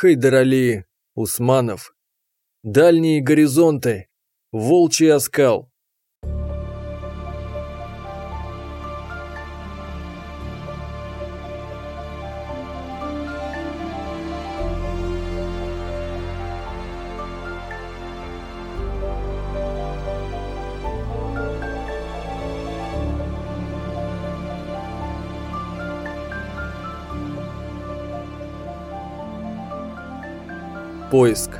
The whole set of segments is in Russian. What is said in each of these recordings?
Хайдарали, Усманов. Дальние горизонты. Волчий оскал. Поиск.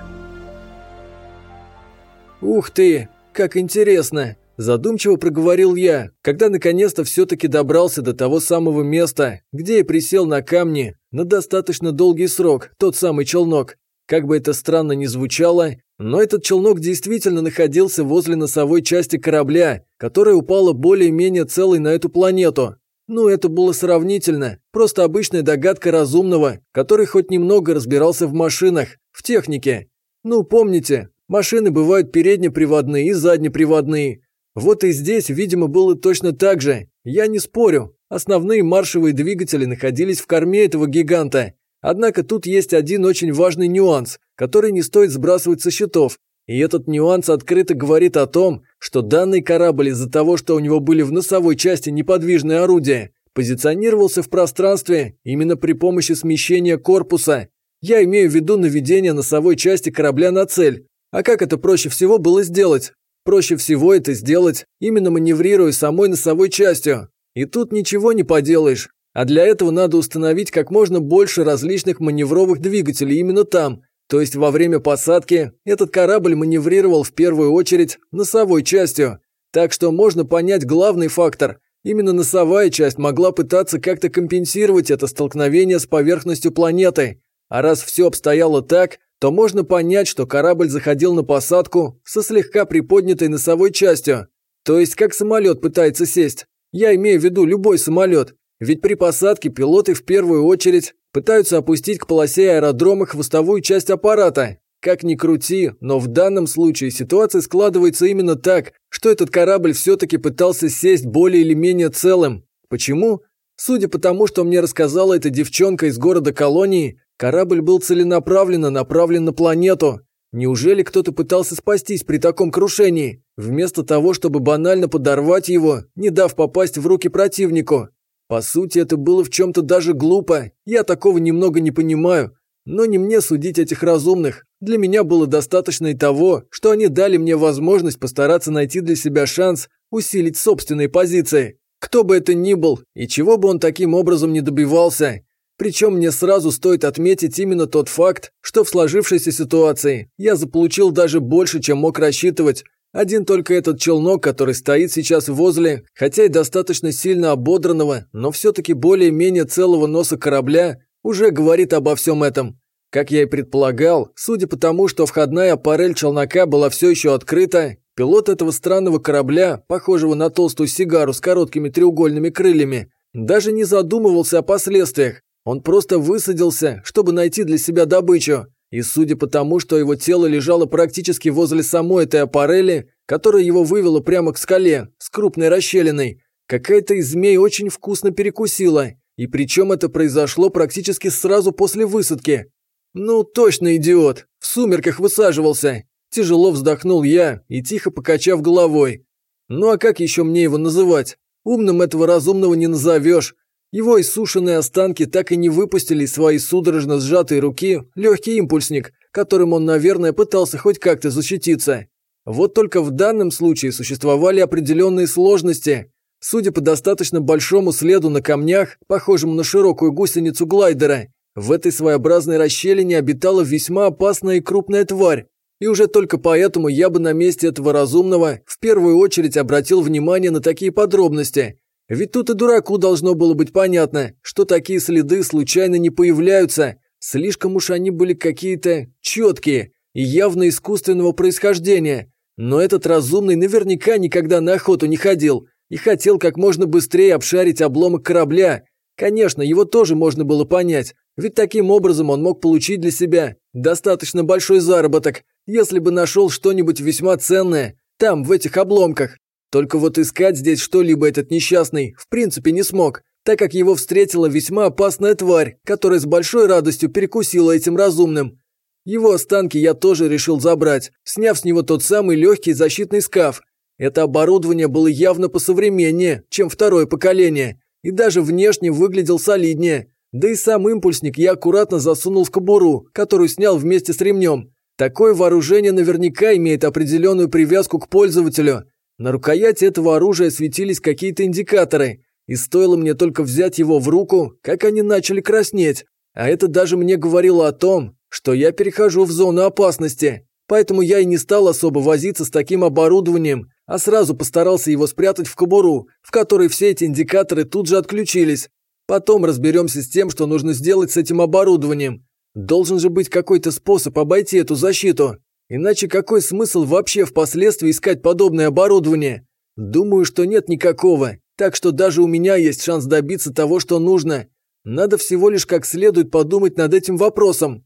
«Ух ты, как интересно!» – задумчиво проговорил я, когда наконец-то все-таки добрался до того самого места, где я присел на камни на достаточно долгий срок, тот самый челнок. Как бы это странно ни звучало, но этот челнок действительно находился возле носовой части корабля, которая упала более-менее целой на эту планету. Ну, это было сравнительно, просто обычная догадка разумного, который хоть немного разбирался в машинах, в технике. Ну, помните, машины бывают переднеприводные и заднеприводные. Вот и здесь, видимо, было точно так же. Я не спорю. Основные маршевые двигатели находились в корме этого гиганта. Однако тут есть один очень важный нюанс, который не стоит сбрасывать со счетов. И этот нюанс открыто говорит о том, что данный корабль из-за того, что у него были в носовой части неподвижные орудия, позиционировался в пространстве именно при помощи смещения корпуса. Я имею в виду наведение носовой части корабля на цель. А как это проще всего было сделать? Проще всего это сделать, именно маневрируя самой носовой частью. И тут ничего не поделаешь. А для этого надо установить как можно больше различных маневровых двигателей именно там, то есть во время посадки этот корабль маневрировал в первую очередь носовой частью. Так что можно понять главный фактор. Именно носовая часть могла пытаться как-то компенсировать это столкновение с поверхностью планеты. А раз все обстояло так, то можно понять, что корабль заходил на посадку со слегка приподнятой носовой частью. То есть как самолет пытается сесть. Я имею в виду любой самолет. Ведь при посадке пилоты в первую очередь пытаются опустить к полосе аэродрома хвостовую часть аппарата. Как ни крути, но в данном случае ситуация складывается именно так, что этот корабль все-таки пытался сесть более или менее целым. Почему? Судя по тому, что мне рассказала эта девчонка из города-колонии, корабль был целенаправленно направлен на планету. Неужели кто-то пытался спастись при таком крушении, вместо того, чтобы банально подорвать его, не дав попасть в руки противнику? По сути, это было в чем-то даже глупо, я такого немного не понимаю. Но не мне судить этих разумных. Для меня было достаточно и того, что они дали мне возможность постараться найти для себя шанс усилить собственные позиции. Кто бы это ни был, и чего бы он таким образом не добивался. Причем мне сразу стоит отметить именно тот факт, что в сложившейся ситуации я заполучил даже больше, чем мог рассчитывать, один только этот челнок, который стоит сейчас возле, хотя и достаточно сильно ободранного, но все-таки более-менее целого носа корабля, уже говорит обо всем этом. Как я и предполагал, судя по тому, что входная аппарель челнока была все еще открыта, пилот этого странного корабля, похожего на толстую сигару с короткими треугольными крыльями, даже не задумывался о последствиях. Он просто высадился, чтобы найти для себя добычу. И судя по тому, что его тело лежало практически возле самой этой аппарели, которая его вывела прямо к скале, с крупной расщелиной, какая-то из змей очень вкусно перекусила. И причем это произошло практически сразу после высадки. Ну, точно идиот. В сумерках высаживался. Тяжело вздохнул я и тихо покачав головой. Ну а как еще мне его называть? Умным этого разумного не назовешь. Его иссушенные останки так и не выпустили из своей судорожно сжатой руки легкий импульсник, которым он, наверное, пытался хоть как-то защититься. Вот только в данном случае существовали определенные сложности. Судя по достаточно большому следу на камнях, похожему на широкую гусеницу глайдера, в этой своеобразной расщелине обитала весьма опасная и крупная тварь. И уже только поэтому я бы на месте этого разумного в первую очередь обратил внимание на такие подробности – ведь тут и дураку должно было быть понятно, что такие следы случайно не появляются. Слишком уж они были какие-то четкие и явно искусственного происхождения. Но этот разумный наверняка никогда на охоту не ходил и хотел как можно быстрее обшарить обломок корабля. Конечно, его тоже можно было понять, ведь таким образом он мог получить для себя достаточно большой заработок, если бы нашел что-нибудь весьма ценное там, в этих обломках. Только вот искать здесь что-либо этот несчастный в принципе не смог, так как его встретила весьма опасная тварь, которая с большой радостью перекусила этим разумным. Его останки я тоже решил забрать, сняв с него тот самый легкий защитный скаф. Это оборудование было явно посовременнее, чем второе поколение, и даже внешне выглядел солиднее. Да и сам импульсник я аккуратно засунул в кобуру, которую снял вместе с ремнем. Такое вооружение наверняка имеет определенную привязку к пользователю. На рукояти этого оружия светились какие-то индикаторы, и стоило мне только взять его в руку, как они начали краснеть. А это даже мне говорило о том, что я перехожу в зону опасности. Поэтому я и не стал особо возиться с таким оборудованием, а сразу постарался его спрятать в кобуру, в которой все эти индикаторы тут же отключились. Потом разберемся с тем, что нужно сделать с этим оборудованием. Должен же быть какой-то способ обойти эту защиту. Иначе какой смысл вообще впоследствии искать подобное оборудование? Думаю, что нет никакого. Так что даже у меня есть шанс добиться того, что нужно. Надо всего лишь как следует подумать над этим вопросом.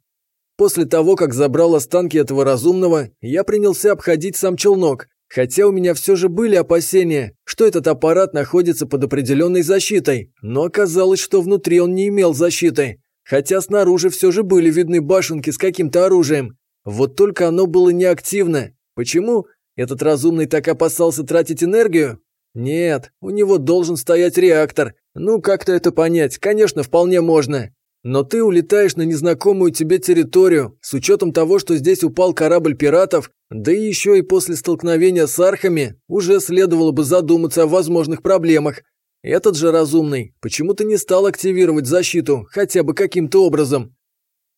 После того, как забрал останки этого разумного, я принялся обходить сам челнок, хотя у меня все же были опасения, что этот аппарат находится под определенной защитой, но оказалось, что внутри он не имел защиты, хотя снаружи все же были видны башенки с каким-то оружием. Вот только оно было неактивно. Почему? Этот разумный так опасался тратить энергию? Нет, у него должен стоять реактор. Ну, как-то это понять, конечно, вполне можно. Но ты улетаешь на незнакомую тебе территорию, с учетом того, что здесь упал корабль пиратов, да еще и после столкновения с архами, уже следовало бы задуматься о возможных проблемах. Этот же разумный почему-то не стал активировать защиту, хотя бы каким-то образом.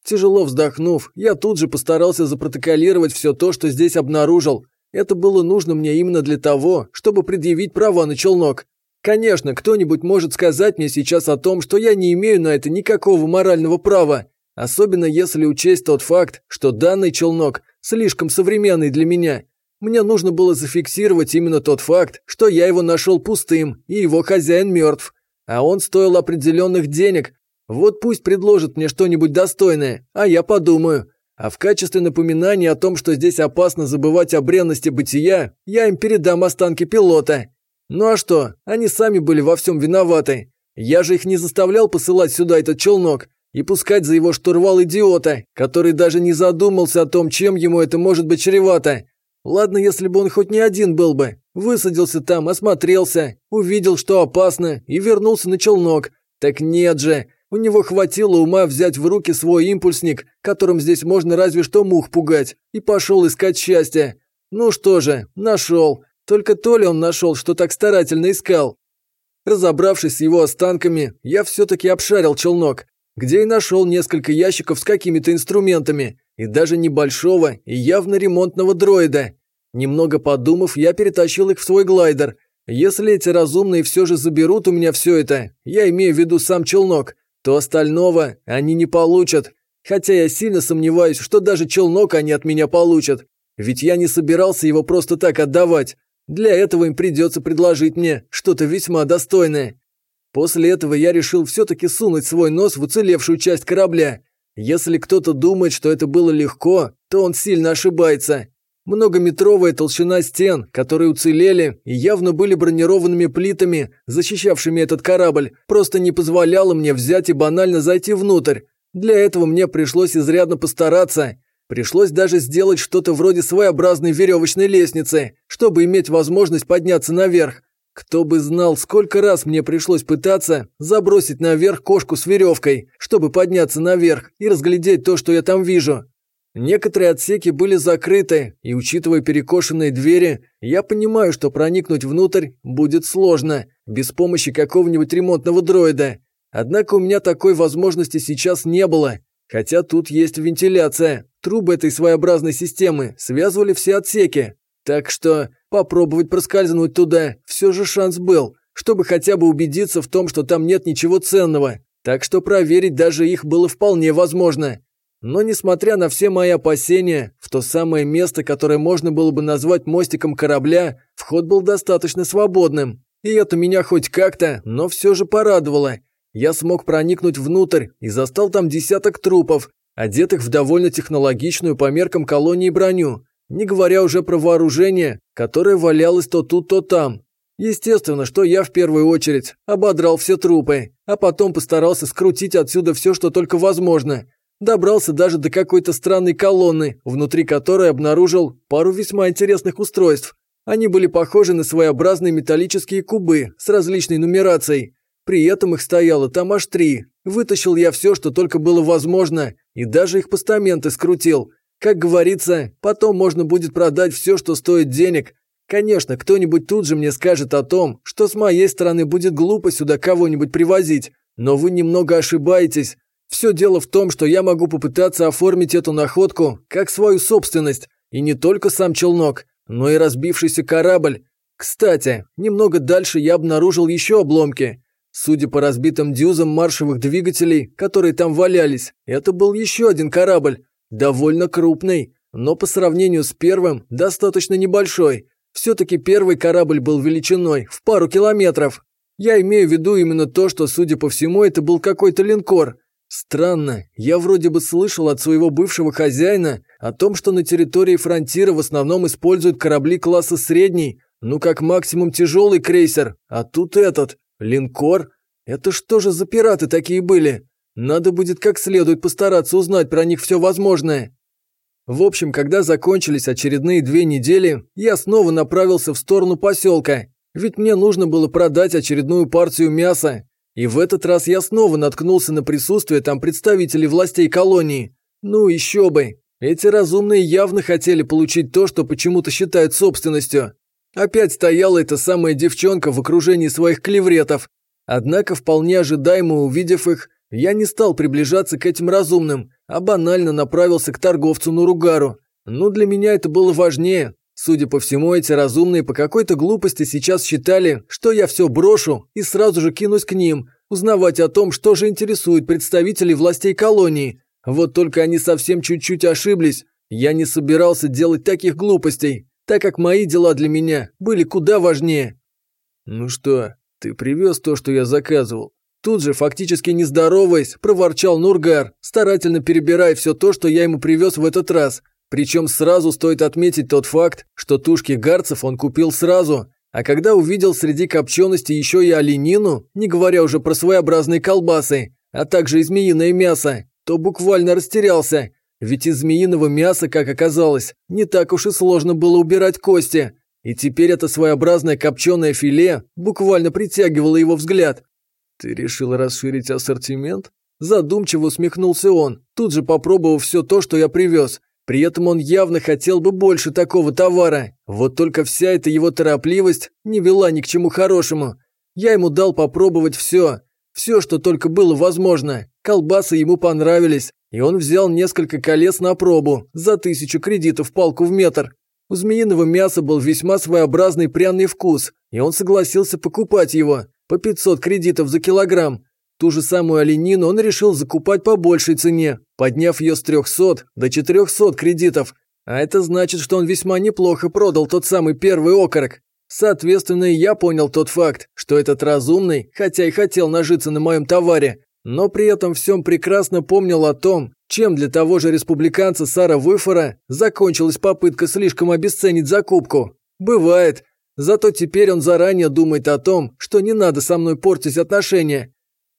Тяжело вздохнув, я тут же постарался запротоколировать все то, что здесь обнаружил. Это было нужно мне именно для того, чтобы предъявить права на челнок. Конечно, кто-нибудь может сказать мне сейчас о том, что я не имею на это никакого морального права, особенно если учесть тот факт, что данный челнок слишком современный для меня. Мне нужно было зафиксировать именно тот факт, что я его нашел пустым, и его хозяин мертв. А он стоил определенных денег. Вот пусть предложит мне что-нибудь достойное, а я подумаю. А в качестве напоминания о том, что здесь опасно забывать о бренности бытия, я им передам останки пилота. Ну а что, они сами были во всем виноваты. Я же их не заставлял посылать сюда этот челнок и пускать за его штурвал идиота, который даже не задумался о том, чем ему это может быть чревато. Ладно, если бы он хоть не один был бы. Высадился там, осмотрелся, увидел, что опасно, и вернулся на челнок. Так нет же, у него хватило ума взять в руки свой импульсник, которым здесь можно разве что мух пугать, и пошел искать счастье. Ну что же, нашел. Только то ли он нашел, что так старательно искал. Разобравшись с его останками, я все-таки обшарил челнок, где и нашел несколько ящиков с какими-то инструментами, и даже небольшого и явно ремонтного дроида. Немного подумав, я перетащил их в свой глайдер. Если эти разумные все же заберут у меня все это, я имею в виду сам челнок, то остального они не получат. Хотя я сильно сомневаюсь, что даже челнок они от меня получат. Ведь я не собирался его просто так отдавать. Для этого им придется предложить мне что-то весьма достойное. После этого я решил все-таки сунуть свой нос в уцелевшую часть корабля. Если кто-то думает, что это было легко, то он сильно ошибается. Многометровая толщина стен, которые уцелели и явно были бронированными плитами, защищавшими этот корабль, просто не позволяла мне взять и банально зайти внутрь. Для этого мне пришлось изрядно постараться, Пришлось даже сделать что-то вроде своеобразной веревочной лестницы, чтобы иметь возможность подняться наверх. Кто бы знал, сколько раз мне пришлось пытаться забросить наверх кошку с веревкой, чтобы подняться наверх и разглядеть то, что я там вижу. Некоторые отсеки были закрыты, и учитывая перекошенные двери, я понимаю, что проникнуть внутрь будет сложно, без помощи какого-нибудь ремонтного дроида. Однако у меня такой возможности сейчас не было, хотя тут есть вентиляция, Трубы этой своеобразной системы связывали все отсеки. Так что попробовать проскользнуть туда все же шанс был, чтобы хотя бы убедиться в том, что там нет ничего ценного. Так что проверить даже их было вполне возможно. Но несмотря на все мои опасения, в то самое место, которое можно было бы назвать мостиком корабля, вход был достаточно свободным. И это меня хоть как-то, но все же порадовало. Я смог проникнуть внутрь и застал там десяток трупов, одетых в довольно технологичную по меркам колонии броню, не говоря уже про вооружение, которое валялось то тут, то там. Естественно, что я в первую очередь ободрал все трупы, а потом постарался скрутить отсюда все, что только возможно. Добрался даже до какой-то странной колонны, внутри которой обнаружил пару весьма интересных устройств. Они были похожи на своеобразные металлические кубы с различной нумерацией. При этом их стояло там аж три. Вытащил я все, что только было возможно, и даже их постаменты скрутил. Как говорится, потом можно будет продать все, что стоит денег, Конечно, кто-нибудь тут же мне скажет о том, что с моей стороны будет глупо сюда кого-нибудь привозить, но вы немного ошибаетесь. Все дело в том, что я могу попытаться оформить эту находку как свою собственность, и не только сам челнок, но и разбившийся корабль. Кстати, немного дальше я обнаружил еще обломки. Судя по разбитым дюзам маршевых двигателей, которые там валялись, это был еще один корабль, довольно крупный, но по сравнению с первым достаточно небольшой. Все-таки первый корабль был величиной в пару километров. Я имею в виду именно то, что, судя по всему, это был какой-то линкор. Странно, я вроде бы слышал от своего бывшего хозяина о том, что на территории фронтира в основном используют корабли класса средний, ну как максимум тяжелый крейсер, а тут этот, линкор. Это что же за пираты такие были? Надо будет как следует постараться узнать про них все возможное. В общем, когда закончились очередные две недели, я снова направился в сторону поселка, ведь мне нужно было продать очередную партию мяса. И в этот раз я снова наткнулся на присутствие там представителей властей колонии. Ну еще бы, эти разумные явно хотели получить то, что почему-то считают собственностью. Опять стояла эта самая девчонка в окружении своих клевретов. Однако, вполне ожидаемо увидев их, я не стал приближаться к этим разумным, а банально направился к торговцу Нуругару. Но для меня это было важнее. Судя по всему, эти разумные по какой-то глупости сейчас считали, что я все брошу и сразу же кинусь к ним, узнавать о том, что же интересует представителей властей колонии. Вот только они совсем чуть-чуть ошиблись. Я не собирался делать таких глупостей, так как мои дела для меня были куда важнее. «Ну что, ты привез то, что я заказывал?» Тут же, фактически не здороваясь, проворчал Нургар, старательно перебирая все то, что я ему привез в этот раз. Причем сразу стоит отметить тот факт, что тушки гарцев он купил сразу, а когда увидел среди копчености еще и оленину, не говоря уже про своеобразные колбасы, а также и змеиное мясо, то буквально растерялся. Ведь из змеиного мяса, как оказалось, не так уж и сложно было убирать кости. И теперь это своеобразное копченое филе буквально притягивало его взгляд. «Ты решил расширить ассортимент?» Задумчиво усмехнулся он, тут же попробовав все то, что я привез. При этом он явно хотел бы больше такого товара. Вот только вся эта его торопливость не вела ни к чему хорошему. Я ему дал попробовать все. Все, что только было возможно. Колбасы ему понравились, и он взял несколько колец на пробу за тысячу кредитов палку в метр. У змеиного мяса был весьма своеобразный пряный вкус, и он согласился покупать его по 500 кредитов за килограмм. Ту же самую оленину он решил закупать по большей цене, подняв ее с 300 до 400 кредитов. А это значит, что он весьма неплохо продал тот самый первый окорок. Соответственно, я понял тот факт, что этот разумный, хотя и хотел нажиться на моем товаре, но при этом всем прекрасно помнил о том, чем для того же республиканца Сара Выфора закончилась попытка слишком обесценить закупку. Бывает, Зато теперь он заранее думает о том, что не надо со мной портить отношения.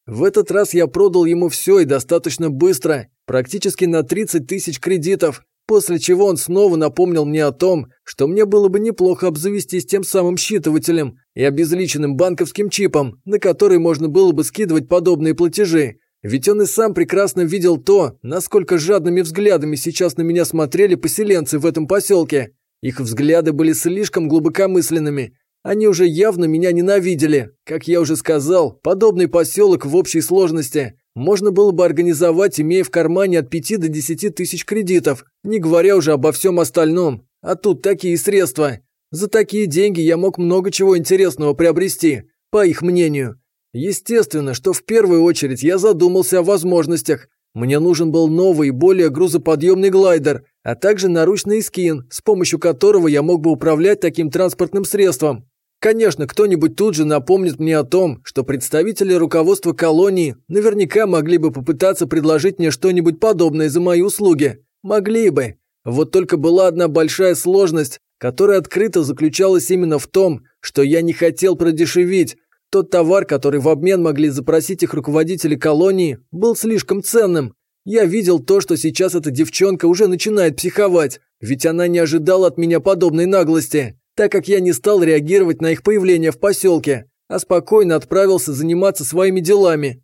В этот раз я продал ему все и достаточно быстро, практически на 30 тысяч кредитов, после чего он снова напомнил мне о том, что мне было бы неплохо обзавестись тем самым считывателем и обезличенным банковским чипом, на который можно было бы скидывать подобные платежи. Ведь он и сам прекрасно видел то, насколько жадными взглядами сейчас на меня смотрели поселенцы в этом поселке. Их взгляды были слишком глубокомысленными. Они уже явно меня ненавидели. Как я уже сказал, подобный поселок в общей сложности можно было бы организовать, имея в кармане от 5 до 10 тысяч кредитов, не говоря уже обо всем остальном. А тут такие средства. За такие деньги я мог много чего интересного приобрести, по их мнению. Естественно, что в первую очередь я задумался о возможностях. Мне нужен был новый, более грузоподъемный глайдер – а также наручный скин, с помощью которого я мог бы управлять таким транспортным средством. Конечно, кто-нибудь тут же напомнит мне о том, что представители руководства колонии наверняка могли бы попытаться предложить мне что-нибудь подобное за мои услуги. Могли бы. Вот только была одна большая сложность, которая открыто заключалась именно в том, что я не хотел продешевить. Тот товар, который в обмен могли запросить их руководители колонии, был слишком ценным. Я видел то, что сейчас эта девчонка уже начинает психовать, ведь она не ожидала от меня подобной наглости, так как я не стал реагировать на их появление в поселке, а спокойно отправился заниматься своими делами.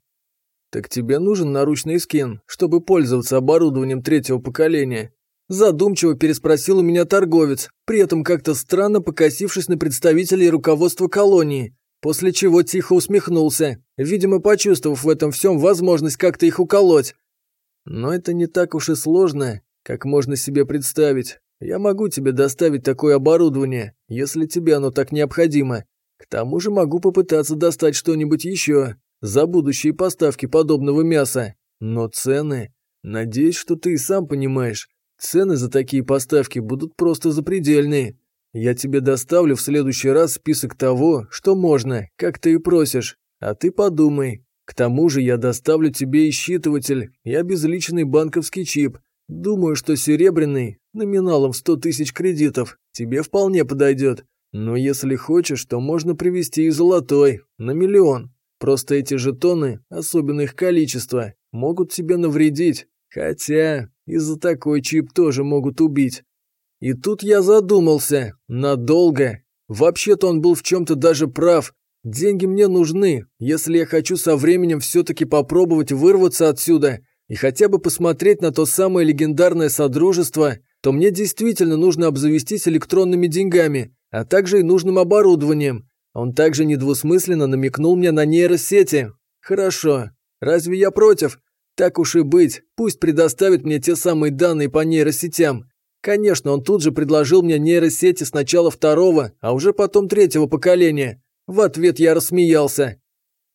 «Так тебе нужен наручный скин, чтобы пользоваться оборудованием третьего поколения?» Задумчиво переспросил у меня торговец, при этом как-то странно покосившись на представителей руководства колонии, после чего тихо усмехнулся, видимо, почувствовав в этом всем возможность как-то их уколоть. Но это не так уж и сложно, как можно себе представить. Я могу тебе доставить такое оборудование, если тебе оно так необходимо. К тому же могу попытаться достать что-нибудь еще за будущие поставки подобного мяса. Но цены... Надеюсь, что ты и сам понимаешь, Цены за такие поставки будут просто запредельные. Я тебе доставлю в следующий раз список того, что можно, как ты и просишь. А ты подумай. К тому же я доставлю тебе и считыватель, и обезличенный банковский чип. Думаю, что серебряный, номиналом 100 тысяч кредитов, тебе вполне подойдет. Но если хочешь, то можно привезти и золотой, на миллион. Просто эти жетоны, особенно их количество, могут тебе навредить. Хотя и за такой чип тоже могут убить. И тут я задумался. Надолго. Вообще-то он был в чем-то даже прав. Деньги мне нужны, если я хочу со временем все-таки попробовать вырваться отсюда и хотя бы посмотреть на то самое легендарное содружество, то мне действительно нужно обзавестись электронными деньгами, а также и нужным оборудованием. Он также недвусмысленно намекнул мне на нейросети. Хорошо. Разве я против? Так уж и быть, пусть предоставит мне те самые данные по нейросетям. Конечно, он тут же предложил мне нейросети сначала второго, а уже потом третьего поколения. В ответ я рассмеялся.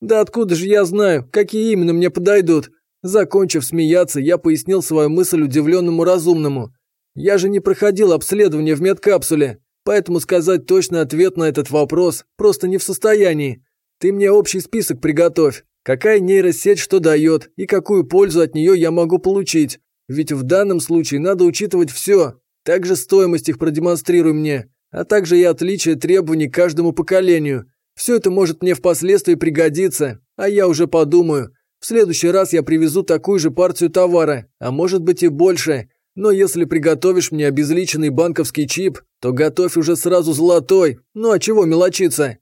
Да откуда же я знаю, какие именно мне подойдут? Закончив смеяться, я пояснил свою мысль удивленному разумному. Я же не проходил обследование в медкапсуле, поэтому сказать точный ответ на этот вопрос просто не в состоянии. Ты мне общий список приготовь, Какая нейросеть что дает и какую пользу от нее я могу получить? Ведь в данном случае надо учитывать все. Также стоимость их продемонстрируй мне, а также и отличия требований к каждому поколению. Все это может мне впоследствии пригодиться, а я уже подумаю. В следующий раз я привезу такую же партию товара, а может быть и больше. Но если приготовишь мне обезличенный банковский чип, то готовь уже сразу золотой. Ну а чего мелочиться?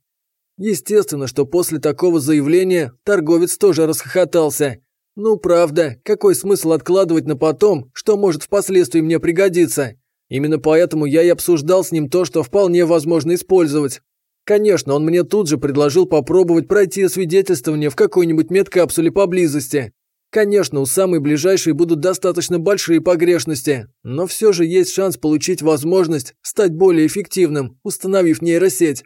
Естественно, что после такого заявления торговец тоже расхохотался. Ну правда, какой смысл откладывать на потом, что может впоследствии мне пригодиться? Именно поэтому я и обсуждал с ним то, что вполне возможно использовать. Конечно, он мне тут же предложил попробовать пройти освидетельствование в какой-нибудь медкапсуле поблизости. Конечно, у самой ближайшей будут достаточно большие погрешности, но все же есть шанс получить возможность стать более эффективным, установив нейросеть.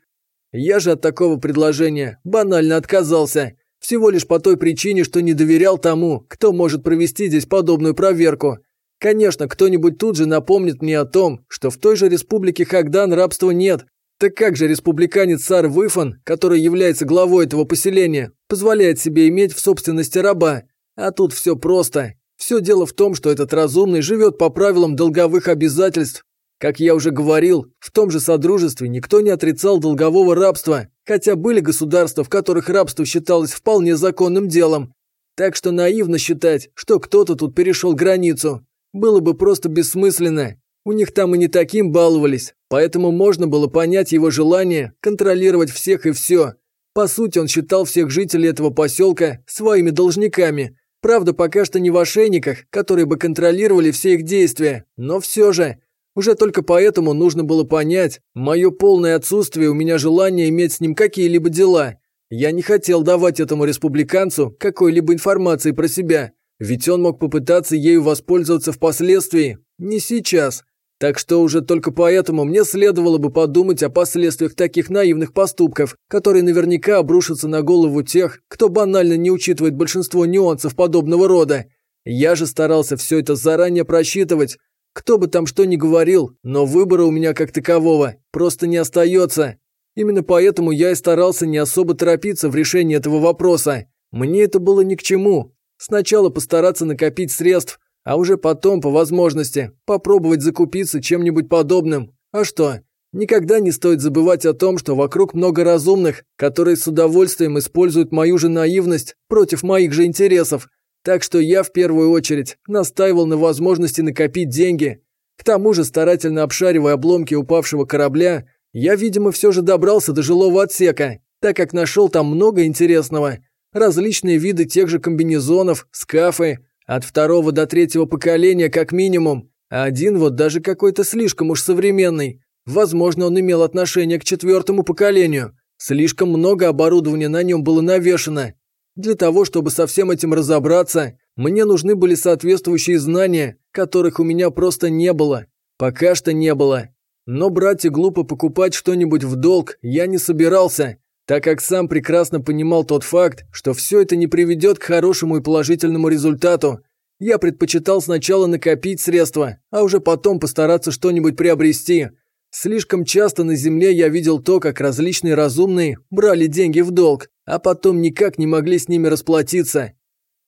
Я же от такого предложения банально отказался. Всего лишь по той причине, что не доверял тому, кто может провести здесь подобную проверку. Конечно, кто-нибудь тут же напомнит мне о том, что в той же республике Хагдан рабства нет. Так как же республиканец Сар Выфан, который является главой этого поселения, позволяет себе иметь в собственности раба? А тут все просто. Все дело в том, что этот разумный живет по правилам долговых обязательств как я уже говорил, в том же Содружестве никто не отрицал долгового рабства, хотя были государства, в которых рабство считалось вполне законным делом. Так что наивно считать, что кто-то тут перешел границу. Было бы просто бессмысленно. У них там и не таким баловались, поэтому можно было понять его желание контролировать всех и все. По сути, он считал всех жителей этого поселка своими должниками. Правда, пока что не в ошейниках, которые бы контролировали все их действия, но все же – уже только поэтому нужно было понять мое полное отсутствие у меня желания иметь с ним какие-либо дела. Я не хотел давать этому республиканцу какой-либо информации про себя, ведь он мог попытаться ею воспользоваться впоследствии, не сейчас. Так что уже только поэтому мне следовало бы подумать о последствиях таких наивных поступков, которые наверняка обрушатся на голову тех, кто банально не учитывает большинство нюансов подобного рода. Я же старался все это заранее просчитывать, кто бы там что ни говорил, но выбора у меня как такового просто не остается. Именно поэтому я и старался не особо торопиться в решении этого вопроса. Мне это было ни к чему. Сначала постараться накопить средств, а уже потом, по возможности, попробовать закупиться чем-нибудь подобным. А что? Никогда не стоит забывать о том, что вокруг много разумных, которые с удовольствием используют мою же наивность против моих же интересов. Так что я в первую очередь настаивал на возможности накопить деньги. К тому же, старательно обшаривая обломки упавшего корабля, я, видимо, все же добрался до жилого отсека, так как нашел там много интересного. Различные виды тех же комбинезонов, скафы, от второго до третьего поколения как минимум, а один вот даже какой-то слишком уж современный. Возможно, он имел отношение к четвертому поколению. Слишком много оборудования на нем было навешано. Для того, чтобы со всем этим разобраться, мне нужны были соответствующие знания, которых у меня просто не было. Пока что не было. Но брать и глупо покупать что-нибудь в долг я не собирался, так как сам прекрасно понимал тот факт, что все это не приведет к хорошему и положительному результату. Я предпочитал сначала накопить средства, а уже потом постараться что-нибудь приобрести – Слишком часто на Земле я видел то, как различные разумные брали деньги в долг, а потом никак не могли с ними расплатиться.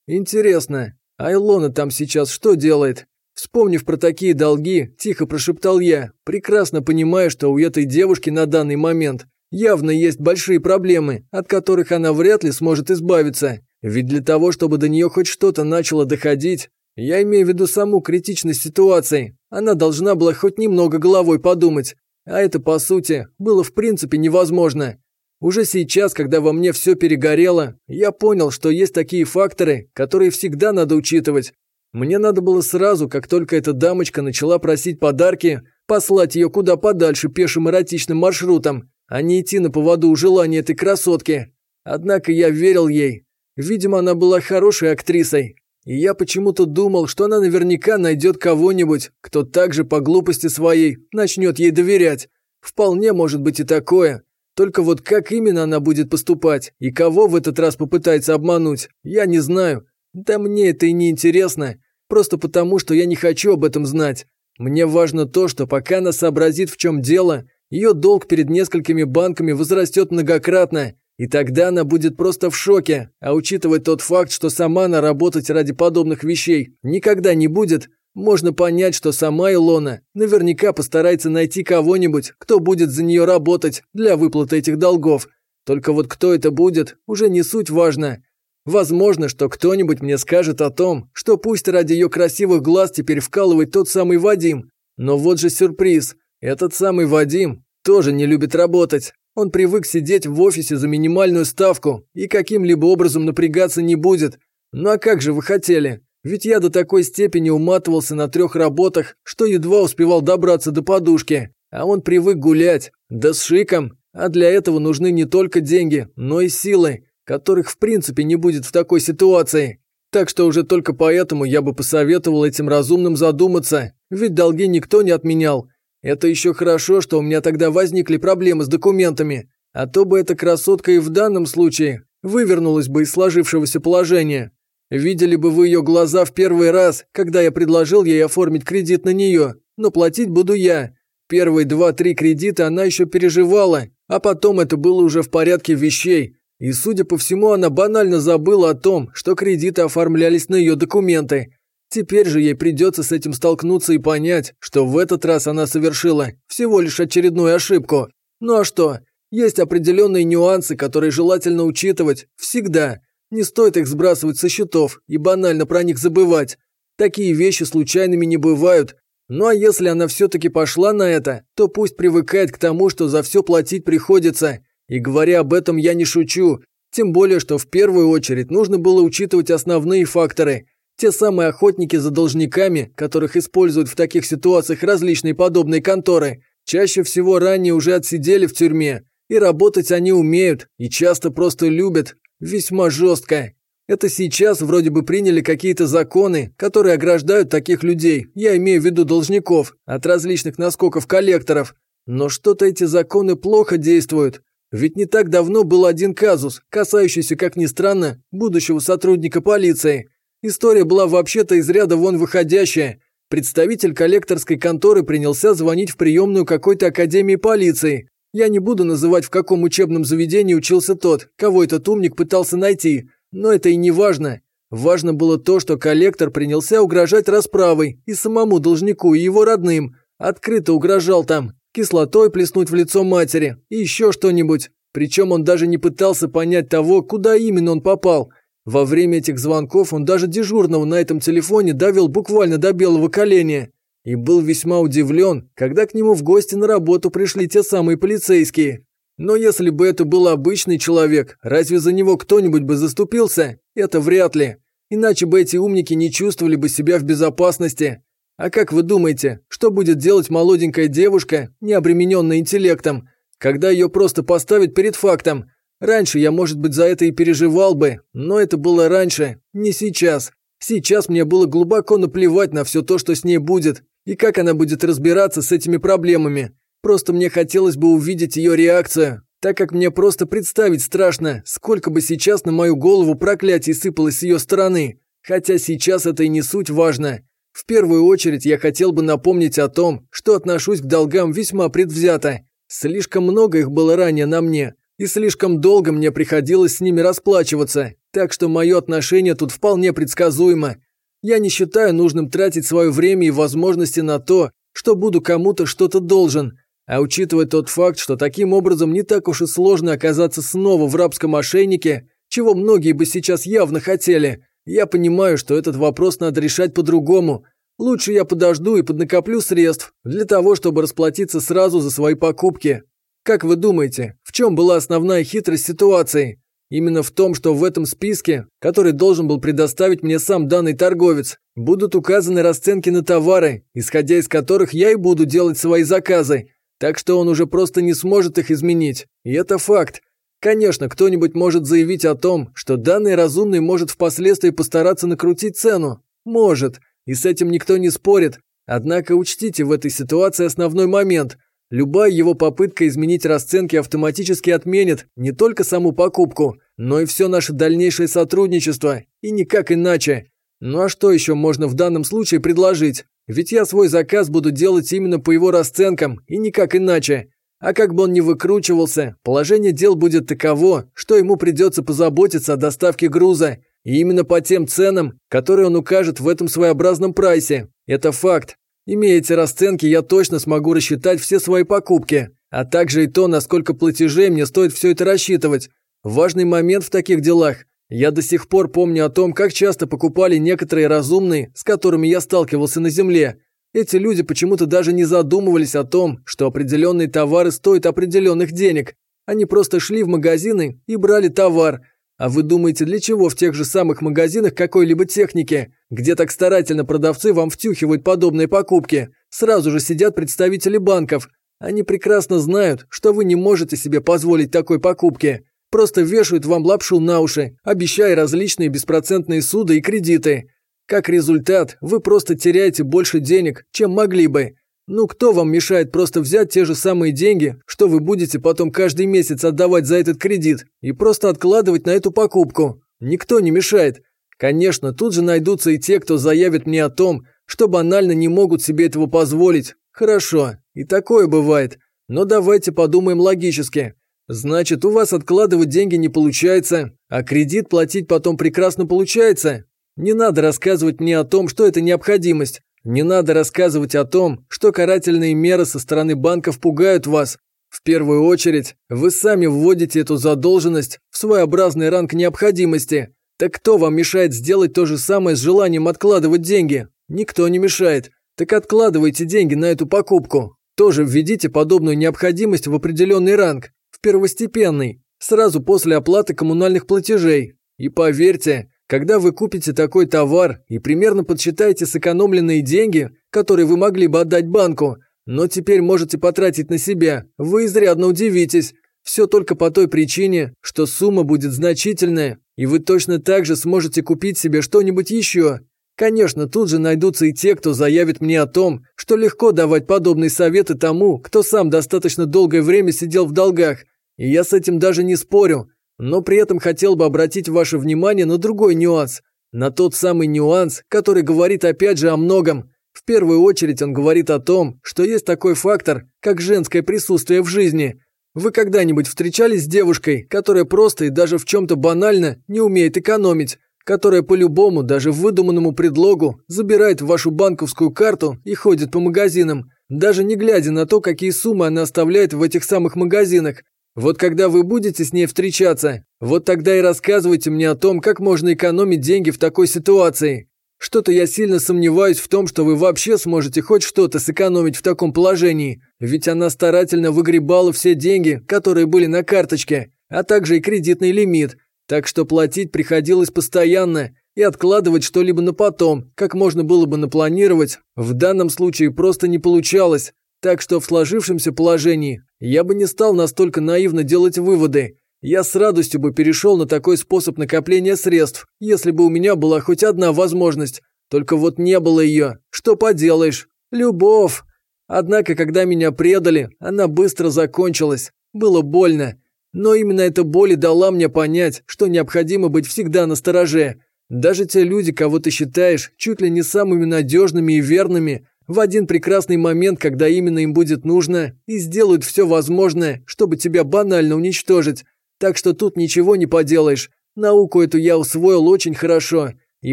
Интересно, а Илона там сейчас что делает? Вспомнив про такие долги, тихо прошептал я, прекрасно понимая, что у этой девушки на данный момент явно есть большие проблемы, от которых она вряд ли сможет избавиться. Ведь для того, чтобы до нее хоть что-то начало доходить, я имею в виду саму критичность ситуации. Она должна была хоть немного головой подумать. А это, по сути, было в принципе невозможно. Уже сейчас, когда во мне все перегорело, я понял, что есть такие факторы, которые всегда надо учитывать. Мне надо было сразу, как только эта дамочка начала просить подарки, послать ее куда подальше пешим эротичным маршрутом, а не идти на поводу у желания этой красотки. Однако я верил ей. Видимо, она была хорошей актрисой, и я почему-то думал, что она наверняка найдет кого-нибудь, кто также по глупости своей начнет ей доверять. Вполне может быть и такое. Только вот как именно она будет поступать и кого в этот раз попытается обмануть, я не знаю. Да мне это и не интересно. Просто потому, что я не хочу об этом знать. Мне важно то, что пока она сообразит, в чем дело, ее долг перед несколькими банками возрастет многократно, и тогда она будет просто в шоке, а учитывая тот факт, что сама она работать ради подобных вещей никогда не будет, можно понять, что сама Илона наверняка постарается найти кого-нибудь, кто будет за нее работать для выплаты этих долгов. Только вот кто это будет, уже не суть важно. Возможно, что кто-нибудь мне скажет о том, что пусть ради ее красивых глаз теперь вкалывает тот самый Вадим. Но вот же сюрприз. Этот самый Вадим тоже не любит работать. Он привык сидеть в офисе за минимальную ставку и каким-либо образом напрягаться не будет. Ну а как же вы хотели? Ведь я до такой степени уматывался на трех работах, что едва успевал добраться до подушки. А он привык гулять, да с шиком. А для этого нужны не только деньги, но и силы, которых в принципе не будет в такой ситуации. Так что уже только поэтому я бы посоветовал этим разумным задуматься, ведь долги никто не отменял, это еще хорошо, что у меня тогда возникли проблемы с документами, а то бы эта красотка и в данном случае вывернулась бы из сложившегося положения. Видели бы вы ее глаза в первый раз, когда я предложил ей оформить кредит на нее, но платить буду я. Первые два-три кредита она еще переживала, а потом это было уже в порядке вещей. И, судя по всему, она банально забыла о том, что кредиты оформлялись на ее документы. Теперь же ей придется с этим столкнуться и понять, что в этот раз она совершила всего лишь очередную ошибку. Ну а что? Есть определенные нюансы, которые желательно учитывать всегда. Не стоит их сбрасывать со счетов и банально про них забывать. Такие вещи случайными не бывают. Ну а если она все-таки пошла на это, то пусть привыкает к тому, что за все платить приходится. И говоря об этом, я не шучу. Тем более, что в первую очередь нужно было учитывать основные факторы – те самые охотники за должниками, которых используют в таких ситуациях различные подобные конторы, чаще всего ранее уже отсидели в тюрьме, и работать они умеют, и часто просто любят, весьма жестко. Это сейчас вроде бы приняли какие-то законы, которые ограждают таких людей, я имею в виду должников, от различных наскоков коллекторов. Но что-то эти законы плохо действуют. Ведь не так давно был один казус, касающийся, как ни странно, будущего сотрудника полиции. История была вообще-то из ряда вон выходящая. Представитель коллекторской конторы принялся звонить в приемную какой-то академии полиции. Я не буду называть, в каком учебном заведении учился тот, кого этот умник пытался найти, но это и не важно. Важно было то, что коллектор принялся угрожать расправой и самому должнику, и его родным. Открыто угрожал там. кислотой плеснуть в лицо матери и еще что-нибудь. Причем он даже не пытался понять того, куда именно он попал. Во время этих звонков он даже дежурного на этом телефоне давил буквально до белого коленя. И был весьма удивлен, когда к нему в гости на работу пришли те самые полицейские. Но если бы это был обычный человек, разве за него кто-нибудь бы заступился? Это вряд ли. Иначе бы эти умники не чувствовали бы себя в безопасности. А как вы думаете, что будет делать молоденькая девушка, не обремененная интеллектом, когда ее просто поставят перед фактом? Раньше я, может быть, за это и переживал бы, но это было раньше, не сейчас. Сейчас мне было глубоко наплевать на все то, что с ней будет, и как она будет разбираться с этими проблемами. Просто мне хотелось бы увидеть ее реакцию, так как мне просто представить страшно, сколько бы сейчас на мою голову проклятий сыпалось с ее стороны. Хотя сейчас это и не суть важно. В первую очередь я хотел бы напомнить о том, что отношусь к долгам весьма предвзято. Слишком много их было ранее на мне, и слишком долго мне приходилось с ними расплачиваться, так что мое отношение тут вполне предсказуемо. Я не считаю нужным тратить свое время и возможности на то, что буду кому-то что-то должен, а учитывая тот факт, что таким образом не так уж и сложно оказаться снова в рабском ошейнике, чего многие бы сейчас явно хотели, я понимаю, что этот вопрос надо решать по-другому. Лучше я подожду и поднакоплю средств для того, чтобы расплатиться сразу за свои покупки. Как вы думаете, в чем была основная хитрость ситуации? Именно в том, что в этом списке, который должен был предоставить мне сам данный торговец, будут указаны расценки на товары, исходя из которых я и буду делать свои заказы, так что он уже просто не сможет их изменить. И это факт. Конечно, кто-нибудь может заявить о том, что данный разумный может впоследствии постараться накрутить цену. Может. И с этим никто не спорит. Однако учтите в этой ситуации основной момент. Любая его попытка изменить расценки автоматически отменит не только саму покупку, но и все наше дальнейшее сотрудничество. И никак иначе. Ну а что еще можно в данном случае предложить? Ведь я свой заказ буду делать именно по его расценкам и никак иначе. А как бы он ни выкручивался, положение дел будет таково, что ему придется позаботиться о доставке груза. И именно по тем ценам, которые он укажет в этом своеобразном прайсе. Это факт. Имея эти расценки, я точно смогу рассчитать все свои покупки, а также и то, насколько платежей мне стоит все это рассчитывать. Важный момент в таких делах я до сих пор помню о том, как часто покупали некоторые разумные, с которыми я сталкивался на Земле. Эти люди почему-то даже не задумывались о том, что определенные товары стоят определенных денег. Они просто шли в магазины и брали товар. А вы думаете, для чего в тех же самых магазинах какой-либо техники, где так старательно продавцы вам втюхивают подобные покупки, сразу же сидят представители банков? Они прекрасно знают, что вы не можете себе позволить такой покупки. Просто вешают вам лапшу на уши, обещая различные беспроцентные суды и кредиты. Как результат, вы просто теряете больше денег, чем могли бы. Ну кто вам мешает просто взять те же самые деньги, что вы будете потом каждый месяц отдавать за этот кредит, и просто откладывать на эту покупку? Никто не мешает. Конечно, тут же найдутся и те, кто заявит мне о том, что банально не могут себе этого позволить. Хорошо, и такое бывает. Но давайте подумаем логически. Значит, у вас откладывать деньги не получается, а кредит платить потом прекрасно получается. Не надо рассказывать мне о том, что это необходимость. Не надо рассказывать о том, что карательные меры со стороны банков пугают вас. В первую очередь, вы сами вводите эту задолженность в своеобразный ранг необходимости. Так кто вам мешает сделать то же самое с желанием откладывать деньги? Никто не мешает. Так откладывайте деньги на эту покупку. Тоже введите подобную необходимость в определенный ранг первостепенный, сразу после оплаты коммунальных платежей. И поверьте, когда вы купите такой товар и примерно подсчитаете сэкономленные деньги, которые вы могли бы отдать банку, но теперь можете потратить на себя, вы изрядно удивитесь. Все только по той причине, что сумма будет значительная, и вы точно так же сможете купить себе что-нибудь еще. Конечно, тут же найдутся и те, кто заявит мне о том, что легко давать подобные советы тому, кто сам достаточно долгое время сидел в долгах, и я с этим даже не спорю, но при этом хотел бы обратить ваше внимание на другой нюанс. На тот самый нюанс, который говорит опять же о многом. В первую очередь он говорит о том, что есть такой фактор, как женское присутствие в жизни. Вы когда-нибудь встречались с девушкой, которая просто и даже в чем-то банально не умеет экономить, которая по любому, даже выдуманному предлогу, забирает вашу банковскую карту и ходит по магазинам? даже не глядя на то, какие суммы она оставляет в этих самых магазинах. Вот когда вы будете с ней встречаться, вот тогда и рассказывайте мне о том, как можно экономить деньги в такой ситуации. Что-то я сильно сомневаюсь в том, что вы вообще сможете хоть что-то сэкономить в таком положении, ведь она старательно выгребала все деньги, которые были на карточке, а также и кредитный лимит, так что платить приходилось постоянно, и откладывать что-либо на потом, как можно было бы напланировать, в данном случае просто не получалось. Так что в сложившемся положении я бы не стал настолько наивно делать выводы. Я с радостью бы перешел на такой способ накопления средств, если бы у меня была хоть одна возможность. Только вот не было ее. Что поделаешь? Любовь. Однако, когда меня предали, она быстро закончилась. Было больно. Но именно эта боль и дала мне понять, что необходимо быть всегда на стороже. Даже те люди, кого ты считаешь чуть ли не самыми надежными и верными, в один прекрасный момент, когда именно им будет нужно, и сделают все возможное, чтобы тебя банально уничтожить. Так что тут ничего не поделаешь. Науку эту я усвоил очень хорошо, и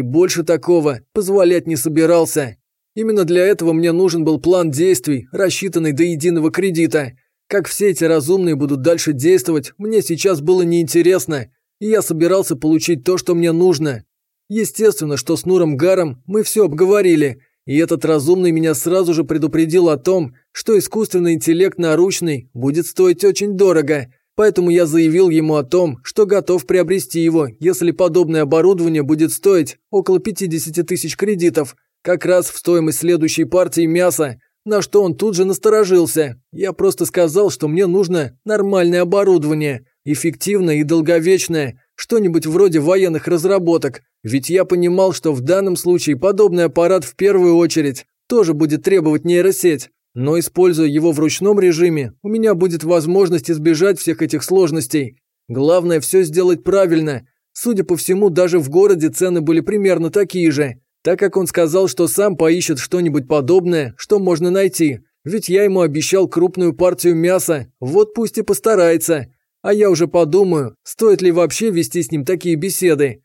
больше такого позволять не собирался. Именно для этого мне нужен был план действий, рассчитанный до единого кредита. Как все эти разумные будут дальше действовать, мне сейчас было неинтересно, и я собирался получить то, что мне нужно. Естественно, что с Нуром Гаром мы все обговорили – и этот разумный меня сразу же предупредил о том, что искусственный интеллект наручный будет стоить очень дорого, поэтому я заявил ему о том, что готов приобрести его, если подобное оборудование будет стоить около 50 тысяч кредитов, как раз в стоимость следующей партии мяса, на что он тут же насторожился. Я просто сказал, что мне нужно нормальное оборудование, эффективное и долговечное, что-нибудь вроде военных разработок, ведь я понимал, что в данном случае подобный аппарат в первую очередь тоже будет требовать нейросеть. Но используя его в ручном режиме, у меня будет возможность избежать всех этих сложностей. Главное все сделать правильно. Судя по всему, даже в городе цены были примерно такие же, так как он сказал, что сам поищет что-нибудь подобное, что можно найти. Ведь я ему обещал крупную партию мяса, вот пусть и постарается. А я уже подумаю, стоит ли вообще вести с ним такие беседы.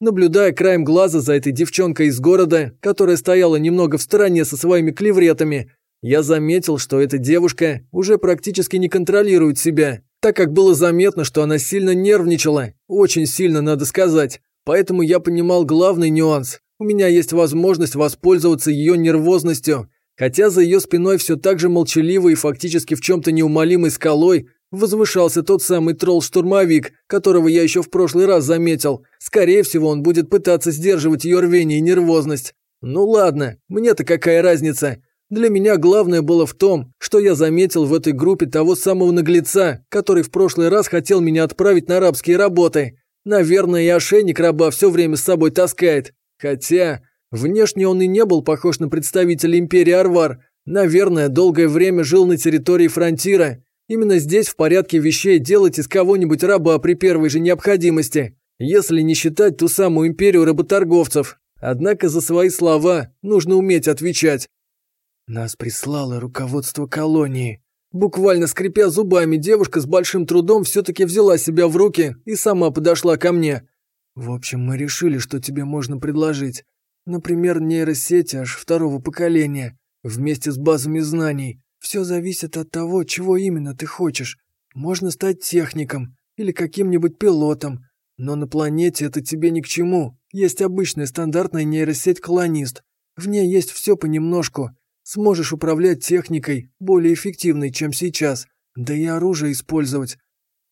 Наблюдая краем глаза за этой девчонкой из города, которая стояла немного в стороне со своими клевретами, я заметил, что эта девушка уже практически не контролирует себя, так как было заметно, что она сильно нервничала, очень сильно, надо сказать. Поэтому я понимал главный нюанс. У меня есть возможность воспользоваться ее нервозностью, хотя за ее спиной все так же молчаливой и фактически в чем-то неумолимой скалой возвышался тот самый тролл-штурмовик, которого я еще в прошлый раз заметил. Скорее всего, он будет пытаться сдерживать ее рвение и нервозность. Ну ладно, мне-то какая разница. Для меня главное было в том, что я заметил в этой группе того самого наглеца, который в прошлый раз хотел меня отправить на рабские работы. Наверное, и ошейник раба все время с собой таскает. Хотя, внешне он и не был похож на представителя империи Арвар. Наверное, долгое время жил на территории фронтира Именно здесь в порядке вещей делать из кого-нибудь раба при первой же необходимости, если не считать ту самую империю работорговцев. Однако за свои слова нужно уметь отвечать. Нас прислало руководство колонии. Буквально скрипя зубами, девушка с большим трудом все-таки взяла себя в руки и сама подошла ко мне. В общем, мы решили, что тебе можно предложить. Например, нейросети аж второго поколения, вместе с базами знаний. Все зависит от того, чего именно ты хочешь. Можно стать техником или каким-нибудь пилотом, но на планете это тебе ни к чему. Есть обычная стандартная нейросеть «Колонист». В ней есть все понемножку. Сможешь управлять техникой, более эффективной, чем сейчас. Да и оружие использовать.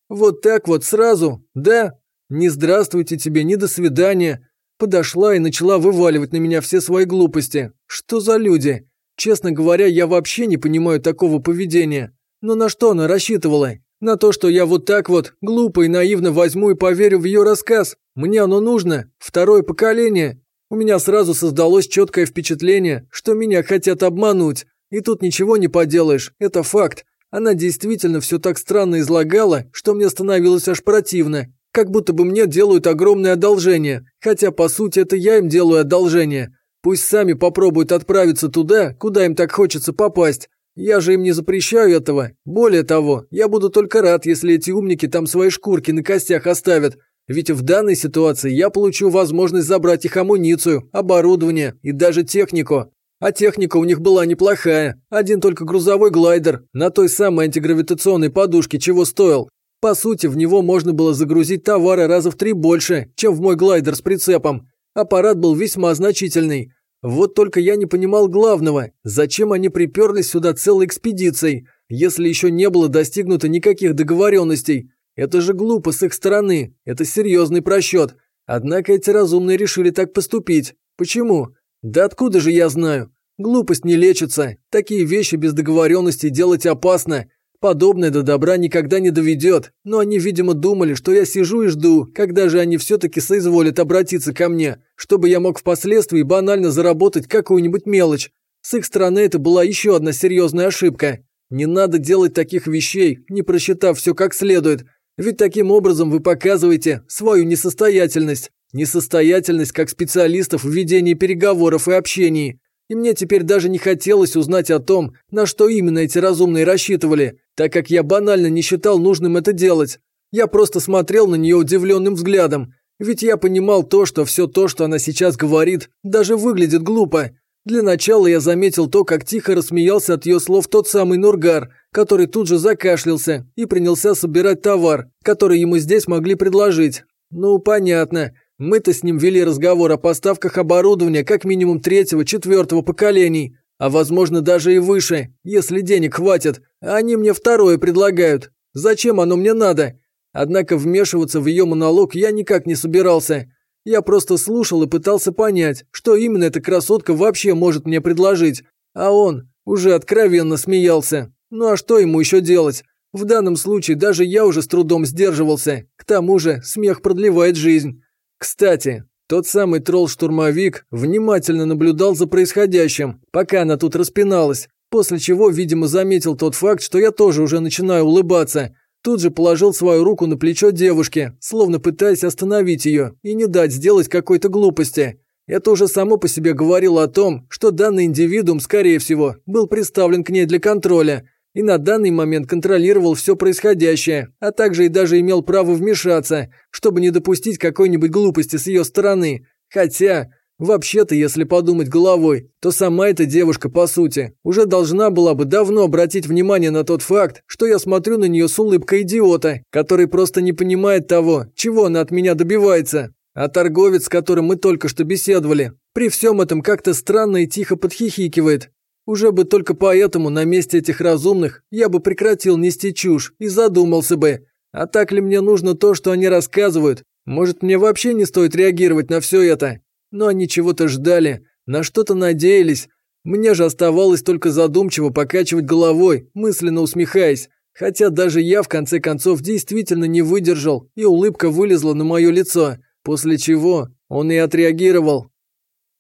Вот так вот сразу, да? Не здравствуйте тебе, ни до свидания. Подошла и начала вываливать на меня все свои глупости. Что за люди? Честно говоря, я вообще не понимаю такого поведения. Но на что она рассчитывала? На то, что я вот так вот, глупо и наивно возьму и поверю в ее рассказ? Мне оно нужно? Второе поколение? У меня сразу создалось четкое впечатление, что меня хотят обмануть. И тут ничего не поделаешь, это факт. Она действительно все так странно излагала, что мне становилось аж противно. Как будто бы мне делают огромное одолжение, хотя по сути это я им делаю одолжение. Пусть сами попробуют отправиться туда, куда им так хочется попасть. Я же им не запрещаю этого. Более того, я буду только рад, если эти умники там свои шкурки на костях оставят. Ведь в данной ситуации я получу возможность забрать их амуницию, оборудование и даже технику. А техника у них была неплохая. Один только грузовой глайдер на той самой антигравитационной подушке чего стоил. По сути, в него можно было загрузить товары раза в три больше, чем в мой глайдер с прицепом. Аппарат был весьма значительный. Вот только я не понимал главного, зачем они приперлись сюда целой экспедицией, если еще не было достигнуто никаких договоренностей. Это же глупо с их стороны, это серьезный просчет. Однако эти разумные решили так поступить. Почему? Да откуда же я знаю? Глупость не лечится, такие вещи без договоренности делать опасно. Подобное до добра никогда не доведет, но они, видимо, думали, что я сижу и жду, когда же они все-таки соизволят обратиться ко мне, чтобы я мог впоследствии банально заработать какую-нибудь мелочь. С их стороны это была еще одна серьезная ошибка. Не надо делать таких вещей, не просчитав все как следует, ведь таким образом вы показываете свою несостоятельность. Несостоятельность как специалистов в ведении переговоров и общении. И мне теперь даже не хотелось узнать о том, на что именно эти разумные рассчитывали, так как я банально не считал нужным это делать. Я просто смотрел на нее удивленным взглядом, ведь я понимал то, что все то, что она сейчас говорит, даже выглядит глупо. Для начала я заметил то, как тихо рассмеялся от ее слов тот самый Нургар, который тут же закашлялся и принялся собирать товар, который ему здесь могли предложить. Ну, понятно. Мы-то с ним вели разговор о поставках оборудования как минимум третьего-четвертого поколений, а возможно даже и выше, если денег хватит, они мне второе предлагают. Зачем оно мне надо? Однако вмешиваться в ее монолог я никак не собирался. Я просто слушал и пытался понять, что именно эта красотка вообще может мне предложить. А он уже откровенно смеялся. Ну а что ему еще делать? В данном случае даже я уже с трудом сдерживался. К тому же смех продлевает жизнь. Кстати, тот самый тролл-штурмовик внимательно наблюдал за происходящим, пока она тут распиналась, после чего, видимо, заметил тот факт, что я тоже уже начинаю улыбаться. Тут же положил свою руку на плечо девушки, словно пытаясь остановить ее и не дать сделать какой-то глупости. Это уже само по себе говорило о том, что данный индивидуум, скорее всего, был представлен к ней для контроля, и на данный момент контролировал все происходящее, а также и даже имел право вмешаться, чтобы не допустить какой-нибудь глупости с ее стороны. Хотя, вообще-то, если подумать головой, то сама эта девушка, по сути, уже должна была бы давно обратить внимание на тот факт, что я смотрю на нее с улыбкой идиота, который просто не понимает того, чего она от меня добивается. А торговец, с которым мы только что беседовали, при всем этом как-то странно и тихо подхихикивает, уже бы только поэтому на месте этих разумных я бы прекратил нести чушь и задумался бы, а так ли мне нужно то, что они рассказывают? Может, мне вообще не стоит реагировать на все это? Но они чего-то ждали, на что-то надеялись. Мне же оставалось только задумчиво покачивать головой, мысленно усмехаясь. Хотя даже я, в конце концов, действительно не выдержал, и улыбка вылезла на мое лицо, после чего он и отреагировал.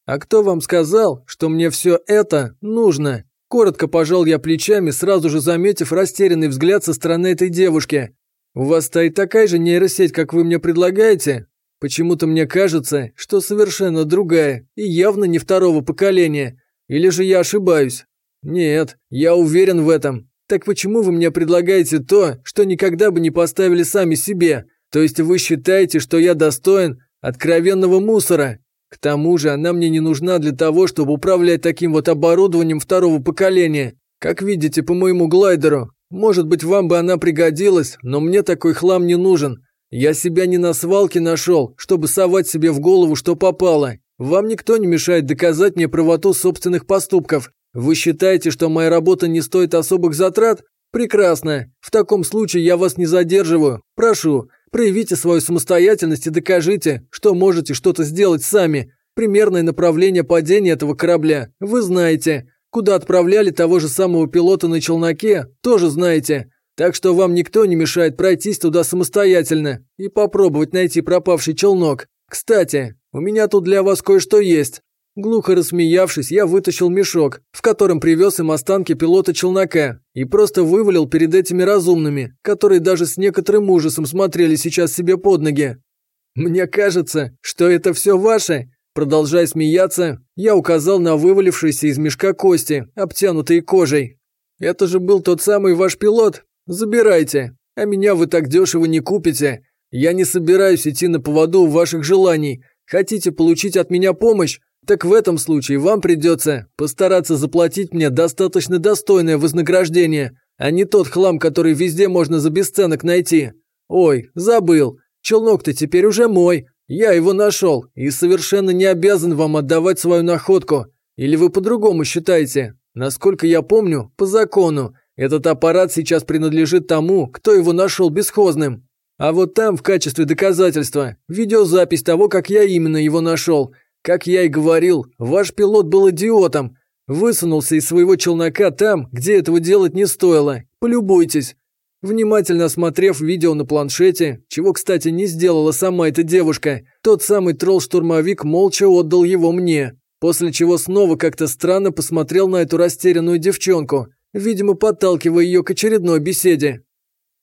«А кто вам сказал, что мне все это нужно?» Коротко пожал я плечами, сразу же заметив растерянный взгляд со стороны этой девушки. «У вас стоит такая же нейросеть, как вы мне предлагаете? Почему-то мне кажется, что совершенно другая и явно не второго поколения. Или же я ошибаюсь? Нет, я уверен в этом. Так почему вы мне предлагаете то, что никогда бы не поставили сами себе? То есть вы считаете, что я достоин откровенного мусора?» К тому же она мне не нужна для того, чтобы управлять таким вот оборудованием второго поколения. Как видите по моему глайдеру. Может быть, вам бы она пригодилась, но мне такой хлам не нужен. Я себя не на свалке нашел, чтобы совать себе в голову, что попало. Вам никто не мешает доказать мне правоту собственных поступков. Вы считаете, что моя работа не стоит особых затрат? Прекрасно. В таком случае я вас не задерживаю. Прошу, Проявите свою самостоятельность и докажите, что можете что-то сделать сами. Примерное направление падения этого корабля вы знаете. Куда отправляли того же самого пилота на челноке, тоже знаете. Так что вам никто не мешает пройтись туда самостоятельно и попробовать найти пропавший челнок. Кстати, у меня тут для вас кое-что есть. Глухо рассмеявшись, я вытащил мешок, в котором привез им останки пилота челнока, и просто вывалил перед этими разумными, которые даже с некоторым ужасом смотрели сейчас себе под ноги. «Мне кажется, что это все ваше», Продолжая смеяться, я указал на вывалившиеся из мешка кости, обтянутые кожей. «Это же был тот самый ваш пилот? Забирайте, а меня вы так дешево не купите. Я не собираюсь идти на поводу ваших желаний. Хотите получить от меня помощь? Так в этом случае вам придется постараться заплатить мне достаточно достойное вознаграждение, а не тот хлам, который везде можно за бесценок найти. Ой, забыл. Челнок-то теперь уже мой. Я его нашел и совершенно не обязан вам отдавать свою находку. Или вы по-другому считаете? Насколько я помню, по закону, этот аппарат сейчас принадлежит тому, кто его нашел бесхозным. А вот там, в качестве доказательства, видеозапись того, как я именно его нашел. Как я и говорил, ваш пилот был идиотом. Высунулся из своего челнока там, где этого делать не стоило. Полюбуйтесь. Внимательно осмотрев видео на планшете, чего, кстати, не сделала сама эта девушка, тот самый тролл-штурмовик молча отдал его мне, после чего снова как-то странно посмотрел на эту растерянную девчонку, видимо, подталкивая ее к очередной беседе.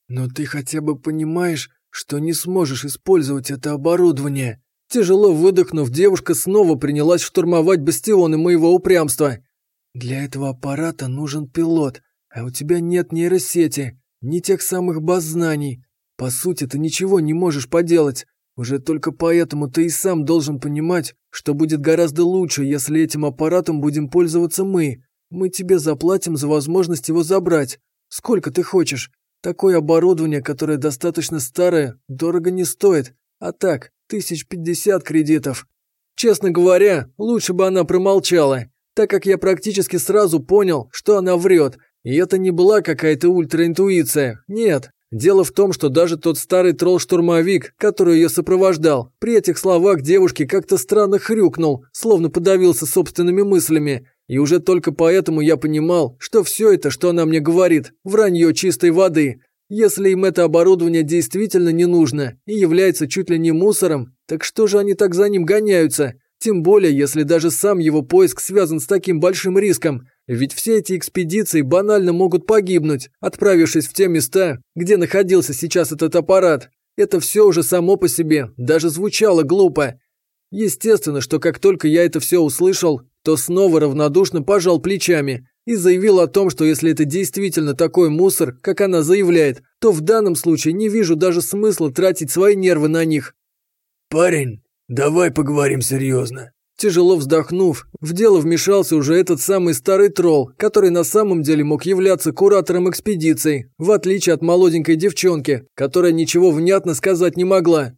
«Но ты хотя бы понимаешь, что не сможешь использовать это оборудование?» Тяжело выдохнув, девушка снова принялась штурмовать бастионы моего упрямства. «Для этого аппарата нужен пилот, а у тебя нет нейросети, ни тех самых баз знаний. По сути, ты ничего не можешь поделать. Уже только поэтому ты и сам должен понимать, что будет гораздо лучше, если этим аппаратом будем пользоваться мы. Мы тебе заплатим за возможность его забрать. Сколько ты хочешь? Такое оборудование, которое достаточно старое, дорого не стоит. А так, тысяч пятьдесят кредитов. Честно говоря, лучше бы она промолчала, так как я практически сразу понял, что она врет – и это не была какая-то ультраинтуиция. Нет. Дело в том, что даже тот старый тролл-штурмовик, который ее сопровождал, при этих словах девушки как-то странно хрюкнул, словно подавился собственными мыслями. И уже только поэтому я понимал, что все это, что она мне говорит, вранье чистой воды. Если им это оборудование действительно не нужно и является чуть ли не мусором, так что же они так за ним гоняются? Тем более, если даже сам его поиск связан с таким большим риском. Ведь все эти экспедиции банально могут погибнуть, отправившись в те места, где находился сейчас этот аппарат. Это все уже само по себе, даже звучало глупо. Естественно, что как только я это все услышал, то снова равнодушно пожал плечами и заявил о том, что если это действительно такой мусор, как она заявляет, то в данном случае не вижу даже смысла тратить свои нервы на них. «Парень, давай поговорим серьезно», Тяжело вздохнув, в дело вмешался уже этот самый старый тролл, который на самом деле мог являться куратором экспедиции, в отличие от молоденькой девчонки, которая ничего внятно сказать не могла.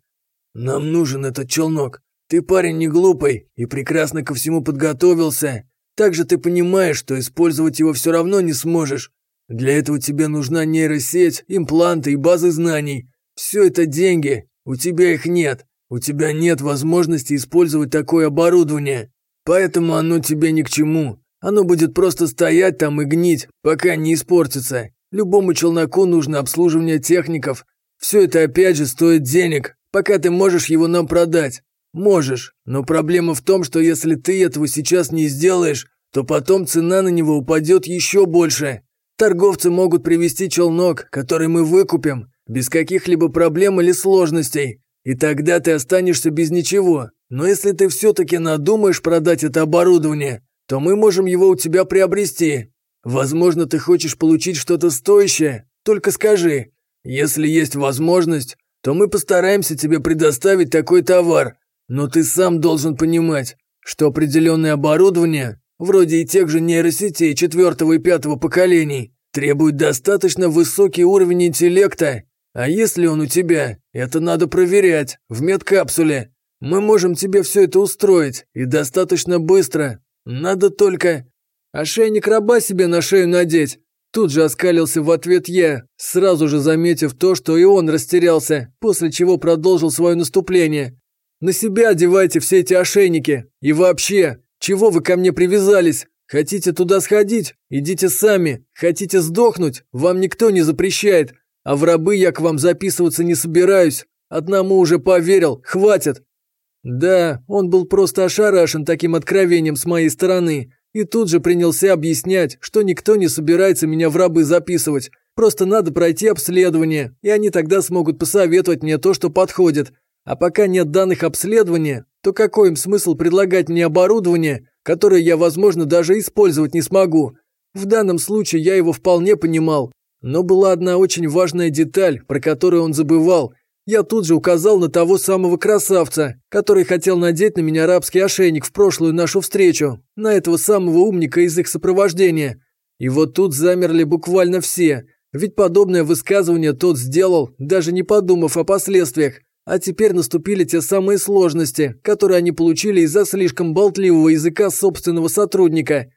«Нам нужен этот челнок. Ты парень не глупый и прекрасно ко всему подготовился. Также ты понимаешь, что использовать его все равно не сможешь. Для этого тебе нужна нейросеть, импланты и базы знаний. Все это деньги, у тебя их нет. У тебя нет возможности использовать такое оборудование, поэтому оно тебе ни к чему. Оно будет просто стоять там и гнить, пока не испортится. Любому челноку нужно обслуживание техников. Все это опять же стоит денег, пока ты можешь его нам продать. Можешь, но проблема в том, что если ты этого сейчас не сделаешь, то потом цена на него упадет еще больше. Торговцы могут привезти челнок, который мы выкупим, без каких-либо проблем или сложностей. И тогда ты останешься без ничего. Но если ты все-таки надумаешь продать это оборудование, то мы можем его у тебя приобрести. Возможно, ты хочешь получить что-то стоящее, только скажи. Если есть возможность, то мы постараемся тебе предоставить такой товар. Но ты сам должен понимать, что определенное оборудование, вроде и тех же нейросетей четвертого и пятого поколений, требует достаточно высокий уровень интеллекта а если он у тебя, это надо проверять, в медкапсуле. Мы можем тебе все это устроить, и достаточно быстро. Надо только... Ошейник раба себе на шею надеть. Тут же оскалился в ответ я, сразу же заметив то, что и он растерялся, после чего продолжил свое наступление. «На себя одевайте все эти ошейники. И вообще, чего вы ко мне привязались? Хотите туда сходить? Идите сами. Хотите сдохнуть? Вам никто не запрещает. А в рабы я к вам записываться не собираюсь. Одному уже поверил, хватит. Да, он был просто ошарашен таким откровением с моей стороны. И тут же принялся объяснять, что никто не собирается меня в рабы записывать. Просто надо пройти обследование, и они тогда смогут посоветовать мне то, что подходит. А пока нет данных обследования, то какой им смысл предлагать мне оборудование, которое я, возможно, даже использовать не смогу? В данном случае я его вполне понимал. Но была одна очень важная деталь, про которую он забывал. Я тут же указал на того самого красавца, который хотел надеть на меня арабский ошейник в прошлую нашу встречу, на этого самого умника из их сопровождения. И вот тут замерли буквально все, ведь подобное высказывание тот сделал, даже не подумав о последствиях. А теперь наступили те самые сложности, которые они получили из-за слишком болтливого языка собственного сотрудника.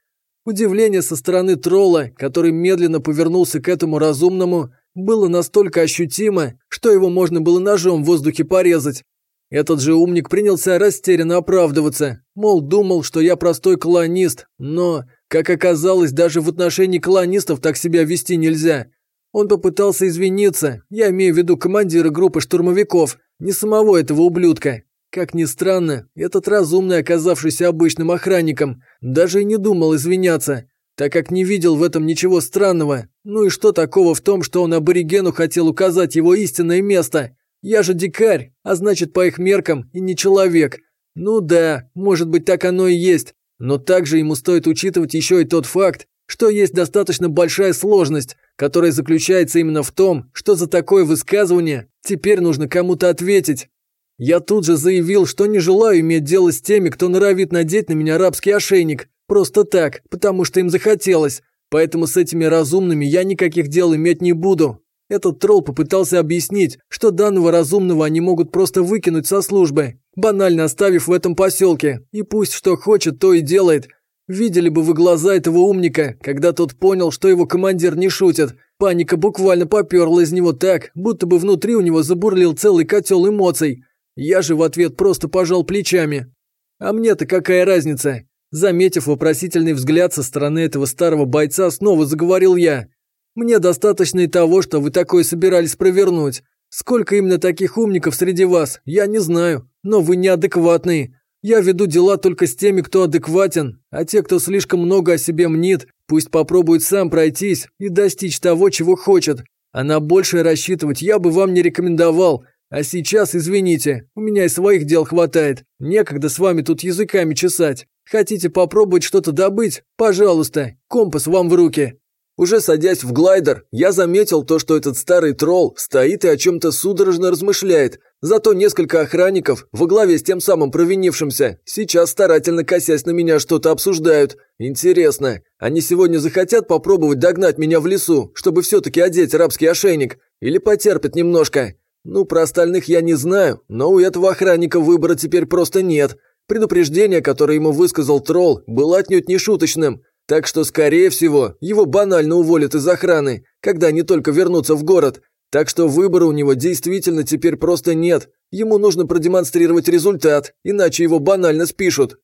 Удивление со стороны тролла, который медленно повернулся к этому разумному, было настолько ощутимо, что его можно было ножом в воздухе порезать. Этот же умник принялся растерянно оправдываться, мол, думал, что я простой колонист, но, как оказалось, даже в отношении колонистов так себя вести нельзя. Он попытался извиниться, я имею в виду командира группы штурмовиков, не самого этого ублюдка. Как ни странно, этот разумный, оказавшийся обычным охранником, даже и не думал извиняться, так как не видел в этом ничего странного. Ну и что такого в том, что он аборигену хотел указать его истинное место? Я же дикарь, а значит, по их меркам и не человек. Ну да, может быть, так оно и есть. Но также ему стоит учитывать еще и тот факт, что есть достаточно большая сложность, которая заключается именно в том, что за такое высказывание теперь нужно кому-то ответить. Я тут же заявил, что не желаю иметь дело с теми, кто норовит надеть на меня арабский ошейник, просто так, потому что им захотелось, поэтому с этими разумными я никаких дел иметь не буду. Этот тролл попытался объяснить, что данного разумного они могут просто выкинуть со службы, банально оставив в этом поселке, и пусть что хочет, то и делает, Видели бы вы глаза этого умника, когда тот понял, что его командир не шутит. Паника буквально поперла из него так, будто бы внутри у него забурлил целый котел эмоций. Я же в ответ просто пожал плечами. А мне-то какая разница? Заметив вопросительный взгляд со стороны этого старого бойца, снова заговорил я. Мне достаточно и того, что вы такое собирались провернуть. Сколько именно таких умников среди вас, я не знаю, но вы неадекватные. Я веду дела только с теми, кто адекватен, а те, кто слишком много о себе мнит, пусть попробует сам пройтись и достичь того, чего хочет. А на большее рассчитывать я бы вам не рекомендовал. А сейчас, извините, у меня и своих дел хватает. Некогда с вами тут языками чесать. Хотите попробовать что-то добыть? Пожалуйста, компас вам в руки. Уже садясь в глайдер, я заметил то, что этот старый тролл стоит и о чем-то судорожно размышляет. Зато несколько охранников, во главе с тем самым провинившимся, сейчас старательно косясь на меня что-то обсуждают. Интересно, они сегодня захотят попробовать догнать меня в лесу, чтобы все-таки одеть рабский ошейник? Или потерпят немножко? Ну, про остальных я не знаю, но у этого охранника выбора теперь просто нет. Предупреждение, которое ему высказал тролл, было отнюдь не шуточным. Так что, скорее всего, его банально уволят из охраны, когда они только вернутся в город. Так что выбора у него действительно теперь просто нет. Ему нужно продемонстрировать результат, иначе его банально спишут.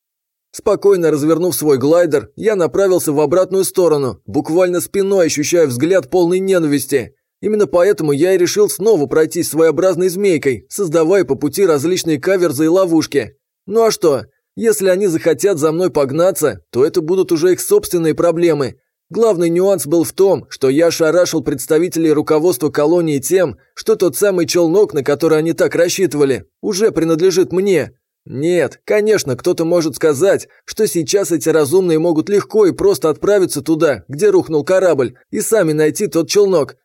Спокойно развернув свой глайдер, я направился в обратную сторону, буквально спиной ощущая взгляд полной ненависти. Именно поэтому я и решил снова пройтись своеобразной змейкой, создавая по пути различные каверзы и ловушки. Ну а что, если они захотят за мной погнаться, то это будут уже их собственные проблемы. Главный нюанс был в том, что я шарашил представителей руководства колонии тем, что тот самый челнок, на который они так рассчитывали, уже принадлежит мне. Нет, конечно, кто-то может сказать, что сейчас эти разумные могут легко и просто отправиться туда, где рухнул корабль, и сами найти тот челнок.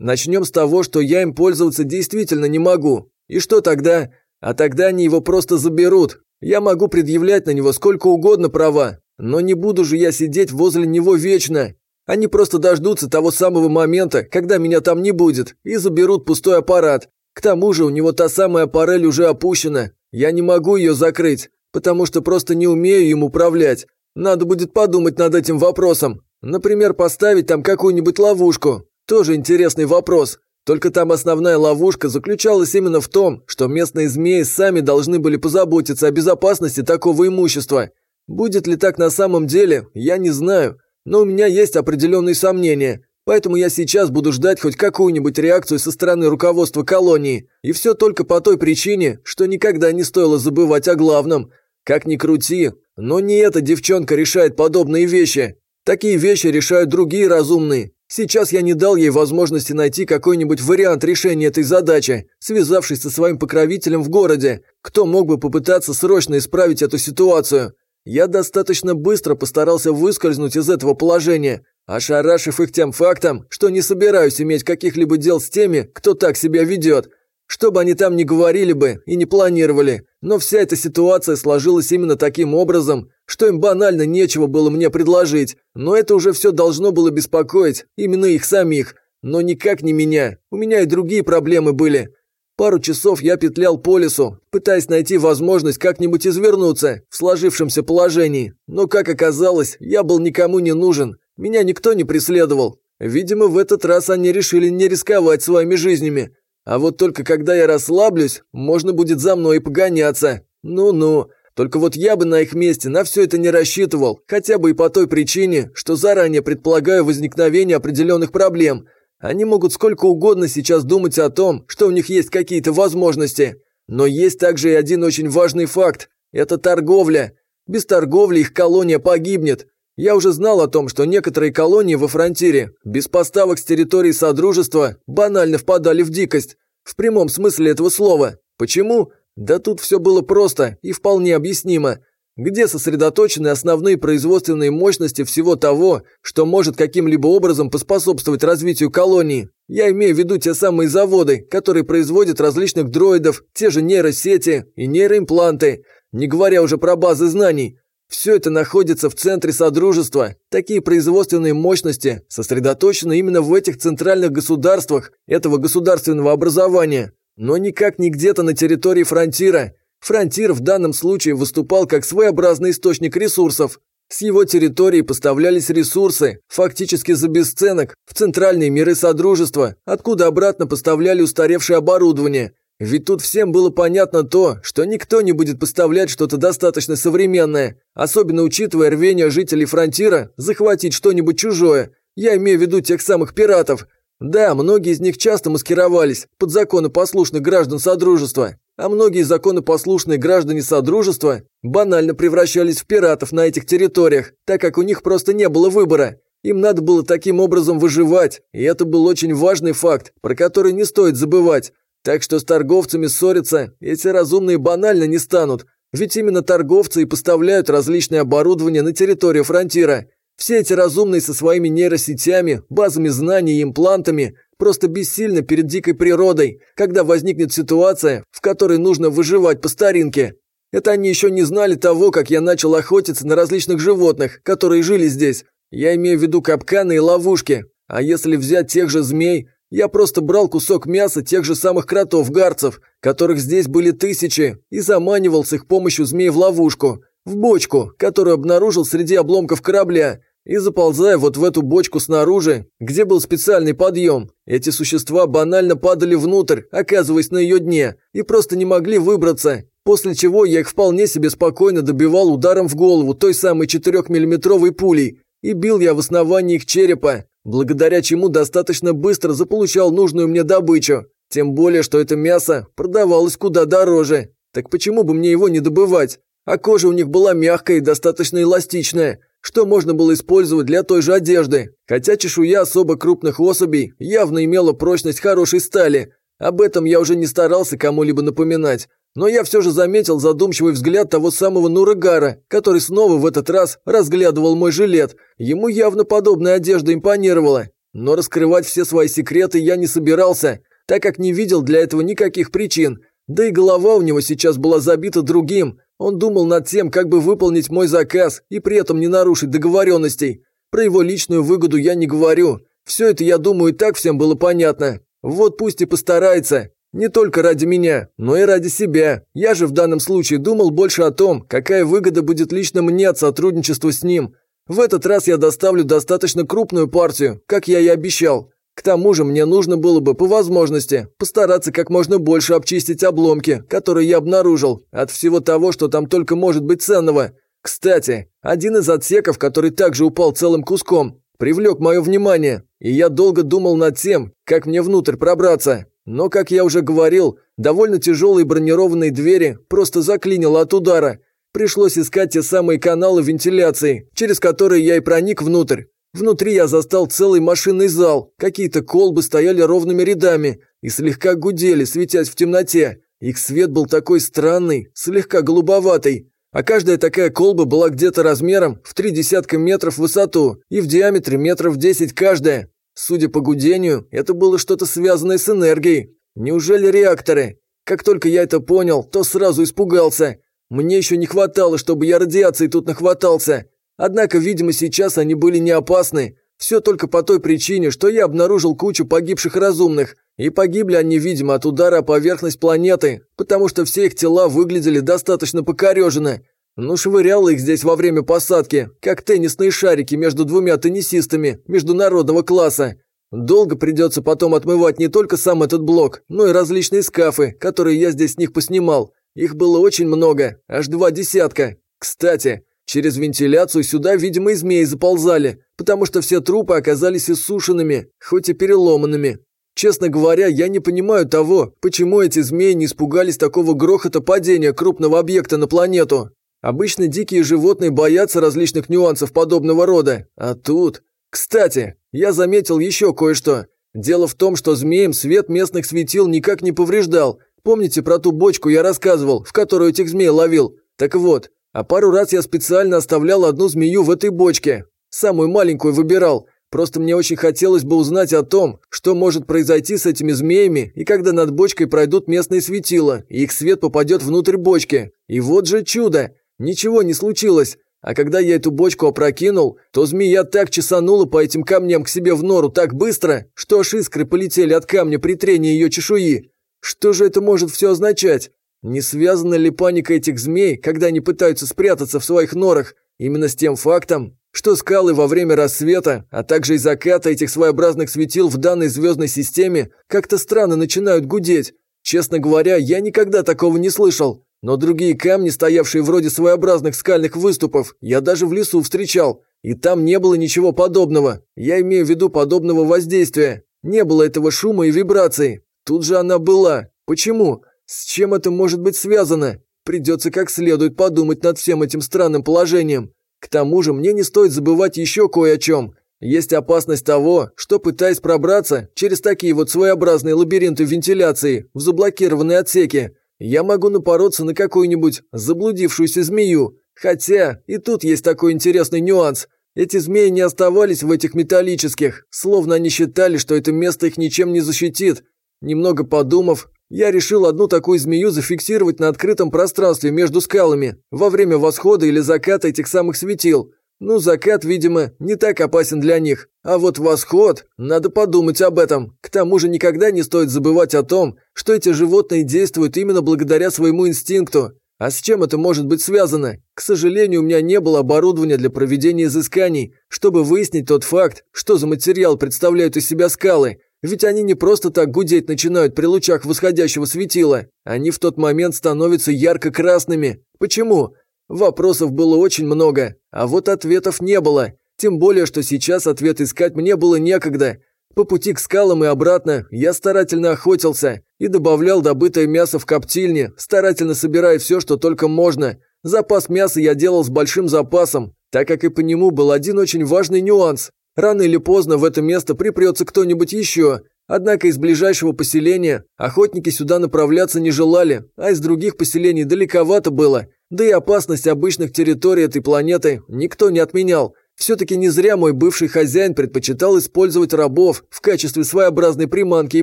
Начнем с того, что я им пользоваться действительно не могу. И что тогда? А тогда они его просто заберут, я могу предъявлять на него сколько угодно права, но не буду же я сидеть возле него вечно. Они просто дождутся того самого момента, когда меня там не будет, и заберут пустой аппарат. К тому же у него та самая аппарель уже опущена. Я не могу ее закрыть, потому что просто не умею им управлять. Надо будет подумать над этим вопросом. Например, поставить там какую-нибудь ловушку. Тоже интересный вопрос. Только там основная ловушка заключалась именно в том, что местные змеи сами должны были позаботиться о безопасности такого имущества. Будет ли так на самом деле, я не знаю, но у меня есть определенные сомнения, поэтому я сейчас буду ждать хоть какую-нибудь реакцию со стороны руководства колонии. И все только по той причине, что никогда не стоило забывать о главном. Как ни крути, но не эта девчонка решает подобные вещи. Такие вещи решают другие разумные, Сейчас я не дал ей возможности найти какой-нибудь вариант решения этой задачи, связавшись со своим покровителем в городе. Кто мог бы попытаться срочно исправить эту ситуацию? Я достаточно быстро постарался выскользнуть из этого положения, ошарашив их тем фактом, что не собираюсь иметь каких-либо дел с теми, кто так себя ведет. Что бы они там ни говорили бы и не планировали, но вся эта ситуация сложилась именно таким образом, что им банально нечего было мне предложить, но это уже все должно было беспокоить именно их самих, но никак не меня, у меня и другие проблемы были. Пару часов я петлял по лесу, пытаясь найти возможность как-нибудь извернуться в сложившемся положении, но, как оказалось, я был никому не нужен, меня никто не преследовал. Видимо, в этот раз они решили не рисковать своими жизнями, а вот только когда я расслаблюсь, можно будет за мной погоняться. Ну-ну. Только вот я бы на их месте на все это не рассчитывал, хотя бы и по той причине, что заранее предполагаю возникновение определенных проблем. Они могут сколько угодно сейчас думать о том, что у них есть какие-то возможности. Но есть также и один очень важный факт – это торговля. Без торговли их колония погибнет. Я уже знал о том, что некоторые колонии во фронтире без поставок с территории Содружества банально впадали в дикость. В прямом смысле этого слова. Почему? Да тут все было просто и вполне объяснимо. Где сосредоточены основные производственные мощности всего того, что может каким-либо образом поспособствовать развитию колонии? Я имею в виду те самые заводы, которые производят различных дроидов, те же нейросети и нейроимпланты, не говоря уже про базы знаний. Все это находится в центре Содружества. Такие производственные мощности сосредоточены именно в этих центральных государствах этого государственного образования, но никак не где-то на территории фронтира. Фронтир в данном случае выступал как своеобразный источник ресурсов. С его территории поставлялись ресурсы, фактически за бесценок, в центральные миры Содружества, откуда обратно поставляли устаревшее оборудование – ведь тут всем было понятно то, что никто не будет поставлять что-то достаточно современное, особенно учитывая рвение жителей фронтира захватить что-нибудь чужое. Я имею в виду тех самых пиратов. Да, многие из них часто маскировались под законопослушных граждан Содружества, а многие законопослушные граждане Содружества банально превращались в пиратов на этих территориях, так как у них просто не было выбора. Им надо было таким образом выживать, и это был очень важный факт, про который не стоит забывать. Так что с торговцами ссориться эти разумные банально не станут, ведь именно торговцы и поставляют различное оборудование на территорию фронтира. Все эти разумные со своими нейросетями, базами знаний и имплантами просто бессильны перед дикой природой, когда возникнет ситуация, в которой нужно выживать по старинке. Это они еще не знали того, как я начал охотиться на различных животных, которые жили здесь. Я имею в виду капканы и ловушки. А если взять тех же змей, я просто брал кусок мяса тех же самых кротов-гарцев, которых здесь были тысячи, и заманивал с их помощью змей в ловушку, в бочку, которую обнаружил среди обломков корабля, и заползая вот в эту бочку снаружи, где был специальный подъем, эти существа банально падали внутрь, оказываясь на ее дне, и просто не могли выбраться, после чего я их вполне себе спокойно добивал ударом в голову той самой 4-миллиметровой пулей, и бил я в основании их черепа, благодаря чему достаточно быстро заполучал нужную мне добычу. Тем более, что это мясо продавалось куда дороже. Так почему бы мне его не добывать? А кожа у них была мягкая и достаточно эластичная, что можно было использовать для той же одежды. Хотя чешуя особо крупных особей явно имела прочность хорошей стали. Об этом я уже не старался кому-либо напоминать. Но я все же заметил задумчивый взгляд того самого Нурагара, который снова в этот раз разглядывал мой жилет. Ему явно подобная одежда импонировала. Но раскрывать все свои секреты я не собирался, так как не видел для этого никаких причин. Да и голова у него сейчас была забита другим. Он думал над тем, как бы выполнить мой заказ и при этом не нарушить договоренностей. Про его личную выгоду я не говорю. Все это, я думаю, и так всем было понятно. Вот пусть и постарается. Не только ради меня, но и ради себя. Я же в данном случае думал больше о том, какая выгода будет лично мне от сотрудничества с ним. В этот раз я доставлю достаточно крупную партию, как я и обещал. К тому же мне нужно было бы, по возможности, постараться как можно больше обчистить обломки, которые я обнаружил, от всего того, что там только может быть ценного. Кстати, один из отсеков, который также упал целым куском, привлек мое внимание, и я долго думал над тем, как мне внутрь пробраться. Но, как я уже говорил, довольно тяжелые бронированные двери просто заклинило от удара. Пришлось искать те самые каналы вентиляции, через которые я и проник внутрь. Внутри я застал целый машинный зал, какие-то колбы стояли ровными рядами и слегка гудели, светясь в темноте. Их свет был такой странный, слегка голубоватый. А каждая такая колба была где-то размером в три десятка метров в высоту и в диаметре метров десять каждая. Судя по гудению, это было что-то связанное с энергией. Неужели реакторы? Как только я это понял, то сразу испугался. Мне еще не хватало, чтобы я радиации тут нахватался. Однако, видимо, сейчас они были не опасны. Все только по той причине, что я обнаружил кучу погибших разумных, и погибли они, видимо, от удара о поверхность планеты, потому что все их тела выглядели достаточно покореженно. Ну, швыряло их здесь во время посадки, как теннисные шарики между двумя теннисистами международного класса. Долго придется потом отмывать не только сам этот блок, но и различные скафы, которые я здесь с них поснимал. Их было очень много, аж два десятка. Кстати, через вентиляцию сюда, видимо, и змеи заползали, потому что все трупы оказались иссушенными, хоть и переломанными. Честно говоря, я не понимаю того, почему эти змеи не испугались такого грохота падения крупного объекта на планету. Обычно дикие животные боятся различных нюансов подобного рода, а тут... Кстати, я заметил еще кое-что. Дело в том, что змеям свет местных светил никак не повреждал. Помните про ту бочку я рассказывал, в которую этих змей ловил? Так вот, а пару раз я специально оставлял одну змею в этой бочке. Самую маленькую выбирал. Просто мне очень хотелось бы узнать о том, что может произойти с этими змеями, и когда над бочкой пройдут местные светила, и их свет попадет внутрь бочки. И вот же чудо! Ничего не случилось. А когда я эту бочку опрокинул, то змея так чесанула по этим камням к себе в нору так быстро, что аж искры полетели от камня при трении ее чешуи. Что же это может все означать? Не связана ли паника этих змей, когда они пытаются спрятаться в своих норах, именно с тем фактом, что скалы во время рассвета, а также и заката этих своеобразных светил в данной звездной системе как-то странно начинают гудеть? Честно говоря, я никогда такого не слышал. Но другие камни, стоявшие вроде своеобразных скальных выступов, я даже в лесу встречал, и там не было ничего подобного. Я имею в виду подобного воздействия. Не было этого шума и вибрации. Тут же она была. Почему? С чем это может быть связано? Придется как следует подумать над всем этим странным положением. К тому же мне не стоит забывать еще кое о чем. Есть опасность того, что пытаясь пробраться через такие вот своеобразные лабиринты вентиляции в заблокированные отсеки, я могу напороться на какую-нибудь заблудившуюся змею. Хотя и тут есть такой интересный нюанс. Эти змеи не оставались в этих металлических, словно они считали, что это место их ничем не защитит. Немного подумав, я решил одну такую змею зафиксировать на открытом пространстве между скалами во время восхода или заката этих самых светил. Ну, закат, видимо, не так опасен для них. А вот восход, надо подумать об этом. К тому же никогда не стоит забывать о том, что эти животные действуют именно благодаря своему инстинкту. А с чем это может быть связано? К сожалению, у меня не было оборудования для проведения изысканий, чтобы выяснить тот факт, что за материал представляют из себя скалы. Ведь они не просто так гудеть начинают при лучах восходящего светила. Они в тот момент становятся ярко-красными. Почему? Вопросов было очень много, а вот ответов не было. Тем более, что сейчас ответ искать мне было некогда. По пути к скалам и обратно я старательно охотился и добавлял добытое мясо в коптильне, старательно собирая все, что только можно. Запас мяса я делал с большим запасом, так как и по нему был один очень важный нюанс. Рано или поздно в это место припрется кто-нибудь еще, Однако из ближайшего поселения охотники сюда направляться не желали, а из других поселений далековато было. Да и опасность обычных территорий этой планеты никто не отменял. Все-таки не зря мой бывший хозяин предпочитал использовать рабов в качестве своеобразной приманки и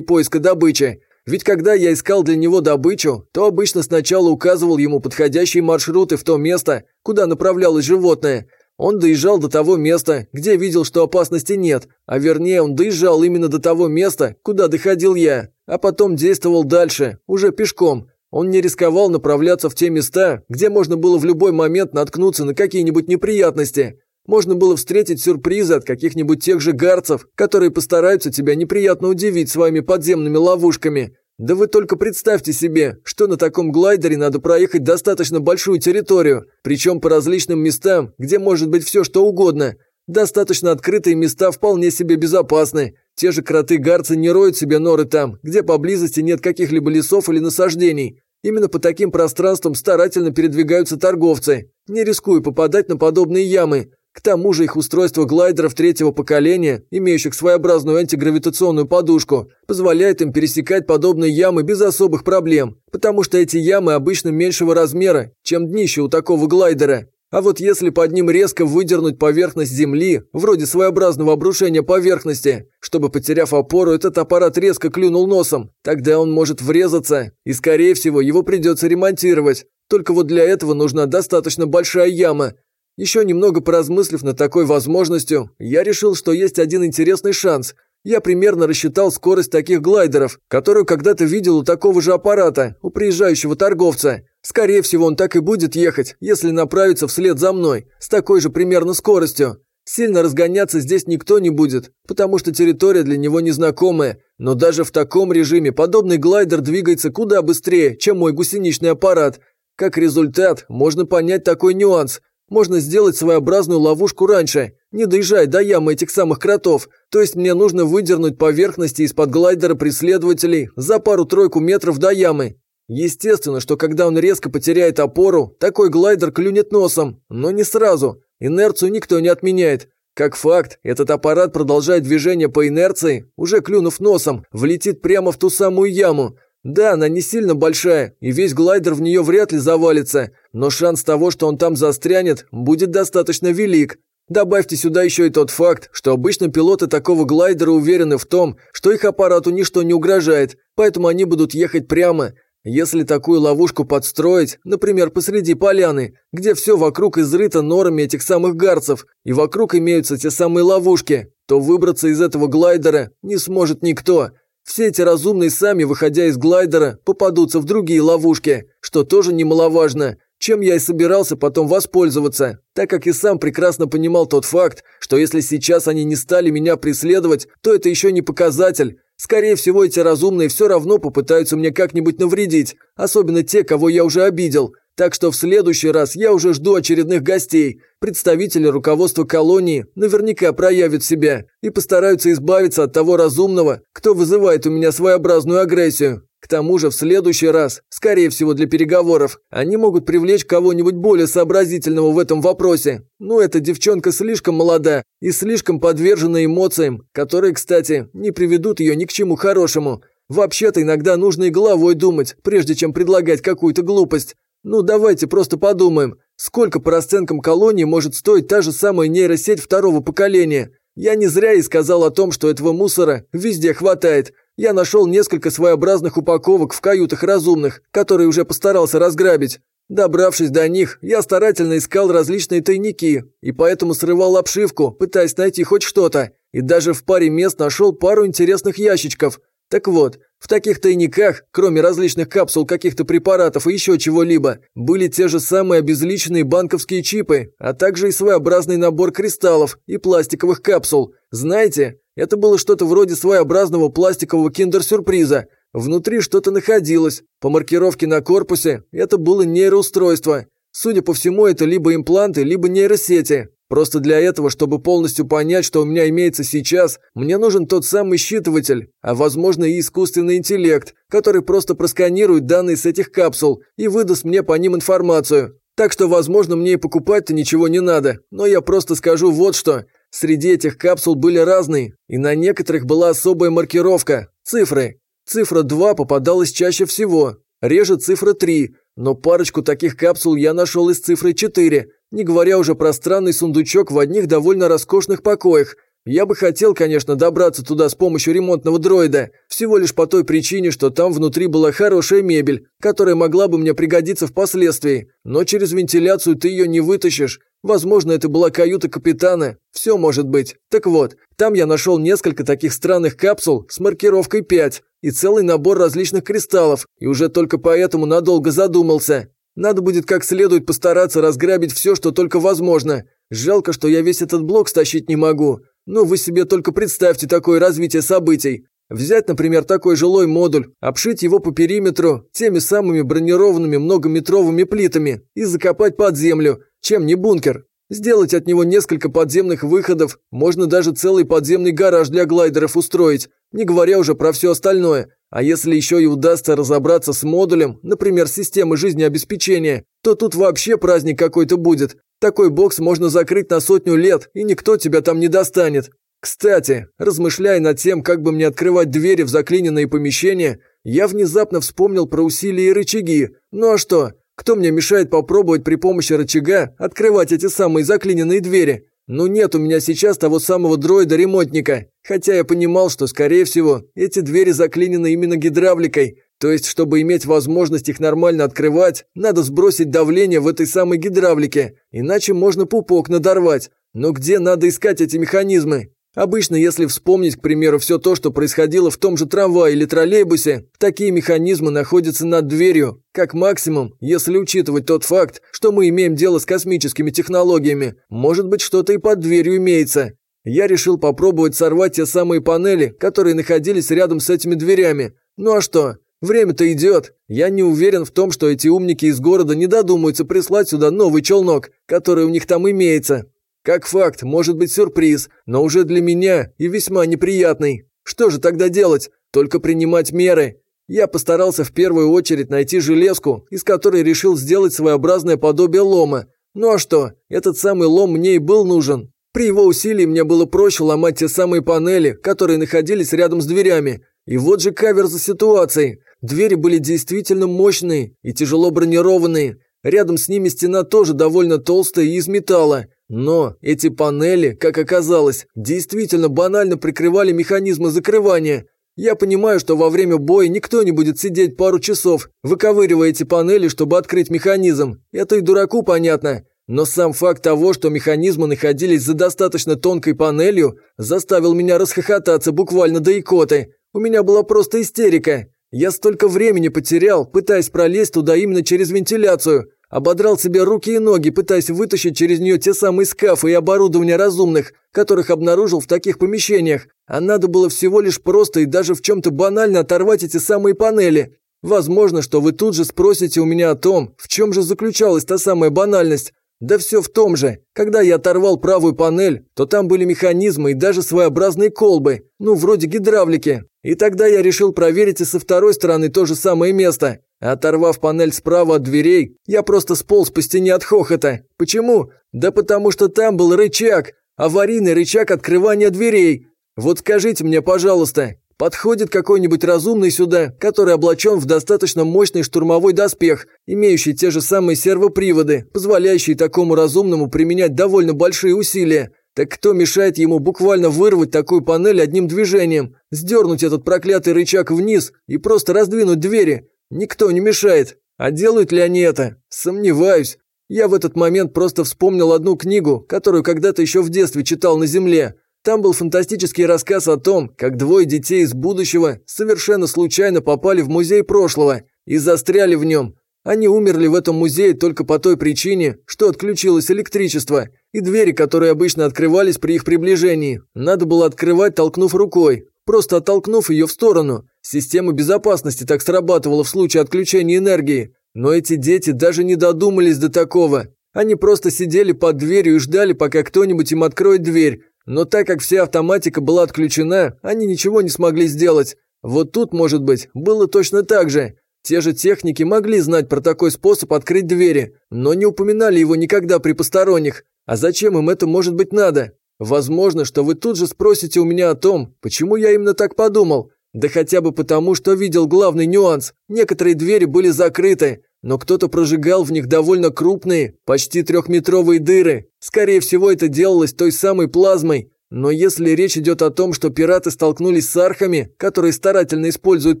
поиска добычи. Ведь когда я искал для него добычу, то обычно сначала указывал ему подходящие маршруты в то место, куда направлялось животное, он доезжал до того места, где видел, что опасности нет, а вернее он доезжал именно до того места, куда доходил я, а потом действовал дальше, уже пешком. Он не рисковал направляться в те места, где можно было в любой момент наткнуться на какие-нибудь неприятности. Можно было встретить сюрпризы от каких-нибудь тех же гарцев, которые постараются тебя неприятно удивить своими подземными ловушками. Да вы только представьте себе, что на таком глайдере надо проехать достаточно большую территорию, причем по различным местам, где может быть все что угодно. Достаточно открытые места вполне себе безопасны. Те же кроты-гарцы не роют себе норы там, где поблизости нет каких-либо лесов или насаждений. Именно по таким пространствам старательно передвигаются торговцы, не рискуя попадать на подобные ямы. К тому же их устройство глайдеров третьего поколения, имеющих своеобразную антигравитационную подушку, позволяет им пересекать подобные ямы без особых проблем, потому что эти ямы обычно меньшего размера, чем днище у такого глайдера. А вот если под ним резко выдернуть поверхность Земли, вроде своеобразного обрушения поверхности, чтобы, потеряв опору, этот аппарат резко клюнул носом, тогда он может врезаться, и, скорее всего, его придется ремонтировать. Только вот для этого нужна достаточно большая яма. Еще немного поразмыслив над такой возможностью, я решил, что есть один интересный шанс – я примерно рассчитал скорость таких глайдеров, которую когда-то видел у такого же аппарата, у приезжающего торговца. Скорее всего, он так и будет ехать, если направиться вслед за мной, с такой же примерно скоростью. Сильно разгоняться здесь никто не будет, потому что территория для него незнакомая, но даже в таком режиме подобный глайдер двигается куда быстрее, чем мой гусеничный аппарат. Как результат, можно понять такой нюанс. Можно сделать своеобразную ловушку раньше, не доезжая до ямы этих самых кротов. То есть мне нужно выдернуть поверхности из-под глайдера преследователей за пару-тройку метров до ямы. Естественно, что когда он резко потеряет опору, такой глайдер клюнет носом, но не сразу. Инерцию никто не отменяет. Как факт, этот аппарат продолжает движение по инерции, уже клюнув носом, влетит прямо в ту самую яму. Да, она не сильно большая, и весь глайдер в нее вряд ли завалится, но шанс того, что он там застрянет, будет достаточно велик. Добавьте сюда еще и тот факт, что обычно пилоты такого глайдера уверены в том, что их аппарату ничто не угрожает, поэтому они будут ехать прямо. Если такую ловушку подстроить, например, посреди поляны, где все вокруг изрыто норами этих самых гарцев, и вокруг имеются те самые ловушки, то выбраться из этого глайдера не сможет никто – все эти разумные сами, выходя из глайдера, попадутся в другие ловушки, что тоже немаловажно, чем я и собирался потом воспользоваться, так как и сам прекрасно понимал тот факт, что если сейчас они не стали меня преследовать, то это еще не показатель. Скорее всего, эти разумные все равно попытаются мне как-нибудь навредить, особенно те, кого я уже обидел. Так что в следующий раз я уже жду очередных гостей. Представители руководства колонии наверняка проявят себя и постараются избавиться от того разумного, кто вызывает у меня своеобразную агрессию. К тому же в следующий раз, скорее всего для переговоров, они могут привлечь кого-нибудь более сообразительного в этом вопросе. Ну, эта девчонка слишком молода и слишком подвержена эмоциям, которые, кстати, не приведут ее ни к чему хорошему. Вообще-то иногда нужно и головой думать, прежде чем предлагать какую-то глупость. Ну, давайте просто подумаем, сколько по расценкам колонии может стоить та же самая нейросеть второго поколения? Я не зря и сказал о том, что этого мусора везде хватает. Я нашел несколько своеобразных упаковок в каютах разумных, которые уже постарался разграбить. Добравшись до них, я старательно искал различные тайники, и поэтому срывал обшивку, пытаясь найти хоть что-то, и даже в паре мест нашел пару интересных ящичков. Так вот, в таких тайниках, кроме различных капсул каких-то препаратов и еще чего-либо, были те же самые обезличенные банковские чипы, а также и своеобразный набор кристаллов и пластиковых капсул. Знаете, это было что-то вроде своеобразного пластикового киндер-сюрприза. Внутри что-то находилось. По маркировке на корпусе это было нейроустройство. Судя по всему, это либо импланты, либо нейросети. Просто для этого, чтобы полностью понять, что у меня имеется сейчас, мне нужен тот самый считыватель, а возможно и искусственный интеллект, который просто просканирует данные с этих капсул и выдаст мне по ним информацию. Так что, возможно, мне и покупать-то ничего не надо, но я просто скажу вот что. Среди этих капсул были разные, и на некоторых была особая маркировка – цифры. Цифра 2 попадалась чаще всего, реже цифра 3, но парочку таких капсул я нашел из цифры 4, не говоря уже про странный сундучок в одних довольно роскошных покоях. Я бы хотел, конечно, добраться туда с помощью ремонтного дроида, всего лишь по той причине, что там внутри была хорошая мебель, которая могла бы мне пригодиться впоследствии, но через вентиляцию ты ее не вытащишь. Возможно, это была каюта капитана, все может быть. Так вот, там я нашел несколько таких странных капсул с маркировкой 5 и целый набор различных кристаллов, и уже только поэтому надолго задумался. Надо будет как следует постараться разграбить все, что только возможно. Жалко, что я весь этот блок стащить не могу. Но вы себе только представьте такое развитие событий. Взять, например, такой жилой модуль, обшить его по периметру теми самыми бронированными многометровыми плитами и закопать под землю, чем не бункер. Сделать от него несколько подземных выходов, можно даже целый подземный гараж для глайдеров устроить, не говоря уже про все остальное. А если еще и удастся разобраться с модулем, например, системы жизнеобеспечения, то тут вообще праздник какой-то будет. Такой бокс можно закрыть на сотню лет, и никто тебя там не достанет. Кстати, размышляя над тем, как бы мне открывать двери в заклиненные помещения, я внезапно вспомнил про усилия и рычаги. Ну а что? Кто мне мешает попробовать при помощи рычага открывать эти самые заклиненные двери? Ну нет у меня сейчас того самого дроида-ремонтника, хотя я понимал, что, скорее всего, эти двери заклинены именно гидравликой, то есть, чтобы иметь возможность их нормально открывать, надо сбросить давление в этой самой гидравлике, иначе можно пупок надорвать. Но где надо искать эти механизмы? Обычно, если вспомнить, к примеру, все то, что происходило в том же трамвае или троллейбусе, такие механизмы находятся над дверью. Как максимум, если учитывать тот факт, что мы имеем дело с космическими технологиями, может быть что-то и под дверью имеется. Я решил попробовать сорвать те самые панели, которые находились рядом с этими дверями. Ну а что? Время-то идет. Я не уверен в том, что эти умники из города не додумаются прислать сюда новый челнок, который у них там имеется. Как факт, может быть сюрприз, но уже для меня и весьма неприятный. Что же тогда делать? Только принимать меры. Я постарался в первую очередь найти железку, из которой решил сделать своеобразное подобие лома. Ну а что, этот самый лом мне и был нужен. При его усилии мне было проще ломать те самые панели, которые находились рядом с дверями. И вот же кавер за ситуацией. Двери были действительно мощные и тяжело бронированные. Рядом с ними стена тоже довольно толстая и из металла. Но эти панели, как оказалось, действительно банально прикрывали механизмы закрывания. Я понимаю, что во время боя никто не будет сидеть пару часов, выковыривая эти панели, чтобы открыть механизм. Это и дураку понятно. Но сам факт того, что механизмы находились за достаточно тонкой панелью, заставил меня расхохотаться буквально до икоты. У меня была просто истерика. Я столько времени потерял, пытаясь пролезть туда именно через вентиляцию. Ободрал себе руки и ноги, пытаясь вытащить через нее те самые скафы и оборудование разумных, которых обнаружил в таких помещениях. А надо было всего лишь просто и даже в чем-то банально оторвать эти самые панели. Возможно, что вы тут же спросите у меня о том, в чем же заключалась та самая банальность. Да все в том же. Когда я оторвал правую панель, то там были механизмы и даже своеобразные колбы, ну, вроде гидравлики. И тогда я решил проверить и со второй стороны то же самое место. Оторвав панель справа от дверей, я просто сполз по стене от хохота. Почему? Да потому что там был рычаг, аварийный рычаг открывания дверей. Вот скажите мне, пожалуйста, подходит какой-нибудь разумный сюда, который облачен в достаточно мощный штурмовой доспех, имеющий те же самые сервоприводы, позволяющие такому разумному применять довольно большие усилия. Так кто мешает ему буквально вырвать такую панель одним движением, сдернуть этот проклятый рычаг вниз и просто раздвинуть двери? Никто не мешает. А делают ли они это? Сомневаюсь. Я в этот момент просто вспомнил одну книгу, которую когда-то еще в детстве читал на Земле. Там был фантастический рассказ о том, как двое детей из будущего совершенно случайно попали в музей прошлого и застряли в нем. Они умерли в этом музее только по той причине, что отключилось электричество, и двери, которые обычно открывались при их приближении, надо было открывать, толкнув рукой, просто оттолкнув ее в сторону. Система безопасности так срабатывала в случае отключения энергии. Но эти дети даже не додумались до такого. Они просто сидели под дверью и ждали, пока кто-нибудь им откроет дверь. Но так как вся автоматика была отключена, они ничего не смогли сделать. Вот тут, может быть, было точно так же. Те же техники могли знать про такой способ открыть двери, но не упоминали его никогда при посторонних. А зачем им это может быть надо? Возможно, что вы тут же спросите у меня о том, почему я именно так подумал. Да хотя бы потому, что видел главный нюанс. Некоторые двери были закрыты, но кто-то прожигал в них довольно крупные, почти трехметровые дыры. Скорее всего, это делалось той самой плазмой. Но если речь идет о том, что пираты столкнулись с архами, которые старательно используют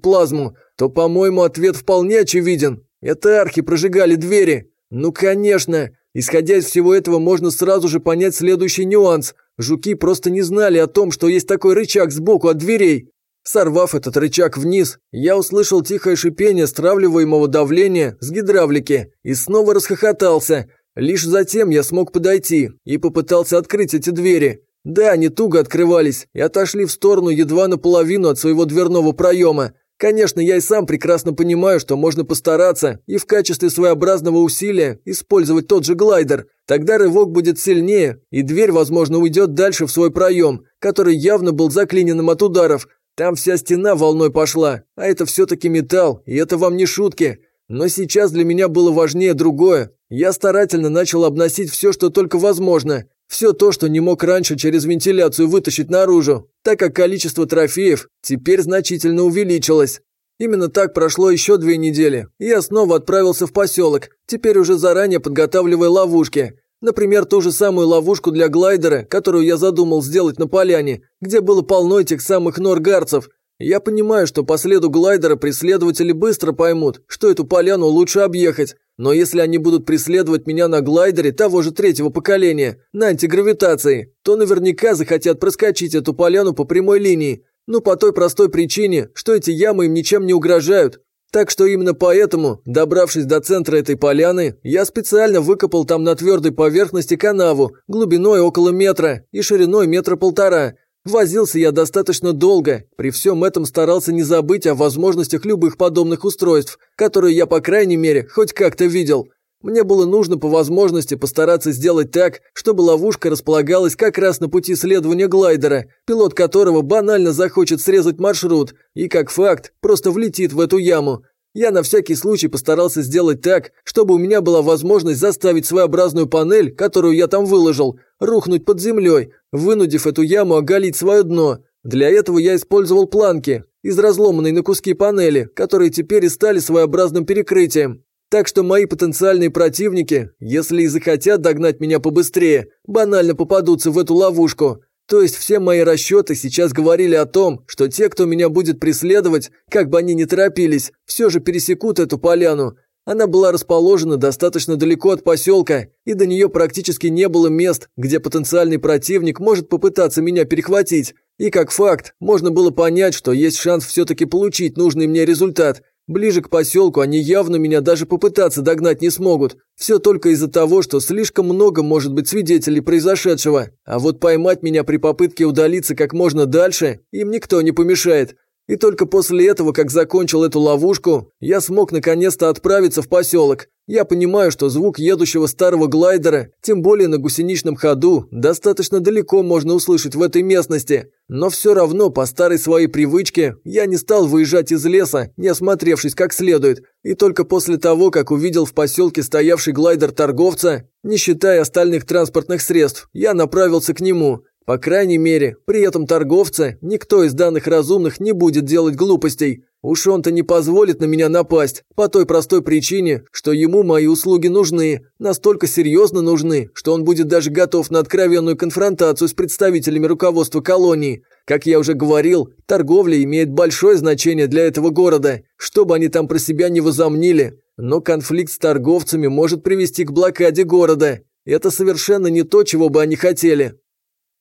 плазму, то, по-моему, ответ вполне очевиден. Это архи прожигали двери. Ну, конечно. Исходя из всего этого, можно сразу же понять следующий нюанс. Жуки просто не знали о том, что есть такой рычаг сбоку от дверей. Сорвав этот рычаг вниз, я услышал тихое шипение стравливаемого давления с гидравлики и снова расхохотался. Лишь затем я смог подойти и попытался открыть эти двери. Да, они туго открывались и отошли в сторону едва наполовину от своего дверного проема. Конечно, я и сам прекрасно понимаю, что можно постараться и в качестве своеобразного усилия использовать тот же глайдер. Тогда рывок будет сильнее, и дверь, возможно, уйдет дальше в свой проем, который явно был заклиненным от ударов, там вся стена волной пошла, а это все-таки металл, и это вам не шутки. Но сейчас для меня было важнее другое. Я старательно начал обносить все, что только возможно. Все то, что не мог раньше через вентиляцию вытащить наружу, так как количество трофеев теперь значительно увеличилось. Именно так прошло еще две недели, я снова отправился в поселок, теперь уже заранее подготавливая ловушки. Например, ту же самую ловушку для глайдера, которую я задумал сделать на поляне, где было полно этих самых норгарцев. Я понимаю, что по следу глайдера преследователи быстро поймут, что эту поляну лучше объехать. Но если они будут преследовать меня на глайдере того же третьего поколения, на антигравитации, то наверняка захотят проскочить эту поляну по прямой линии. Ну, по той простой причине, что эти ямы им ничем не угрожают. Так что именно поэтому, добравшись до центра этой поляны, я специально выкопал там на твердой поверхности канаву, глубиной около метра и шириной метра полтора. Возился я достаточно долго, при всем этом старался не забыть о возможностях любых подобных устройств, которые я, по крайней мере, хоть как-то видел. Мне было нужно по возможности постараться сделать так, чтобы ловушка располагалась как раз на пути следования глайдера, пилот которого банально захочет срезать маршрут и, как факт, просто влетит в эту яму. Я на всякий случай постарался сделать так, чтобы у меня была возможность заставить своеобразную панель, которую я там выложил, рухнуть под землей, вынудив эту яму оголить свое дно. Для этого я использовал планки из разломанной на куски панели, которые теперь и стали своеобразным перекрытием. Так что мои потенциальные противники, если и захотят догнать меня побыстрее, банально попадутся в эту ловушку. То есть все мои расчеты сейчас говорили о том, что те, кто меня будет преследовать, как бы они ни торопились, все же пересекут эту поляну. Она была расположена достаточно далеко от поселка, и до нее практически не было мест, где потенциальный противник может попытаться меня перехватить. И как факт, можно было понять, что есть шанс все-таки получить нужный мне результат – Ближе к поселку они явно меня даже попытаться догнать не смогут. Все только из-за того, что слишком много может быть свидетелей произошедшего. А вот поймать меня при попытке удалиться как можно дальше им никто не помешает. И только после этого, как закончил эту ловушку, я смог наконец-то отправиться в поселок. Я понимаю, что звук едущего старого глайдера, тем более на гусеничном ходу, достаточно далеко можно услышать в этой местности. Но все равно, по старой своей привычке, я не стал выезжать из леса, не осмотревшись как следует. И только после того, как увидел в поселке стоявший глайдер торговца, не считая остальных транспортных средств, я направился к нему. По крайней мере, при этом торговца никто из данных разумных не будет делать глупостей. Уж он-то не позволит на меня напасть, по той простой причине, что ему мои услуги нужны, настолько серьезно нужны, что он будет даже готов на откровенную конфронтацию с представителями руководства колонии. Как я уже говорил, торговля имеет большое значение для этого города, что бы они там про себя не возомнили. Но конфликт с торговцами может привести к блокаде города. Это совершенно не то, чего бы они хотели.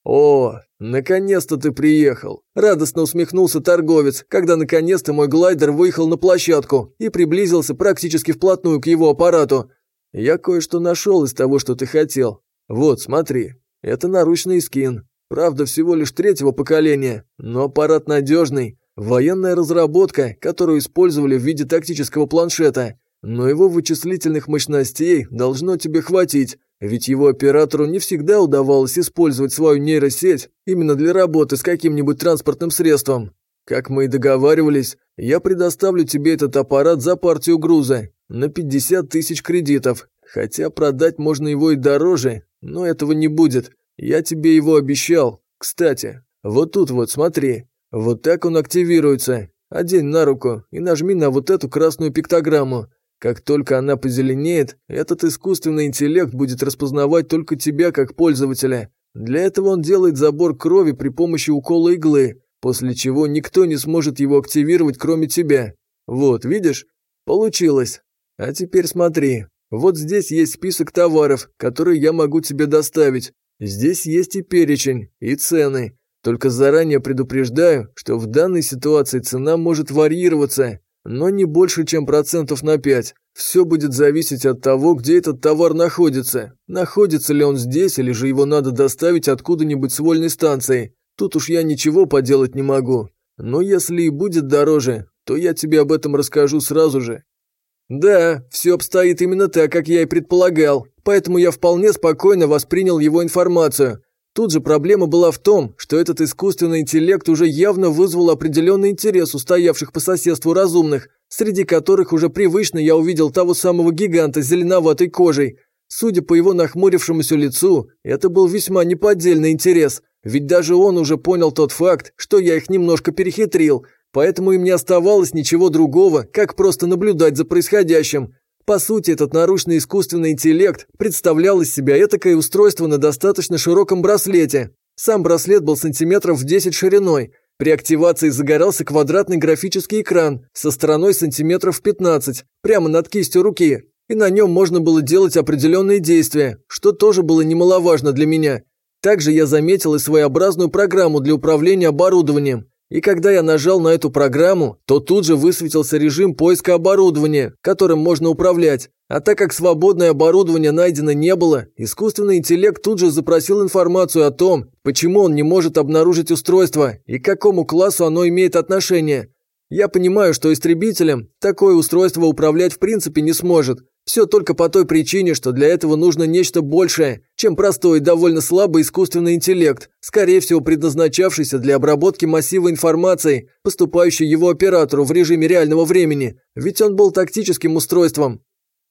«О, наконец-то ты приехал!» – радостно усмехнулся торговец, когда наконец-то мой глайдер выехал на площадку и приблизился практически вплотную к его аппарату. «Я кое-что нашел из того, что ты хотел. Вот, смотри, это наручный скин. Правда, всего лишь третьего поколения, но аппарат надежный. Военная разработка, которую использовали в виде тактического планшета. Но его вычислительных мощностей должно тебе хватить, ведь его оператору не всегда удавалось использовать свою нейросеть именно для работы с каким-нибудь транспортным средством. Как мы и договаривались, я предоставлю тебе этот аппарат за партию груза на 50 тысяч кредитов. Хотя продать можно его и дороже, но этого не будет. Я тебе его обещал. Кстати, вот тут вот смотри. Вот так он активируется. Одень на руку и нажми на вот эту красную пиктограмму. Как только она позеленеет, этот искусственный интеллект будет распознавать только тебя как пользователя. Для этого он делает забор крови при помощи укола иглы, после чего никто не сможет его активировать, кроме тебя. Вот, видишь? Получилось. А теперь смотри. Вот здесь есть список товаров, которые я могу тебе доставить. Здесь есть и перечень, и цены. Только заранее предупреждаю, что в данной ситуации цена может варьироваться, но не больше, чем процентов на 5. Все будет зависеть от того, где этот товар находится. Находится ли он здесь, или же его надо доставить откуда-нибудь с вольной станции. Тут уж я ничего поделать не могу. Но если и будет дороже, то я тебе об этом расскажу сразу же. Да, все обстоит именно так, как я и предполагал, поэтому я вполне спокойно воспринял его информацию. Тут же проблема была в том, что этот искусственный интеллект уже явно вызвал определенный интерес у стоявших по соседству разумных, среди которых уже привычно я увидел того самого гиганта с зеленоватой кожей. Судя по его нахмурившемуся лицу, это был весьма неподдельный интерес, ведь даже он уже понял тот факт, что я их немножко перехитрил, поэтому им не оставалось ничего другого, как просто наблюдать за происходящим. По сути, этот нарушенный искусственный интеллект представлял из себя этакое устройство на достаточно широком браслете. Сам браслет был сантиметров в 10 шириной. При активации загорался квадратный графический экран со стороной сантиметров 15, прямо над кистью руки. И на нем можно было делать определенные действия, что тоже было немаловажно для меня. Также я заметил и своеобразную программу для управления оборудованием. И когда я нажал на эту программу, то тут же высветился режим поиска оборудования, которым можно управлять. А так как свободное оборудование найдено не было, искусственный интеллект тут же запросил информацию о том, почему он не может обнаружить устройство и к какому классу оно имеет отношение. Я понимаю, что истребителем такое устройство управлять в принципе не сможет. Все только по той причине, что для этого нужно нечто большее, чем простой и довольно слабый искусственный интеллект, скорее всего предназначавшийся для обработки массива информации, поступающей его оператору в режиме реального времени, ведь он был тактическим устройством.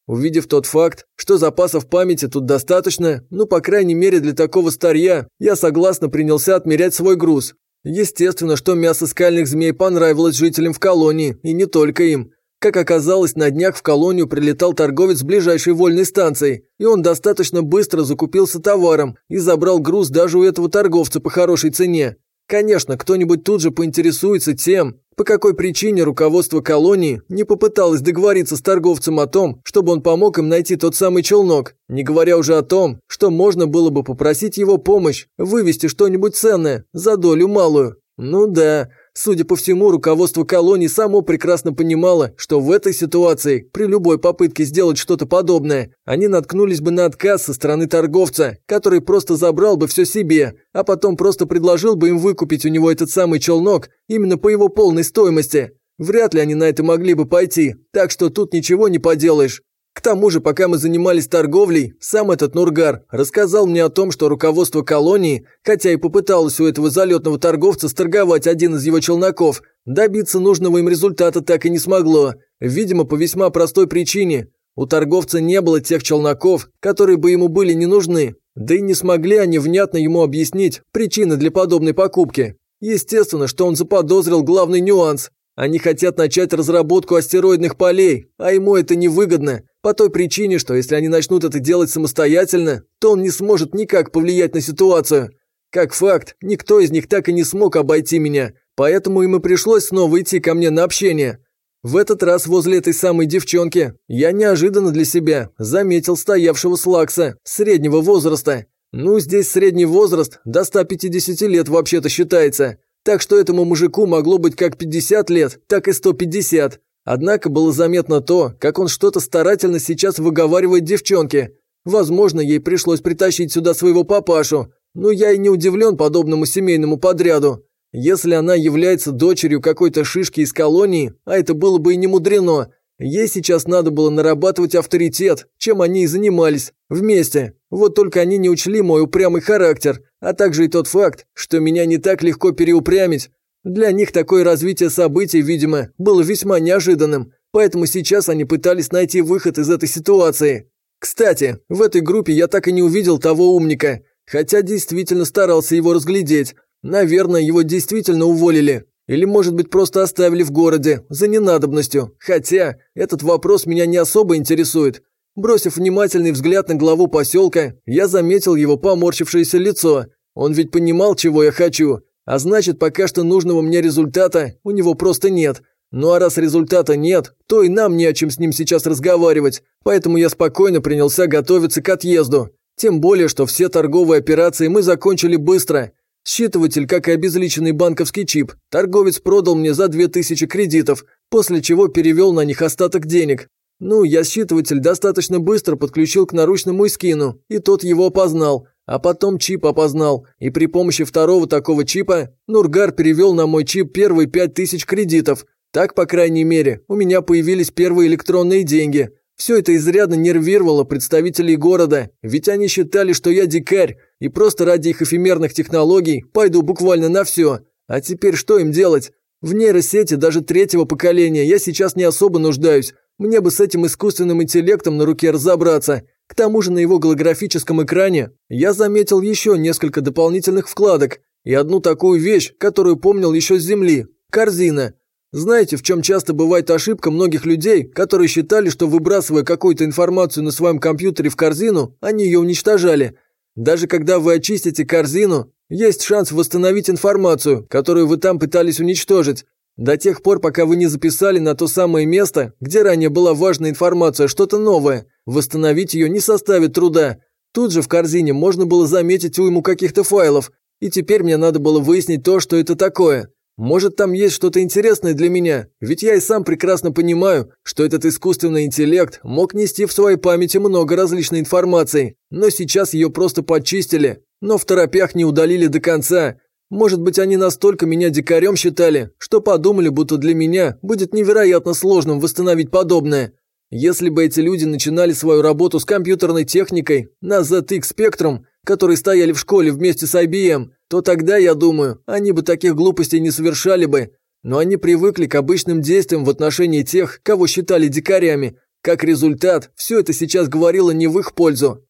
Увидев тот факт, что запасов памяти тут достаточно, ну, по крайней мере, для такого старья, я согласно принялся отмерять свой груз. Естественно, что мясо скальных змей понравилось жителям в колонии, и не только им. Как оказалось, на днях в колонию прилетал торговец ближайшей вольной станции, и он достаточно быстро закупился товаром и забрал груз даже у этого торговца по хорошей цене. Конечно, кто-нибудь тут же поинтересуется тем, по какой причине руководство колонии не попыталось договориться с торговцем о том, чтобы он помог им найти тот самый челнок, не говоря уже о том, что можно было бы попросить его помощь вывести что-нибудь ценное за долю малую. Ну да, Судя по всему, руководство колонии само прекрасно понимало, что в этой ситуации, при любой попытке сделать что-то подобное, они наткнулись бы на отказ со стороны торговца, который просто забрал бы все себе, а потом просто предложил бы им выкупить у него этот самый челнок именно по его полной стоимости. Вряд ли они на это могли бы пойти, так что тут ничего не поделаешь. К тому же, пока мы занимались торговлей, сам этот Нургар рассказал мне о том, что руководство колонии, хотя и попыталось у этого залетного торговца сторговать один из его челноков, добиться нужного им результата так и не смогло. Видимо, по весьма простой причине. У торговца не было тех челноков, которые бы ему были не нужны. Да и не смогли они внятно ему объяснить причины для подобной покупки. Естественно, что он заподозрил главный нюанс. Они хотят начать разработку астероидных полей, а ему это невыгодно. По той причине, что если они начнут это делать самостоятельно, то он не сможет никак повлиять на ситуацию. Как факт, никто из них так и не смог обойти меня, поэтому им и пришлось снова идти ко мне на общение. В этот раз возле этой самой девчонки я неожиданно для себя заметил стоявшего слакса среднего возраста. Ну, здесь средний возраст до 150 лет вообще-то считается. Так что этому мужику могло быть как 50 лет, так и 150. Однако было заметно то, как он что-то старательно сейчас выговаривает девчонке. Возможно, ей пришлось притащить сюда своего папашу, но я и не удивлен подобному семейному подряду. Если она является дочерью какой-то шишки из колонии, а это было бы и не мудрено, ей сейчас надо было нарабатывать авторитет, чем они и занимались, вместе. Вот только они не учли мой упрямый характер, а также и тот факт, что меня не так легко переупрямить, для них такое развитие событий, видимо, было весьма неожиданным, поэтому сейчас они пытались найти выход из этой ситуации. Кстати, в этой группе я так и не увидел того умника, хотя действительно старался его разглядеть. Наверное, его действительно уволили. Или, может быть, просто оставили в городе, за ненадобностью. Хотя, этот вопрос меня не особо интересует. Бросив внимательный взгляд на главу поселка, я заметил его поморщившееся лицо. Он ведь понимал, чего я хочу. А значит, пока что нужного мне результата у него просто нет. Ну а раз результата нет, то и нам не о чем с ним сейчас разговаривать. Поэтому я спокойно принялся готовиться к отъезду. Тем более, что все торговые операции мы закончили быстро. Считыватель, как и обезличенный банковский чип, торговец продал мне за 2000 кредитов, после чего перевел на них остаток денег. Ну, я считыватель достаточно быстро подключил к наручному искину, и тот его опознал. А потом чип опознал, и при помощи второго такого чипа Нургар перевел на мой чип первые пять тысяч кредитов. Так, по крайней мере, у меня появились первые электронные деньги. Все это изрядно нервировало представителей города, ведь они считали, что я дикарь, и просто ради их эфемерных технологий пойду буквально на все. А теперь что им делать? В нейросети даже третьего поколения я сейчас не особо нуждаюсь. Мне бы с этим искусственным интеллектом на руке разобраться. К тому же на его голографическом экране я заметил еще несколько дополнительных вкладок и одну такую вещь, которую помнил еще с Земли – корзина. Знаете, в чем часто бывает ошибка многих людей, которые считали, что выбрасывая какую-то информацию на своем компьютере в корзину, они ее уничтожали. Даже когда вы очистите корзину, есть шанс восстановить информацию, которую вы там пытались уничтожить. До тех пор, пока вы не записали на то самое место, где ранее была важная информация, что-то новое, восстановить ее не составит труда. Тут же в корзине можно было заметить уйму каких-то файлов, и теперь мне надо было выяснить то, что это такое. Может, там есть что-то интересное для меня, ведь я и сам прекрасно понимаю, что этот искусственный интеллект мог нести в своей памяти много различной информации, но сейчас ее просто почистили, но в торопях не удалили до конца. Может быть, они настолько меня дикарем считали, что подумали, будто для меня будет невероятно сложным восстановить подобное. Если бы эти люди начинали свою работу с компьютерной техникой на ZX Spectrum, которые стояли в школе вместе с IBM, то тогда, я думаю, они бы таких глупостей не совершали бы. Но они привыкли к обычным действиям в отношении тех, кого считали дикарями. Как результат, все это сейчас говорило не в их пользу.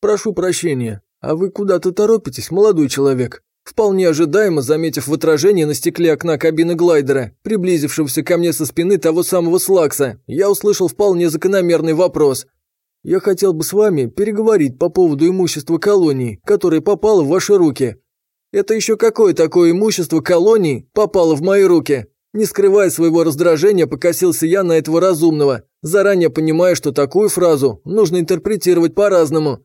«Прошу прощения, а вы куда-то торопитесь, молодой человек?» Вполне ожидаемо, заметив в отражении на стекле окна кабины глайдера, приблизившегося ко мне со спины того самого Слакса, я услышал вполне закономерный вопрос. «Я хотел бы с вами переговорить по поводу имущества колонии, которое попало в ваши руки». «Это еще какое такое имущество колонии попало в мои руки?» Не скрывая своего раздражения, покосился я на этого разумного, заранее понимая, что такую фразу нужно интерпретировать по-разному.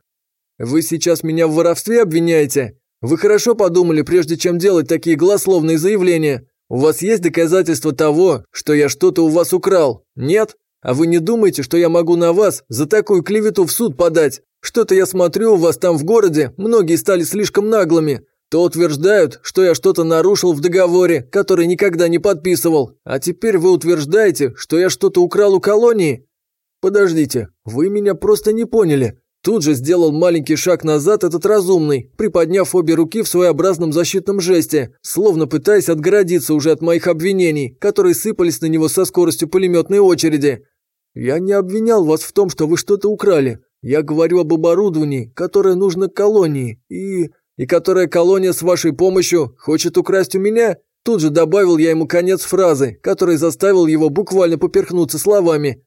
«Вы сейчас меня в воровстве обвиняете?» Вы хорошо подумали, прежде чем делать такие голословные заявления? У вас есть доказательства того, что я что-то у вас украл? Нет? А вы не думаете, что я могу на вас за такую клевету в суд подать? Что-то я смотрю у вас там в городе, многие стали слишком наглыми. То утверждают, что я что-то нарушил в договоре, который никогда не подписывал, а теперь вы утверждаете, что я что-то украл у колонии? Подождите, вы меня просто не поняли. Тут же сделал маленький шаг назад этот разумный, приподняв обе руки в своеобразном защитном жесте, словно пытаясь отгородиться уже от моих обвинений, которые сыпались на него со скоростью пулеметной очереди. «Я не обвинял вас в том, что вы что-то украли. Я говорю об оборудовании, которое нужно колонии, и... и которое колония с вашей помощью хочет украсть у меня?» Тут же добавил я ему конец фразы, который заставил его буквально поперхнуться словами.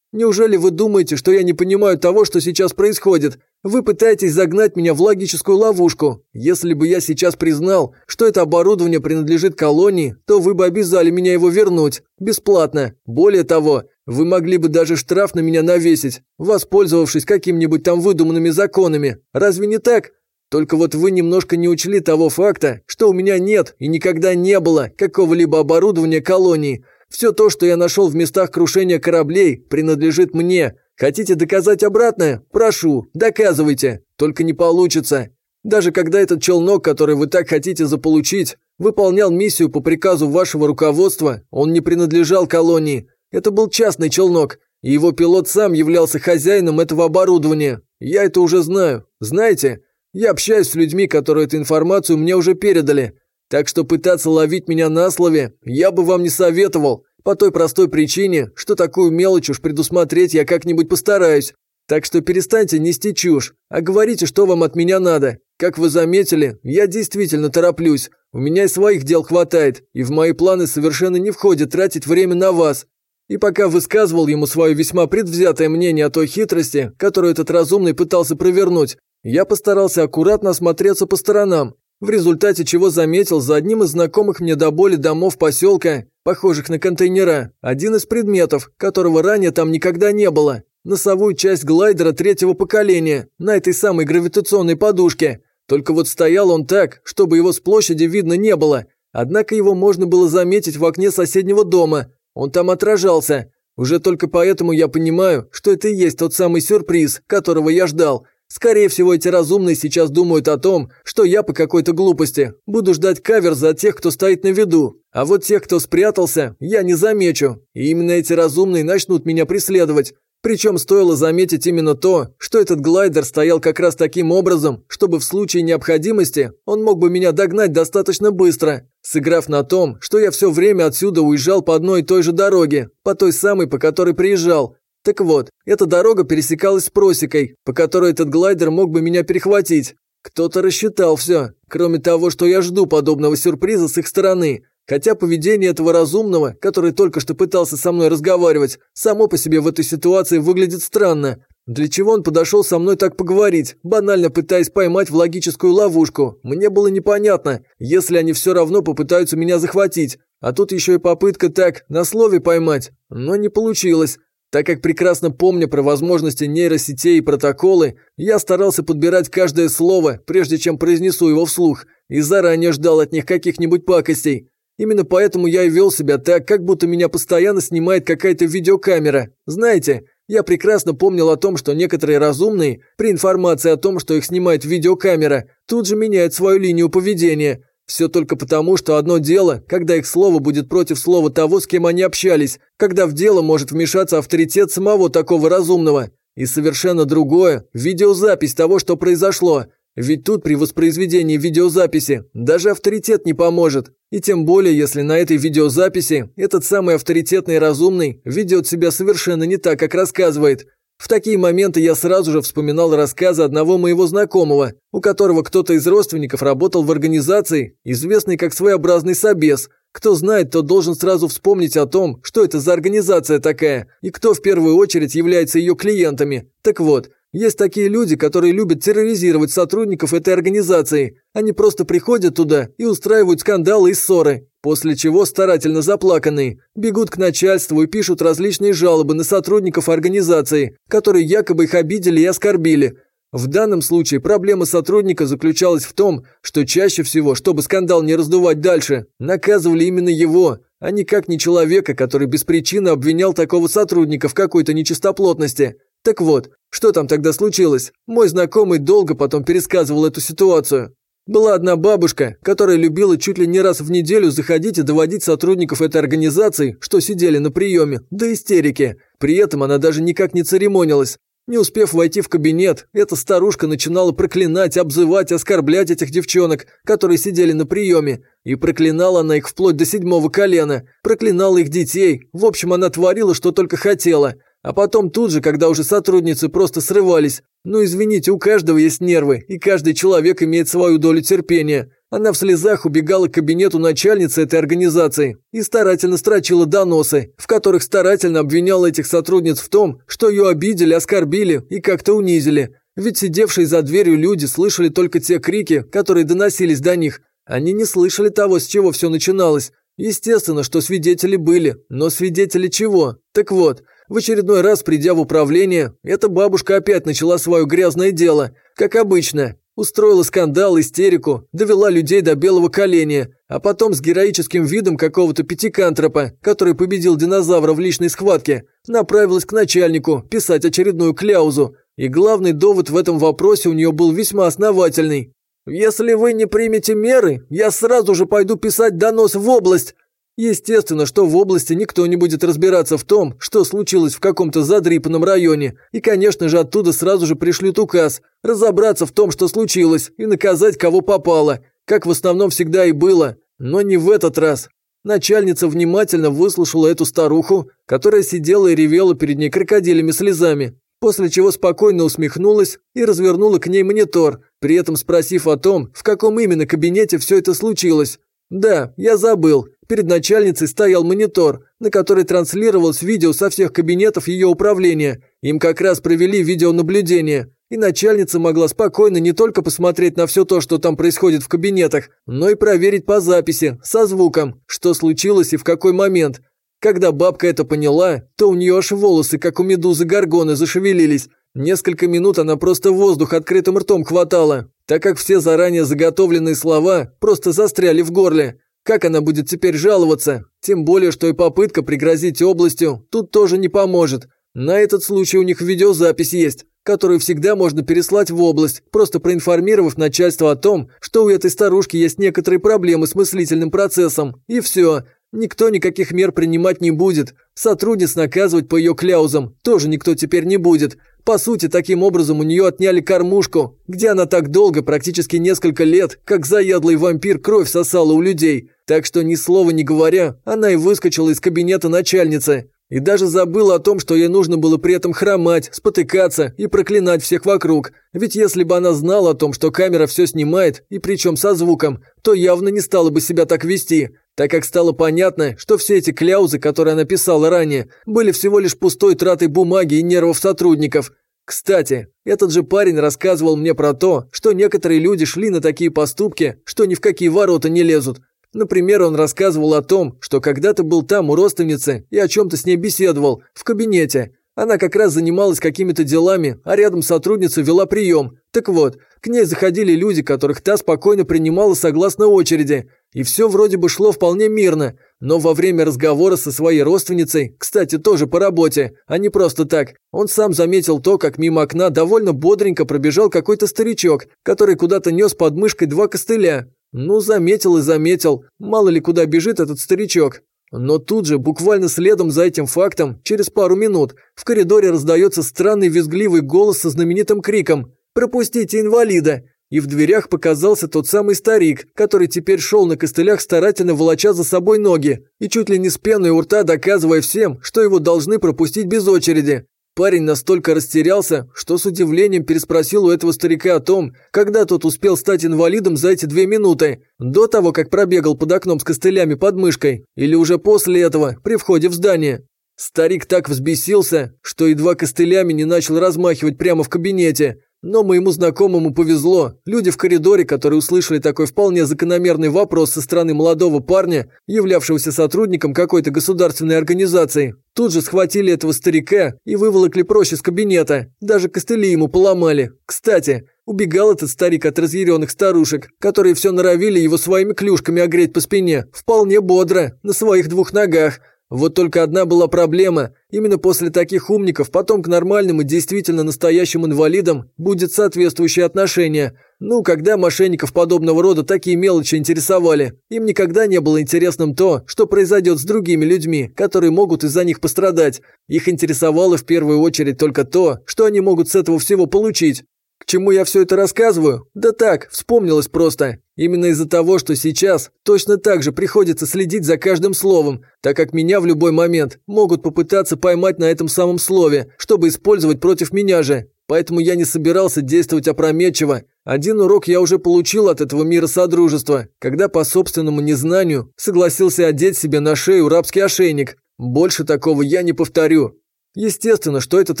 Неужели вы думаете, что я не понимаю того, что сейчас происходит? Вы пытаетесь загнать меня в логическую ловушку. Если бы я сейчас признал, что это оборудование принадлежит колонии, то вы бы обязали меня его вернуть. Бесплатно. Более того, вы могли бы даже штраф на меня навесить, воспользовавшись какими-нибудь там выдуманными законами. Разве не так? Только вот вы немножко не учли того факта, что у меня нет и никогда не было какого-либо оборудования колонии, все то, что я нашел в местах крушения кораблей, принадлежит мне. Хотите доказать обратное? Прошу, доказывайте. Только не получится. Даже когда этот челнок, который вы так хотите заполучить, выполнял миссию по приказу вашего руководства, он не принадлежал колонии. Это был частный челнок, и его пилот сам являлся хозяином этого оборудования. Я это уже знаю. Знаете, я общаюсь с людьми, которые эту информацию мне уже передали. Так что пытаться ловить меня на слове я бы вам не советовал, по той простой причине, что такую мелочь уж предусмотреть я как-нибудь постараюсь. Так что перестаньте нести чушь, а говорите, что вам от меня надо. Как вы заметили, я действительно тороплюсь. У меня и своих дел хватает, и в мои планы совершенно не входит тратить время на вас. И пока высказывал ему свое весьма предвзятое мнение о той хитрости, которую этот разумный пытался провернуть, я постарался аккуратно осмотреться по сторонам в результате чего заметил за одним из знакомых мне до боли домов поселка, похожих на контейнера, один из предметов, которого ранее там никогда не было. Носовую часть глайдера третьего поколения, на этой самой гравитационной подушке. Только вот стоял он так, чтобы его с площади видно не было. Однако его можно было заметить в окне соседнего дома. Он там отражался. Уже только поэтому я понимаю, что это и есть тот самый сюрприз, которого я ждал – Скорее всего, эти разумные сейчас думают о том, что я по какой-то глупости буду ждать кавер за тех, кто стоит на виду. А вот тех, кто спрятался, я не замечу. И именно эти разумные начнут меня преследовать. Причем стоило заметить именно то, что этот глайдер стоял как раз таким образом, чтобы в случае необходимости он мог бы меня догнать достаточно быстро, сыграв на том, что я все время отсюда уезжал по одной и той же дороге, по той самой, по которой приезжал, так вот, эта дорога пересекалась с просекой, по которой этот глайдер мог бы меня перехватить. Кто-то рассчитал все, кроме того, что я жду подобного сюрприза с их стороны. Хотя поведение этого разумного, который только что пытался со мной разговаривать, само по себе в этой ситуации выглядит странно. Для чего он подошел со мной так поговорить, банально пытаясь поймать в логическую ловушку? Мне было непонятно, если они все равно попытаются меня захватить. А тут еще и попытка так, на слове поймать. Но не получилось. Так как прекрасно помня про возможности нейросетей и протоколы, я старался подбирать каждое слово, прежде чем произнесу его вслух, и заранее ждал от них каких-нибудь пакостей. Именно поэтому я и вел себя так, как будто меня постоянно снимает какая-то видеокамера. Знаете, я прекрасно помнил о том, что некоторые разумные, при информации о том, что их снимает видеокамера, тут же меняют свою линию поведения. Все только потому, что одно дело, когда их слово будет против слова того, с кем они общались, когда в дело может вмешаться авторитет самого такого разумного. И совершенно другое – видеозапись того, что произошло. Ведь тут при воспроизведении видеозаписи даже авторитет не поможет. И тем более, если на этой видеозаписи этот самый авторитетный разумный ведет себя совершенно не так, как рассказывает. В такие моменты я сразу же вспоминал рассказы одного моего знакомого, у которого кто-то из родственников работал в организации, известной как своеобразный собес. Кто знает, тот должен сразу вспомнить о том, что это за организация такая, и кто в первую очередь является ее клиентами. Так вот, есть такие люди, которые любят терроризировать сотрудников этой организации. Они просто приходят туда и устраивают скандалы и ссоры, после чего старательно заплаканные бегут к начальству и пишут различные жалобы на сотрудников организации, которые якобы их обидели и оскорбили. В данном случае проблема сотрудника заключалась в том, что чаще всего, чтобы скандал не раздувать дальше, наказывали именно его, а никак не человека, который без причины обвинял такого сотрудника в какой-то нечистоплотности. Так вот, что там тогда случилось? Мой знакомый долго потом пересказывал эту ситуацию. Была одна бабушка, которая любила чуть ли не раз в неделю заходить и доводить сотрудников этой организации, что сидели на приеме, до истерики. При этом она даже никак не церемонилась. Не успев войти в кабинет, эта старушка начинала проклинать, обзывать, оскорблять этих девчонок, которые сидели на приеме. И проклинала она их вплоть до седьмого колена. Проклинала их детей. В общем, она творила, что только хотела. А потом тут же, когда уже сотрудницы просто срывались. Ну извините, у каждого есть нервы, и каждый человек имеет свою долю терпения. Она в слезах убегала к кабинету начальницы этой организации и старательно строчила доносы, в которых старательно обвиняла этих сотрудниц в том, что ее обидели, оскорбили и как-то унизили. Ведь сидевшие за дверью люди слышали только те крики, которые доносились до них. Они не слышали того, с чего все начиналось. Естественно, что свидетели были, но свидетели чего? Так вот, в очередной раз, придя в управление, эта бабушка опять начала свое грязное дело, как обычно. Устроила скандал, истерику, довела людей до белого коленя, а потом с героическим видом какого-то пятикантропа, который победил динозавра в личной схватке, направилась к начальнику писать очередную кляузу. И главный довод в этом вопросе у нее был весьма основательный. «Если вы не примете меры, я сразу же пойду писать донос в область, Естественно, что в области никто не будет разбираться в том, что случилось в каком-то задрипанном районе, и, конечно же, оттуда сразу же пришлют указ разобраться в том, что случилось, и наказать кого попало, как в основном всегда и было, но не в этот раз. Начальница внимательно выслушала эту старуху, которая сидела и ревела перед ней крокодилями слезами, после чего спокойно усмехнулась и развернула к ней монитор, при этом спросив о том, в каком именно кабинете все это случилось. «Да, я забыл. Перед начальницей стоял монитор, на который транслировалось видео со всех кабинетов ее управления. Им как раз провели видеонаблюдение. И начальница могла спокойно не только посмотреть на все то, что там происходит в кабинетах, но и проверить по записи, со звуком, что случилось и в какой момент. Когда бабка это поняла, то у нее аж волосы, как у медузы горгоны, зашевелились. Несколько минут она просто воздух открытым ртом хватала, так как все заранее заготовленные слова просто застряли в горле. Как она будет теперь жаловаться? Тем более, что и попытка пригрозить областью тут тоже не поможет. На этот случай у них видеозапись есть, которую всегда можно переслать в область, просто проинформировав начальство о том, что у этой старушки есть некоторые проблемы с мыслительным процессом. И все. Никто никаких мер принимать не будет. Сотрудниц наказывать по ее кляузам тоже никто теперь не будет. По сути, таким образом у нее отняли кормушку, где она так долго, практически несколько лет, как заядлый вампир, кровь сосала у людей. Так что ни слова не говоря, она и выскочила из кабинета начальницы. И даже забыл о том, что ей нужно было при этом хромать, спотыкаться и проклинать всех вокруг. Ведь если бы она знала о том, что камера все снимает, и причем со звуком, то явно не стала бы себя так вести, так как стало понятно, что все эти кляузы, которые она писала ранее, были всего лишь пустой тратой бумаги и нервов сотрудников. Кстати, этот же парень рассказывал мне про то, что некоторые люди шли на такие поступки, что ни в какие ворота не лезут. Например, он рассказывал о том, что когда-то был там у родственницы и о чем-то с ней беседовал, в кабинете. Она как раз занималась какими-то делами, а рядом сотрудница вела прием. Так вот, к ней заходили люди, которых та спокойно принимала согласно очереди. И все вроде бы шло вполне мирно. Но во время разговора со своей родственницей, кстати, тоже по работе, а не просто так, он сам заметил то, как мимо окна довольно бодренько пробежал какой-то старичок, который куда-то нес под мышкой два костыля. Ну, заметил и заметил, мало ли куда бежит этот старичок. Но тут же, буквально следом за этим фактом, через пару минут, в коридоре раздается странный визгливый голос со знаменитым криком «Пропустите инвалида!» И в дверях показался тот самый старик, который теперь шел на костылях, старательно волоча за собой ноги, и чуть ли не с пеной у рта доказывая всем, что его должны пропустить без очереди. Парень настолько растерялся, что с удивлением переспросил у этого старика о том, когда тот успел стать инвалидом за эти две минуты, до того, как пробегал под окном с костылями под мышкой, или уже после этого, при входе в здание. Старик так взбесился, что едва костылями не начал размахивать прямо в кабинете, но моему знакомому повезло. Люди в коридоре, которые услышали такой вполне закономерный вопрос со стороны молодого парня, являвшегося сотрудником какой-то государственной организации, тут же схватили этого старика и выволокли прочь из кабинета. Даже костыли ему поломали. Кстати, убегал этот старик от разъяренных старушек, которые все норовили его своими клюшками огреть по спине, вполне бодро, на своих двух ногах – вот только одна была проблема. Именно после таких умников потом к нормальным и действительно настоящим инвалидам будет соответствующее отношение. Ну, когда мошенников подобного рода такие мелочи интересовали, им никогда не было интересным то, что произойдет с другими людьми, которые могут из-за них пострадать. Их интересовало в первую очередь только то, что они могут с этого всего получить. К чему я все это рассказываю? Да так, вспомнилось просто. Именно из-за того, что сейчас точно так же приходится следить за каждым словом, так как меня в любой момент могут попытаться поймать на этом самом слове, чтобы использовать против меня же. Поэтому я не собирался действовать опрометчиво. Один урок я уже получил от этого мира Содружества, когда по собственному незнанию согласился одеть себе на шею рабский ошейник. Больше такого я не повторю. Естественно, что этот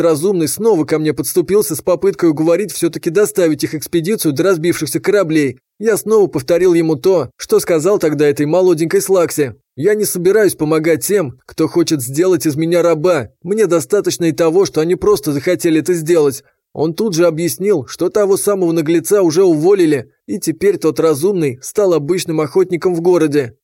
разумный снова ко мне подступился с попыткой уговорить все-таки доставить их экспедицию до разбившихся кораблей. Я снова повторил ему то, что сказал тогда этой молоденькой Слаксе. Я не собираюсь помогать тем, кто хочет сделать из меня раба. Мне достаточно и того, что они просто захотели это сделать. Он тут же объяснил, что того самого наглеца уже уволили, и теперь тот разумный стал обычным охотником в городе.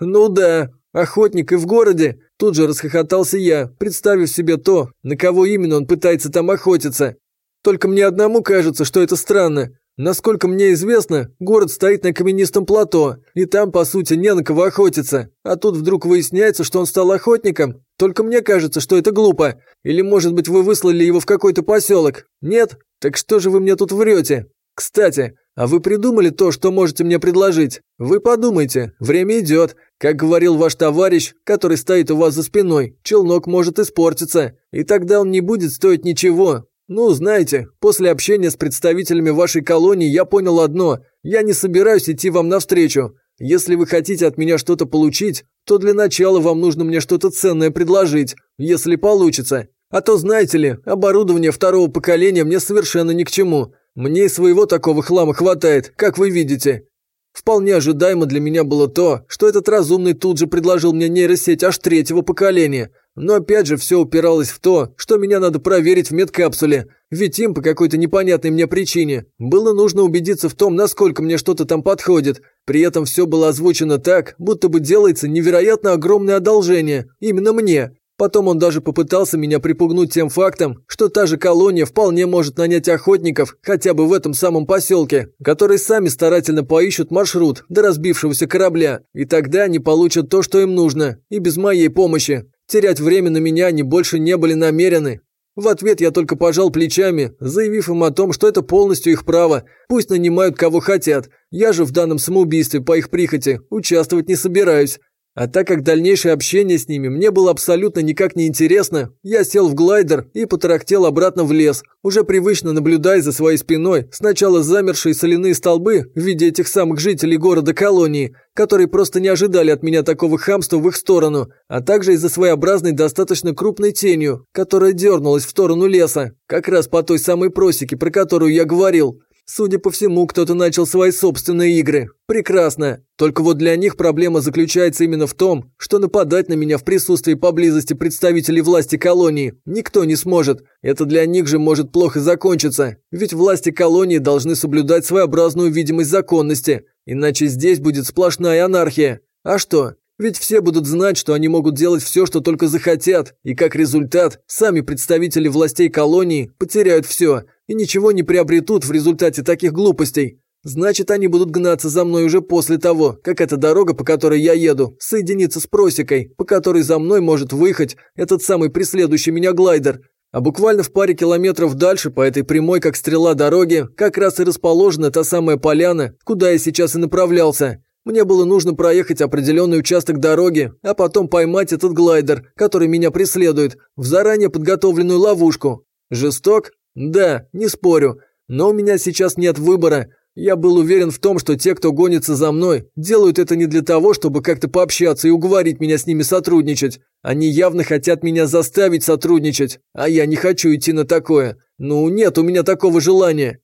Ну да, охотник и в городе, Тут же расхохотался я, представив себе то, на кого именно он пытается там охотиться. Только мне одному кажется, что это странно. Насколько мне известно, город стоит на каменистом плато, и там, по сути, не на кого охотиться. А тут вдруг выясняется, что он стал охотником. Только мне кажется, что это глупо. Или, может быть, вы выслали его в какой-то поселок? Нет? Так что же вы мне тут врете? Кстати, а вы придумали то, что можете мне предложить? Вы подумайте, время идет. Как говорил ваш товарищ, который стоит у вас за спиной, челнок может испортиться, и тогда он не будет стоить ничего. Ну, знаете, после общения с представителями вашей колонии я понял одно. Я не собираюсь идти вам навстречу. Если вы хотите от меня что-то получить, то для начала вам нужно мне что-то ценное предложить, если получится. А то, знаете ли, оборудование второго поколения мне совершенно ни к чему. Мне и своего такого хлама хватает, как вы видите. Вполне ожидаемо для меня было то, что этот разумный тут же предложил мне нейросеть аж третьего поколения. Но опять же все упиралось в то, что меня надо проверить в медкапсуле, ведь им по какой-то непонятной мне причине было нужно убедиться в том, насколько мне что-то там подходит. При этом все было озвучено так, будто бы делается невероятно огромное одолжение именно мне, Потом он даже попытался меня припугнуть тем фактом, что та же колония вполне может нанять охотников хотя бы в этом самом поселке, которые сами старательно поищут маршрут до разбившегося корабля, и тогда они получат то, что им нужно, и без моей помощи. Терять время на меня они больше не были намерены. В ответ я только пожал плечами, заявив им о том, что это полностью их право, пусть нанимают кого хотят. Я же в данном самоубийстве по их прихоти участвовать не собираюсь. А так как дальнейшее общение с ними мне было абсолютно никак не интересно, я сел в глайдер и потарахтел обратно в лес, уже привычно наблюдая за своей спиной сначала замершие соляные столбы в виде этих самых жителей города-колонии, которые просто не ожидали от меня такого хамства в их сторону, а также из-за своеобразной достаточно крупной тенью, которая дернулась в сторону леса, как раз по той самой просеке, про которую я говорил. Судя по всему, кто-то начал свои собственные игры. Прекрасно. Только вот для них проблема заключается именно в том, что нападать на меня в присутствии поблизости представителей власти колонии никто не сможет. Это для них же может плохо закончиться. Ведь власти колонии должны соблюдать своеобразную видимость законности. Иначе здесь будет сплошная анархия. А что? Ведь все будут знать, что они могут делать все, что только захотят, и как результат, сами представители властей колонии потеряют все и ничего не приобретут в результате таких глупостей. Значит, они будут гнаться за мной уже после того, как эта дорога, по которой я еду, соединится с просекой, по которой за мной может выехать этот самый преследующий меня глайдер. А буквально в паре километров дальше по этой прямой, как стрела дороги, как раз и расположена та самая поляна, куда я сейчас и направлялся. Мне было нужно проехать определенный участок дороги, а потом поймать этот глайдер, который меня преследует, в заранее подготовленную ловушку. Жесток? Да, не спорю. Но у меня сейчас нет выбора. Я был уверен в том, что те, кто гонится за мной, делают это не для того, чтобы как-то пообщаться и уговорить меня с ними сотрудничать. Они явно хотят меня заставить сотрудничать, а я не хочу идти на такое. Ну, нет у меня такого желания.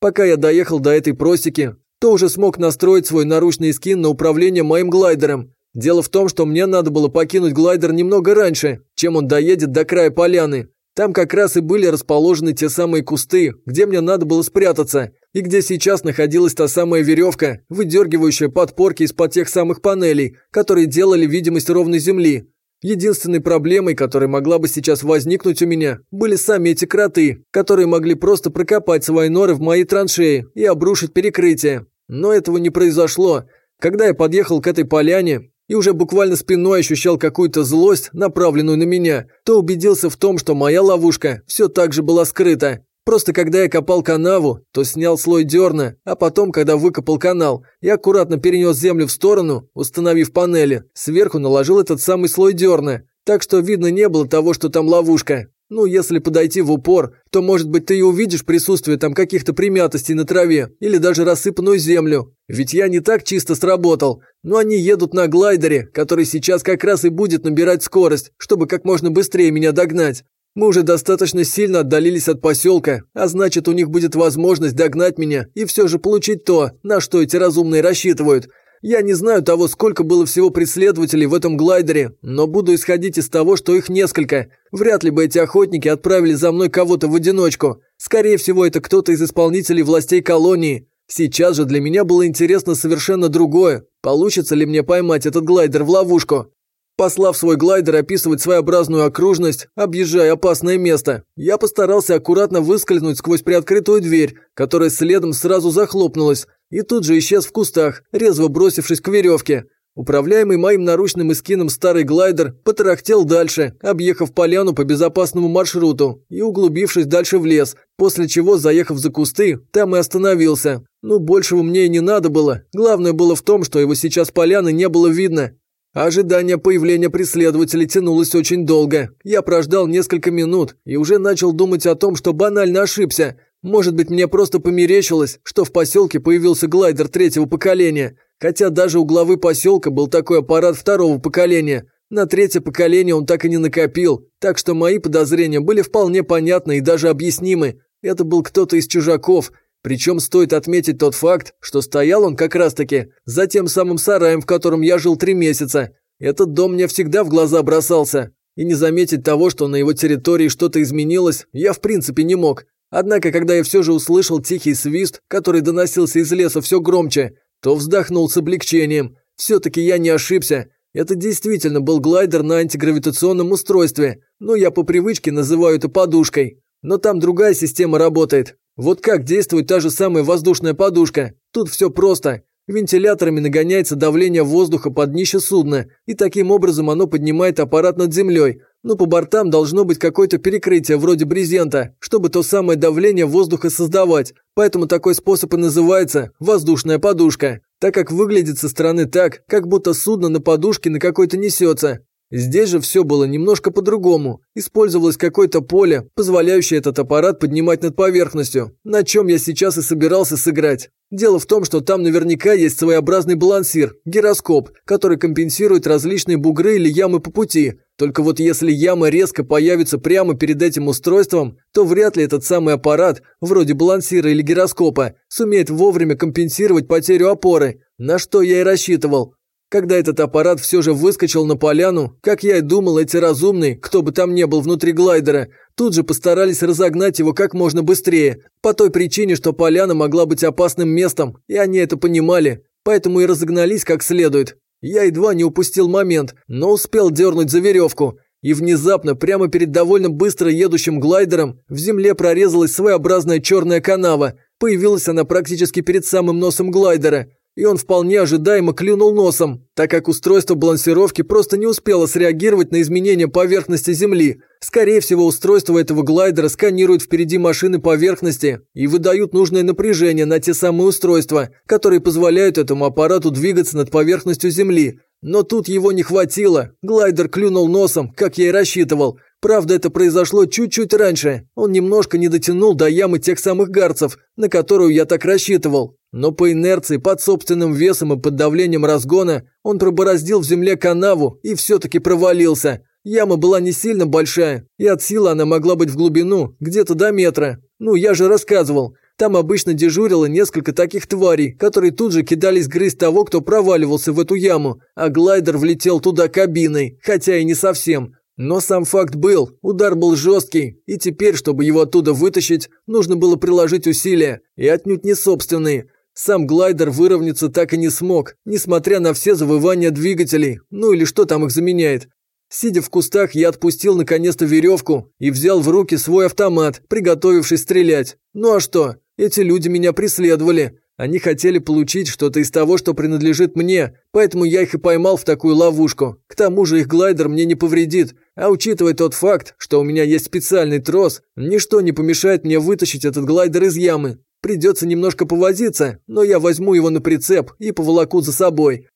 Пока я доехал до этой просеки, то уже смог настроить свой наручный скин на управление моим глайдером. Дело в том, что мне надо было покинуть глайдер немного раньше, чем он доедет до края поляны. Там как раз и были расположены те самые кусты, где мне надо было спрятаться, и где сейчас находилась та самая веревка, выдергивающая подпорки из-под тех самых панелей, которые делали видимость ровной земли. Единственной проблемой, которая могла бы сейчас возникнуть у меня, были сами эти кроты, которые могли просто прокопать свои норы в моей траншеи и обрушить перекрытие. Но этого не произошло. Когда я подъехал к этой поляне и уже буквально спиной ощущал какую-то злость, направленную на меня, то убедился в том, что моя ловушка все так же была скрыта. Просто когда я копал канаву, то снял слой дерна, а потом, когда выкопал канал, я аккуратно перенес землю в сторону, установив панели, сверху наложил этот самый слой дерна, так что видно не было того, что там ловушка. Ну, если подойти в упор, то, может быть, ты и увидишь присутствие там каких-то примятостей на траве или даже рассыпанную землю. Ведь я не так чисто сработал. Но они едут на глайдере, который сейчас как раз и будет набирать скорость, чтобы как можно быстрее меня догнать. Мы уже достаточно сильно отдалились от поселка, а значит, у них будет возможность догнать меня и все же получить то, на что эти разумные рассчитывают. Я не знаю того, сколько было всего преследователей в этом глайдере, но буду исходить из того, что их несколько. Вряд ли бы эти охотники отправили за мной кого-то в одиночку. Скорее всего, это кто-то из исполнителей властей колонии. Сейчас же для меня было интересно совершенно другое. Получится ли мне поймать этот глайдер в ловушку? Послав свой глайдер описывать своеобразную окружность, объезжая опасное место, я постарался аккуратно выскользнуть сквозь приоткрытую дверь, которая следом сразу захлопнулась, и тут же исчез в кустах, резво бросившись к веревке. Управляемый моим наручным эскином старый глайдер потрахтел дальше, объехав поляну по безопасному маршруту и углубившись дальше в лес, после чего, заехав за кусты, там и остановился. Ну, большего мне и не надо было. Главное было в том, что его сейчас поляны не было видно, Ожидание появления преследователей тянулось очень долго. Я прождал несколько минут и уже начал думать о том, что банально ошибся. Может быть, мне просто померещилось, что в поселке появился глайдер третьего поколения. Хотя даже у главы поселка был такой аппарат второго поколения. На третье поколение он так и не накопил, так что мои подозрения были вполне понятны и даже объяснимы. Это был кто-то из чужаков – причем стоит отметить тот факт, что стоял он как раз-таки за тем самым сараем, в котором я жил три месяца. Этот дом мне всегда в глаза бросался. И не заметить того, что на его территории что-то изменилось, я в принципе не мог. Однако, когда я все же услышал тихий свист, который доносился из леса все громче, то вздохнул с облегчением. Все-таки я не ошибся. Это действительно был глайдер на антигравитационном устройстве. Но я по привычке называю это подушкой. Но там другая система работает. Вот как действует та же самая воздушная подушка? Тут все просто. Вентиляторами нагоняется давление воздуха под днище судна, и таким образом оно поднимает аппарат над землей. Но по бортам должно быть какое-то перекрытие вроде брезента, чтобы то самое давление воздуха создавать. Поэтому такой способ и называется воздушная подушка. так как выглядит со стороны так, как будто судно на подушке на какой-то несется. Здесь же все было немножко по-другому. Использовалось какое-то поле, позволяющее этот аппарат поднимать над поверхностью, на чем я сейчас и собирался сыграть. Дело в том, что там наверняка есть своеобразный балансир, гироскоп, который компенсирует различные бугры или ямы по пути. Только вот если яма резко появится прямо перед этим устройством, то вряд ли этот самый аппарат, вроде балансира или гироскопа, сумеет вовремя компенсировать потерю опоры, на что я и рассчитывал. Когда этот аппарат все же выскочил на поляну, как я и думал, эти разумные, кто бы там ни был внутри глайдера, тут же постарались разогнать его как можно быстрее, по той причине, что поляна могла быть опасным местом, и они это понимали, поэтому и разогнались как следует. Я едва не упустил момент, но успел дернуть за веревку, и внезапно, прямо перед довольно быстро едущим глайдером, в земле прорезалась своеобразная черная канава. Появилась она практически перед самым носом глайдера и он вполне ожидаемо клюнул носом, так как устройство балансировки просто не успело среагировать на изменения поверхности Земли. Скорее всего, устройство этого глайдера сканирует впереди машины поверхности и выдают нужное напряжение на те самые устройства, которые позволяют этому аппарату двигаться над поверхностью Земли. Но тут его не хватило, глайдер клюнул носом, как я и рассчитывал. Правда, это произошло чуть-чуть раньше. Он немножко не дотянул до ямы тех самых гарцев, на которую я так рассчитывал. Но по инерции, под собственным весом и под давлением разгона, он пробороздил в земле канаву и все-таки провалился. Яма была не сильно большая, и от силы она могла быть в глубину, где-то до метра. Ну, я же рассказывал. Там обычно дежурило несколько таких тварей, которые тут же кидались грызть того, кто проваливался в эту яму, а глайдер влетел туда кабиной, хотя и не совсем. Но сам факт был, удар был жесткий, и теперь, чтобы его оттуда вытащить, нужно было приложить усилия, и отнюдь не собственные. Сам глайдер выровняться так и не смог, несмотря на все завывания двигателей, ну или что там их заменяет. Сидя в кустах, я отпустил наконец-то веревку и взял в руки свой автомат, приготовившись стрелять. Ну а что? Эти люди меня преследовали. Они хотели получить что-то из того, что принадлежит мне, поэтому я их и поймал в такую ловушку. К тому же их глайдер мне не повредит, а учитывая тот факт, что у меня есть специальный трос, ничто не помешает мне вытащить этот глайдер из ямы. Придется немножко повозиться, но я возьму его на прицеп и поволоку за собой.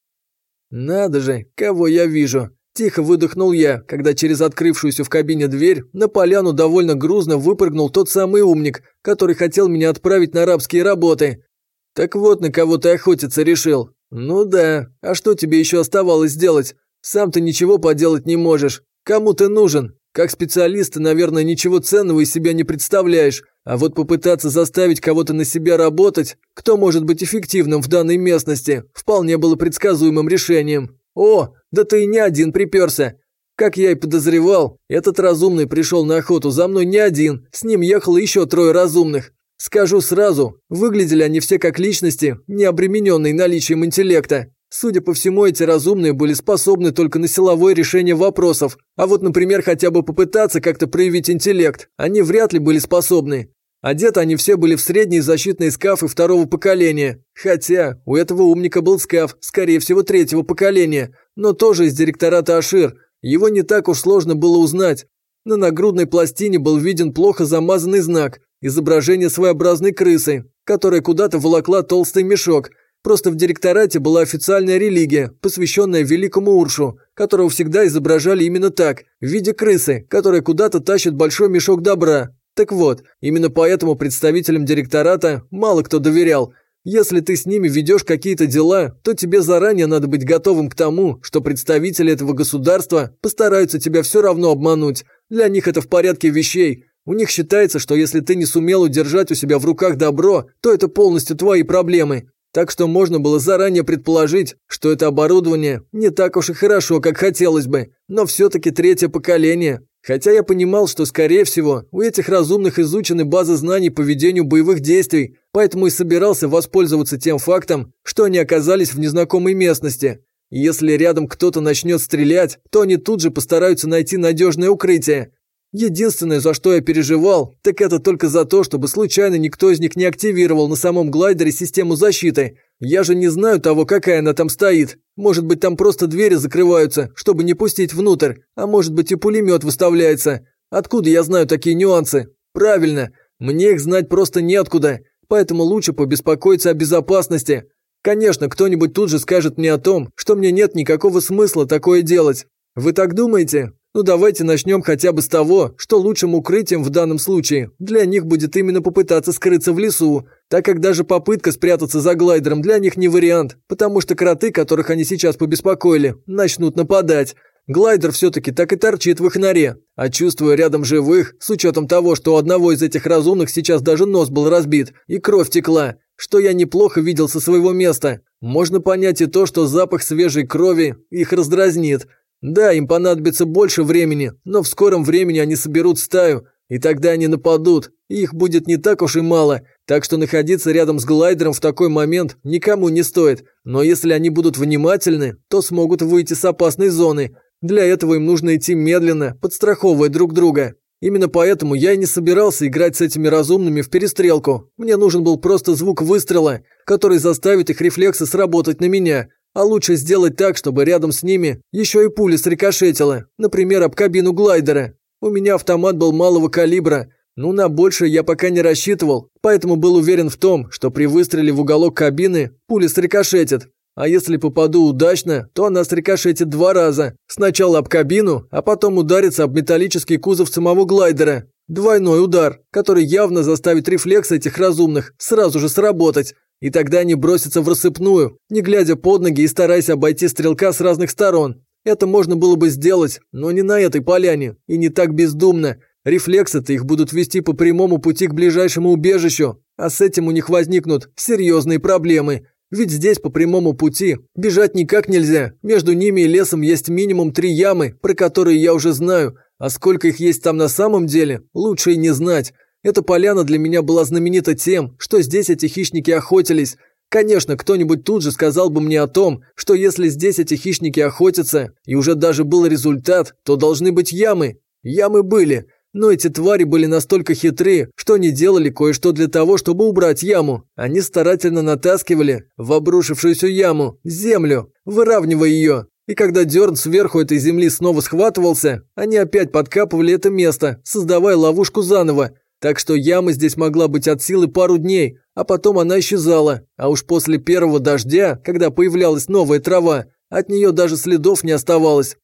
Надо же, кого я вижу. Тихо выдохнул я, когда через открывшуюся в кабине дверь на поляну довольно грузно выпрыгнул тот самый умник, который хотел меня отправить на арабские работы. Так вот, на кого ты охотиться решил. Ну да, а что тебе еще оставалось сделать? Сам ты ничего поделать не можешь. Кому ты нужен? Как специалист наверное, ничего ценного из себя не представляешь, а вот попытаться заставить кого-то на себя работать, кто может быть эффективным в данной местности, вполне было предсказуемым решением. О, да ты и не один приперся. Как я и подозревал, этот разумный пришел на охоту за мной не один, с ним ехало еще трое разумных. Скажу сразу, выглядели они все как личности, не обремененные наличием интеллекта. Судя по всему, эти разумные были способны только на силовое решение вопросов, а вот, например, хотя бы попытаться как-то проявить интеллект, они вряд ли были способны. Одеты они все были в средние защитные скафы второго поколения, хотя у этого умника был скаф, скорее всего, третьего поколения, но тоже из директората Ашир. Его не так уж сложно было узнать. На нагрудной пластине был виден плохо замазанный знак, изображение своеобразной крысы, которая куда-то волокла толстый мешок – Просто в директорате была официальная религия, посвященная великому Уршу, которого всегда изображали именно так, в виде крысы, которая куда-то тащит большой мешок добра. Так вот, именно поэтому представителям директората мало кто доверял. Если ты с ними ведешь какие-то дела, то тебе заранее надо быть готовым к тому, что представители этого государства постараются тебя все равно обмануть. Для них это в порядке вещей. У них считается, что если ты не сумел удержать у себя в руках добро, то это полностью твои проблемы. Так что можно было заранее предположить, что это оборудование не так уж и хорошо, как хотелось бы, но все-таки третье поколение. Хотя я понимал, что, скорее всего, у этих разумных изучены базы знаний по ведению боевых действий, поэтому и собирался воспользоваться тем фактом, что они оказались в незнакомой местности. Если рядом кто-то начнет стрелять, то они тут же постараются найти надежное укрытие, Единственное, за что я переживал, так это только за то, чтобы случайно никто из них не активировал на самом глайдере систему защиты. Я же не знаю того, какая она там стоит. Может быть, там просто двери закрываются, чтобы не пустить внутрь, а может быть и пулемет выставляется. Откуда я знаю такие нюансы? Правильно, мне их знать просто неоткуда, поэтому лучше побеспокоиться о безопасности. Конечно, кто-нибудь тут же скажет мне о том, что мне нет никакого смысла такое делать. Вы так думаете? Ну давайте начнем хотя бы с того, что лучшим укрытием в данном случае для них будет именно попытаться скрыться в лесу, так как даже попытка спрятаться за глайдером для них не вариант, потому что кроты, которых они сейчас побеспокоили, начнут нападать. Глайдер все-таки так и торчит в их норе, а чувствуя рядом живых, с учетом того, что у одного из этих разумных сейчас даже нос был разбит и кровь текла, что я неплохо видел со своего места, можно понять и то, что запах свежей крови их раздразнит. Да, им понадобится больше времени, но в скором времени они соберут стаю, и тогда они нападут, их будет не так уж и мало, так что находиться рядом с глайдером в такой момент никому не стоит, но если они будут внимательны, то смогут выйти с опасной зоны – для этого им нужно идти медленно, подстраховывая друг друга. Именно поэтому я и не собирался играть с этими разумными в перестрелку. Мне нужен был просто звук выстрела, который заставит их рефлексы сработать на меня. А лучше сделать так, чтобы рядом с ними еще и пуля срикошетила, например, об кабину глайдера. У меня автомат был малого калибра, ну на большее я пока не рассчитывал, поэтому был уверен в том, что при выстреле в уголок кабины пуля срикошетит. А если попаду удачно, то она срикошетит два раза. Сначала об кабину, а потом ударится об металлический кузов самого глайдера. Двойной удар, который явно заставит рефлексы этих разумных сразу же сработать. И тогда они бросятся в рассыпную, не глядя под ноги и стараясь обойти стрелка с разных сторон. Это можно было бы сделать, но не на этой поляне и не так бездумно. Рефлексы-то их будут вести по прямому пути к ближайшему убежищу, а с этим у них возникнут серьезные проблемы. Ведь здесь по прямому пути бежать никак нельзя. Между ними и лесом есть минимум три ямы, про которые я уже знаю. А сколько их есть там на самом деле, лучше и не знать. Эта поляна для меня была знаменита тем, что здесь эти хищники охотились. Конечно, кто-нибудь тут же сказал бы мне о том, что если здесь эти хищники охотятся, и уже даже был результат, то должны быть ямы. Ямы были, но эти твари были настолько хитры, что они делали кое-что для того, чтобы убрать яму. Они старательно натаскивали в обрушившуюся яму землю, выравнивая ее. И когда дерн сверху этой земли снова схватывался, они опять подкапывали это место, создавая ловушку заново. Так что яма здесь могла быть от силы пару дней, а потом она исчезала. А уж после первого дождя, когда появлялась новая трава, от нее даже следов не оставалось.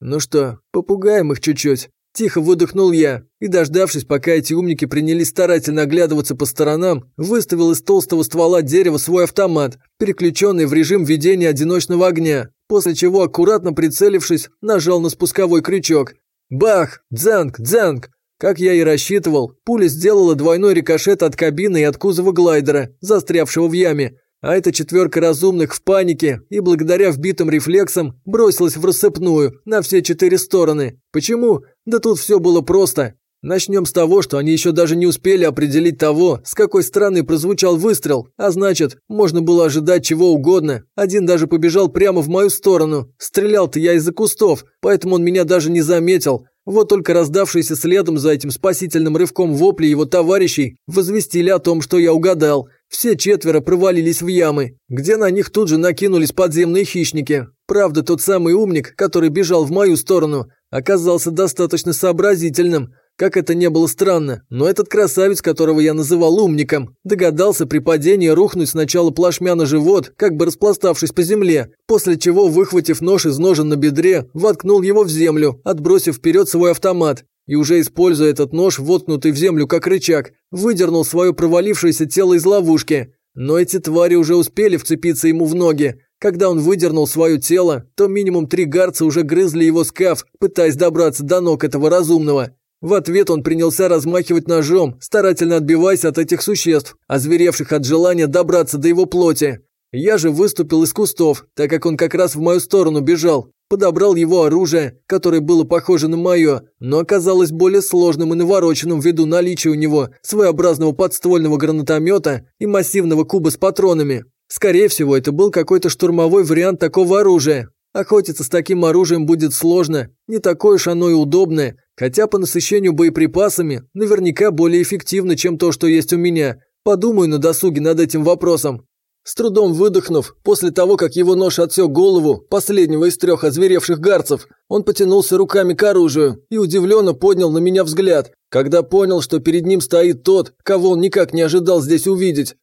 Ну что, попугаем их чуть-чуть. Тихо выдохнул я и, дождавшись, пока эти умники принялись старательно оглядываться по сторонам, выставил из толстого ствола дерева свой автомат, переключенный в режим ведения одиночного огня, после чего, аккуратно прицелившись, нажал на спусковой крючок. Бах! Дзанг! Дзанг! Как я и рассчитывал, пуля сделала двойной рикошет от кабины и от кузова глайдера, застрявшего в яме, а эта четверка разумных в панике и благодаря вбитым рефлексам бросилась в рассыпную на все четыре стороны. Почему? Да тут все было просто. Начнем с того, что они еще даже не успели определить того, с какой стороны прозвучал выстрел, а значит, можно было ожидать чего угодно. Один даже побежал прямо в мою сторону. Стрелял-то я из-за кустов, поэтому он меня даже не заметил. Вот только раздавшиеся следом за этим спасительным рывком вопли его товарищей возвестили о том, что я угадал. Все четверо провалились в ямы, где на них тут же накинулись подземные хищники. Правда, тот самый умник, который бежал в мою сторону, оказался достаточно сообразительным. Как это не было странно, но этот красавец, которого я называл умником, догадался при падении рухнуть сначала плашмя на живот, как бы распластавшись по земле, после чего, выхватив нож из ножен на бедре, воткнул его в землю, отбросив вперед свой автомат и уже используя этот нож, воткнутый в землю как рычаг, выдернул свое провалившееся тело из ловушки. Но эти твари уже успели вцепиться ему в ноги. Когда он выдернул свое тело, то минимум три гарца уже грызли его скаф, пытаясь добраться до ног этого разумного. В ответ он принялся размахивать ножом, старательно отбиваясь от этих существ, озверевших от желания добраться до его плоти. Я же выступил из кустов, так как он как раз в мою сторону бежал, подобрал его оружие, которое было похоже на мое, но оказалось более сложным и навороченным ввиду наличия у него своеобразного подствольного гранатомета и массивного куба с патронами. Скорее всего, это был какой-то штурмовой вариант такого оружия. Охотиться с таким оружием будет сложно, не такое уж оно и удобное, хотя по насыщению боеприпасами наверняка более эффективно, чем то, что есть у меня. Подумаю на досуге над этим вопросом. С трудом выдохнув, после того, как его нож отсек голову последнего из трех озверевших гарцев, он потянулся руками к оружию и удивленно поднял на меня взгляд, когда понял, что перед ним стоит тот, кого он никак не ожидал здесь увидеть.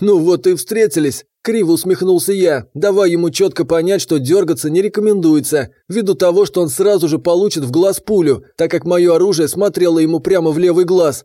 Ну вот и встретились. Криво усмехнулся я, давая ему четко понять, что дергаться не рекомендуется, ввиду того, что он сразу же получит в глаз пулю, так как мое оружие смотрело ему прямо в левый глаз.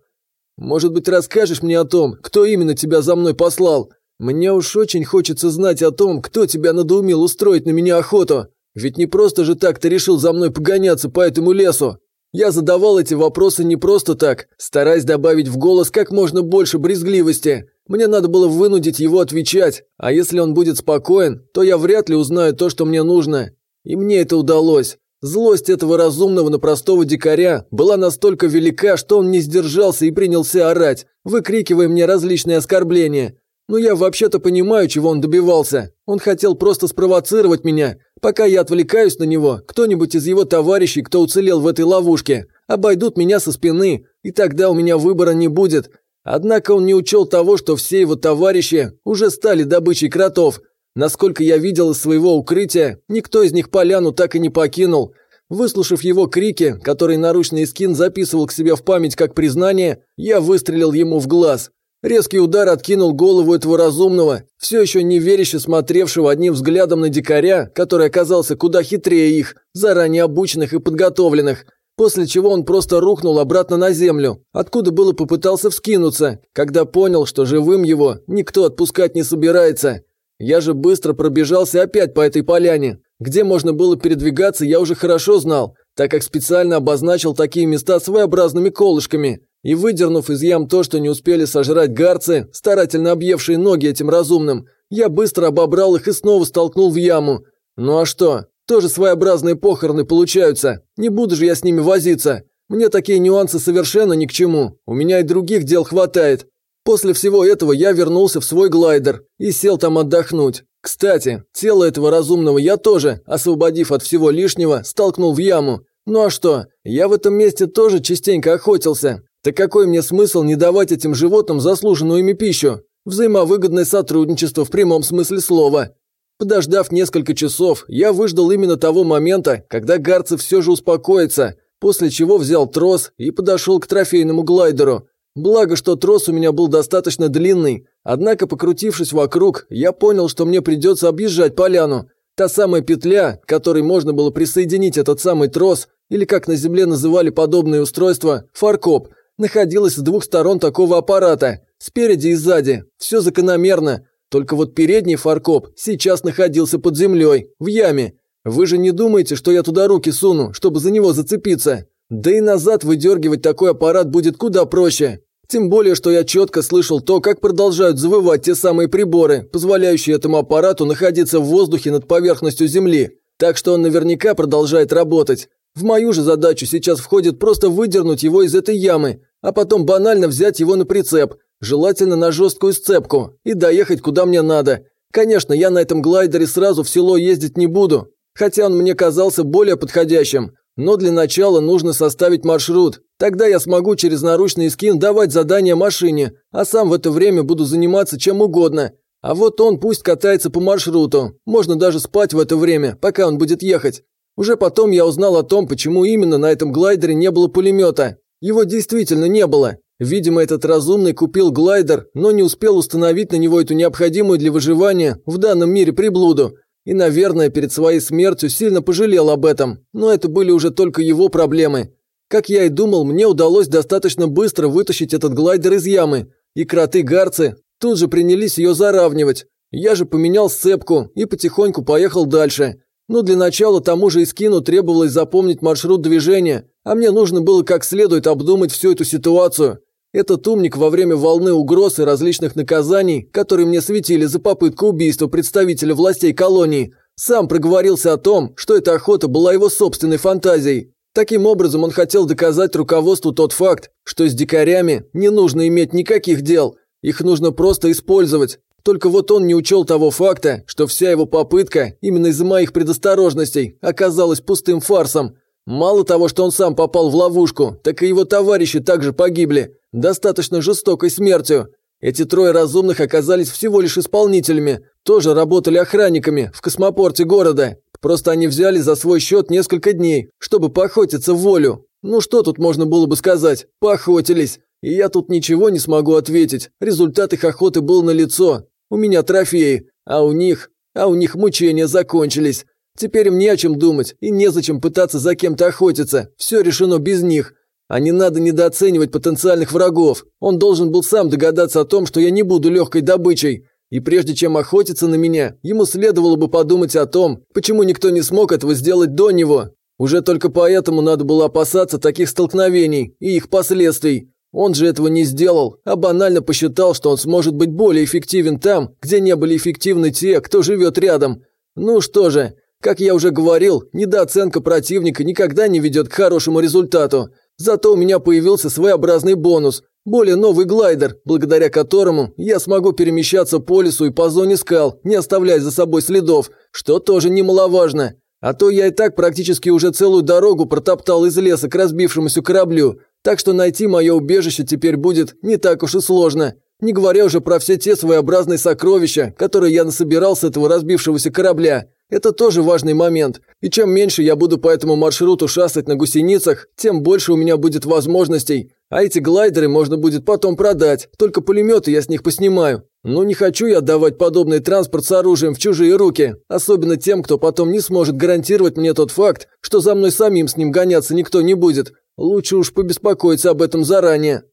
«Может быть, расскажешь мне о том, кто именно тебя за мной послал? Мне уж очень хочется знать о том, кто тебя надоумил устроить на меня охоту. Ведь не просто же так ты решил за мной погоняться по этому лесу. Я задавал эти вопросы не просто так, стараясь добавить в голос как можно больше брезгливости. Мне надо было вынудить его отвечать, а если он будет спокоен, то я вряд ли узнаю то, что мне нужно. И мне это удалось. Злость этого разумного на простого дикаря была настолько велика, что он не сдержался и принялся орать, выкрикивая мне различные оскорбления. Но я вообще-то понимаю, чего он добивался. Он хотел просто спровоцировать меня. Пока я отвлекаюсь на него, кто-нибудь из его товарищей, кто уцелел в этой ловушке, обойдут меня со спины, и тогда у меня выбора не будет. Однако он не учел того, что все его товарищи уже стали добычей кротов. Насколько я видел из своего укрытия, никто из них поляну так и не покинул. Выслушав его крики, которые наручный скин записывал к себе в память как признание, я выстрелил ему в глаз. Резкий удар откинул голову этого разумного, все еще неверяще смотревшего одним взглядом на дикаря, который оказался куда хитрее их, заранее обученных и подготовленных после чего он просто рухнул обратно на землю, откуда было попытался вскинуться, когда понял, что живым его никто отпускать не собирается. Я же быстро пробежался опять по этой поляне. Где можно было передвигаться, я уже хорошо знал, так как специально обозначил такие места своеобразными колышками. И выдернув из ям то, что не успели сожрать гарцы, старательно объевшие ноги этим разумным, я быстро обобрал их и снова столкнул в яму. Ну а что? Тоже своеобразные похороны получаются. Не буду же я с ними возиться. Мне такие нюансы совершенно ни к чему. У меня и других дел хватает. После всего этого я вернулся в свой глайдер и сел там отдохнуть. Кстати, тело этого разумного я тоже, освободив от всего лишнего, столкнул в яму. Ну а что, я в этом месте тоже частенько охотился. Так какой мне смысл не давать этим животным заслуженную ими пищу? Взаимовыгодное сотрудничество в прямом смысле слова. Подождав несколько часов, я выждал именно того момента, когда Гарцев все же успокоится, после чего взял трос и подошел к трофейному глайдеру. Благо, что трос у меня был достаточно длинный, однако, покрутившись вокруг, я понял, что мне придется объезжать поляну. Та самая петля, к которой можно было присоединить этот самый трос, или как на земле называли подобные устройства, фаркоп, находилась с двух сторон такого аппарата, спереди и сзади. Все закономерно. Только вот передний фаркоп сейчас находился под землей, в яме. Вы же не думаете, что я туда руки суну, чтобы за него зацепиться? Да и назад выдергивать такой аппарат будет куда проще. Тем более, что я четко слышал то, как продолжают завывать те самые приборы, позволяющие этому аппарату находиться в воздухе над поверхностью Земли. Так что он наверняка продолжает работать. В мою же задачу сейчас входит просто выдернуть его из этой ямы, а потом банально взять его на прицеп, желательно на жесткую сцепку, и доехать куда мне надо. Конечно, я на этом глайдере сразу в село ездить не буду, хотя он мне казался более подходящим. Но для начала нужно составить маршрут. Тогда я смогу через наручный скин давать задания машине, а сам в это время буду заниматься чем угодно. А вот он пусть катается по маршруту. Можно даже спать в это время, пока он будет ехать. Уже потом я узнал о том, почему именно на этом глайдере не было пулемета. Его действительно не было. Видимо, этот разумный купил глайдер, но не успел установить на него эту необходимую для выживания в данном мире приблуду. И, наверное, перед своей смертью сильно пожалел об этом, но это были уже только его проблемы. Как я и думал, мне удалось достаточно быстро вытащить этот глайдер из ямы, и кроты-гарцы тут же принялись ее заравнивать. Я же поменял сцепку и потихоньку поехал дальше. Но для начала тому же Искину требовалось запомнить маршрут движения, а мне нужно было как следует обдумать всю эту ситуацию. Этот умник во время волны угроз и различных наказаний, которые мне светили за попытку убийства представителя властей колонии, сам проговорился о том, что эта охота была его собственной фантазией. Таким образом, он хотел доказать руководству тот факт, что с дикарями не нужно иметь никаких дел, их нужно просто использовать. Только вот он не учел того факта, что вся его попытка, именно из-за моих предосторожностей, оказалась пустым фарсом. Мало того, что он сам попал в ловушку, так и его товарищи также погибли. Достаточно жестокой смертью. Эти трое разумных оказались всего лишь исполнителями, тоже работали охранниками в космопорте города. Просто они взяли за свой счет несколько дней, чтобы поохотиться в волю. Ну что тут можно было бы сказать? Поохотились. И я тут ничего не смогу ответить. Результат их охоты был налицо. У меня трофеи, а у них... А у них мучения закончились. Теперь им не о чем думать и незачем пытаться за кем-то охотиться. Все решено без них. А не надо недооценивать потенциальных врагов. Он должен был сам догадаться о том, что я не буду легкой добычей. И прежде чем охотиться на меня, ему следовало бы подумать о том, почему никто не смог этого сделать до него. Уже только поэтому надо было опасаться таких столкновений и их последствий. Он же этого не сделал, а банально посчитал, что он сможет быть более эффективен там, где не были эффективны те, кто живет рядом. Ну что же, как я уже говорил, недооценка противника никогда не ведет к хорошему результату. Зато у меня появился своеобразный бонус – более новый глайдер, благодаря которому я смогу перемещаться по лесу и по зоне скал, не оставляя за собой следов, что тоже немаловажно. А то я и так практически уже целую дорогу протоптал из леса к разбившемуся кораблю, так что найти мое убежище теперь будет не так уж и сложно. Не говоря уже про все те своеобразные сокровища, которые я насобирал с этого разбившегося корабля. Это тоже важный момент. И чем меньше я буду по этому маршруту шастать на гусеницах, тем больше у меня будет возможностей. А эти глайдеры можно будет потом продать, только пулеметы я с них поснимаю. Но не хочу я отдавать подобный транспорт с оружием в чужие руки, особенно тем, кто потом не сможет гарантировать мне тот факт, что за мной самим с ним гоняться никто не будет. Лучше уж побеспокоиться об этом заранее.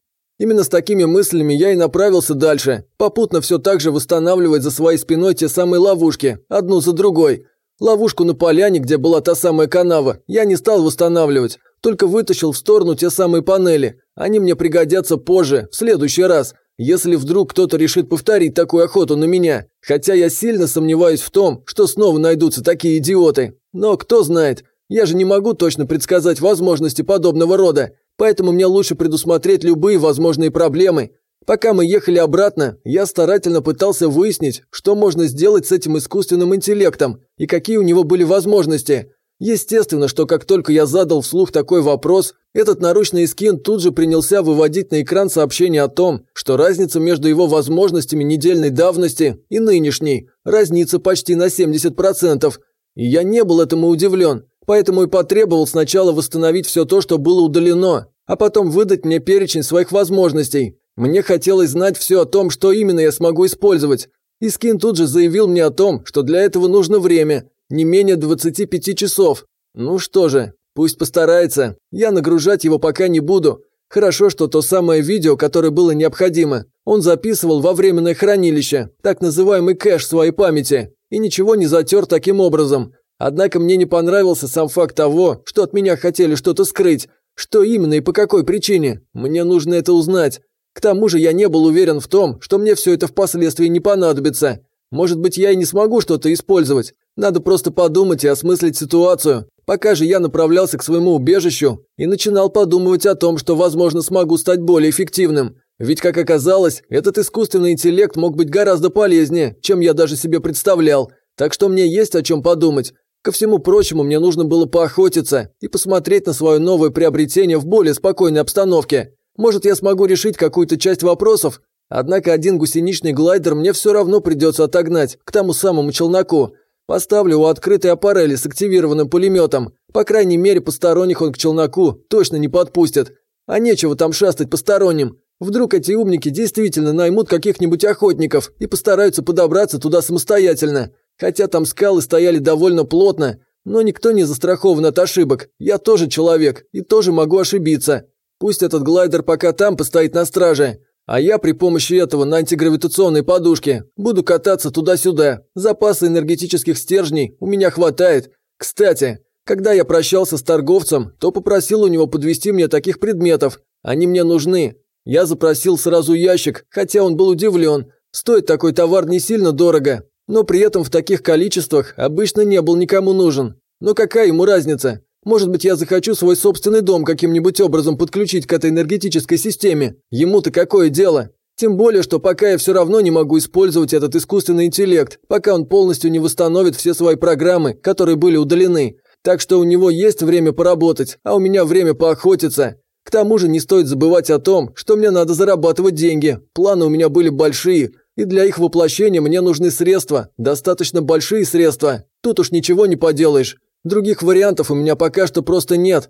Именно с такими мыслями я и направился дальше, попутно все так же восстанавливать за своей спиной те самые ловушки, одну за другой. Ловушку на поляне, где была та самая канава, я не стал восстанавливать, только вытащил в сторону те самые панели. Они мне пригодятся позже, в следующий раз, если вдруг кто-то решит повторить такую охоту на меня. Хотя я сильно сомневаюсь в том, что снова найдутся такие идиоты. Но кто знает, я же не могу точно предсказать возможности подобного рода. Поэтому мне лучше предусмотреть любые возможные проблемы. Пока мы ехали обратно, я старательно пытался выяснить, что можно сделать с этим искусственным интеллектом и какие у него были возможности. Естественно, что как только я задал вслух такой вопрос, этот наручный скин тут же принялся выводить на экран сообщение о том, что разница между его возможностями недельной давности и нынешней разница почти на 70%. И я не был этому удивлен. Поэтому и потребовал сначала восстановить все то, что было удалено, а потом выдать мне перечень своих возможностей. Мне хотелось знать все о том, что именно я смогу использовать. Искин тут же заявил мне о том, что для этого нужно время, не менее 25 часов. Ну что же, пусть постарается. Я нагружать его пока не буду. Хорошо, что то самое видео, которое было необходимо, он записывал во временное хранилище, так называемый кэш своей памяти, и ничего не затер таким образом. Однако мне не понравился сам факт того, что от меня хотели что-то скрыть. Что именно и по какой причине? Мне нужно это узнать. К тому же я не был уверен в том, что мне все это впоследствии не понадобится. Может быть, я и не смогу что-то использовать. Надо просто подумать и осмыслить ситуацию. Пока же я направлялся к своему убежищу и начинал подумывать о том, что, возможно, смогу стать более эффективным. Ведь, как оказалось, этот искусственный интеллект мог быть гораздо полезнее, чем я даже себе представлял. Так что мне есть о чем подумать. Ко всему прочему, мне нужно было поохотиться и посмотреть на свое новое приобретение в более спокойной обстановке. Может, я смогу решить какую-то часть вопросов? Однако один гусеничный глайдер мне все равно придется отогнать к тому самому челноку. Поставлю у открытой аппарели с активированным пулеметом. По крайней мере, посторонних он к челноку точно не подпустит. А нечего там шастать посторонним. Вдруг эти умники действительно наймут каких-нибудь охотников и постараются подобраться туда самостоятельно. Хотя там скалы стояли довольно плотно, но никто не застрахован от ошибок. Я тоже человек и тоже могу ошибиться. Пусть этот глайдер пока там постоит на страже, а я при помощи этого на антигравитационной подушке буду кататься туда-сюда. Запаса энергетических стержней у меня хватает. Кстати, когда я прощался с торговцем, то попросил у него подвести мне таких предметов. Они мне нужны. Я запросил сразу ящик, хотя он был удивлен. Стоит такой товар не сильно дорого, но при этом в таких количествах обычно не был никому нужен. Но какая ему разница? Может быть, я захочу свой собственный дом каким-нибудь образом подключить к этой энергетической системе. Ему-то какое дело? Тем более, что пока я все равно не могу использовать этот искусственный интеллект, пока он полностью не восстановит все свои программы, которые были удалены. Так что у него есть время поработать, а у меня время поохотиться. К тому же не стоит забывать о том, что мне надо зарабатывать деньги. Планы у меня были большие, и для их воплощения мне нужны средства, достаточно большие средства. Тут уж ничего не поделаешь. Других вариантов у меня пока что просто нет.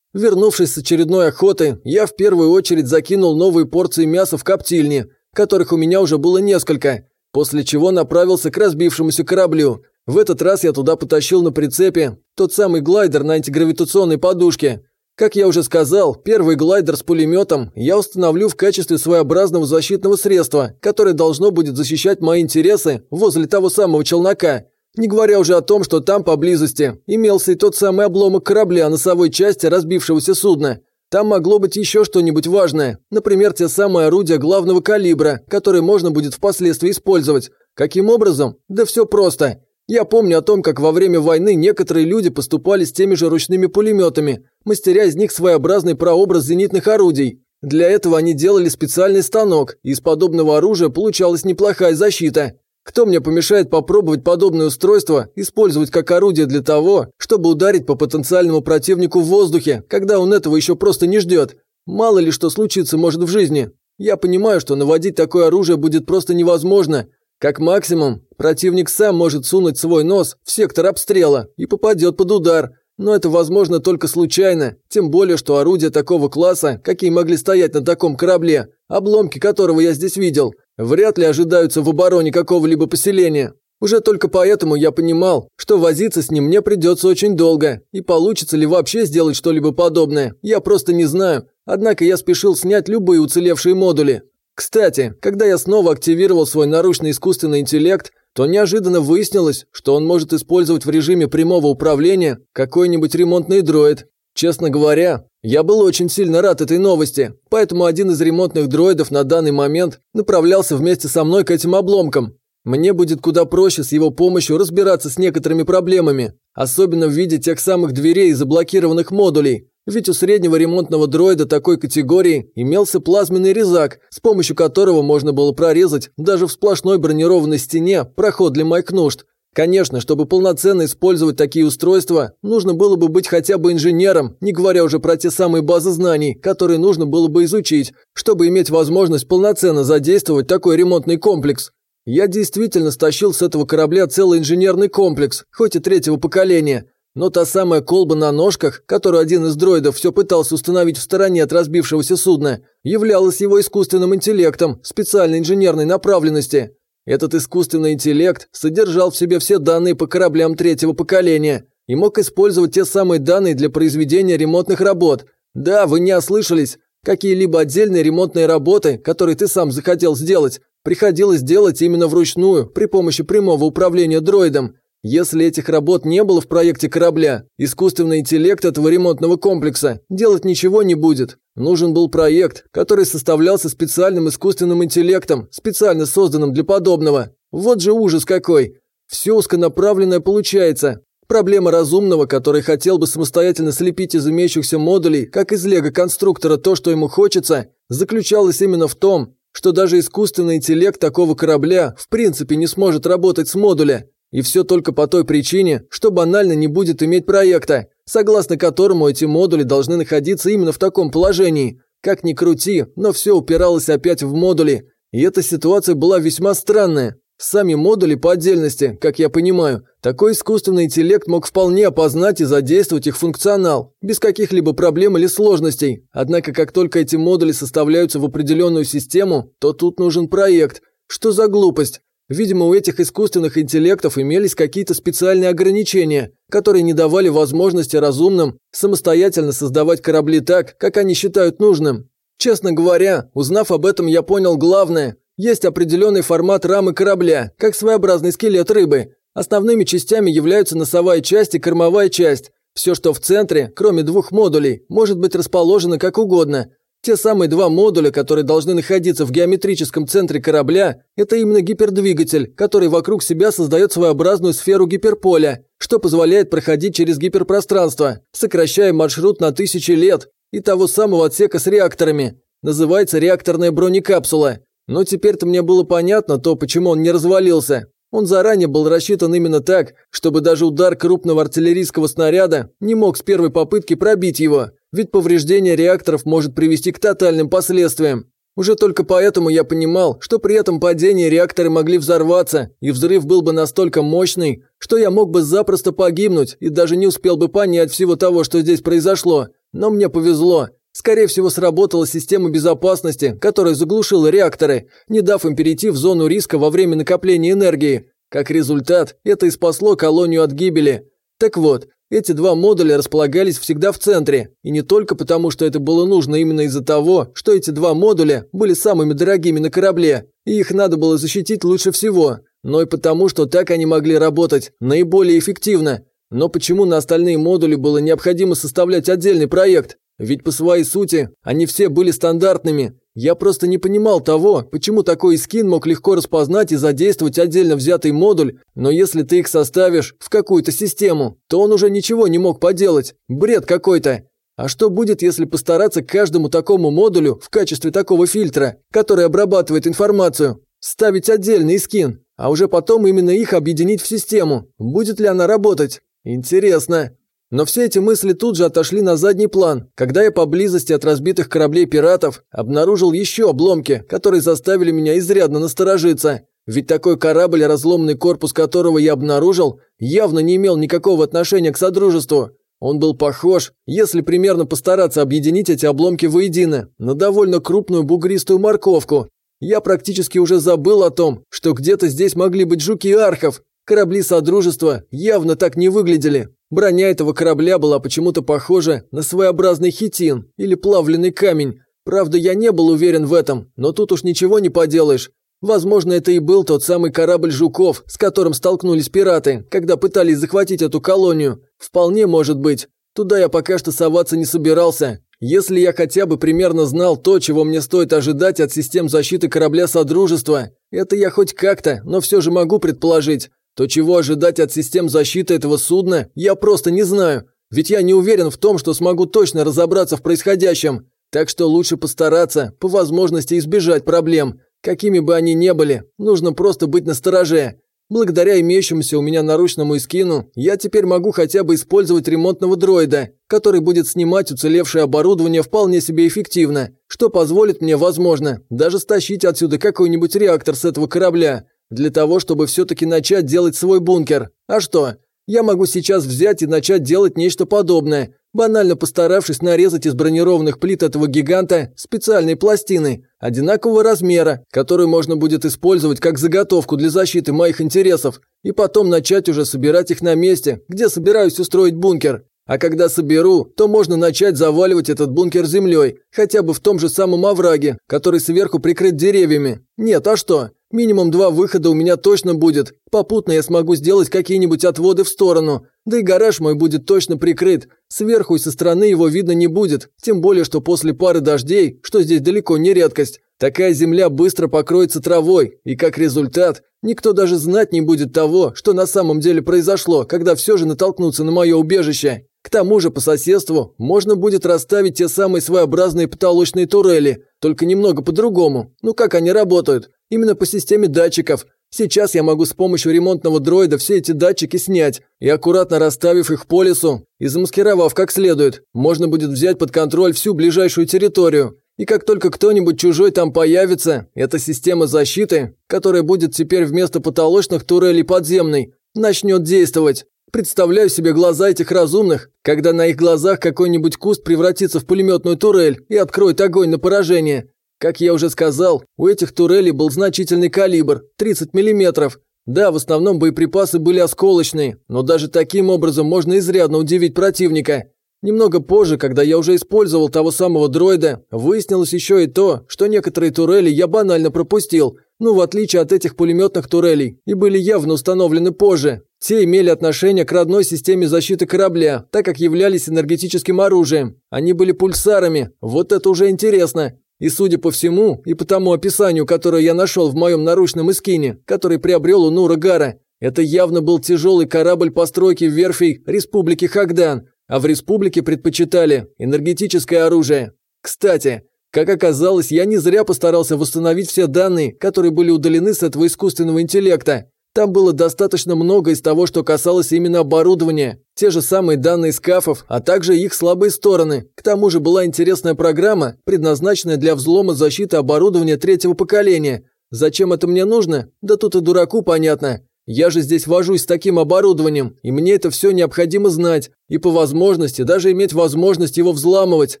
Вернувшись с очередной охоты, я в первую очередь закинул новые порции мяса в коптильни, которых у меня уже было несколько, после чего направился к разбившемуся кораблю. В этот раз я туда потащил на прицепе тот самый глайдер на антигравитационной подушке. Как я уже сказал, первый глайдер с пулеметом я установлю в качестве своеобразного защитного средства, которое должно будет защищать мои интересы возле того самого челнока. Не говоря уже о том, что там поблизости имелся и тот самый обломок корабля носовой части разбившегося судна. Там могло быть еще что-нибудь важное, например, те самые орудия главного калибра, которые можно будет впоследствии использовать. Каким образом? Да все просто. Я помню о том, как во время войны некоторые люди поступали с теми же ручными пулеметами, мастеря из них своеобразный прообраз зенитных орудий. Для этого они делали специальный станок, и из подобного оружия получалась неплохая защита. Кто мне помешает попробовать подобное устройство использовать как орудие для того, чтобы ударить по потенциальному противнику в воздухе, когда он этого еще просто не ждет? Мало ли что случится может в жизни. Я понимаю, что наводить такое оружие будет просто невозможно, как максимум, противник сам может сунуть свой нос в сектор обстрела и попадет под удар. Но это возможно только случайно, тем более, что орудия такого класса, какие могли стоять на таком корабле, обломки которого я здесь видел, вряд ли ожидаются в обороне какого-либо поселения. Уже только поэтому я понимал, что возиться с ним мне придется очень долго, и получится ли вообще сделать что-либо подобное, я просто не знаю. Однако я спешил снять любые уцелевшие модули. Кстати, когда я снова активировал свой наручный искусственный интеллект, то неожиданно выяснилось, что он может использовать в режиме прямого управления какой-нибудь ремонтный дроид. Честно говоря, я был очень сильно рад этой новости, поэтому один из ремонтных дроидов на данный момент направлялся вместе со мной к этим обломкам. Мне будет куда проще с его помощью разбираться с некоторыми проблемами, особенно в виде тех самых дверей и заблокированных модулей, ведь у среднего ремонтного дроида такой категории имелся плазменный резак, с помощью которого можно было прорезать даже в сплошной бронированной стене проход для моих нужд. Конечно, чтобы полноценно использовать такие устройства, нужно было бы быть хотя бы инженером, не говоря уже про те самые базы знаний, которые нужно было бы изучить, чтобы иметь возможность полноценно задействовать такой ремонтный комплекс. Я действительно стащил с этого корабля целый инженерный комплекс, хоть и третьего поколения, но та самая колба на ножках, которую один из дроидов все пытался установить в стороне от разбившегося судна, являлась его искусственным интеллектом специальной инженерной направленности. Этот искусственный интеллект содержал в себе все данные по кораблям третьего поколения и мог использовать те самые данные для произведения ремонтных работ. Да, вы не ослышались. Какие-либо отдельные ремонтные работы, которые ты сам захотел сделать, приходилось делать именно вручную при помощи прямого управления дроидом. Если этих работ не было в проекте корабля, искусственный интеллект этого ремонтного комплекса делать ничего не будет. Нужен был проект, который составлялся специальным искусственным интеллектом, специально созданным для подобного. Вот же ужас какой! Все узконаправленное получается. Проблема разумного, который хотел бы самостоятельно слепить из имеющихся модулей, как из лего-конструктора, то, что ему хочется, заключалась именно в том, что даже искусственный интеллект такого корабля в принципе не сможет работать с модуля. И все только по той причине, что банально не будет иметь проекта, согласно которому эти модули должны находиться именно в таком положении. Как ни крути, но все упиралось опять в модули. И эта ситуация была весьма странная. Сами модули по отдельности, как я понимаю, такой искусственный интеллект мог вполне опознать и задействовать их функционал, без каких-либо проблем или сложностей. Однако, как только эти модули составляются в определенную систему, то тут нужен проект. Что за глупость? Видимо, у этих искусственных интеллектов имелись какие-то специальные ограничения, которые не давали возможности разумным самостоятельно создавать корабли так, как они считают нужным. Честно говоря, узнав об этом, я понял главное. Есть определенный формат рамы корабля, как своеобразный скелет рыбы. Основными частями являются носовая часть и кормовая часть. Все, что в центре, кроме двух модулей, может быть расположено как угодно, те самые два модуля, которые должны находиться в геометрическом центре корабля, это именно гипердвигатель, который вокруг себя создает своеобразную сферу гиперполя, что позволяет проходить через гиперпространство, сокращая маршрут на тысячи лет, и того самого отсека с реакторами. Называется реакторная бронекапсула. Но теперь-то мне было понятно то, почему он не развалился. Он заранее был рассчитан именно так, чтобы даже удар крупного артиллерийского снаряда не мог с первой попытки пробить его, ведь повреждение реакторов может привести к тотальным последствиям. Уже только поэтому я понимал, что при этом падении реакторы могли взорваться, и взрыв был бы настолько мощный, что я мог бы запросто погибнуть и даже не успел бы понять всего того, что здесь произошло. Но мне повезло. Скорее всего, сработала система безопасности, которая заглушила реакторы, не дав им перейти в зону риска во время накопления энергии. Как результат, это и спасло колонию от гибели. Так вот, эти два модуля располагались всегда в центре, и не только потому, что это было нужно именно из-за того, что эти два модуля были самыми дорогими на корабле, и их надо было защитить лучше всего, но и потому, что так они могли работать наиболее эффективно. Но почему на остальные модули было необходимо составлять отдельный проект? Ведь по своей сути они все были стандартными. Я просто не понимал того, почему такой скин мог легко распознать и задействовать отдельно взятый модуль, но если ты их составишь в какую-то систему, то он уже ничего не мог поделать. Бред какой-то. А что будет, если постараться к каждому такому модулю в качестве такого фильтра, который обрабатывает информацию, ставить отдельный скин, а уже потом именно их объединить в систему? Будет ли она работать? Интересно. Но все эти мысли тут же отошли на задний план, когда я поблизости от разбитых кораблей пиратов обнаружил еще обломки, которые заставили меня изрядно насторожиться. Ведь такой корабль, разломный корпус которого я обнаружил, явно не имел никакого отношения к Содружеству. Он был похож, если примерно постараться объединить эти обломки воедино, на довольно крупную бугристую морковку. Я практически уже забыл о том, что где-то здесь могли быть жуки архов. Корабли Содружества явно так не выглядели. Броня этого корабля была почему-то похожа на своеобразный хитин или плавленый камень. Правда, я не был уверен в этом, но тут уж ничего не поделаешь. Возможно, это и был тот самый корабль «Жуков», с которым столкнулись пираты, когда пытались захватить эту колонию. Вполне может быть. Туда я пока что соваться не собирался. Если я хотя бы примерно знал то, чего мне стоит ожидать от систем защиты корабля Содружества, это я хоть как-то, но все же могу предположить то чего ожидать от систем защиты этого судна, я просто не знаю. Ведь я не уверен в том, что смогу точно разобраться в происходящем. Так что лучше постараться, по возможности избежать проблем. Какими бы они ни были, нужно просто быть настороже. Благодаря имеющемуся у меня наручному эскину, я теперь могу хотя бы использовать ремонтного дроида, который будет снимать уцелевшее оборудование вполне себе эффективно, что позволит мне, возможно, даже стащить отсюда какой-нибудь реактор с этого корабля, для того, чтобы все-таки начать делать свой бункер. А что? Я могу сейчас взять и начать делать нечто подобное, банально постаравшись нарезать из бронированных плит этого гиганта специальные пластины одинакового размера, которые можно будет использовать как заготовку для защиты моих интересов, и потом начать уже собирать их на месте, где собираюсь устроить бункер. А когда соберу, то можно начать заваливать этот бункер землей, хотя бы в том же самом овраге, который сверху прикрыт деревьями. Нет, а что? Минимум два выхода у меня точно будет. Попутно я смогу сделать какие-нибудь отводы в сторону. Да и гараж мой будет точно прикрыт. Сверху и со стороны его видно не будет. Тем более, что после пары дождей, что здесь далеко не редкость, такая земля быстро покроется травой. И как результат, никто даже знать не будет того, что на самом деле произошло, когда все же натолкнутся на мое убежище. К тому же по соседству можно будет расставить те самые своеобразные потолочные турели, только немного по-другому. Ну как они работают? Именно по системе датчиков. Сейчас я могу с помощью ремонтного дроида все эти датчики снять и аккуратно расставив их по лесу и замаскировав как следует, можно будет взять под контроль всю ближайшую территорию. И как только кто-нибудь чужой там появится, эта система защиты, которая будет теперь вместо потолочных турелей подземной, начнет действовать. Представляю себе глаза этих разумных, когда на их глазах какой-нибудь куст превратится в пулеметную турель и откроет огонь на поражение. Как я уже сказал, у этих турелей был значительный калибр – 30 мм. Да, в основном боеприпасы были осколочные, но даже таким образом можно изрядно удивить противника. Немного позже, когда я уже использовал того самого дроида, выяснилось еще и то, что некоторые турели я банально пропустил, ну в отличие от этих пулеметных турелей, и были явно установлены позже. Те имели отношение к родной системе защиты корабля, так как являлись энергетическим оружием. Они были пульсарами, вот это уже интересно. И судя по всему, и по тому описанию, которое я нашел в моем наручном эскине, который приобрел у Нура Гара, это явно был тяжелый корабль постройки верфей Республики Хагдан, а в республике предпочитали энергетическое оружие. Кстати, как оказалось, я не зря постарался восстановить все данные, которые были удалены с этого искусственного интеллекта. Там было достаточно много из того, что касалось именно оборудования. Те же самые данные скафов, а также их слабые стороны. К тому же была интересная программа, предназначенная для взлома защиты оборудования третьего поколения. Зачем это мне нужно? Да тут и дураку понятно. Я же здесь вожусь с таким оборудованием, и мне это все необходимо знать, и по возможности даже иметь возможность его взламывать.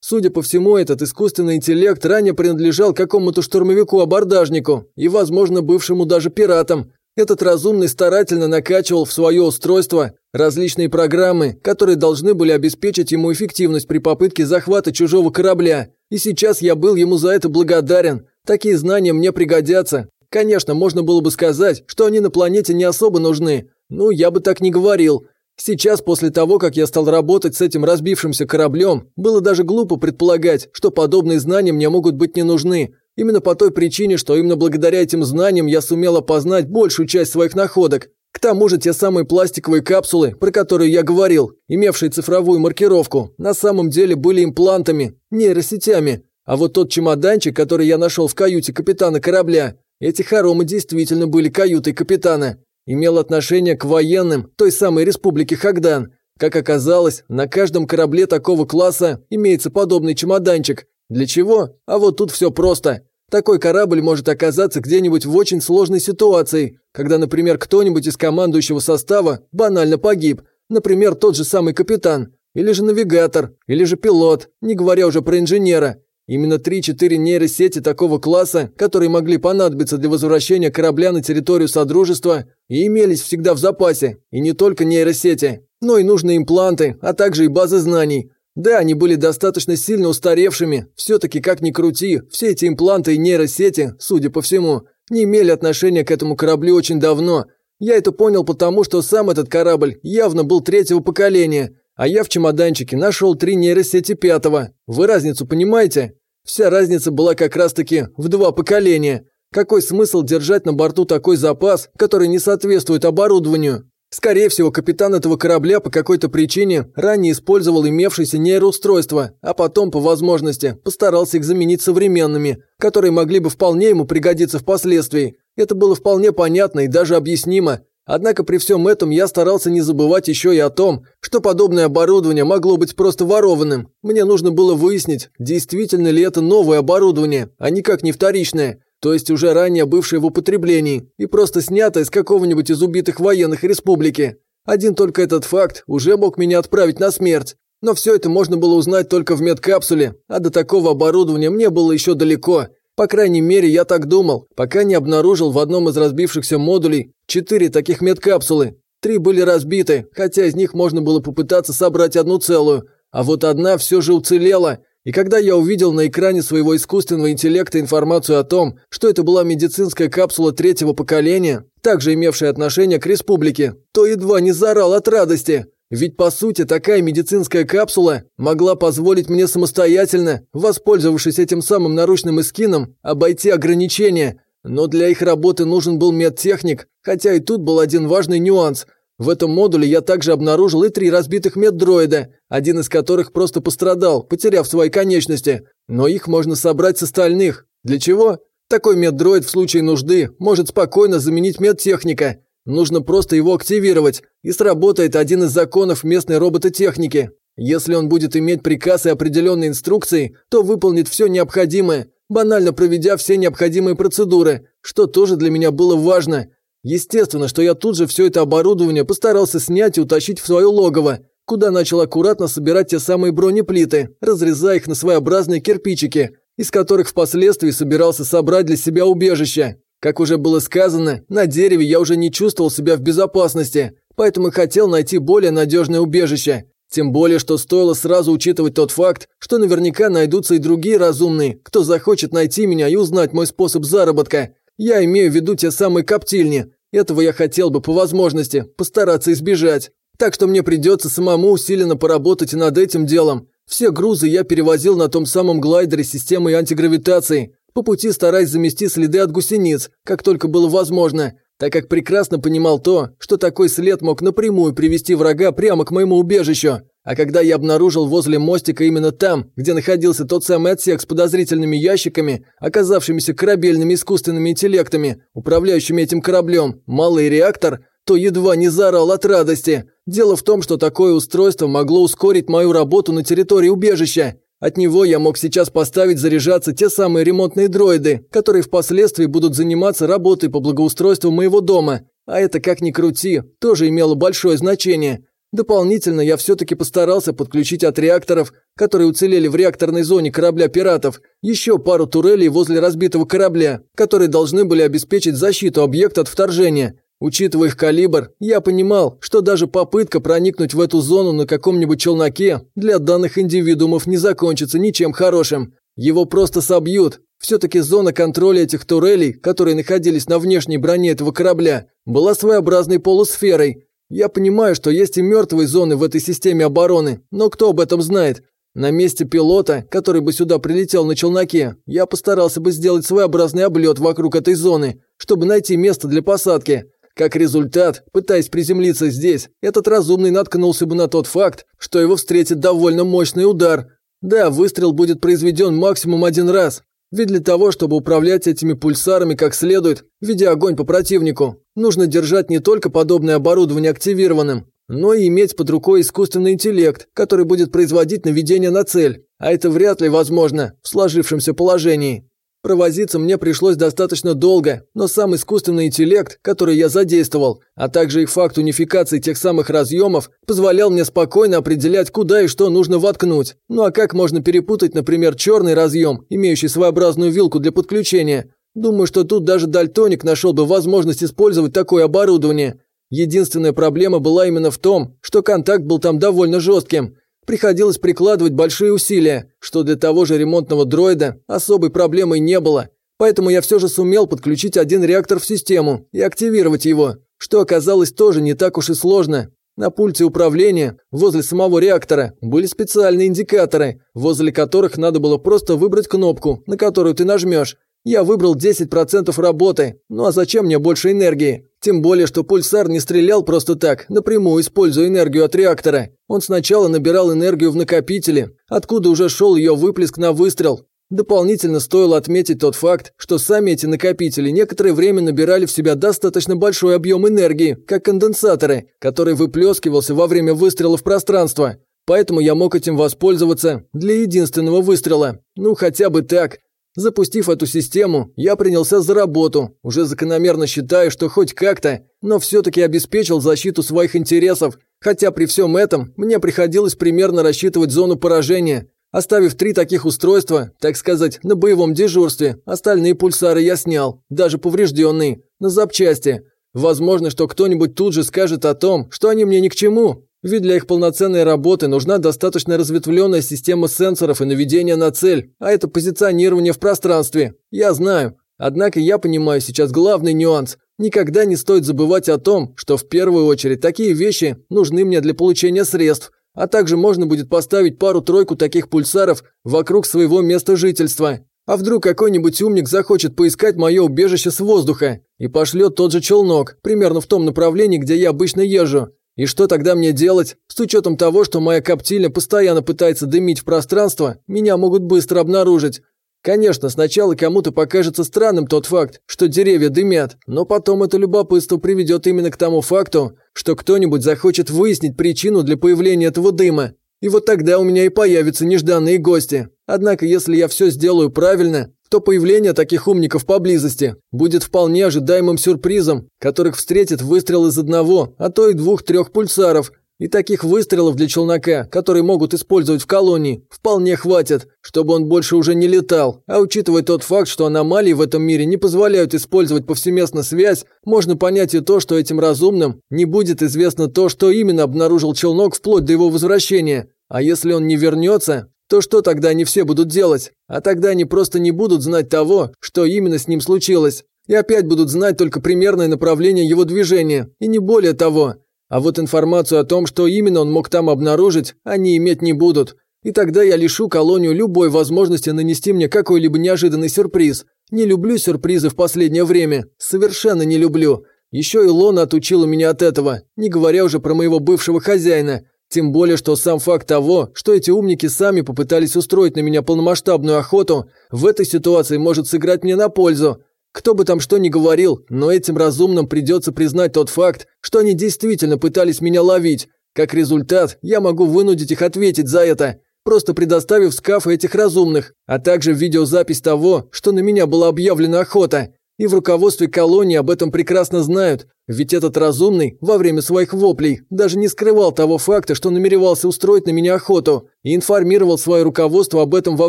Судя по всему, этот искусственный интеллект ранее принадлежал какому-то штурмовику-абордажнику и, возможно, бывшему даже пиратам. Этот разумный старательно накачивал в свое устройство различные программы, которые должны были обеспечить ему эффективность при попытке захвата чужого корабля. И сейчас я был ему за это благодарен. Такие знания мне пригодятся. Конечно, можно было бы сказать, что они на планете не особо нужны. Ну, я бы так не говорил. Сейчас, после того, как я стал работать с этим разбившимся кораблем, было даже глупо предполагать, что подобные знания мне могут быть не нужны. Именно по той причине, что именно благодаря этим знаниям я сумел опознать большую часть своих находок. К тому же те самые пластиковые капсулы, про которые я говорил, имевшие цифровую маркировку, на самом деле были имплантами, нейросетями. А вот тот чемоданчик, который я нашел в каюте капитана корабля, эти хоромы действительно были каютой капитана. Имел отношение к военным той самой республики Хагдан. Как оказалось, на каждом корабле такого класса имеется подобный чемоданчик. Для чего? А вот тут все просто. Такой корабль может оказаться где-нибудь в очень сложной ситуации, когда, например, кто-нибудь из командующего состава банально погиб, например, тот же самый капитан, или же навигатор, или же пилот, не говоря уже про инженера. Именно 3-4 нейросети такого класса, которые могли понадобиться для возвращения корабля на территорию Содружества, и имелись всегда в запасе. И не только нейросети, но и нужные импланты, а также и базы знаний. Да, они были достаточно сильно устаревшими. Все-таки, как ни крути, все эти импланты и нейросети, судя по всему, не имели отношения к этому кораблю очень давно. Я это понял потому, что сам этот корабль явно был третьего поколения – а я в чемоданчике нашел три нейросети пятого. Вы разницу понимаете? Вся разница была как раз-таки в два поколения. Какой смысл держать на борту такой запас, который не соответствует оборудованию? Скорее всего, капитан этого корабля по какой-то причине ранее использовал имевшиеся нейроустройства, а потом, по возможности, постарался их заменить современными, которые могли бы вполне ему пригодиться впоследствии. Это было вполне понятно и даже объяснимо. Однако при всем этом я старался не забывать еще и о том, что подобное оборудование могло быть просто ворованным. Мне нужно было выяснить, действительно ли это новое оборудование, а никак не вторичное, то есть уже ранее бывшее в употреблении и просто снятое с какого-нибудь из убитых военных республики. Один только этот факт уже мог меня отправить на смерть. Но все это можно было узнать только в медкапсуле, а до такого оборудования мне было еще далеко – по крайней мере, я так думал, пока не обнаружил в одном из разбившихся модулей четыре таких медкапсулы. Три были разбиты, хотя из них можно было попытаться собрать одну целую, а вот одна все же уцелела. И когда я увидел на экране своего искусственного интеллекта информацию о том, что это была медицинская капсула третьего поколения, также имевшая отношение к республике, то едва не заорал от радости. Ведь по сути такая медицинская капсула могла позволить мне самостоятельно, воспользовавшись этим самым наручным эскином, обойти ограничения. Но для их работы нужен был медтехник, хотя и тут был один важный нюанс. В этом модуле я также обнаружил и три разбитых меддроида, один из которых просто пострадал, потеряв свои конечности. Но их можно собрать с остальных. Для чего? Такой меддроид в случае нужды может спокойно заменить медтехника. Нужно просто его активировать, и сработает один из законов местной робототехники. Если он будет иметь приказ и определенные инструкции, то выполнит все необходимое, банально проведя все необходимые процедуры, что тоже для меня было важно. Естественно, что я тут же все это оборудование постарался снять и утащить в свое логово, куда начал аккуратно собирать те самые бронеплиты, разрезая их на своеобразные кирпичики, из которых впоследствии собирался собрать для себя убежище. Как уже было сказано, на дереве я уже не чувствовал себя в безопасности, поэтому хотел найти более надежное убежище. Тем более, что стоило сразу учитывать тот факт, что наверняка найдутся и другие разумные, кто захочет найти меня и узнать мой способ заработка. Я имею в виду те самые коптильни. Этого я хотел бы по возможности постараться избежать. Так что мне придется самому усиленно поработать над этим делом. Все грузы я перевозил на том самом глайдере системой антигравитации. По пути стараясь замести следы от гусениц, как только было возможно, так как прекрасно понимал то, что такой след мог напрямую привести врага прямо к моему убежищу. А когда я обнаружил возле мостика именно там, где находился тот самый отсек с подозрительными ящиками, оказавшимися корабельными искусственными интеллектами, управляющими этим кораблем, малый реактор, то едва не заорал от радости. Дело в том, что такое устройство могло ускорить мою работу на территории убежища. От него я мог сейчас поставить заряжаться те самые ремонтные дроиды, которые впоследствии будут заниматься работой по благоустройству моего дома. А это, как ни крути, тоже имело большое значение. Дополнительно я все-таки постарался подключить от реакторов, которые уцелели в реакторной зоне корабля пиратов, еще пару турелей возле разбитого корабля, которые должны были обеспечить защиту объекта от вторжения. Учитывая их калибр, я понимал, что даже попытка проникнуть в эту зону на каком-нибудь челноке для данных индивидуумов не закончится ничем хорошим. Его просто собьют. Все-таки зона контроля этих турелей, которые находились на внешней броне этого корабля, была своеобразной полусферой, я понимаю, что есть и мертвые зоны в этой системе обороны, но кто об этом знает? На месте пилота, который бы сюда прилетел на челноке, я постарался бы сделать своеобразный облет вокруг этой зоны, чтобы найти место для посадки. Как результат, пытаясь приземлиться здесь, этот разумный наткнулся бы на тот факт, что его встретит довольно мощный удар. Да, выстрел будет произведен максимум один раз, ведь для того, чтобы управлять этими пульсарами как следует, ведя огонь по противнику, нужно держать не только подобное оборудование активированным, но и иметь под рукой искусственный интеллект, который будет производить наведение на цель. А это вряд ли возможно в сложившемся положении. Провозиться мне пришлось достаточно долго, но сам искусственный интеллект, который я задействовал, а также и факт унификации тех самых разъемов, позволял мне спокойно определять, куда и что нужно воткнуть. Ну а как можно перепутать, например, черный разъем, имеющий своеобразную вилку для подключения? Думаю, что тут даже дальтоник нашел бы возможность использовать такое оборудование. Единственная проблема была именно в том, что контакт был там довольно жестким. Приходилось прикладывать большие усилия, что для того же ремонтного дроида особой проблемой не было. Поэтому я все же сумел подключить один реактор в систему и активировать его, что оказалось тоже не так уж и сложно. На пульте управления, возле самого реактора, были специальные индикаторы, возле которых надо было просто выбрать кнопку, на которую ты нажмешь, я выбрал 10% работы, ну а зачем мне больше энергии? Тем более, что пульсар не стрелял просто так, напрямую используя энергию от реактора. Он сначала набирал энергию в накопителе, откуда уже шел ее выплеск на выстрел. Дополнительно стоило отметить тот факт, что сами эти накопители некоторое время набирали в себя достаточно большой объем энергии, как конденсаторы, который выплескивался во время выстрела в пространство. Поэтому я мог этим воспользоваться для единственного выстрела. Ну, хотя бы так. Запустив эту систему, я принялся за работу, уже закономерно считая, что хоть как-то, но все-таки обеспечил защиту своих интересов, хотя при всем этом мне приходилось примерно рассчитывать зону поражения. Оставив три таких устройства, так сказать, на боевом дежурстве, остальные пульсары я снял, даже поврежденные, на запчасти. Возможно, что кто-нибудь тут же скажет о том, что они мне ни к чему, ведь для их полноценной работы нужна достаточно разветвленная система сенсоров и наведения на цель, а это позиционирование в пространстве. Я знаю. Однако я понимаю сейчас главный нюанс. Никогда не стоит забывать о том, что в первую очередь такие вещи нужны мне для получения средств, а также можно будет поставить пару-тройку таких пульсаров вокруг своего места жительства. А вдруг какой-нибудь умник захочет поискать мое убежище с воздуха и пошлет тот же челнок, примерно в том направлении, где я обычно езжу. И что тогда мне делать? С учетом того, что моя коптильня постоянно пытается дымить в пространство, меня могут быстро обнаружить. Конечно, сначала кому-то покажется странным тот факт, что деревья дымят, но потом это любопытство приведет именно к тому факту, что кто-нибудь захочет выяснить причину для появления этого дыма. И вот тогда у меня и появятся нежданные гости. Однако, если я все сделаю правильно, то появление таких умников поблизости будет вполне ожидаемым сюрпризом, которых встретит выстрел из одного, а то и двух-трех пульсаров. И таких выстрелов для челнока, которые могут использовать в колонии, вполне хватит, чтобы он больше уже не летал. А учитывая тот факт, что аномалии в этом мире не позволяют использовать повсеместно связь, можно понять и то, что этим разумным не будет известно то, что именно обнаружил челнок вплоть до его возвращения. А если он не вернется, то что тогда они все будут делать? А тогда они просто не будут знать того, что именно с ним случилось. И опять будут знать только примерное направление его движения, и не более того. А вот информацию о том, что именно он мог там обнаружить, они иметь не будут. И тогда я лишу колонию любой возможности нанести мне какой-либо неожиданный сюрприз. Не люблю сюрпризы в последнее время. Совершенно не люблю. Еще и Лона отучила меня от этого, не говоря уже про моего бывшего хозяина. Тем более, что сам факт того, что эти умники сами попытались устроить на меня полномасштабную охоту, в этой ситуации может сыграть мне на пользу. Кто бы там что ни говорил, но этим разумным придется признать тот факт, что они действительно пытались меня ловить. Как результат, я могу вынудить их ответить за это. просто предоставив скафы этих разумных, а также видеозапись того, что на меня была объявлена охота. И в руководстве колонии об этом прекрасно знают, ведь этот разумный во время своих воплей даже не скрывал того факта, что намеревался устроить на меня охоту, и информировал свое руководство об этом во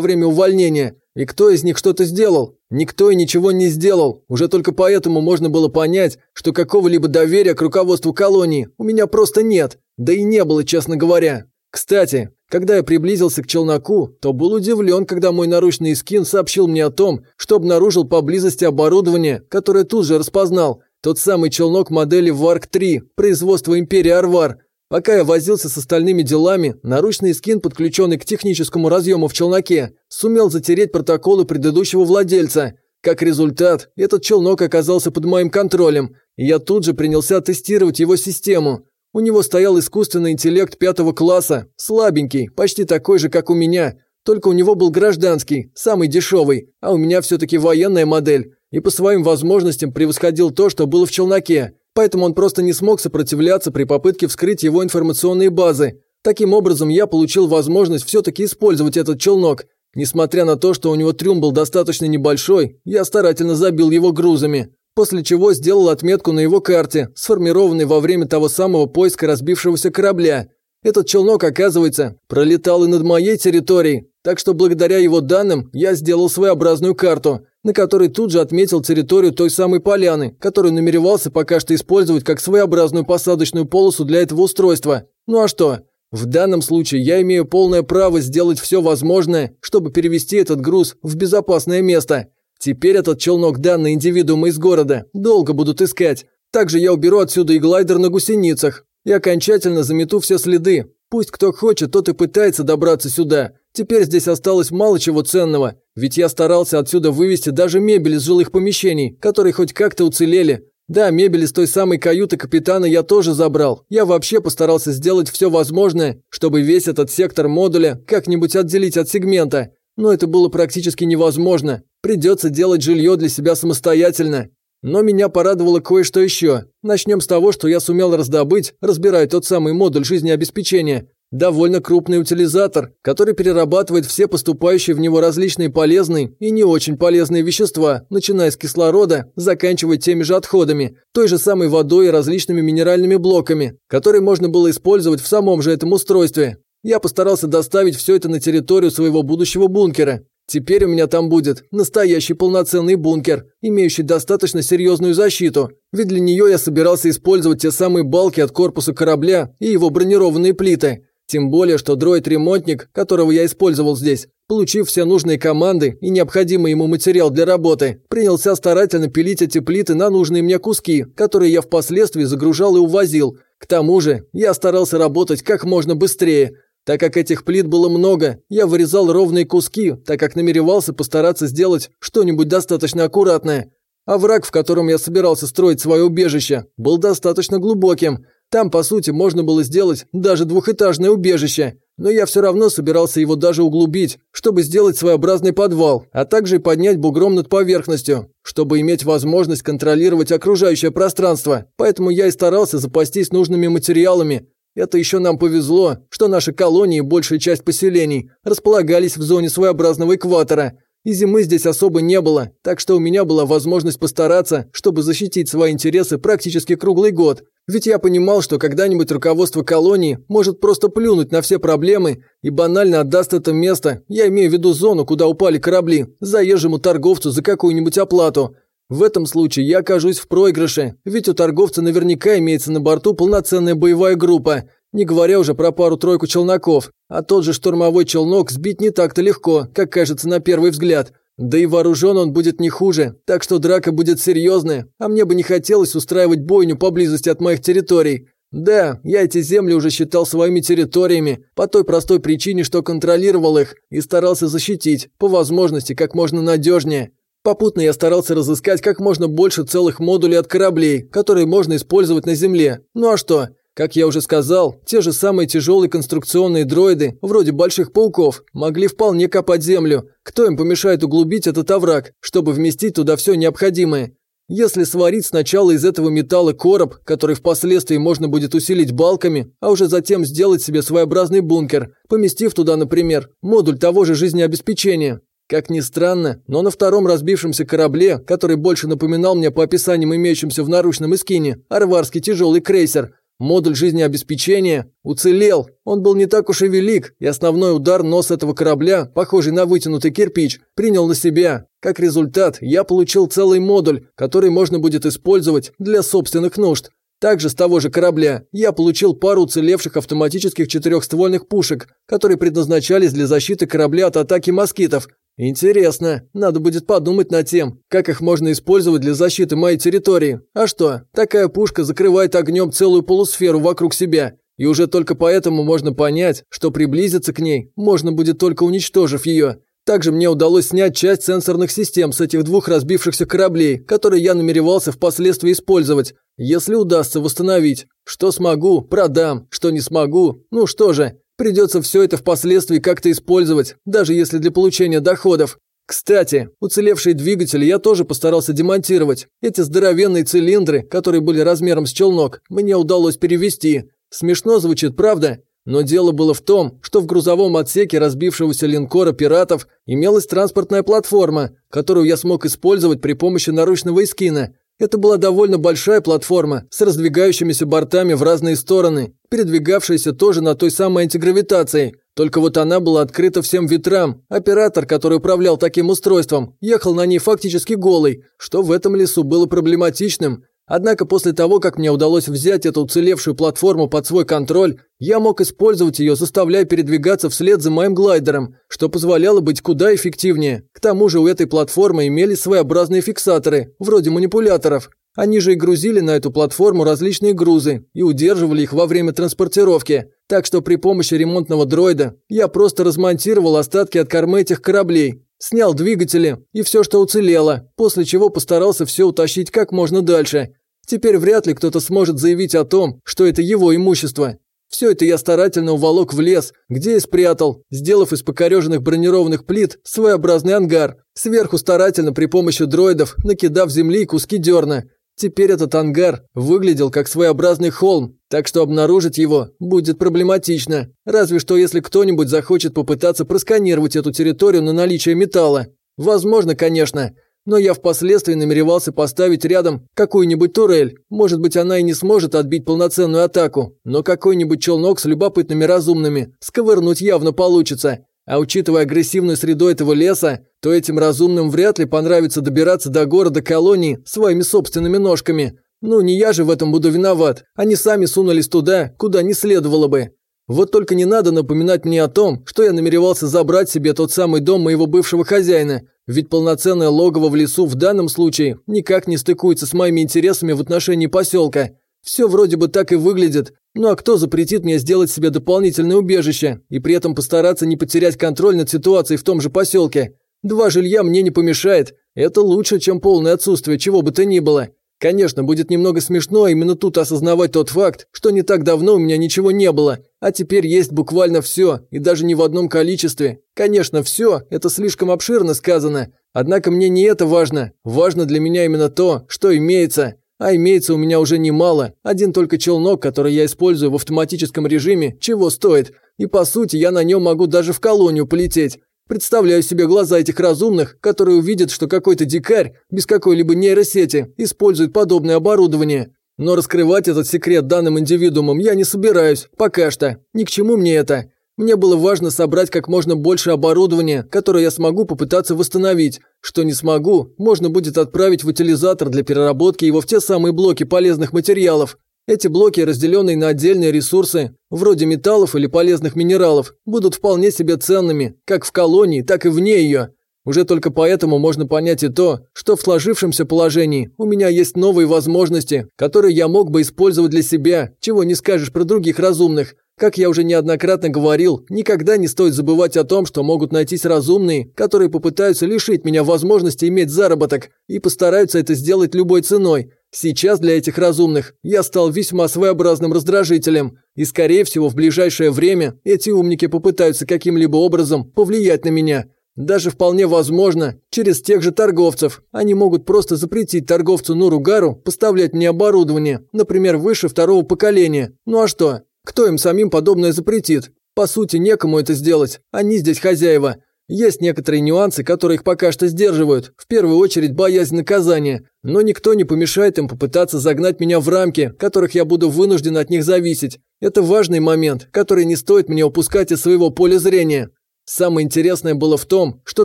время увольнения. И кто из них что-то сделал? Никто и ничего не сделал. Уже только поэтому можно было понять, что какого-либо доверия к руководству колонии у меня просто нет. Да и не было, честно говоря. Кстати, когда я приблизился к челноку, то был удивлен, когда мой наручный скин сообщил мне о том, что обнаружил поблизости оборудование, которое тут же распознал. Тот самый челнок модели Варк-3, производства Империи Арвар. Пока я возился с остальными делами, наручный скин, подключенный к техническому разъему в челноке, сумел затереть протоколы предыдущего владельца. Как результат, этот челнок оказался под моим контролем, и я тут же принялся тестировать его систему. У него стоял искусственный интеллект пятого класса, слабенький, почти такой же, как у меня. Только у него был гражданский, самый дешевый, а у меня все-таки военная модель. И по своим возможностям превосходил то, что было в челноке. Поэтому он просто не смог сопротивляться при попытке вскрыть его информационные базы. Таким образом, я получил возможность все-таки использовать этот челнок. Несмотря на то, что у него трюм был достаточно небольшой, я старательно забил его грузами после чего сделал отметку на его карте, сформированной во время того самого поиска разбившегося корабля. Этот челнок, оказывается, пролетал и над моей территорией, так что благодаря его данным я сделал своеобразную карту, на которой тут же отметил территорию той самой поляны, которую намеревался пока что использовать как своеобразную посадочную полосу для этого устройства. Ну а что? В данном случае я имею полное право сделать все возможное, чтобы перевести этот груз в безопасное место. Теперь этот челнок данные индивидуумы из города долго будут искать. Также я уберу отсюда и глайдер на гусеницах. И окончательно замету все следы. Пусть кто хочет, тот и пытается добраться сюда. Теперь здесь осталось мало чего ценного. Ведь я старался отсюда вывести даже мебель из жилых помещений, которые хоть как-то уцелели. Да, мебель из той самой каюты капитана я тоже забрал. Я вообще постарался сделать все возможное, чтобы весь этот сектор модуля как-нибудь отделить от сегмента. Но это было практически невозможно. Придется делать жилье для себя самостоятельно. Но меня порадовало кое-что еще. Начнем с того, что я сумел раздобыть, разбирая тот самый модуль жизнеобеспечения, довольно крупный утилизатор, который перерабатывает все поступающие в него различные полезные и не очень полезные вещества, начиная с кислорода, заканчивая теми же отходами, той же самой водой и различными минеральными блоками, которые можно было использовать в самом же этом устройстве. Я постарался доставить все это на территорию своего будущего бункера. Теперь у меня там будет настоящий полноценный бункер, имеющий достаточно серьезную защиту, ведь для нее я собирался использовать те самые балки от корпуса корабля и его бронированные плиты. Тем более, что дроид-ремонтник, которого я использовал здесь, получив все нужные команды и необходимый ему материал для работы, принялся старательно пилить эти плиты на нужные мне куски, которые я впоследствии загружал и увозил. К тому же, я старался работать как можно быстрее, так как этих плит было много, я вырезал ровные куски, так как намеревался постараться сделать что-нибудь достаточно аккуратное. А враг, в котором я собирался строить свое убежище, был достаточно глубоким. Там, по сути, можно было сделать даже двухэтажное убежище. Но я все равно собирался его даже углубить, чтобы сделать своеобразный подвал, а также поднять бугром над поверхностью, чтобы иметь возможность контролировать окружающее пространство. Поэтому я и старался запастись нужными материалами, это еще нам повезло, что наши колонии и большая часть поселений располагались в зоне своеобразного экватора, и зимы здесь особо не было, так что у меня была возможность постараться, чтобы защитить свои интересы практически круглый год. Ведь я понимал, что когда-нибудь руководство колонии может просто плюнуть на все проблемы и банально отдаст это место, я имею в виду зону, куда упали корабли, заезжему торговцу за какую-нибудь оплату. В этом случае я окажусь в проигрыше, ведь у торговца наверняка имеется на борту полноценная боевая группа, не говоря уже про пару-тройку челноков. А тот же штурмовой челнок сбить не так-то легко, как кажется на первый взгляд. Да и вооружен он будет не хуже, так что драка будет серьезная, а мне бы не хотелось устраивать бойню поблизости от моих территорий. Да, я эти земли уже считал своими территориями, по той простой причине, что контролировал их и старался защитить, по возможности, как можно надежнее. Попутно я старался разыскать как можно больше целых модулей от кораблей, которые можно использовать на Земле. Ну а что? Как я уже сказал, те же самые тяжелые конструкционные дроиды, вроде больших пауков, могли вполне копать землю. Кто им помешает углубить этот овраг, чтобы вместить туда все необходимое? Если сварить сначала из этого металла короб, который впоследствии можно будет усилить балками, а уже затем сделать себе своеобразный бункер, поместив туда, например, модуль того же жизнеобеспечения. Как ни странно, но на втором разбившемся корабле, который больше напоминал мне по описаниям имеющимся в наручном эскине, арварский тяжелый крейсер, Модуль жизнеобеспечения уцелел. Он был не так уж и велик, и основной удар нос этого корабля, похожий на вытянутый кирпич, принял на себя. Как результат, я получил целый модуль, который можно будет использовать для собственных нужд. Также с того же корабля я получил пару уцелевших автоматических четырехствольных пушек, которые предназначались для защиты корабля от атаки москитов, «Интересно. Надо будет подумать над тем, как их можно использовать для защиты моей территории. А что, такая пушка закрывает огнем целую полусферу вокруг себя. И уже только поэтому можно понять, что приблизиться к ней можно будет только уничтожив ее. Также мне удалось снять часть сенсорных систем с этих двух разбившихся кораблей, которые я намеревался впоследствии использовать, если удастся восстановить. Что смогу, продам, что не смогу, ну что же, Придется все это впоследствии как-то использовать, даже если для получения доходов. Кстати, уцелевшие двигатели я тоже постарался демонтировать. Эти здоровенные цилиндры, которые были размером с челнок, мне удалось перевести. Смешно звучит, правда? Но дело было в том, что в грузовом отсеке разбившегося линкора пиратов имелась транспортная платформа, которую я смог использовать при помощи наручного эскина. Это была довольно большая платформа с раздвигающимися бортами в разные стороны, передвигавшаяся тоже на той самой антигравитации. Только вот она была открыта всем ветрам. Оператор, который управлял таким устройством, ехал на ней фактически голый, что в этом лесу было проблематичным. Однако после того, как мне удалось взять эту уцелевшую платформу под свой контроль, я мог использовать ее, заставляя передвигаться вслед за моим глайдером, что позволяло быть куда эффективнее. К тому же у этой платформы имелись своеобразные фиксаторы, вроде манипуляторов. Они же и грузили на эту платформу различные грузы и удерживали их во время транспортировки. Так что при помощи ремонтного дроида я просто размонтировал остатки от кормы этих кораблей, Снял двигатели и все, что уцелело, после чего постарался все утащить как можно дальше. Теперь вряд ли кто-то сможет заявить о том, что это его имущество. Все это я старательно уволок в лес, где и спрятал, сделав из покореженных бронированных плит своеобразный ангар, сверху старательно при помощи дроидов накидав земли куски дерна, Теперь этот ангар выглядел как своеобразный холм, так что обнаружить его будет проблематично. Разве что если кто-нибудь захочет попытаться просканировать эту территорию на наличие металла. Возможно, конечно, но я впоследствии намеревался поставить рядом какую-нибудь турель. Может быть, она и не сможет отбить полноценную атаку, но какой-нибудь челнок с любопытными разумными сковырнуть явно получится. А учитывая агрессивную среду этого леса, то этим разумным вряд ли понравится добираться до города-колонии своими собственными ножками. Ну, не я же в этом буду виноват. Они сами сунулись туда, куда не следовало бы. Вот только не надо напоминать мне о том, что я намеревался забрать себе тот самый дом моего бывшего хозяина, ведь полноценное логово в лесу в данном случае никак не стыкуется с моими интересами в отношении поселка. Все вроде бы так и выглядит. Ну а кто запретит мне сделать себе дополнительное убежище и при этом постараться не потерять контроль над ситуацией в том же поселке? Два жилья мне не помешает. Это лучше, чем полное отсутствие чего бы то ни было. Конечно, будет немного смешно именно тут осознавать тот факт, что не так давно у меня ничего не было, а теперь есть буквально все, и даже не в одном количестве. Конечно, все, это слишком обширно сказано. Однако мне не это важно. Важно для меня именно то, что имеется. А имеется у меня уже немало. Один только челнок, который я использую в автоматическом режиме, чего стоит. И по сути я на нем могу даже в колонию полететь. Представляю себе глаза этих разумных, которые увидят, что какой-то дикарь без какой-либо нейросети использует подобное оборудование. Но раскрывать этот секрет данным индивидуумам я не собираюсь, пока что. Ни к чему мне это. Мне было важно собрать как можно больше оборудования, которое я смогу попытаться восстановить. Что не смогу, можно будет отправить в утилизатор для переработки его в те самые блоки полезных материалов. Эти блоки, разделенные на отдельные ресурсы, вроде металлов или полезных минералов, будут вполне себе ценными, как в колонии, так и вне ее. Уже только поэтому можно понять и то, что в сложившемся положении у меня есть новые возможности, которые я мог бы использовать для себя, чего не скажешь про других разумных, как я уже неоднократно говорил, никогда не стоит забывать о том, что могут найтись разумные, которые попытаются лишить меня возможности иметь заработок и постараются это сделать любой ценой. Сейчас для этих разумных я стал весьма своеобразным раздражителем, и скорее всего в ближайшее время эти умники попытаются каким-либо образом повлиять на меня. Даже вполне возможно, через тех же торговцев. Они могут просто запретить торговцу Нуругару поставлять мне оборудование, например, выше второго поколения. Ну а что? Кто им самим подобное запретит? По сути, некому это сделать. Они здесь хозяева. Есть некоторые нюансы, которые их пока что сдерживают. В первую очередь боязнь наказания. Но никто не помешает им попытаться загнать меня в рамки, которых я буду вынужден от них зависеть. Это важный момент, который не стоит мне упускать из своего поля зрения. Самое интересное было в том, что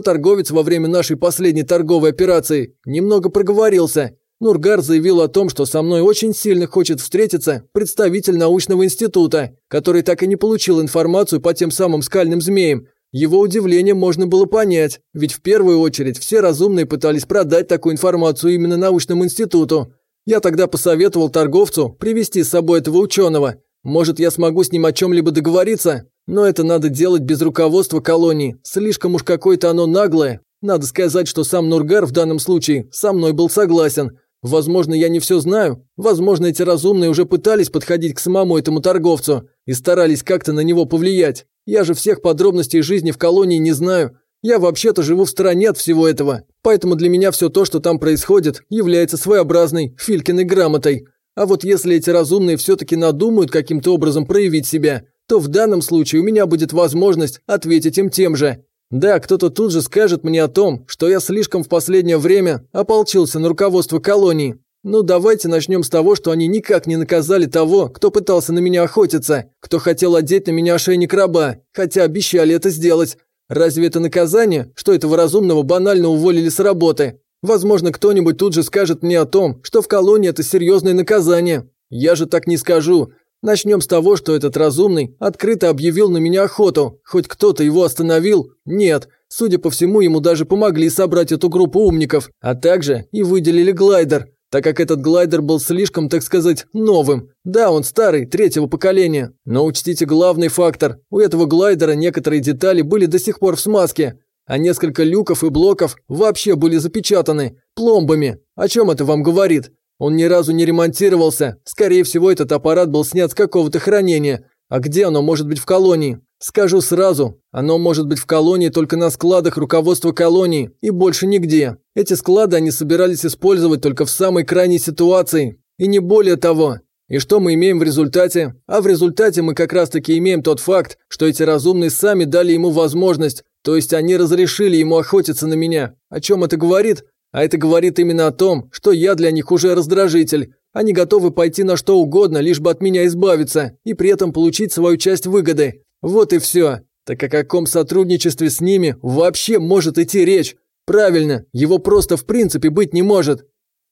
торговец во время нашей последней торговой операции немного проговорился. Нургар заявил о том, что со мной очень сильно хочет встретиться представитель научного института, который так и не получил информацию по тем самым скальным змеям, его удивление можно было понять, ведь в первую очередь все разумные пытались продать такую информацию именно научному институту. Я тогда посоветовал торговцу привести с собой этого ученого. Может, я смогу с ним о чем-либо договориться? Но это надо делать без руководства колонии. Слишком уж какое-то оно наглое. Надо сказать, что сам Нургар в данном случае со мной был согласен. Возможно, я не все знаю. Возможно, эти разумные уже пытались подходить к самому этому торговцу и старались как-то на него повлиять. Я же всех подробностей жизни в колонии не знаю. Я вообще-то живу в стороне от всего этого, поэтому для меня все то, что там происходит, является своеобразной Филькиной грамотой. А вот если эти разумные все-таки надумают каким-то образом проявить себя, то в данном случае у меня будет возможность ответить им тем же. Да, кто-то тут же скажет мне о том, что я слишком в последнее время ополчился на руководство колонии, ну, давайте начнем с того, что они никак не наказали того, кто пытался на меня охотиться, кто хотел одеть на меня ошейник раба, хотя обещали это сделать. Разве это наказание, что этого разумного банально уволили с работы? Возможно, кто-нибудь тут же скажет мне о том, что в колонии это серьезное наказание. Я же так не скажу. Начнем с того, что этот разумный открыто объявил на меня охоту. Хоть кто-то его остановил? Нет. Судя по всему, ему даже помогли собрать эту группу умников, а также и выделили глайдер так как этот глайдер был слишком, так сказать, новым. Да, он старый, третьего поколения, но учтите главный фактор. У этого глайдера некоторые детали были до сих пор в смазке, а несколько люков и блоков вообще были запечатаны пломбами. О чем это вам говорит? Он ни разу не ремонтировался. Скорее всего, этот аппарат был снят с какого-то хранения. А где оно может быть в колонии? Скажу сразу, оно может быть в колонии только на складах руководства колонии и больше нигде. Эти склады они собирались использовать только в самой крайней ситуации, и не более того. И что мы имеем в результате? А в результате мы как раз-таки имеем тот факт, что эти разумные сами дали ему возможность, то есть они разрешили ему охотиться на меня. О чем это говорит? А это говорит именно о том, что я для них уже раздражитель. Они готовы пойти на что угодно, лишь бы от меня избавиться, и при этом получить свою часть выгоды. Вот и все. Так о каком сотрудничестве с ними вообще может идти речь? Правильно, его просто в принципе быть не может.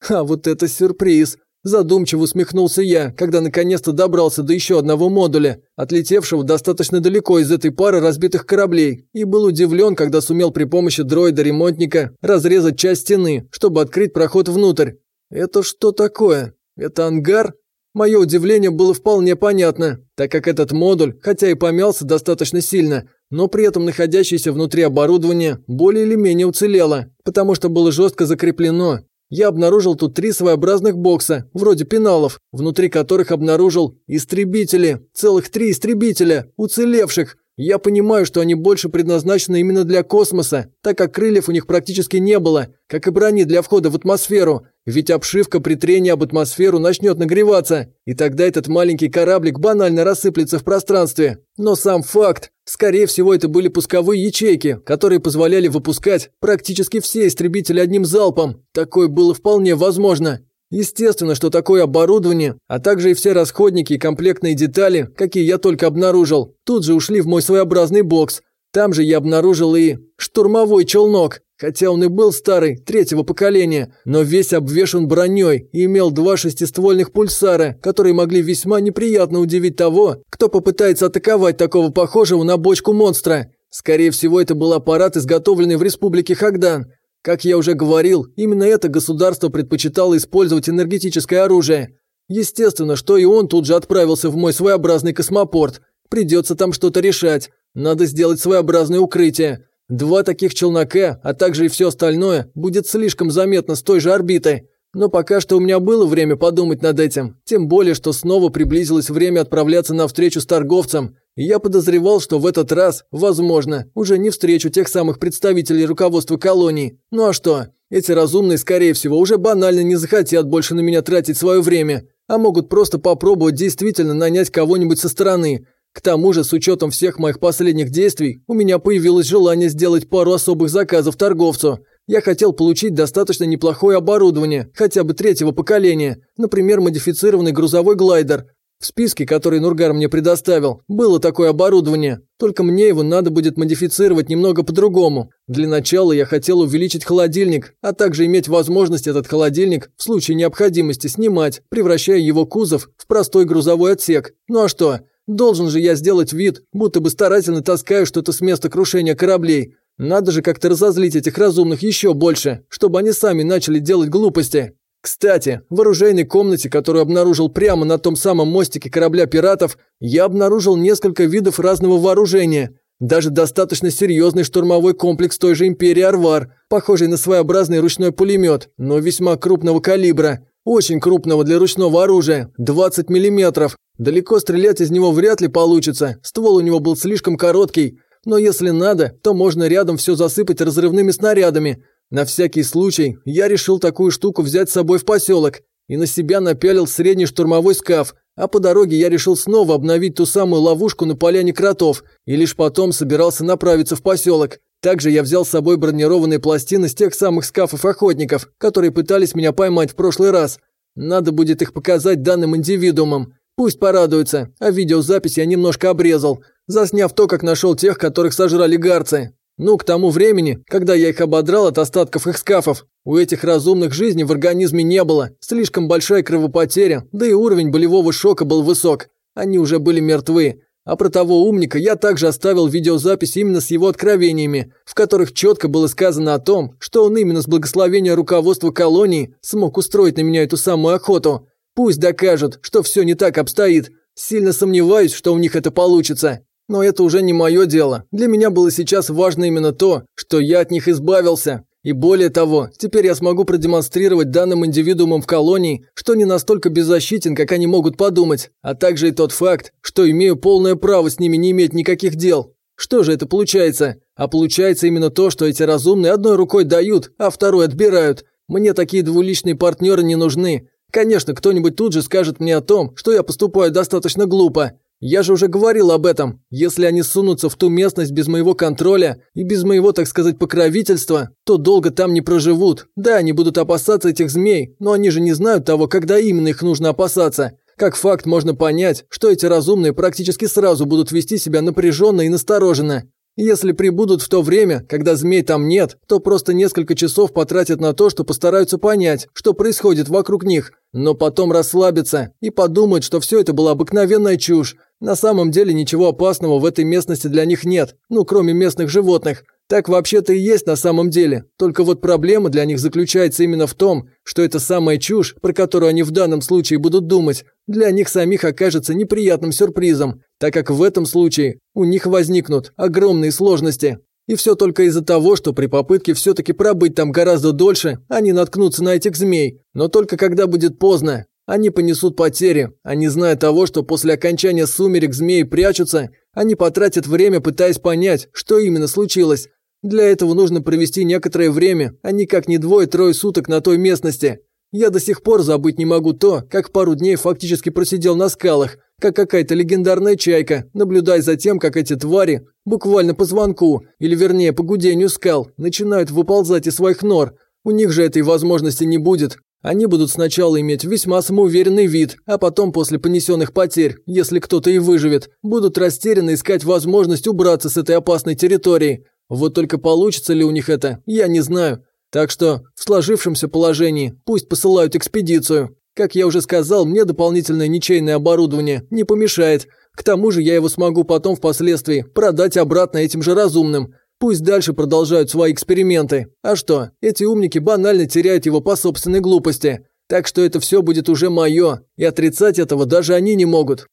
А вот это сюрприз. Задумчиво усмехнулся я, когда наконец-то добрался до еще одного модуля, отлетевшего достаточно далеко из этой пары разбитых кораблей, и был удивлен, когда сумел при помощи дроида-ремонтника разрезать часть стены, чтобы открыть проход внутрь. Это что такое? Это ангар? Мое удивление было вполне понятно, так как этот модуль, хотя и помялся достаточно сильно, но при этом находящееся внутри оборудование более или менее уцелело, потому что было жестко закреплено. Я обнаружил тут три своеобразных бокса, вроде пеналов, внутри которых обнаружил истребители, целых три истребителя, уцелевших, я понимаю, что они больше предназначены именно для космоса, так как крыльев у них практически не было, как и брони для входа в атмосферу, ведь обшивка при трении об атмосферу начнет нагреваться, и тогда этот маленький кораблик банально рассыплется в пространстве. Но сам факт, скорее всего, это были пусковые ячейки, которые позволяли выпускать практически все истребители одним залпом. Такое было вполне возможно. Естественно, что такое оборудование, а также и все расходники и комплектные детали, какие я только обнаружил, тут же ушли в мой своеобразный бокс. Там же я обнаружил и штурмовой челнок, хотя он и был старый, третьего поколения, но весь обвешан броней и имел два шестиствольных пульсара, которые могли весьма неприятно удивить того, кто попытается атаковать такого похожего на бочку монстра. Скорее всего, это был аппарат, изготовленный в республике Хагдан, как я уже говорил, именно это государство предпочитало использовать энергетическое оружие. Естественно, что и он тут же отправился в мой своеобразный космопорт. Придется там что-то решать. Надо сделать своеобразное укрытие. Два таких челнока, а также и все остальное, будет слишком заметно с той же орбиты. Но пока что у меня было время подумать над этим, тем более, что снова приблизилось время отправляться на встречу с торговцем, и я подозревал, что в этот раз, возможно, уже не встречу тех самых представителей руководства колонии. Ну а что? Эти разумные, скорее всего, уже банально не захотят больше на меня тратить свое время, а могут просто попробовать действительно нанять кого-нибудь со стороны. К тому же, с учетом всех моих последних действий, у меня появилось желание сделать пару особых заказов торговцу. Я хотел получить достаточно неплохое оборудование, хотя бы третьего поколения, например, модифицированный грузовой глайдер, в списке, который Нургар мне предоставил, было такое оборудование, только мне его надо будет модифицировать немного по-другому. Для начала я хотел увеличить холодильник, а также иметь возможность этот холодильник в случае необходимости снимать, превращая его кузов в простой грузовой отсек. Ну а что? Должен же я сделать вид, будто бы старательно таскаю что-то с места крушения кораблей. Надо же как-то разозлить этих разумных еще больше, чтобы они сами начали делать глупости. Кстати, в оружейной комнате, которую обнаружил прямо на том самом мостике корабля пиратов, я обнаружил несколько видов разного вооружения. Даже достаточно серьезный штурмовой комплекс той же Империи Арвар, похожий на своеобразный ручной пулемет, но весьма крупного калибра. Очень крупного для ручного оружия, 20 миллиметров. Далеко стрелять из него вряд ли получится, ствол у него был слишком короткий. Но если надо, то можно рядом все засыпать разрывными снарядами – на всякий случай я решил такую штуку взять с собой в поселок и на себя напялил средний штурмовой скаф, а по дороге я решил снова обновить ту самую ловушку на поляне кротов и лишь потом собирался направиться в поселок. Также я взял с собой бронированные пластины с тех самых скафов охотников, которые пытались меня поймать в прошлый раз. Надо будет их показать данным индивидуумам. Пусть порадуются, а видеозапись я немножко обрезал, засняв то, как нашел тех, которых сожрали гарцы. Ну, к тому времени, когда я их ободрал от остатков их скафов, у этих разумных жизней в организме не было, слишком большая кровопотеря, да и уровень болевого шока был высок. Они уже были мертвы. А про того умника я также оставил видеозапись именно с его откровениями, в которых четко было сказано о том, что он именно с благословения руководства колонии смог устроить на меня эту самую охоту. Пусть докажут, что все не так обстоит. Сильно сомневаюсь, что у них это получится. Но это уже не мое дело. Для меня было сейчас важно именно то, что я от них избавился. И более того, теперь я смогу продемонстрировать данным индивидуумам в колонии, что не настолько беззащитен, как они могут подумать, а также и тот факт, что имею полное право с ними не иметь никаких дел. Что же это получается? А получается именно то, что эти разумные одной рукой дают, а второй отбирают. Мне такие двуличные партнеры не нужны. Конечно, кто-нибудь тут же скажет мне о том, что я поступаю достаточно глупо. Я же уже говорил об этом. Если они сунутся в ту местность без моего контроля и без моего, так сказать, покровительства, то долго там не проживут. Да, они будут опасаться этих змей, но они же не знают того, когда именно их нужно опасаться. Как факт можно понять, что эти разумные практически сразу будут вести себя напряженно и настороженно. Если прибудут в то время, когда змей там нет, то просто несколько часов потратят на то, что постараются понять, что происходит вокруг них, но потом расслабятся и подумают, что все это была обыкновенная чушь. На самом деле ничего опасного в этой местности для них нет, ну кроме местных животных. Так вообще-то и есть на самом деле. Только вот проблема для них заключается именно в том, что эта самая чушь, про которую они в данном случае будут думать, для них самих окажется неприятным сюрпризом, так как в этом случае у них возникнут огромные сложности. И все только из-за того, что при попытке все-таки пробыть там гораздо дольше, они наткнутся на этих змей, но только когда будет поздно. Они понесут потери, не зная того, что после окончания сумерек змеи прячутся, они потратят время, пытаясь понять, что именно случилось, для этого нужно провести некоторое время, а никак не двое-трое суток на той местности. Я до сих пор забыть не могу то, как пару дней фактически просидел на скалах, как какая-то легендарная чайка, наблюдая за тем, как эти твари, буквально по звонку, или вернее по гудению скал, начинают выползать из своих нор. У них же этой возможности не будет. Они будут сначала иметь весьма самоуверенный вид, а потом после понесенных потерь, если кто-то и выживет, будут растерянно искать возможность убраться с этой опасной территории. Вот только получится ли у них это, я не знаю. Так что в сложившемся положении пусть посылают экспедицию. Как я уже сказал, мне дополнительное ничейное оборудование не помешает. К тому же я его смогу потом впоследствии продать обратно этим же разумным. Пусть дальше продолжают свои эксперименты. А что, эти умники банально теряют его по собственной глупости. Так что это все будет уже мое, и отрицать этого даже они не могут.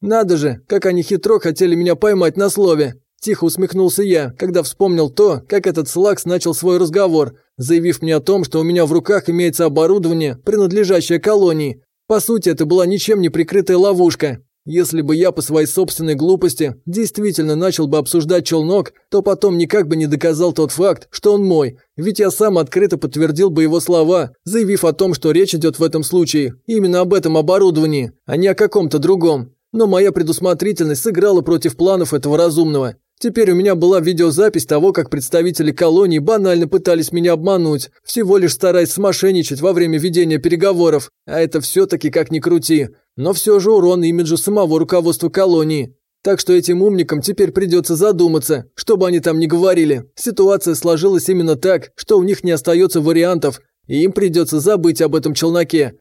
Надо же, как они хитро хотели меня поймать на слове. Тихо усмехнулся я, когда вспомнил то, как этот Слакс начал свой разговор, заявив мне о том, что у меня в руках имеется оборудование, принадлежащее колонии. По сути, это была ничем не прикрытая ловушка. Если бы я по своей собственной глупости действительно начал бы обсуждать челнок, то потом никак бы не доказал тот факт, что он мой, ведь я сам открыто подтвердил бы его слова, заявив о том, что речь идет в этом случае именно об этом оборудовании, а не о каком-то другом. Но моя предусмотрительность сыграла против планов этого разумного. Теперь у меня была видеозапись того, как представители колонии банально пытались меня обмануть, всего лишь стараясь смошенничать во время ведения переговоров. А это все-таки как ни крути. Но все же урон имиджу самого руководства колонии. Так что этим умникам теперь придется задуматься, что бы они там ни говорили. Ситуация сложилась именно так, что у них не остается вариантов, и им придется забыть об этом челноке.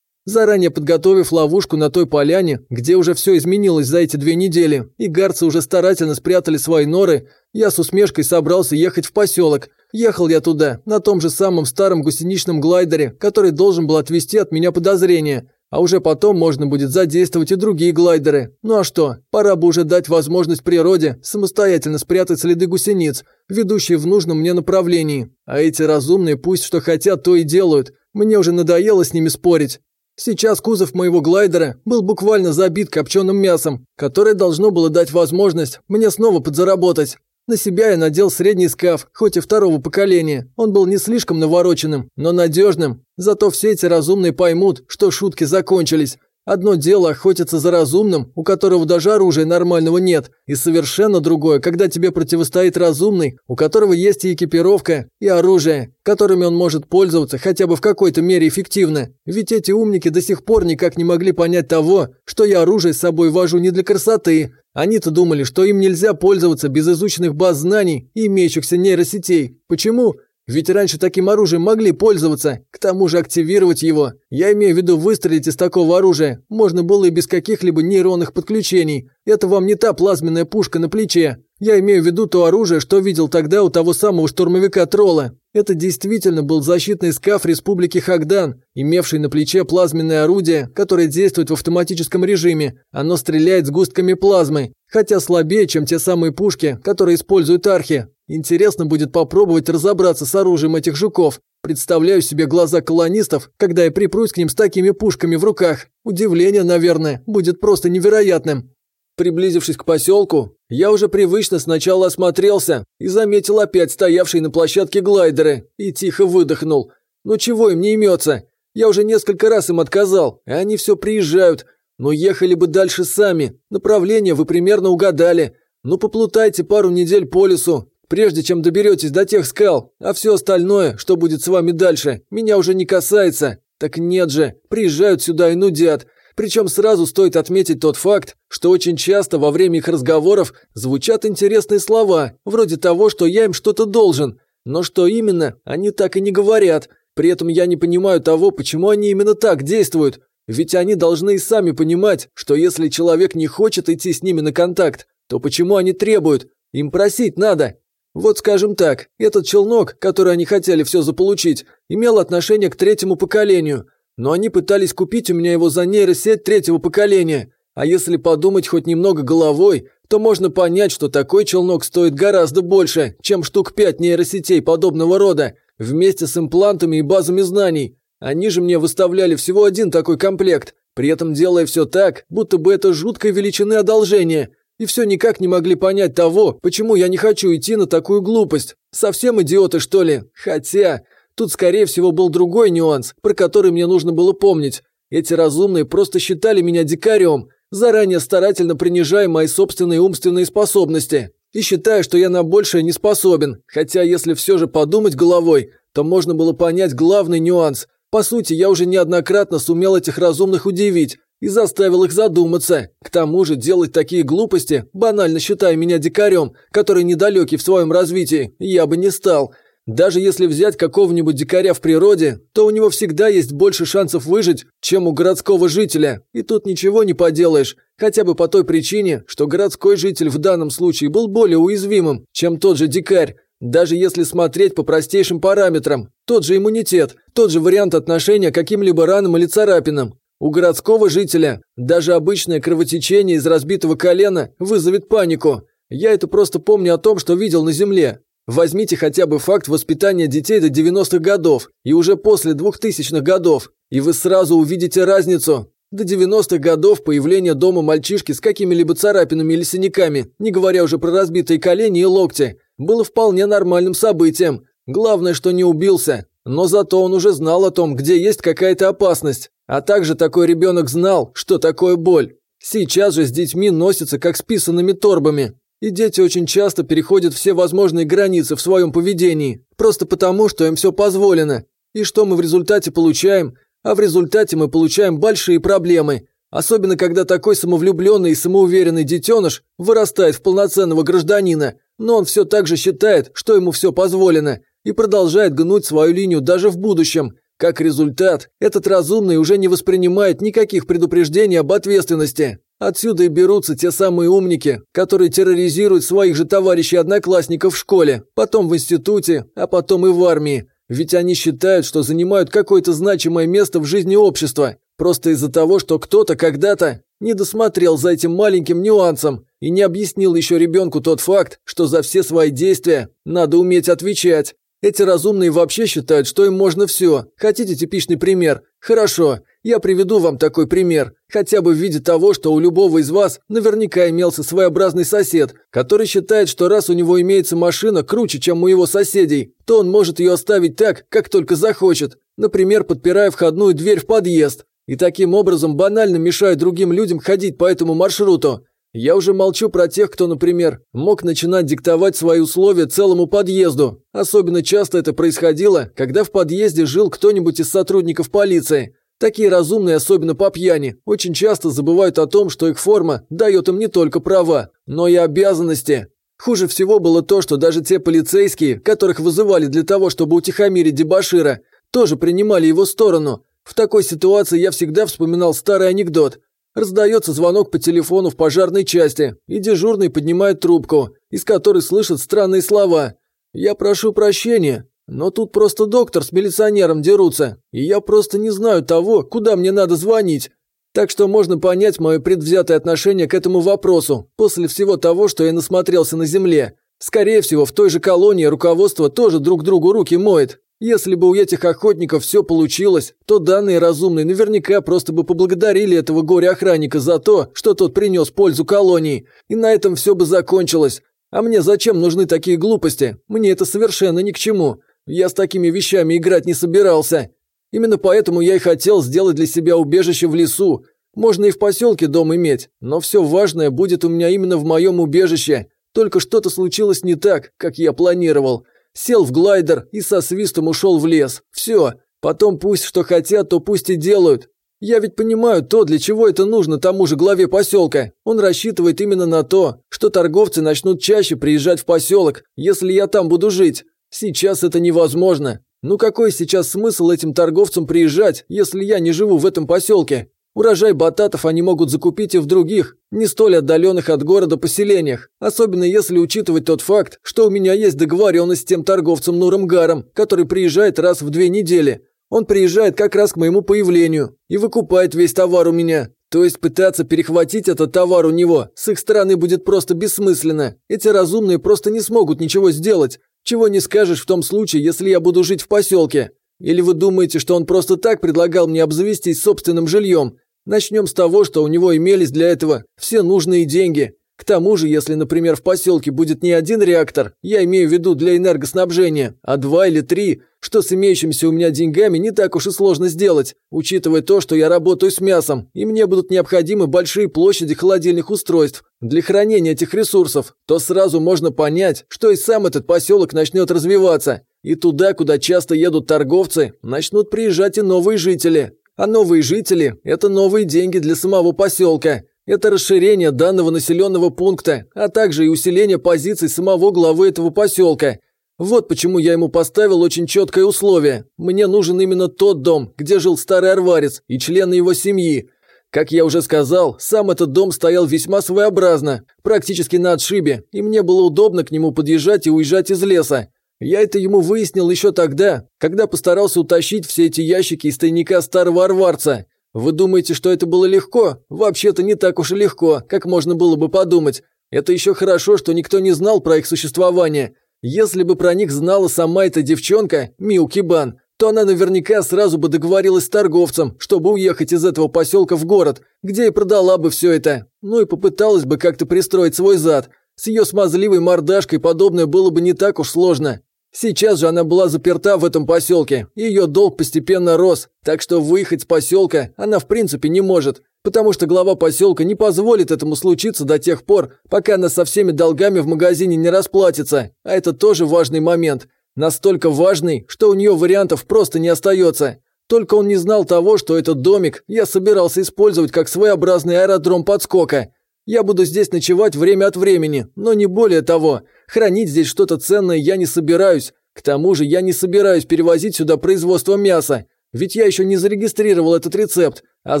Заранее подготовив ловушку на той поляне, где уже все изменилось за эти две недели, и гарцы уже старательно спрятали свои норы, я с усмешкой собрался ехать в поселок. Ехал я туда, на том же самом старом гусеничном глайдере, который должен был отвести от меня подозрения. А уже потом можно будет задействовать и другие глайдеры. Ну а что, пора бы уже дать возможность природе самостоятельно спрятать следы гусениц, ведущие в нужном мне направлении. А эти разумные пусть что хотят, то и делают. Мне уже надоело с ними спорить. Сейчас кузов моего глайдера был буквально забит копченым мясом, которое должно было дать возможность мне снова подзаработать. На себя я надел средний скаф, хоть и второго поколения. Он был не слишком навороченным, но надежным. Зато все эти разумные поймут, что шутки закончились, Одно дело охотиться за разумным, у которого даже оружия нормального нет, и совершенно другое, когда тебе противостоит разумный, у которого есть и экипировка, и оружие, которыми он может пользоваться хотя бы в какой-то мере эффективно. Ведь эти умники до сих пор никак не могли понять того, что я оружие с собой вожу не для красоты. Они-то думали, что им нельзя пользоваться без изученных баз знаний и имеющихся нейросетей. Почему? Ведь раньше таким оружием могли пользоваться, к тому же активировать его. Я имею в виду выстрелить из такого оружия. Можно было и без каких-либо нейронных подключений. Это вам не та плазменная пушка на плече. Я имею в виду то оружие, что видел тогда у того самого штурмовика Тролла. Это действительно был защитный скаф Республики Хагдан, имевший на плече плазменное орудие, которое действует в автоматическом режиме. Оно стреляет с густками плазмы, хотя слабее, чем те самые пушки, которые используют архи. Интересно будет попробовать разобраться с оружием этих жуков. Представляю себе глаза колонистов, когда я припрусь к ним с такими пушками в руках. Удивление, наверное, будет просто невероятным. Приблизившись к поселку, я уже привычно сначала осмотрелся и заметил опять стоявшие на площадке глайдеры и тихо выдохнул. Ну чего им не имется? Я уже несколько раз им отказал, и они все приезжают. Но ехали бы дальше сами. Направление вы примерно угадали. Ну поплутайте пару недель по лесу, прежде чем доберетесь до тех скал, а все остальное, что будет с вами дальше, меня уже не касается. Так нет же, приезжают сюда и нудят. Причем сразу стоит отметить тот факт, что очень часто во время их разговоров звучат интересные слова, вроде того, что я им что-то должен. Но что именно, они так и не говорят. При этом я не понимаю того, почему они именно так действуют. Ведь они должны и сами понимать, что если человек не хочет идти с ними на контакт, то почему они требуют? Им просить надо. Вот скажем так, этот челнок, который они хотели все заполучить, имел отношение к третьему поколению, но они пытались купить у меня его за нейросеть третьего поколения. А если подумать хоть немного головой, то можно понять, что такой челнок стоит гораздо больше, чем штук пять нейросетей подобного рода, вместе с имплантами и базами знаний. Они же мне выставляли всего один такой комплект, при этом делая все так, будто бы это жуткой величины одолжение, и все никак не могли понять того, почему я не хочу идти на такую глупость. Совсем идиоты, что ли? Хотя, тут скорее всего был другой нюанс, про который мне нужно было помнить. Эти разумные просто считали меня дикарем, заранее старательно принижая мои собственные умственные способности. И считая, что я на большее не способен. Хотя, если все же подумать головой, то можно было понять главный нюанс. По сути, я уже неоднократно сумел этих разумных удивить, и заставил их задуматься. К тому же делать такие глупости, банально считая меня дикарем, который недалекий в своем развитии, я бы не стал. Даже если взять какого-нибудь дикаря в природе, то у него всегда есть больше шансов выжить, чем у городского жителя. И тут ничего не поделаешь, хотя бы по той причине, что городской житель в данном случае был более уязвимым, чем тот же дикарь. Даже если смотреть по простейшим параметрам, тот же иммунитет, тот же вариант отношения к каким-либо ранам или царапинам, у городского жителя даже обычное кровотечение из разбитого колена вызовет панику. Я это просто помню о том, что видел на земле. Возьмите хотя бы факт воспитания детей до 90-х годов и уже после 2000-х годов, и вы сразу увидите разницу. До 90-х годов появление дома мальчишки с какими-либо царапинами или синяками, не говоря уже про разбитые колени и локти, было вполне нормальным событием. Главное, что не убился. Но зато он уже знал о том, где есть какая-то опасность. А также такой ребенок знал, что такое боль. Сейчас же с детьми носятся как с писанными торбами. И дети очень часто переходят все возможные границы в своем поведении, просто потому, что им все позволено. И что мы в результате получаем? А в результате мы получаем большие проблемы. Особенно, когда такой самовлюбленный и самоуверенный детеныш вырастает в полноценного гражданина, но он все так же считает, что ему все позволено, и продолжает гнуть свою линию даже в будущем. Как результат, этот разумный уже не воспринимает никаких предупреждений об ответственности. Отсюда и берутся те самые умники, которые терроризируют своих же товарищей-одноклассников в школе, потом в институте, а потом и в армии. Ведь они считают, что занимают какое-то значимое место в жизни общества, просто из-за того, что кто-то когда-то не досмотрел за этим маленьким нюансом и не объяснил еще ребенку тот факт, что за все свои действия надо уметь отвечать. Эти разумные вообще считают, что им можно все. Хотите типичный пример? Хорошо, я приведу вам такой пример. Хотя бы в виде того, что у любого из вас наверняка имелся своеобразный сосед, который считает, что раз у него имеется машина круче, чем у его соседей, то он может ее оставить так, как только захочет. Например, подпирая входную дверь в подъезд. И таким образом банально мешает другим людям ходить по этому маршруту. Я уже молчу про тех, кто, например, мог начинать диктовать свои условия целому подъезду. Особенно часто это происходило, когда в подъезде жил кто-нибудь из сотрудников полиции. Такие разумные, особенно по пьяни, очень часто забывают о том, что их форма дает им не только права, но и обязанности. Хуже всего было то, что даже те полицейские, которых вызывали для того, чтобы утихомирить дебашира, тоже принимали его сторону. В такой ситуации я всегда вспоминал старый анекдот. Раздается звонок по телефону в пожарной части, и дежурный поднимает трубку, из которой слышит странные слова. «Я прошу прощения, но тут просто доктор с милиционером дерутся, и я просто не знаю того, куда мне надо звонить. Так что можно понять мое предвзятое отношение к этому вопросу после всего того, что я насмотрелся на земле. Скорее всего, в той же колонии руководство тоже друг другу руки моет. Если бы у этих охотников все получилось, то данные разумные наверняка просто бы поблагодарили этого горя-охранника за то, что тот принес пользу колонии, и на этом все бы закончилось. А мне зачем нужны такие глупости? Мне это совершенно ни к чему. Я с такими вещами играть не собирался. Именно поэтому я и хотел сделать для себя убежище в лесу. Можно и в поселке дом иметь, но все важное будет у меня именно в моем убежище. Только что-то случилось не так, как я планировал. Сел в глайдер и со свистом ушел в лес. Все. Потом пусть что хотят, то пусть и делают. Я ведь понимаю то, для чего это нужно тому же главе поселка. Он рассчитывает именно на то, что торговцы начнут чаще приезжать в поселок, если я там буду жить. Сейчас это невозможно. Ну какой сейчас смысл этим торговцам приезжать, если я не живу в этом поселке? Урожай бататов они могут закупить и в других, не столь отдаленных от города поселениях, особенно если учитывать тот факт, что у меня есть договоренность с тем торговцем Нурамгаром, который приезжает раз в две недели. Он приезжает как раз к моему появлению и выкупает весь товар у меня. То есть пытаться перехватить этот товар у него с их стороны будет просто бессмысленно. Эти разумные просто не смогут ничего сделать. Чего не скажешь в том случае, если я буду жить в поселке. Или вы думаете, что он просто так предлагал мне обзавестись собственным жильем? Начнем с того, что у него имелись для этого все нужные деньги. К тому же, если, например, в поселке будет не один реактор, я имею в виду для энергоснабжения, а два или три, что с имеющимися у меня деньгами не так уж и сложно сделать, учитывая то, что я работаю с мясом, и мне будут необходимы большие площади холодильных устройств для хранения этих ресурсов, то сразу можно понять, что и сам этот поселок начнет развиваться. И туда, куда часто едут торговцы, начнут приезжать и новые жители. А новые жители – это новые деньги для самого поселка. Это расширение данного населенного пункта, а также и усиление позиций самого главы этого поселка. Вот почему я ему поставил очень четкое условие. Мне нужен именно тот дом, где жил старый арварец и члены его семьи. Как я уже сказал, сам этот дом стоял весьма своеобразно, практически на отшибе, и мне было удобно к нему подъезжать и уезжать из леса. Я это ему выяснил еще тогда, когда постарался утащить все эти ящики из тайника старого арварца. Вы думаете, что это было легко? Вообще-то не так уж и легко, как можно было бы подумать. Это еще хорошо, что никто не знал про их существование. Если бы про них знала сама эта девчонка, Милки Бан, то она наверняка сразу бы договорилась с торговцем, чтобы уехать из этого поселка в город, где и продала бы все это. Ну и попыталась бы как-то пристроить свой зад. С ее смазливой мордашкой подобное было бы не так уж сложно. Сейчас же она была заперта в этом поселке, и ее долг постепенно рос, так что выехать с поселка она в принципе не может, потому что глава поселка не позволит этому случиться до тех пор, пока она со всеми долгами в магазине не расплатится, а это тоже важный момент. Настолько важный, что у нее вариантов просто не остается. Только он не знал того, что этот домик я собирался использовать как своеобразный аэродром подскока. Я буду здесь ночевать время от времени, но не более того. Хранить здесь что-то ценное я не собираюсь. К тому же я не собираюсь перевозить сюда производство мяса. Ведь я еще не зарегистрировал этот рецепт. А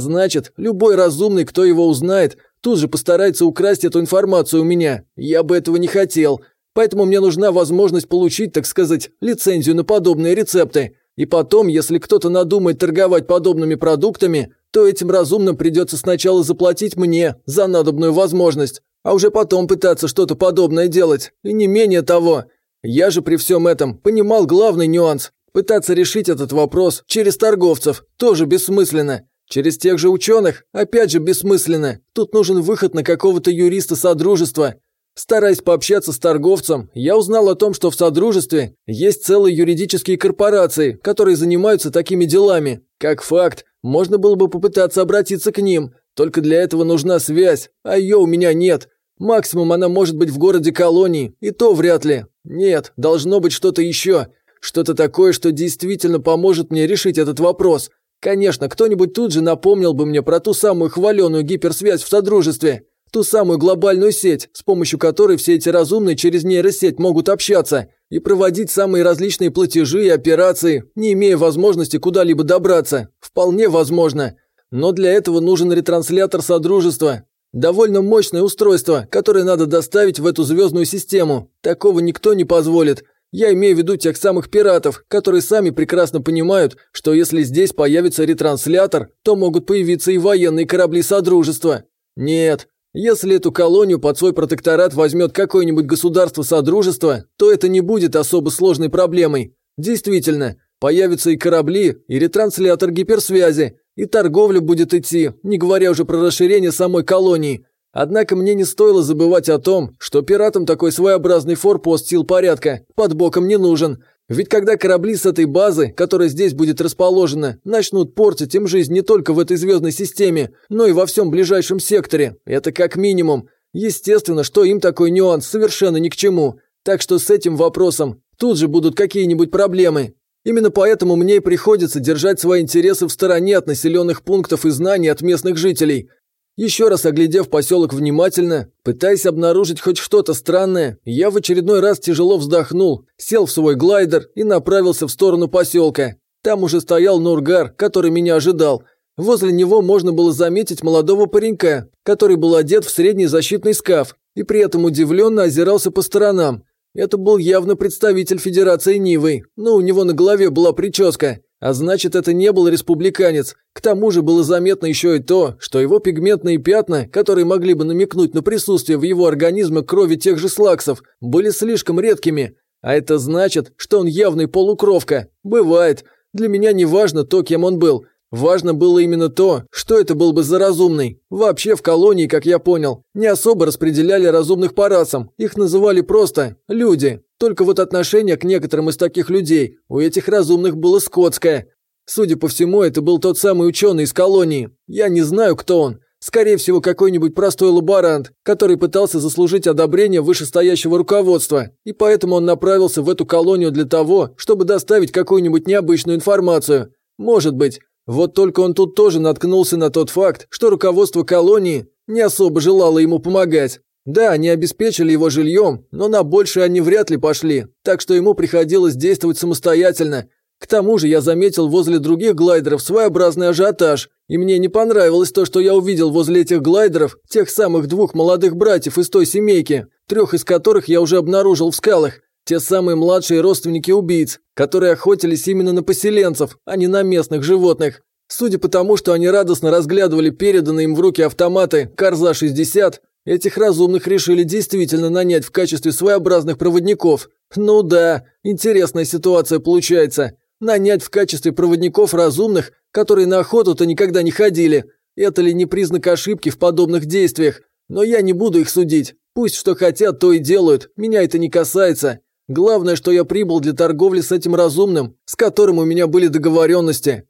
значит, любой разумный, кто его узнает, тут же постарается украсть эту информацию у меня. Я бы этого не хотел. Поэтому мне нужна возможность получить, так сказать, лицензию на подобные рецепты. И потом, если кто-то надумает торговать подобными продуктами, то этим разумным придется сначала заплатить мне за надобную возможность, а уже потом пытаться что-то подобное делать. И не менее того. Я же при всем этом понимал главный нюанс. Пытаться решить этот вопрос через торговцев тоже бессмысленно. Через тех же ученых опять же бессмысленно. Тут нужен выход на какого-то юриста Содружества. Стараясь пообщаться с торговцем, я узнал о том, что в Содружестве есть целые юридические корпорации, которые занимаются такими делами. Как факт, можно было бы попытаться обратиться к ним, только для этого нужна связь, а ее у меня нет. Максимум она может быть в городе колонии, и то вряд ли. Нет, должно быть что-то еще. Что-то такое, что действительно поможет мне решить этот вопрос. Конечно, кто-нибудь тут же напомнил бы мне про ту самую хваленую гиперсвязь в Содружестве. Ту самую глобальную сеть, с помощью которой все эти разумные через нейросеть могут общаться и проводить самые различные платежи и операции, не имея возможности куда-либо добраться. Вполне возможно. Но для этого нужен ретранслятор Содружества. Довольно мощное устройство, которое надо доставить в эту звездную систему. Такого никто не позволит. Я имею в виду тех самых пиратов, которые сами прекрасно понимают, что если здесь появится ретранслятор, то могут появиться и военные корабли Содружества. Нет, если эту колонию под свой протекторат возьмет какое-нибудь государство Содружества, то это не будет особо сложной проблемой. Действительно, появятся и корабли, и ретранслятор гиперсвязи, и торговля будет идти, не говоря уже про расширение самой колонии. Однако мне не стоило забывать о том, что пиратам такой своеобразный форпост сил порядка под боком не нужен – ведь когда корабли с этой базы, которая здесь будет расположена, начнут портить им жизнь не только в этой звездной системе, но и во всем ближайшем секторе, это как минимум. Естественно, что им такой нюанс совершенно ни к чему. Так что с этим вопросом тут же будут какие-нибудь проблемы. Именно поэтому мне и приходится держать свои интересы в стороне от населенных пунктов и знаний от местных жителей, еще раз оглядев поселок внимательно, пытаясь обнаружить хоть что-то странное, я в очередной раз тяжело вздохнул, сел в свой глайдер и направился в сторону поселка. Там уже стоял Нургар, который меня ожидал. Возле него можно было заметить молодого паренька, который был одет в средний защитный скаф и при этом удивленно озирался по сторонам. Это был явно представитель Федерации Нивы, но у него на голове была прическа. А значит, это не был республиканец. К тому же было заметно еще и то, что его пигментные пятна, которые могли бы намекнуть на присутствие в его организме крови тех же слаксов, были слишком редкими. А это значит, что он явный полукровка. Бывает. Для меня не важно то, кем он был. Важно было именно то, что это был бы за разумный. Вообще в колонии, как я понял, не особо распределяли разумных по расам. Их называли просто «люди». Только вот отношение к некоторым из таких людей у этих разумных было скотское. Судя по всему, это был тот самый ученый из колонии. Я не знаю, кто он. Скорее всего, какой-нибудь простой лаборант, который пытался заслужить одобрение вышестоящего руководства, и поэтому он направился в эту колонию для того, чтобы доставить какую-нибудь необычную информацию. Может быть. Вот только он тут тоже наткнулся на тот факт, что руководство колонии не особо желало ему помогать. Да, они обеспечили его жильем, но на большее они вряд ли пошли, так что ему приходилось действовать самостоятельно. К тому же я заметил возле других глайдеров своеобразный ажиотаж, и мне не понравилось то, что я увидел возле этих глайдеров тех самых двух молодых братьев из той семейки, трех из которых я уже обнаружил в скалах. Те самые младшие родственники убийц, которые охотились именно на поселенцев, а не на местных животных. Судя по тому, что они радостно разглядывали переданные им в руки автоматы Карза-60, Этих разумных решили действительно нанять в качестве своеобразных проводников. Ну да, интересная ситуация получается. Нанять в качестве проводников разумных, которые на охоту-то никогда не ходили. Это ли не признак ошибки в подобных действиях? Но я не буду их судить. Пусть что хотят, то и делают. Меня это не касается. Главное, что я прибыл для торговли с этим разумным, с которым у меня были договоренности.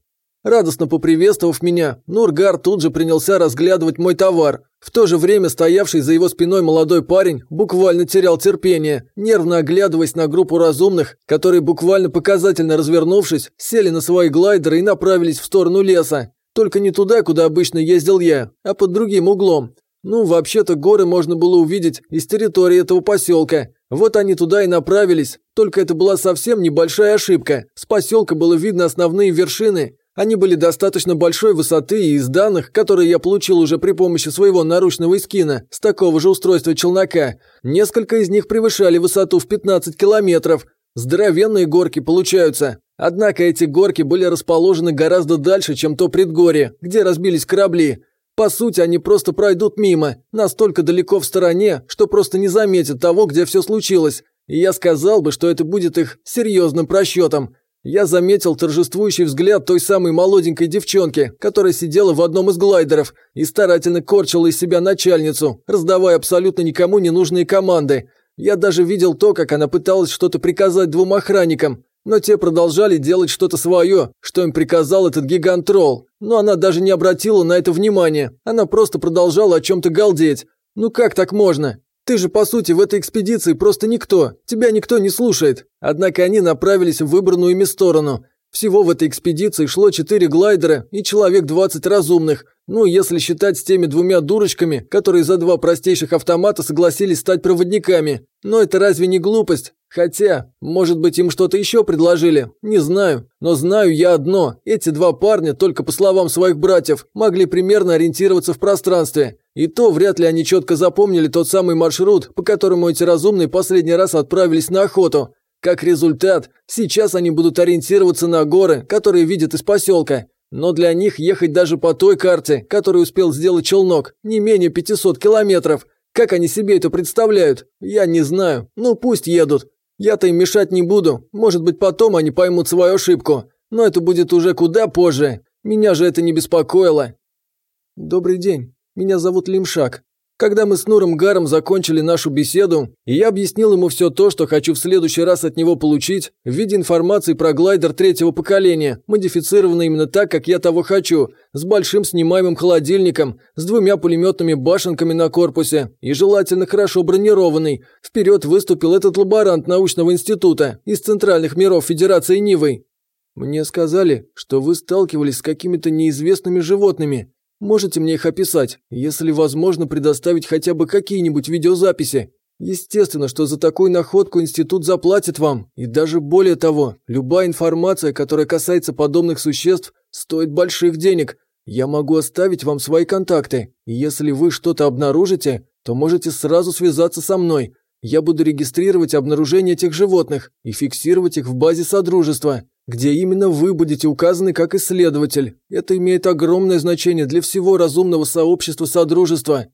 Радостно поприветствовав меня, Нургар тут же принялся разглядывать мой товар. В то же время стоявший за его спиной молодой парень буквально терял терпение, нервно оглядываясь на группу разумных, которые, буквально показательно развернувшись, сели на свои глайдеры и направились в сторону леса. Только не туда, куда обычно ездил я, а под другим углом. Ну, вообще-то горы можно было увидеть из территории этого поселка. Вот они туда и направились. Только это была совсем небольшая ошибка. С поселка было видно основные вершины. Они были достаточно большой высоты и из данных, которые я получил уже при помощи своего наручного эскина с такого же устройства челнока, несколько из них превышали высоту в 15 километров. Здоровенные горки получаются. Однако эти горки были расположены гораздо дальше, чем то предгорье, где разбились корабли. По сути, они просто пройдут мимо, настолько далеко в стороне, что просто не заметят того, где все случилось. И я сказал бы, что это будет их серьезным просчетом. Я заметил торжествующий взгляд той самой молоденькой девчонки, которая сидела в одном из глайдеров и старательно корчила из себя начальницу, раздавая абсолютно никому не нужные команды. Я даже видел то, как она пыталась что-то приказать двум охранникам, но те продолжали делать что-то свое, что им приказал этот гигант-тролл. Но она даже не обратила на это внимания, она просто продолжала о чем-то галдеть. Ну как так можно? Ты же, по сути, в этой экспедиции просто никто, тебя никто не слушает. Однако они направились в выбранную ими сторону. Всего в этой экспедиции шло четыре глайдера и человек 20 разумных. Ну, если считать с теми двумя дурочками, которые за два простейших автомата согласились стать проводниками. Но это разве не глупость? Хотя, может быть, им что-то еще предложили, не знаю. Но знаю я одно, эти два парня, только по словам своих братьев, могли примерно ориентироваться в пространстве. И то вряд ли они четко запомнили тот самый маршрут, по которому эти разумные последний раз отправились на охоту. Как результат, сейчас они будут ориентироваться на горы, которые видят из поселка. Но для них ехать даже по той карте, которую успел сделать челнок, не менее 500 километров. Как они себе это представляют? Я не знаю. Ну пусть едут. Я-то им мешать не буду, может быть потом они поймут свою ошибку, но это будет уже куда позже. Меня же это не беспокоило. Добрый день, меня зовут Лимшак. Когда мы с Нуром Гаром закончили нашу беседу, и я объяснил ему все то, что хочу в следующий раз от него получить, в виде информации про глайдер третьего поколения, модифицированный именно так, как я того хочу, с большим снимаемым холодильником, с двумя пулеметными башенками на корпусе и желательно хорошо бронированный, вперед выступил этот лаборант научного института из центральных миров Федерации Нивы. Мне сказали, что вы сталкивались с какими-то неизвестными животными, Можете мне их описать, если возможно предоставить хотя бы какие-нибудь видеозаписи? Естественно, что за такую находку институт заплатит вам, и даже более того, любая информация, которая касается подобных существ, стоит больших денег. Я могу оставить вам свои контакты, и если вы что-то обнаружите, то можете сразу связаться со мной. Я буду регистрировать обнаружение этих животных и фиксировать их в базе Содружества где именно вы будете указаны как исследователь. Это имеет огромное значение для всего разумного сообщества Содружества.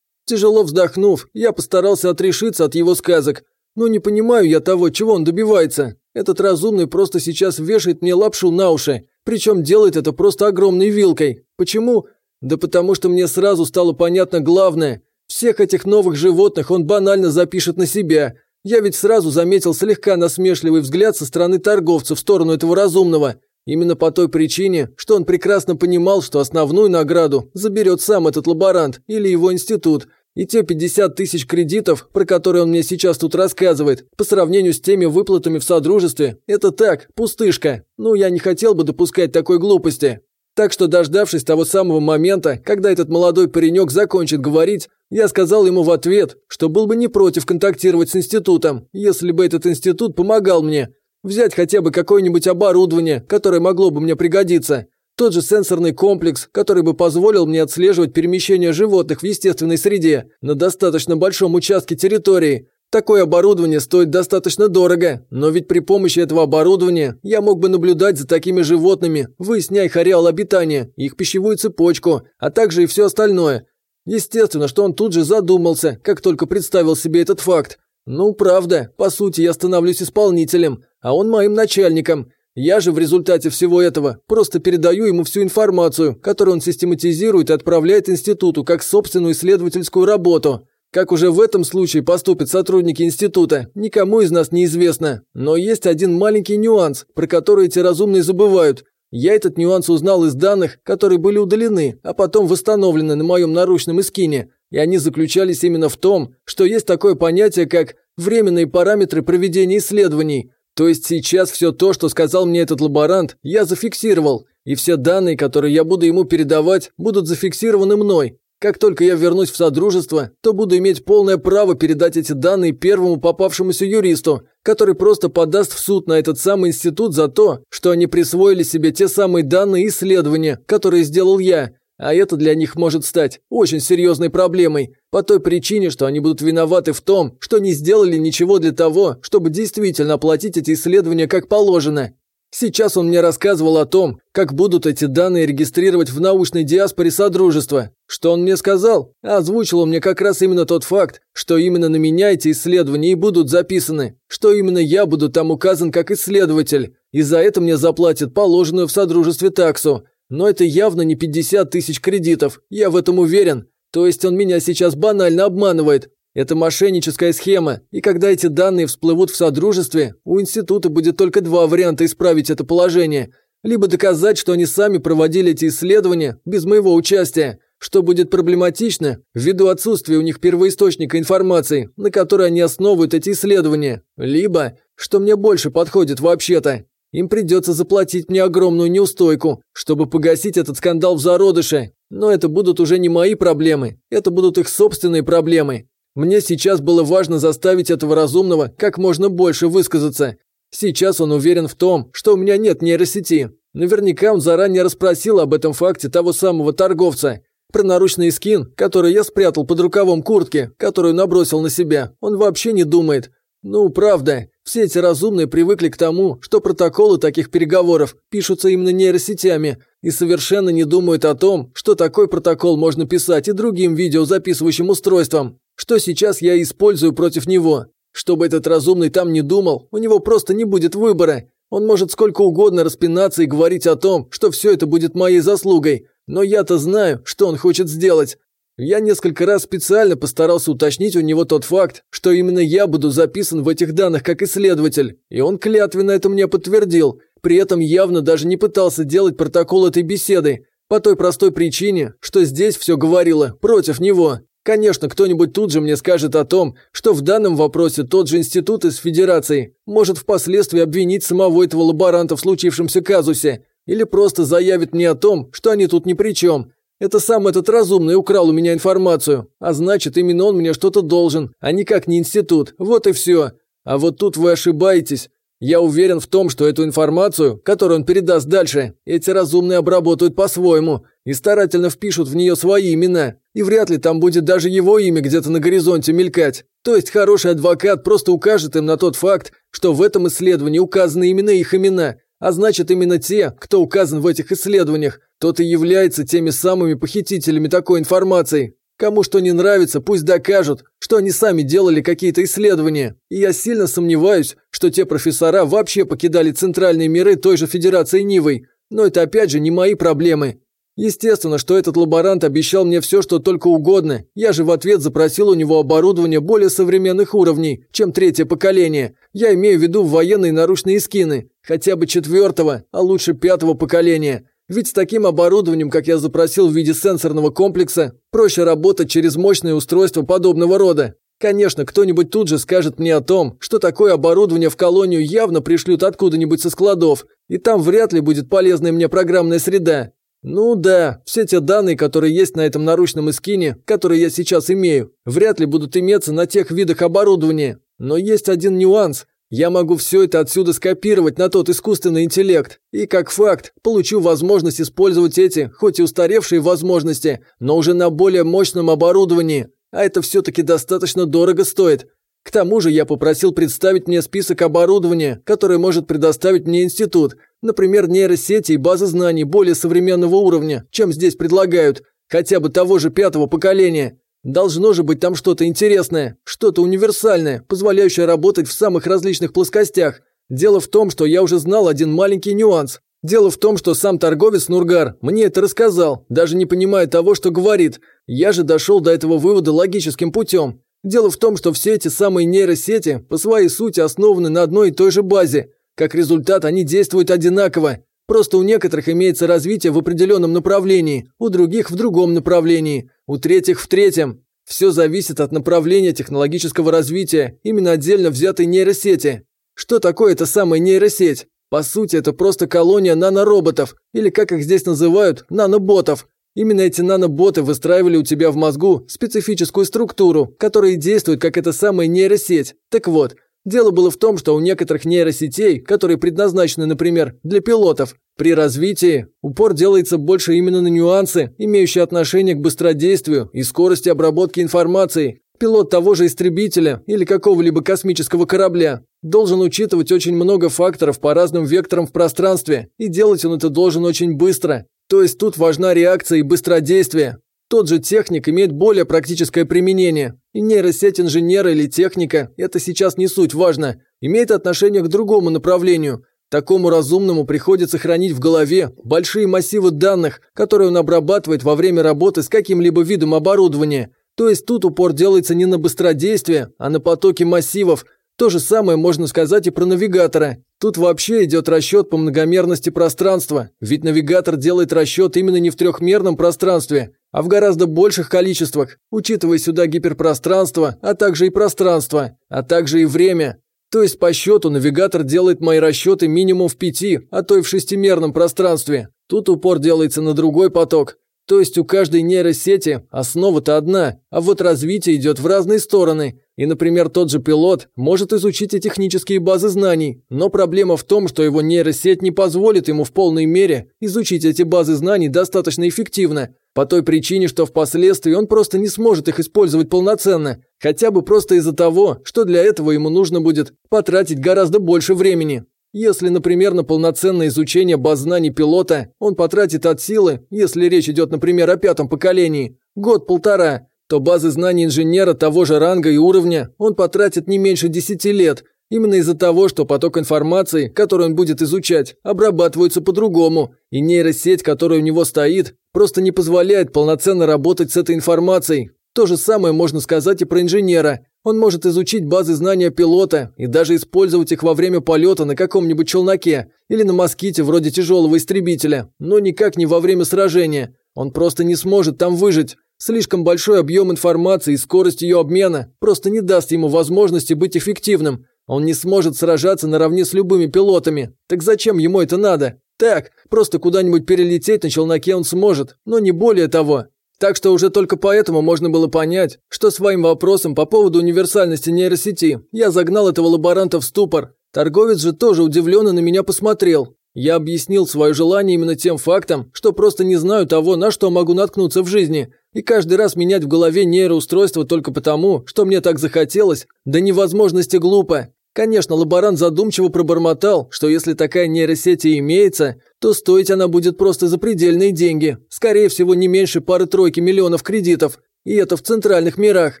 Тяжело вздохнув, я постарался отрешиться от его сказок. Но не понимаю я того, чего он добивается. Этот разумный просто сейчас вешает мне лапшу на уши, причем делает это просто огромной вилкой. Почему? Да потому что мне сразу стало понятно главное. Всех этих новых животных он банально запишет на себя, я ведь сразу заметил слегка насмешливый взгляд со стороны торговца в сторону этого разумного. Именно по той причине, что он прекрасно понимал, что основную награду заберет сам этот лаборант или его институт. И те 50 тысяч кредитов, про которые он мне сейчас тут рассказывает, по сравнению с теми выплатами в Содружестве, это так, пустышка. Ну, я не хотел бы допускать такой глупости. Так что, дождавшись того самого момента, когда этот молодой паренек закончит говорить, я сказал ему в ответ, что был бы не против контактировать с институтом, если бы этот институт помогал мне. Взять хотя бы какое-нибудь оборудование, которое могло бы мне пригодиться. Тот же сенсорный комплекс, который бы позволил мне отслеживать перемещение животных в естественной среде на достаточно большом участке территории. Такое оборудование стоит достаточно дорого, но ведь при помощи этого оборудования я мог бы наблюдать за такими животными, выясняя их ареал обитания, их пищевую цепочку, а также и все остальное. Естественно, что он тут же задумался, как только представил себе этот факт. Ну, правда, по сути, я становлюсь исполнителем, а он моим начальником. Я же в результате всего этого просто передаю ему всю информацию, которую он систематизирует и отправляет институту как собственную исследовательскую работу. Как уже в этом случае поступят сотрудники института, никому из нас не известно. Но есть один маленький нюанс, про который эти разумные забывают. Я этот нюанс узнал из данных, которые были удалены, а потом восстановлены на моем наручном эскине. И они заключались именно в том, что есть такое понятие, как временные параметры проведения исследований. То есть сейчас все то, что сказал мне этот лаборант, я зафиксировал, и все данные, которые я буду ему передавать, будут зафиксированы мной. Как только я вернусь в Содружество, то буду иметь полное право передать эти данные первому попавшемуся юристу, который просто подаст в суд на этот самый институт за то, что они присвоили себе те самые данные исследования, которые сделал я. А это для них может стать очень серьезной проблемой, по той причине, что они будут виноваты в том, что не сделали ничего для того, чтобы действительно оплатить эти исследования как положено. Сейчас он мне рассказывал о том, как будут эти данные регистрировать в научной диаспоре Содружества. Что он мне сказал? Озвучил он мне как раз именно тот факт, что именно на меня эти исследования и будут записаны, что именно я буду там указан как исследователь, и за это мне заплатят положенную в Содружестве таксу. Но это явно не 50 тысяч кредитов, я в этом уверен. То есть он меня сейчас банально обманывает, это мошенническая схема, и когда эти данные всплывут в Содружестве, у института будет только два варианта исправить это положение. Либо доказать, что они сами проводили эти исследования без моего участия, что будет проблематично ввиду отсутствия у них первоисточника информации, на которой они основывают эти исследования. Либо, что мне больше подходит вообще-то, им придется заплатить мне огромную неустойку, чтобы погасить этот скандал в зародыше. Но это будут уже не мои проблемы, это будут их собственные проблемы. Мне сейчас было важно заставить этого разумного как можно больше высказаться. Сейчас он уверен в том, что у меня нет нейросети. Наверняка он заранее расспросил об этом факте того самого торговца. Про наручный скин, который я спрятал под рукавом куртки, которую набросил на себя, он вообще не думает. Ну, правда, все эти разумные привыкли к тому, что протоколы таких переговоров пишутся именно нейросетями и совершенно не думают о том, что такой протокол можно писать и другим видеозаписывающим устройствам что сейчас я использую против него. Чтобы этот разумный там не думал, у него просто не будет выбора. Он может сколько угодно распинаться и говорить о том, что все это будет моей заслугой, но я-то знаю, что он хочет сделать. Я несколько раз специально постарался уточнить у него тот факт, что именно я буду записан в этих данных как исследователь, и он клятвенно это мне подтвердил, при этом явно даже не пытался делать протокол этой беседы, по той простой причине, что здесь все говорило против него. Конечно, кто-нибудь тут же мне скажет о том, что в данном вопросе тот же институт из Федерации может впоследствии обвинить самого этого лаборанта в случившемся казусе, или просто заявит мне о том, что они тут ни при чем. Это сам этот разумный украл у меня информацию, а значит, именно он мне что-то должен, а никак не институт, вот и все. А вот тут вы ошибаетесь. Я уверен в том, что эту информацию, которую он передаст дальше, эти разумные обработают по-своему и старательно впишут в нее свои имена. И вряд ли там будет даже его имя где-то на горизонте мелькать. То есть хороший адвокат просто укажет им на тот факт, что в этом исследовании указаны именно их имена, а значит именно те, кто указан в этих исследованиях, тот и является теми самыми похитителями такой информации. Кому что не нравится, пусть докажут, что они сами делали какие-то исследования. И я сильно сомневаюсь, что те профессора вообще покидали центральные миры той же Федерации Нивой. Но это опять же не мои проблемы. Естественно, что этот лаборант обещал мне все, что только угодно. Я же в ответ запросил у него оборудование более современных уровней, чем третье поколение. Я имею в виду военные наручные скины. Хотя бы четвертого, а лучше пятого поколения. Ведь с таким оборудованием, как я запросил в виде сенсорного комплекса, проще работать через мощные устройства подобного рода. Конечно, кто-нибудь тут же скажет мне о том, что такое оборудование в колонию явно пришлют откуда-нибудь со складов, и там вряд ли будет полезная мне программная среда. Ну да, все те данные, которые есть на этом наручном эскине, которые я сейчас имею, вряд ли будут иметься на тех видах оборудования. Но есть один нюанс. Я могу все это отсюда скопировать на тот искусственный интеллект. И как факт, получу возможность использовать эти, хоть и устаревшие возможности, но уже на более мощном оборудовании. А это все-таки достаточно дорого стоит. К тому же я попросил представить мне список оборудования, которое может предоставить мне институт. Например, нейросети и базы знаний более современного уровня, чем здесь предлагают. хотя бы того же пятого поколения. Должно же быть там что-то интересное, что-то универсальное, позволяющее работать в самых различных плоскостях. Дело в том, что я уже знал один маленький нюанс. Дело в том, что сам торговец Нургар мне это рассказал, даже не понимая того, что говорит. Я же дошел до этого вывода логическим путем. Дело в том, что все эти самые нейросети по своей сути основаны на одной и той же базе. Как результат, они действуют одинаково. Просто у некоторых имеется развитие в определенном направлении, у других в другом направлении, у третьих в третьем. Все зависит от направления технологического развития именно отдельно взятой нейросети. Что такое эта самая нейросеть? По сути, это просто колония нанороботов, или как их здесь называют, наноботов. Именно эти наноботы выстраивали у тебя в мозгу специфическую структуру, которая действует как эта самая нейросеть. Так вот, дело было в том, что у некоторых нейросетей, которые предназначены, например, для пилотов, при развитии упор делается больше именно на нюансы, имеющие отношение к быстродействию и скорости обработки информации, Пилот того же истребителя или какого-либо космического корабля должен учитывать очень много факторов по разным векторам в пространстве, и делать он это должен очень быстро. То есть тут важна реакция и быстродействие. Тот же техник имеет более практическое применение. И нейросеть инженера или техника, это сейчас не суть важно, имеет отношение к другому направлению. Такому разумному приходится хранить в голове большие массивы данных, которые он обрабатывает во время работы с каким-либо видом оборудования – то есть тут упор делается не на быстродействие, а на потоки массивов. То же самое можно сказать и про навигатора. Тут вообще идет расчет по многомерности пространства, ведь навигатор делает расчет именно не в трехмерном пространстве, а в гораздо больших количествах, учитывая сюда гиперпространство, а также и пространство, а также и время. То есть по счету навигатор делает мои расчеты минимум в пяти, а то и в шестимерном пространстве. Тут упор делается на другой поток, то есть у каждой нейросети основа-то одна, а вот развитие идет в разные стороны. И, например, тот же пилот может изучить и технические базы знаний, но проблема в том, что его нейросеть не позволит ему в полной мере изучить эти базы знаний достаточно эффективно, по той причине, что впоследствии он просто не сможет их использовать полноценно, хотя бы просто из-за того, что для этого ему нужно будет потратить гораздо больше времени. Если, например, на полноценное изучение баз знаний пилота он потратит от силы, если речь идет, например, о пятом поколении, год-полтора, то базы знаний инженера того же ранга и уровня он потратит не меньше 10 лет, именно из-за того, что поток информации, который он будет изучать, обрабатывается по-другому, и нейросеть, которая у него стоит, просто не позволяет полноценно работать с этой информацией. То же самое можно сказать и про инженера. Он может изучить базы знания пилота и даже использовать их во время полета на каком-нибудь челноке или на моските вроде тяжелого истребителя, но никак не во время сражения. Он просто не сможет там выжить. Слишком большой объем информации и скорость ее обмена просто не даст ему возможности быть эффективным. Он не сможет сражаться наравне с любыми пилотами. Так зачем ему это надо? Так, просто куда-нибудь перелететь на челноке он сможет, но не более того. Так что уже только поэтому можно было понять, что своим вопросом по поводу универсальности нейросети я загнал этого лаборанта в ступор. Торговец же тоже удивленно на меня посмотрел. Я объяснил свое желание именно тем фактом, что просто не знаю того, на что могу наткнуться в жизни, и каждый раз менять в голове нейроустройство только потому, что мне так захотелось, до невозможности глупо. Конечно, лаборант задумчиво пробормотал, что если такая нейросеть и имеется, то стоить она будет просто запредельные деньги. Скорее всего, не меньше пары-тройки миллионов кредитов. И это в центральных мирах.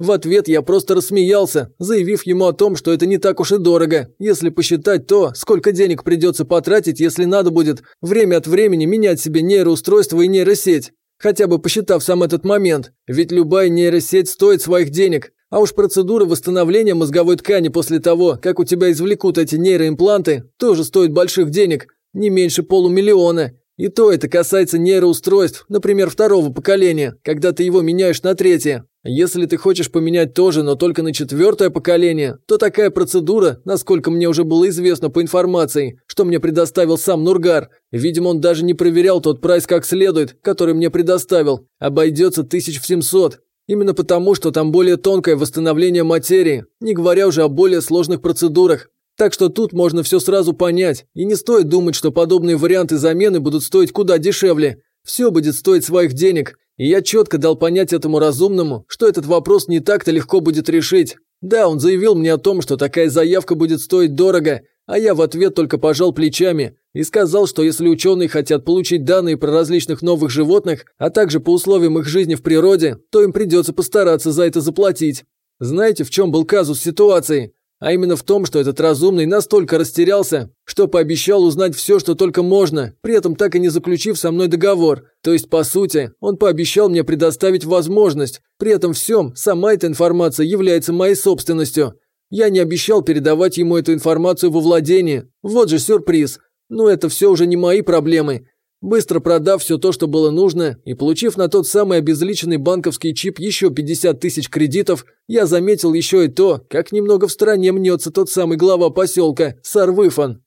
В ответ я просто рассмеялся, заявив ему о том, что это не так уж и дорого, если посчитать то, сколько денег придется потратить, если надо будет время от времени менять себе нейроустройство и нейросеть. Хотя бы посчитав сам этот момент, ведь любая нейросеть стоит своих денег, а уж процедура восстановления мозговой ткани после того, как у тебя извлекут эти нейроимпланты, тоже стоит больших денег, не меньше полумиллиона. И то это касается нейроустройств, например, второго поколения, когда ты его меняешь на третье. Если ты хочешь поменять тоже, но только на четвертое поколение, то такая процедура, насколько мне уже было известно по информации, что мне предоставил сам Нургар, видимо, он даже не проверял тот прайс как следует, который мне предоставил, обойдется тысяч в семьсот. Именно потому, что там более тонкое восстановление материи, не говоря уже о более сложных процедурах. Так что тут можно все сразу понять, и не стоит думать, что подобные варианты замены будут стоить куда дешевле. Все будет стоить своих денег, и я четко дал понять этому разумному, что этот вопрос не так-то легко будет решить. Да, он заявил мне о том, что такая заявка будет стоить дорого, а я в ответ только пожал плечами и сказал, что если ученые хотят получить данные про различных новых животных, а также по условиям их жизни в природе, то им придется постараться за это заплатить. Знаете, в чем был казус ситуации? А именно в том, что этот разумный настолько растерялся, что пообещал узнать все, что только можно, при этом так и не заключив со мной договор. То есть, по сути, он пообещал мне предоставить возможность. При этом всем сама эта информация является моей собственностью. Я не обещал передавать ему эту информацию во владение. Вот же сюрприз. Но это все уже не мои проблемы. Быстро продав все то, что было нужно, и получив на тот самый обезличенный банковский чип еще 50 тысяч кредитов, я заметил еще и то, как немного в стороне мнется тот самый глава поселка, Сарвыфан.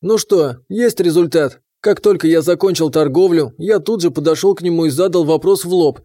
Ну что, есть результат. Как только я закончил торговлю, я тут же подошел к нему и задал вопрос в лоб.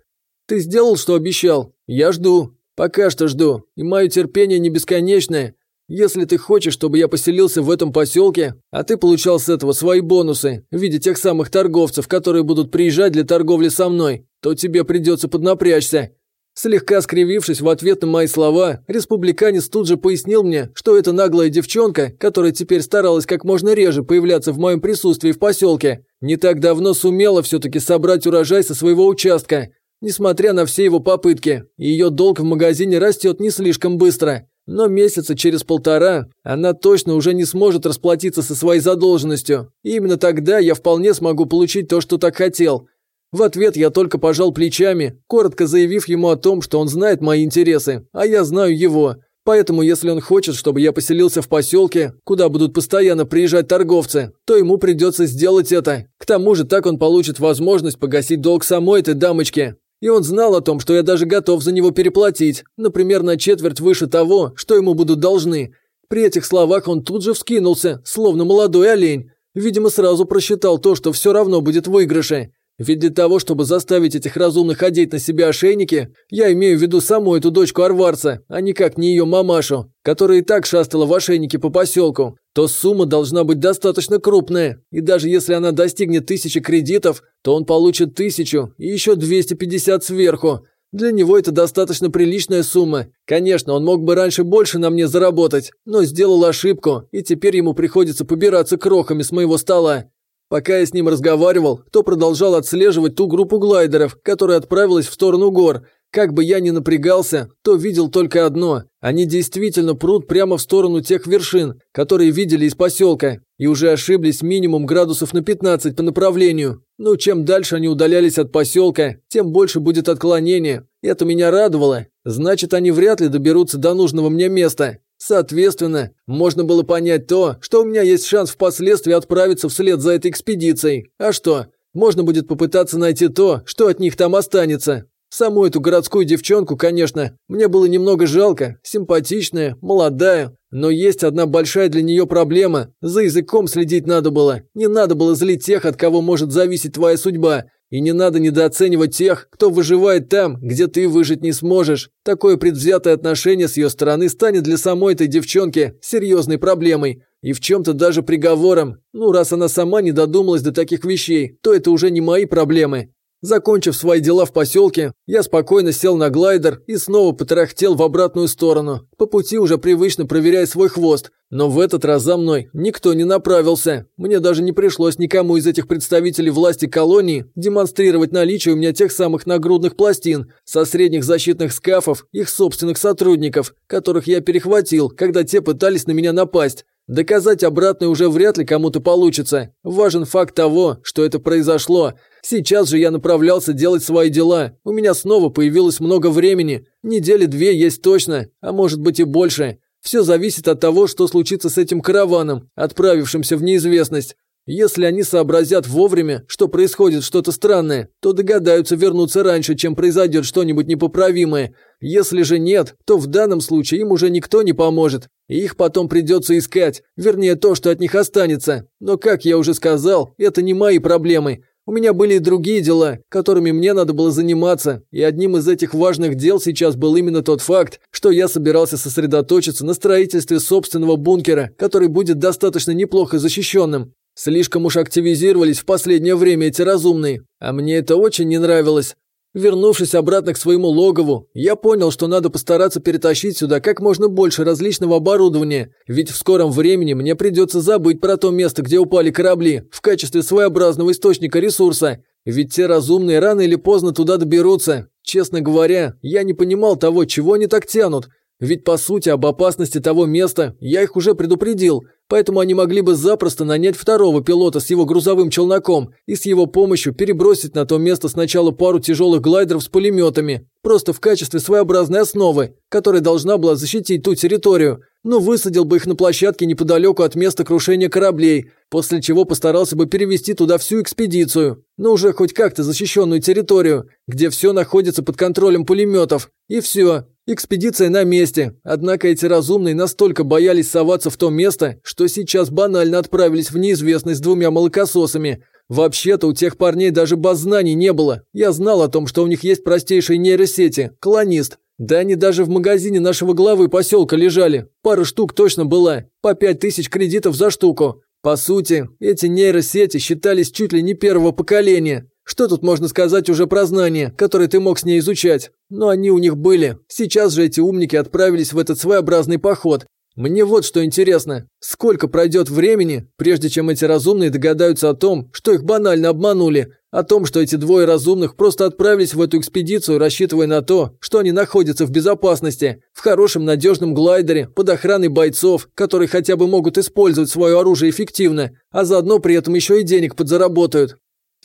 «Ты сделал, что обещал? Я жду. Пока что жду, и мое терпение не бесконечное. Если ты хочешь, чтобы я поселился в этом поселке, а ты получал с этого свои бонусы в виде тех самых торговцев, которые будут приезжать для торговли со мной, то тебе придется поднапрячься». Слегка скривившись в ответ на мои слова, республиканец тут же пояснил мне, что эта наглая девчонка, которая теперь старалась как можно реже появляться в моем присутствии в поселке, не так давно сумела все-таки собрать урожай со своего участка, Несмотря на все его попытки, ее долг в магазине растет не слишком быстро. Но месяца через полтора она точно уже не сможет расплатиться со своей задолженностью. И именно тогда я вполне смогу получить то, что так хотел. В ответ я только пожал плечами, коротко заявив ему о том, что он знает мои интересы, а я знаю его. Поэтому, если он хочет, чтобы я поселился в поселке, куда будут постоянно приезжать торговцы, то ему придется сделать это. К тому же так он получит возможность погасить долг самой этой дамочке, и он знал о том, что я даже готов за него переплатить, например, на четверть выше того, что ему будут должны. При этих словах он тут же вскинулся, словно молодой олень. Видимо, сразу просчитал то, что все равно будет в выигрыше. Ведь для того, чтобы заставить этих разумных одеть на себя ошейники, я имею в виду саму эту дочку Арварца, а никак не ее мамашу, которая и так шастала в ошейнике по поселку, то сумма должна быть достаточно крупная, и даже если она достигнет тысячи кредитов, то он получит тысячу и еще 250 сверху. Для него это достаточно приличная сумма. Конечно, он мог бы раньше больше на мне заработать, но сделал ошибку, и теперь ему приходится побираться крохами с моего стола. Пока я с ним разговаривал, то продолжал отслеживать ту группу глайдеров, которая отправилась в сторону гор. Как бы я ни напрягался, то видел только одно. Они действительно прут прямо в сторону тех вершин, которые видели из поселка, и уже ошиблись минимум градусов на 15 по направлению. Но чем дальше они удалялись от поселка, тем больше будет отклонение. Это меня радовало. Значит, они вряд ли доберутся до нужного мне места. Соответственно, можно было понять то, что у меня есть шанс впоследствии отправиться вслед за этой экспедицией. А что? Можно будет попытаться найти то, что от них там останется. Саму эту городскую девчонку, конечно, мне было немного жалко, симпатичная, молодая, но есть одна большая для нее проблема. За языком следить надо было. Не надо было злить тех, от кого может зависеть твоя судьба. И не надо недооценивать тех, кто выживает там, где ты выжить не сможешь. Такое предвзятое отношение с ее стороны станет для самой этой девчонки серьезной проблемой. И в чем-то даже приговором. Ну, раз она сама не додумалась до таких вещей, то это уже не мои проблемы. Закончив свои дела в поселке, я спокойно сел на глайдер и снова потрахтел в обратную сторону, по пути уже привычно проверяя свой хвост. Но в этот раз за мной никто не направился. Мне даже не пришлось никому из этих представителей власти колонии демонстрировать наличие у меня тех самых нагрудных пластин со средних защитных скафов их собственных сотрудников, которых я перехватил, когда те пытались на меня напасть. Доказать обратное уже вряд ли кому-то получится. Важен факт того, что это произошло. Сейчас же я направлялся делать свои дела. У меня снова появилось много времени. Недели две есть точно, а может быть и больше. Все зависит от того, что случится с этим караваном, отправившимся в неизвестность. Если они сообразят вовремя, что происходит что-то странное, то догадаются вернуться раньше, чем произойдет что-нибудь непоправимое. Если же нет, то в данном случае им уже никто не поможет, и их потом придется искать, вернее то, что от них останется. Но, как я уже сказал, это не мои проблемы. У меня были и другие дела, которыми мне надо было заниматься, и одним из этих важных дел сейчас был именно тот факт, что я собирался сосредоточиться на строительстве собственного бункера, который будет достаточно неплохо защищенным. Слишком уж активизировались в последнее время эти разумные, а мне это очень не нравилось. Вернувшись обратно к своему логову, я понял, что надо постараться перетащить сюда как можно больше различного оборудования, ведь в скором времени мне придется забыть про то место, где упали корабли, в качестве своеобразного источника ресурса. Ведь те разумные рано или поздно туда доберутся. Честно говоря, я не понимал того, чего они так тянут. Ведь по сути об опасности того места я их уже предупредил, поэтому они могли бы запросто нанять второго пилота с его грузовым челноком и с его помощью перебросить на то место сначала пару тяжелых глайдеров с пулеметами, просто в качестве своеобразной основы, которая должна была защитить ту территорию, но высадил бы их на площадке неподалеку от места крушения кораблей, после чего постарался бы перевести туда всю экспедицию, но уже хоть как-то защищенную территорию, где все находится под контролем пулеметов, и все, Экспедиция на месте, однако эти разумные настолько боялись соваться в то место, что сейчас банально отправились в неизвестность двумя молокососами. Вообще-то у тех парней даже баз знаний не было. Я знал о том, что у них есть простейшие нейросети, колонист. Да они даже в магазине нашего главы поселка лежали. Пара штук точно была, по пять тысяч кредитов за штуку. По сути, эти нейросети считались чуть ли не первого поколения. Что тут можно сказать уже про знания, которые ты мог с ней изучать? Но они у них были. Сейчас же эти умники отправились в этот своеобразный поход. Мне вот что интересно. Сколько пройдет времени, прежде чем эти разумные догадаются о том, что их банально обманули, о том, что эти двое разумных просто отправились в эту экспедицию, рассчитывая на то, что они находятся в безопасности, в хорошем надежном глайдере, под охраной бойцов, которые хотя бы могут использовать свое оружие эффективно, а заодно при этом еще и денег подзаработают.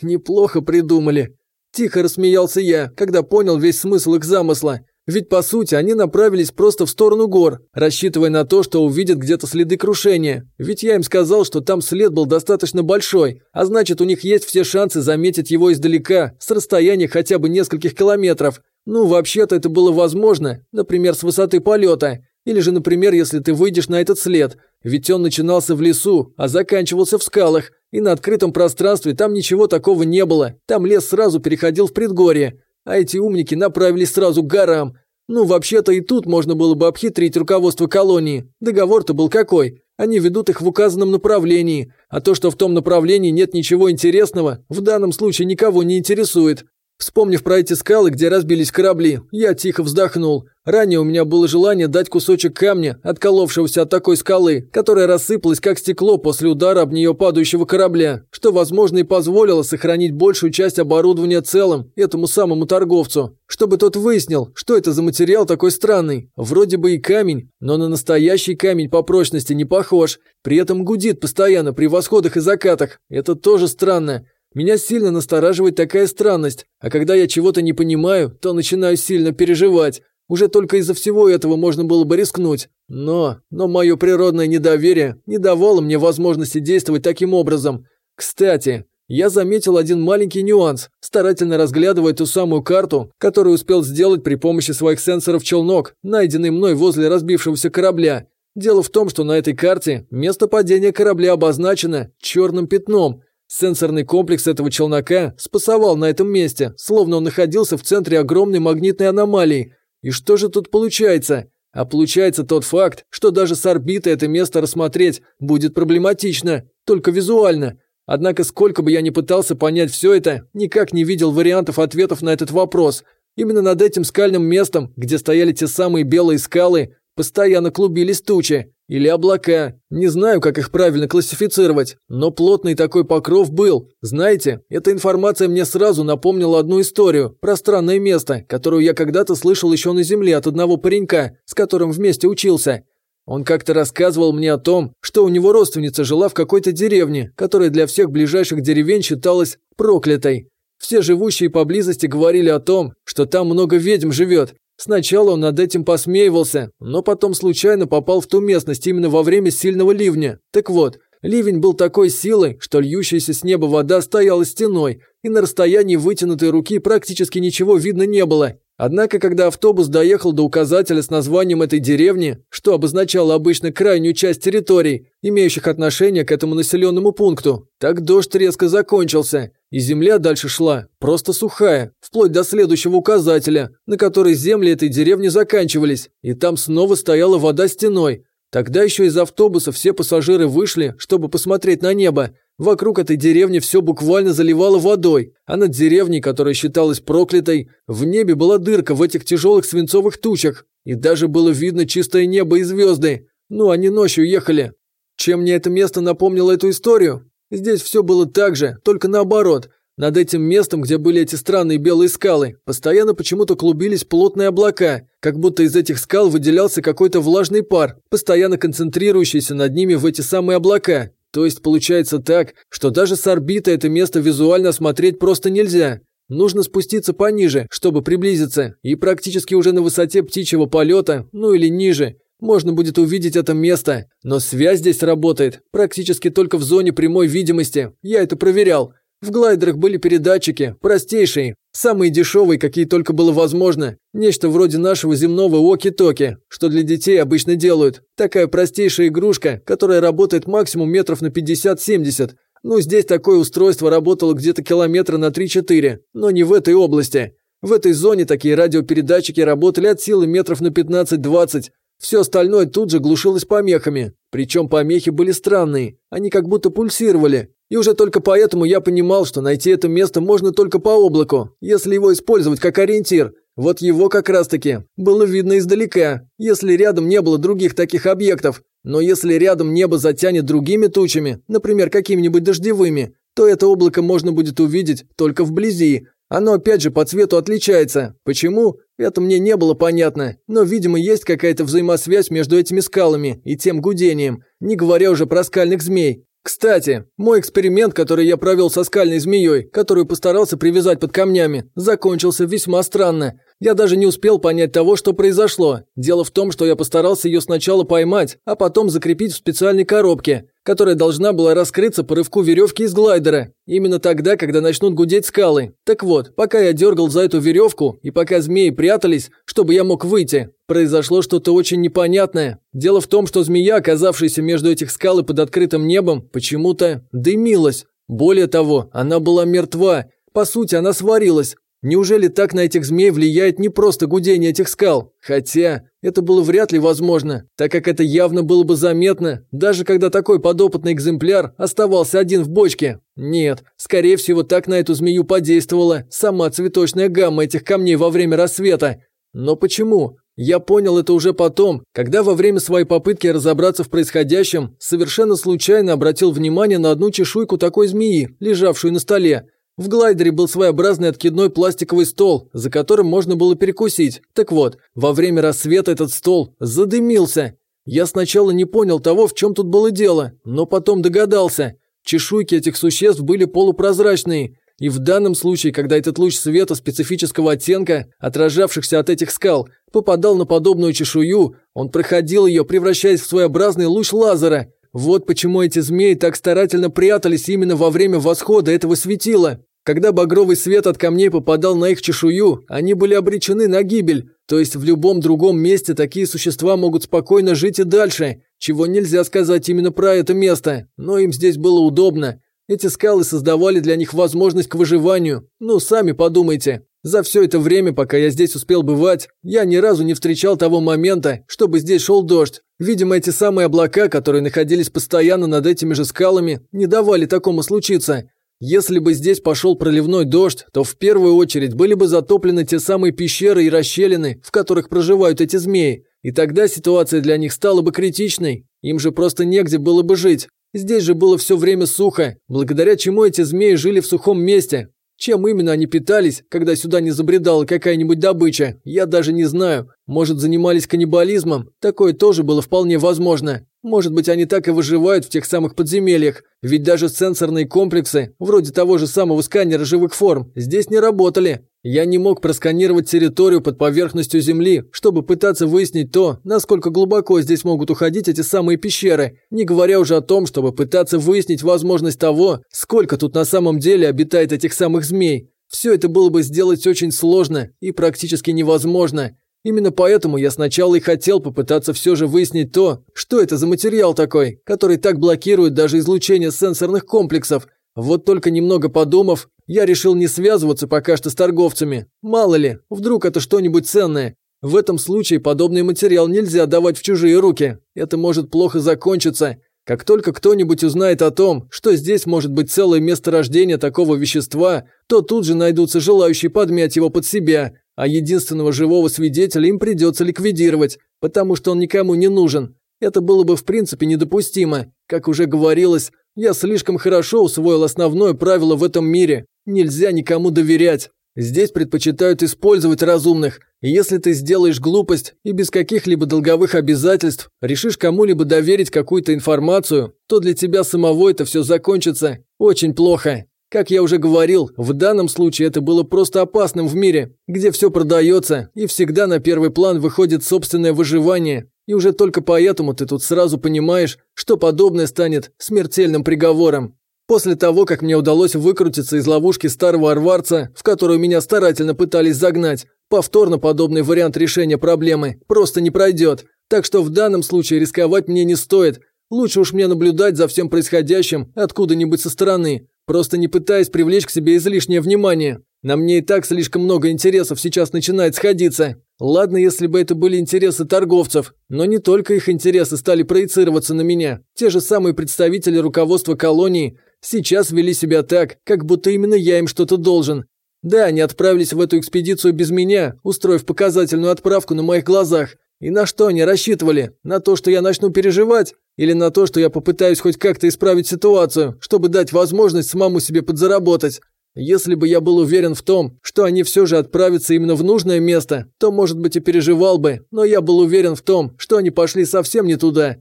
Неплохо придумали. Тихо рассмеялся я, когда понял весь смысл их замысла. Ведь по сути они направились просто в сторону гор, рассчитывая на то, что увидят где-то следы крушения. Ведь я им сказал, что там след был достаточно большой, а значит у них есть все шансы заметить его издалека, с расстояния хотя бы нескольких километров. Ну, вообще-то это было возможно, например, с высоты полета. Или же, например, если ты выйдешь на этот след. Ведь он начинался в лесу, а заканчивался в скалах, и на открытом пространстве там ничего такого не было. Там лес сразу переходил в предгорье. А эти умники направились сразу к горам. Ну, вообще-то и тут можно было бы обхитрить руководство колонии. Договор-то был какой? Они ведут их в указанном направлении. А то, что в том направлении нет ничего интересного, в данном случае никого не интересует. Вспомнив про эти скалы, где разбились корабли, я тихо вздохнул. Ранее у меня было желание дать кусочек камня, отколовшегося от такой скалы, которая рассыпалась как стекло после удара об нее падающего корабля, что, возможно, и позволило сохранить большую часть оборудования целым этому самому торговцу, чтобы тот выяснил, что это за материал такой странный. Вроде бы и камень, но на настоящий камень по прочности не похож, при этом гудит постоянно при восходах и закатах. Это тоже странно. Меня сильно настораживает такая странность, а когда я чего-то не понимаю, то начинаю сильно переживать. Уже только из-за всего этого можно было бы рискнуть. Но, но мое природное недоверие не давало мне возможности действовать таким образом. Кстати, я заметил один маленький нюанс, старательно разглядывая ту самую карту, которую успел сделать при помощи своих сенсоров челнок, найденный мной возле разбившегося корабля. Дело в том, что на этой карте место падения корабля обозначено черным пятном, Сенсорный комплекс этого челнока спасовал на этом месте, словно он находился в центре огромной магнитной аномалии. И что же тут получается? А получается тот факт, что даже с орбиты это место рассмотреть будет проблематично, только визуально. Однако сколько бы я ни пытался понять все это, никак не видел вариантов ответов на этот вопрос. Именно над этим скальным местом, где стояли те самые белые скалы, Постоянно клубились тучи или облака. Не знаю, как их правильно классифицировать, но плотный такой покров был. Знаете, эта информация мне сразу напомнила одну историю про странное место, которую я когда-то слышал еще на земле от одного паренька, с которым вместе учился. Он как-то рассказывал мне о том, что у него родственница жила в какой-то деревне, которая для всех ближайших деревень считалась проклятой. Все живущие поблизости говорили о том, что там много ведьм живет, Сначала он над этим посмеивался, но потом случайно попал в ту местность именно во время сильного ливня. Так вот, ливень был такой силой, что льющаяся с неба вода стояла стеной, и на расстоянии вытянутой руки практически ничего видно не было. Однако, когда автобус доехал до указателя с названием этой деревни, что обозначало обычно крайнюю часть территорий, имеющих отношение к этому населенному пункту, так дождь резко закончился, и земля дальше шла, просто сухая, вплоть до следующего указателя, на который земли этой деревни заканчивались, и там снова стояла вода стеной. Тогда еще из автобуса все пассажиры вышли, чтобы посмотреть на небо. Вокруг этой деревни все буквально заливало водой, а над деревней, которая считалась проклятой, в небе была дырка в этих тяжелых свинцовых тучах, и даже было видно чистое небо и звезды. Ну, они ночью ехали. Чем мне это место напомнило эту историю? Здесь все было так же, только наоборот. Над этим местом, где были эти странные белые скалы, постоянно почему-то клубились плотные облака, как будто из этих скал выделялся какой-то влажный пар, постоянно концентрирующийся над ними в эти самые облака. То есть получается так, что даже с орбиты это место визуально осмотреть просто нельзя. Нужно спуститься пониже, чтобы приблизиться, и практически уже на высоте птичьего полета, ну или ниже, можно будет увидеть это место. Но связь здесь работает практически только в зоне прямой видимости. Я это проверял. В глайдерах были передатчики, простейшие, самые дешевые, какие только было возможно. Нечто вроде нашего земного оки-токи, что для детей обычно делают. Такая простейшая игрушка, которая работает максимум метров на 50-70. Ну, здесь такое устройство работало где-то километра на 3-4, но не в этой области. В этой зоне такие радиопередатчики работали от силы метров на 15-20. Все остальное тут же глушилось помехами. Причем помехи были странные, они как будто пульсировали. И уже только поэтому я понимал, что найти это место можно только по облаку, если его использовать как ориентир. Вот его как раз-таки было видно издалека, если рядом не было других таких объектов. Но если рядом небо затянет другими тучами, например, какими-нибудь дождевыми, то это облако можно будет увидеть только вблизи. Оно опять же по цвету отличается. Почему? Это мне не было понятно, но, видимо, есть какая-то взаимосвязь между этими скалами и тем гудением, не говоря уже про скальных змей. Кстати, мой эксперимент, который я провел со скальной змеей, которую постарался привязать под камнями, закончился весьма странно. Я даже не успел понять того, что произошло. Дело в том, что я постарался ее сначала поймать, а потом закрепить в специальной коробке которая должна была раскрыться по рывку веревки из глайдера. Именно тогда, когда начнут гудеть скалы. Так вот, пока я дергал за эту веревку, и пока змеи прятались, чтобы я мог выйти, произошло что-то очень непонятное. Дело в том, что змея, оказавшаяся между этих скал и под открытым небом, почему-то дымилась. Более того, она была мертва. По сути, она сварилась. Неужели так на этих змей влияет не просто гудение этих скал? Хотя, это было вряд ли возможно, так как это явно было бы заметно, даже когда такой подопытный экземпляр оставался один в бочке. Нет, скорее всего, так на эту змею подействовала сама цветочная гамма этих камней во время рассвета. Но почему? Я понял это уже потом, когда во время своей попытки разобраться в происходящем совершенно случайно обратил внимание на одну чешуйку такой змеи, лежавшую на столе. В глайдере был своеобразный откидной пластиковый стол, за которым можно было перекусить. Так вот, во время рассвета этот стол задымился. Я сначала не понял того, в чем тут было дело, но потом догадался. Чешуйки этих существ были полупрозрачные, и в данном случае, когда этот луч света специфического оттенка, отражавшихся от этих скал, попадал на подобную чешую, он проходил ее, превращаясь в своеобразный луч лазера. Вот почему эти змеи так старательно прятались именно во время восхода этого светила. Когда багровый свет от камней попадал на их чешую, они были обречены на гибель, то есть в любом другом месте такие существа могут спокойно жить и дальше, чего нельзя сказать именно про это место, но им здесь было удобно. Эти скалы создавали для них возможность к выживанию. Ну, сами подумайте. За все это время, пока я здесь успел бывать, я ни разу не встречал того момента, чтобы здесь шел дождь. Видимо, эти самые облака, которые находились постоянно над этими же скалами, не давали такому случиться. Если бы здесь пошел проливной дождь, то в первую очередь были бы затоплены те самые пещеры и расщелины, в которых проживают эти змеи, и тогда ситуация для них стала бы критичной. Им же просто негде было бы жить. Здесь же было все время сухо, благодаря чему эти змеи жили в сухом месте. Чем именно они питались, когда сюда не забредала какая-нибудь добыча, я даже не знаю. Может, занимались каннибализмом? Такое тоже было вполне возможно. Может быть, они так и выживают в тех самых подземельях, ведь даже сенсорные комплексы, вроде того же самого сканера живых форм, здесь не работали. Я не мог просканировать территорию под поверхностью Земли, чтобы пытаться выяснить то, насколько глубоко здесь могут уходить эти самые пещеры, не говоря уже о том, чтобы пытаться выяснить возможность того, сколько тут на самом деле обитает этих самых змей. Все это было бы сделать очень сложно и практически невозможно. Именно поэтому я сначала и хотел попытаться все же выяснить то, что это за материал такой, который так блокирует даже излучение сенсорных комплексов. Вот только немного подумав, я решил не связываться пока что с торговцами. Мало ли, вдруг это что-нибудь ценное. В этом случае подобный материал нельзя давать в чужие руки. Это может плохо закончиться. Как только кто-нибудь узнает о том, что здесь может быть целое месторождение такого вещества, то тут же найдутся желающие подмять его под себя, а единственного живого свидетеля им придется ликвидировать, потому что он никому не нужен. Это было бы в принципе недопустимо. Как уже говорилось, я слишком хорошо усвоил основное правило в этом мире. Нельзя никому доверять. Здесь предпочитают использовать разумных, и если ты сделаешь глупость и без каких-либо долговых обязательств решишь кому-либо доверить какую-то информацию, то для тебя самого это все закончится очень плохо. Как я уже говорил, в данном случае это было просто опасным в мире, где все продается, и всегда на первый план выходит собственное выживание. И уже только поэтому ты тут сразу понимаешь, что подобное станет смертельным приговором. После того, как мне удалось выкрутиться из ловушки старого арварца, в которую меня старательно пытались загнать, повторно подобный вариант решения проблемы просто не пройдет. Так что в данном случае рисковать мне не стоит. Лучше уж мне наблюдать за всем происходящим откуда-нибудь со стороны, просто не пытаясь привлечь к себе излишнее внимание. На мне и так слишком много интересов сейчас начинает сходиться. Ладно, если бы это были интересы торговцев, но не только их интересы стали проецироваться на меня. Те же самые представители руководства колонии сейчас вели себя так, как будто именно я им что-то должен. Да, они отправились в эту экспедицию без меня, устроив показательную отправку на моих глазах. И на что они рассчитывали? На то, что я начну переживать? Или на то, что я попытаюсь хоть как-то исправить ситуацию, чтобы дать возможность самому себе подзаработать? Если бы я был уверен в том, что они все же отправятся именно в нужное место, то, может быть, и переживал бы, но я был уверен в том, что они пошли совсем не туда.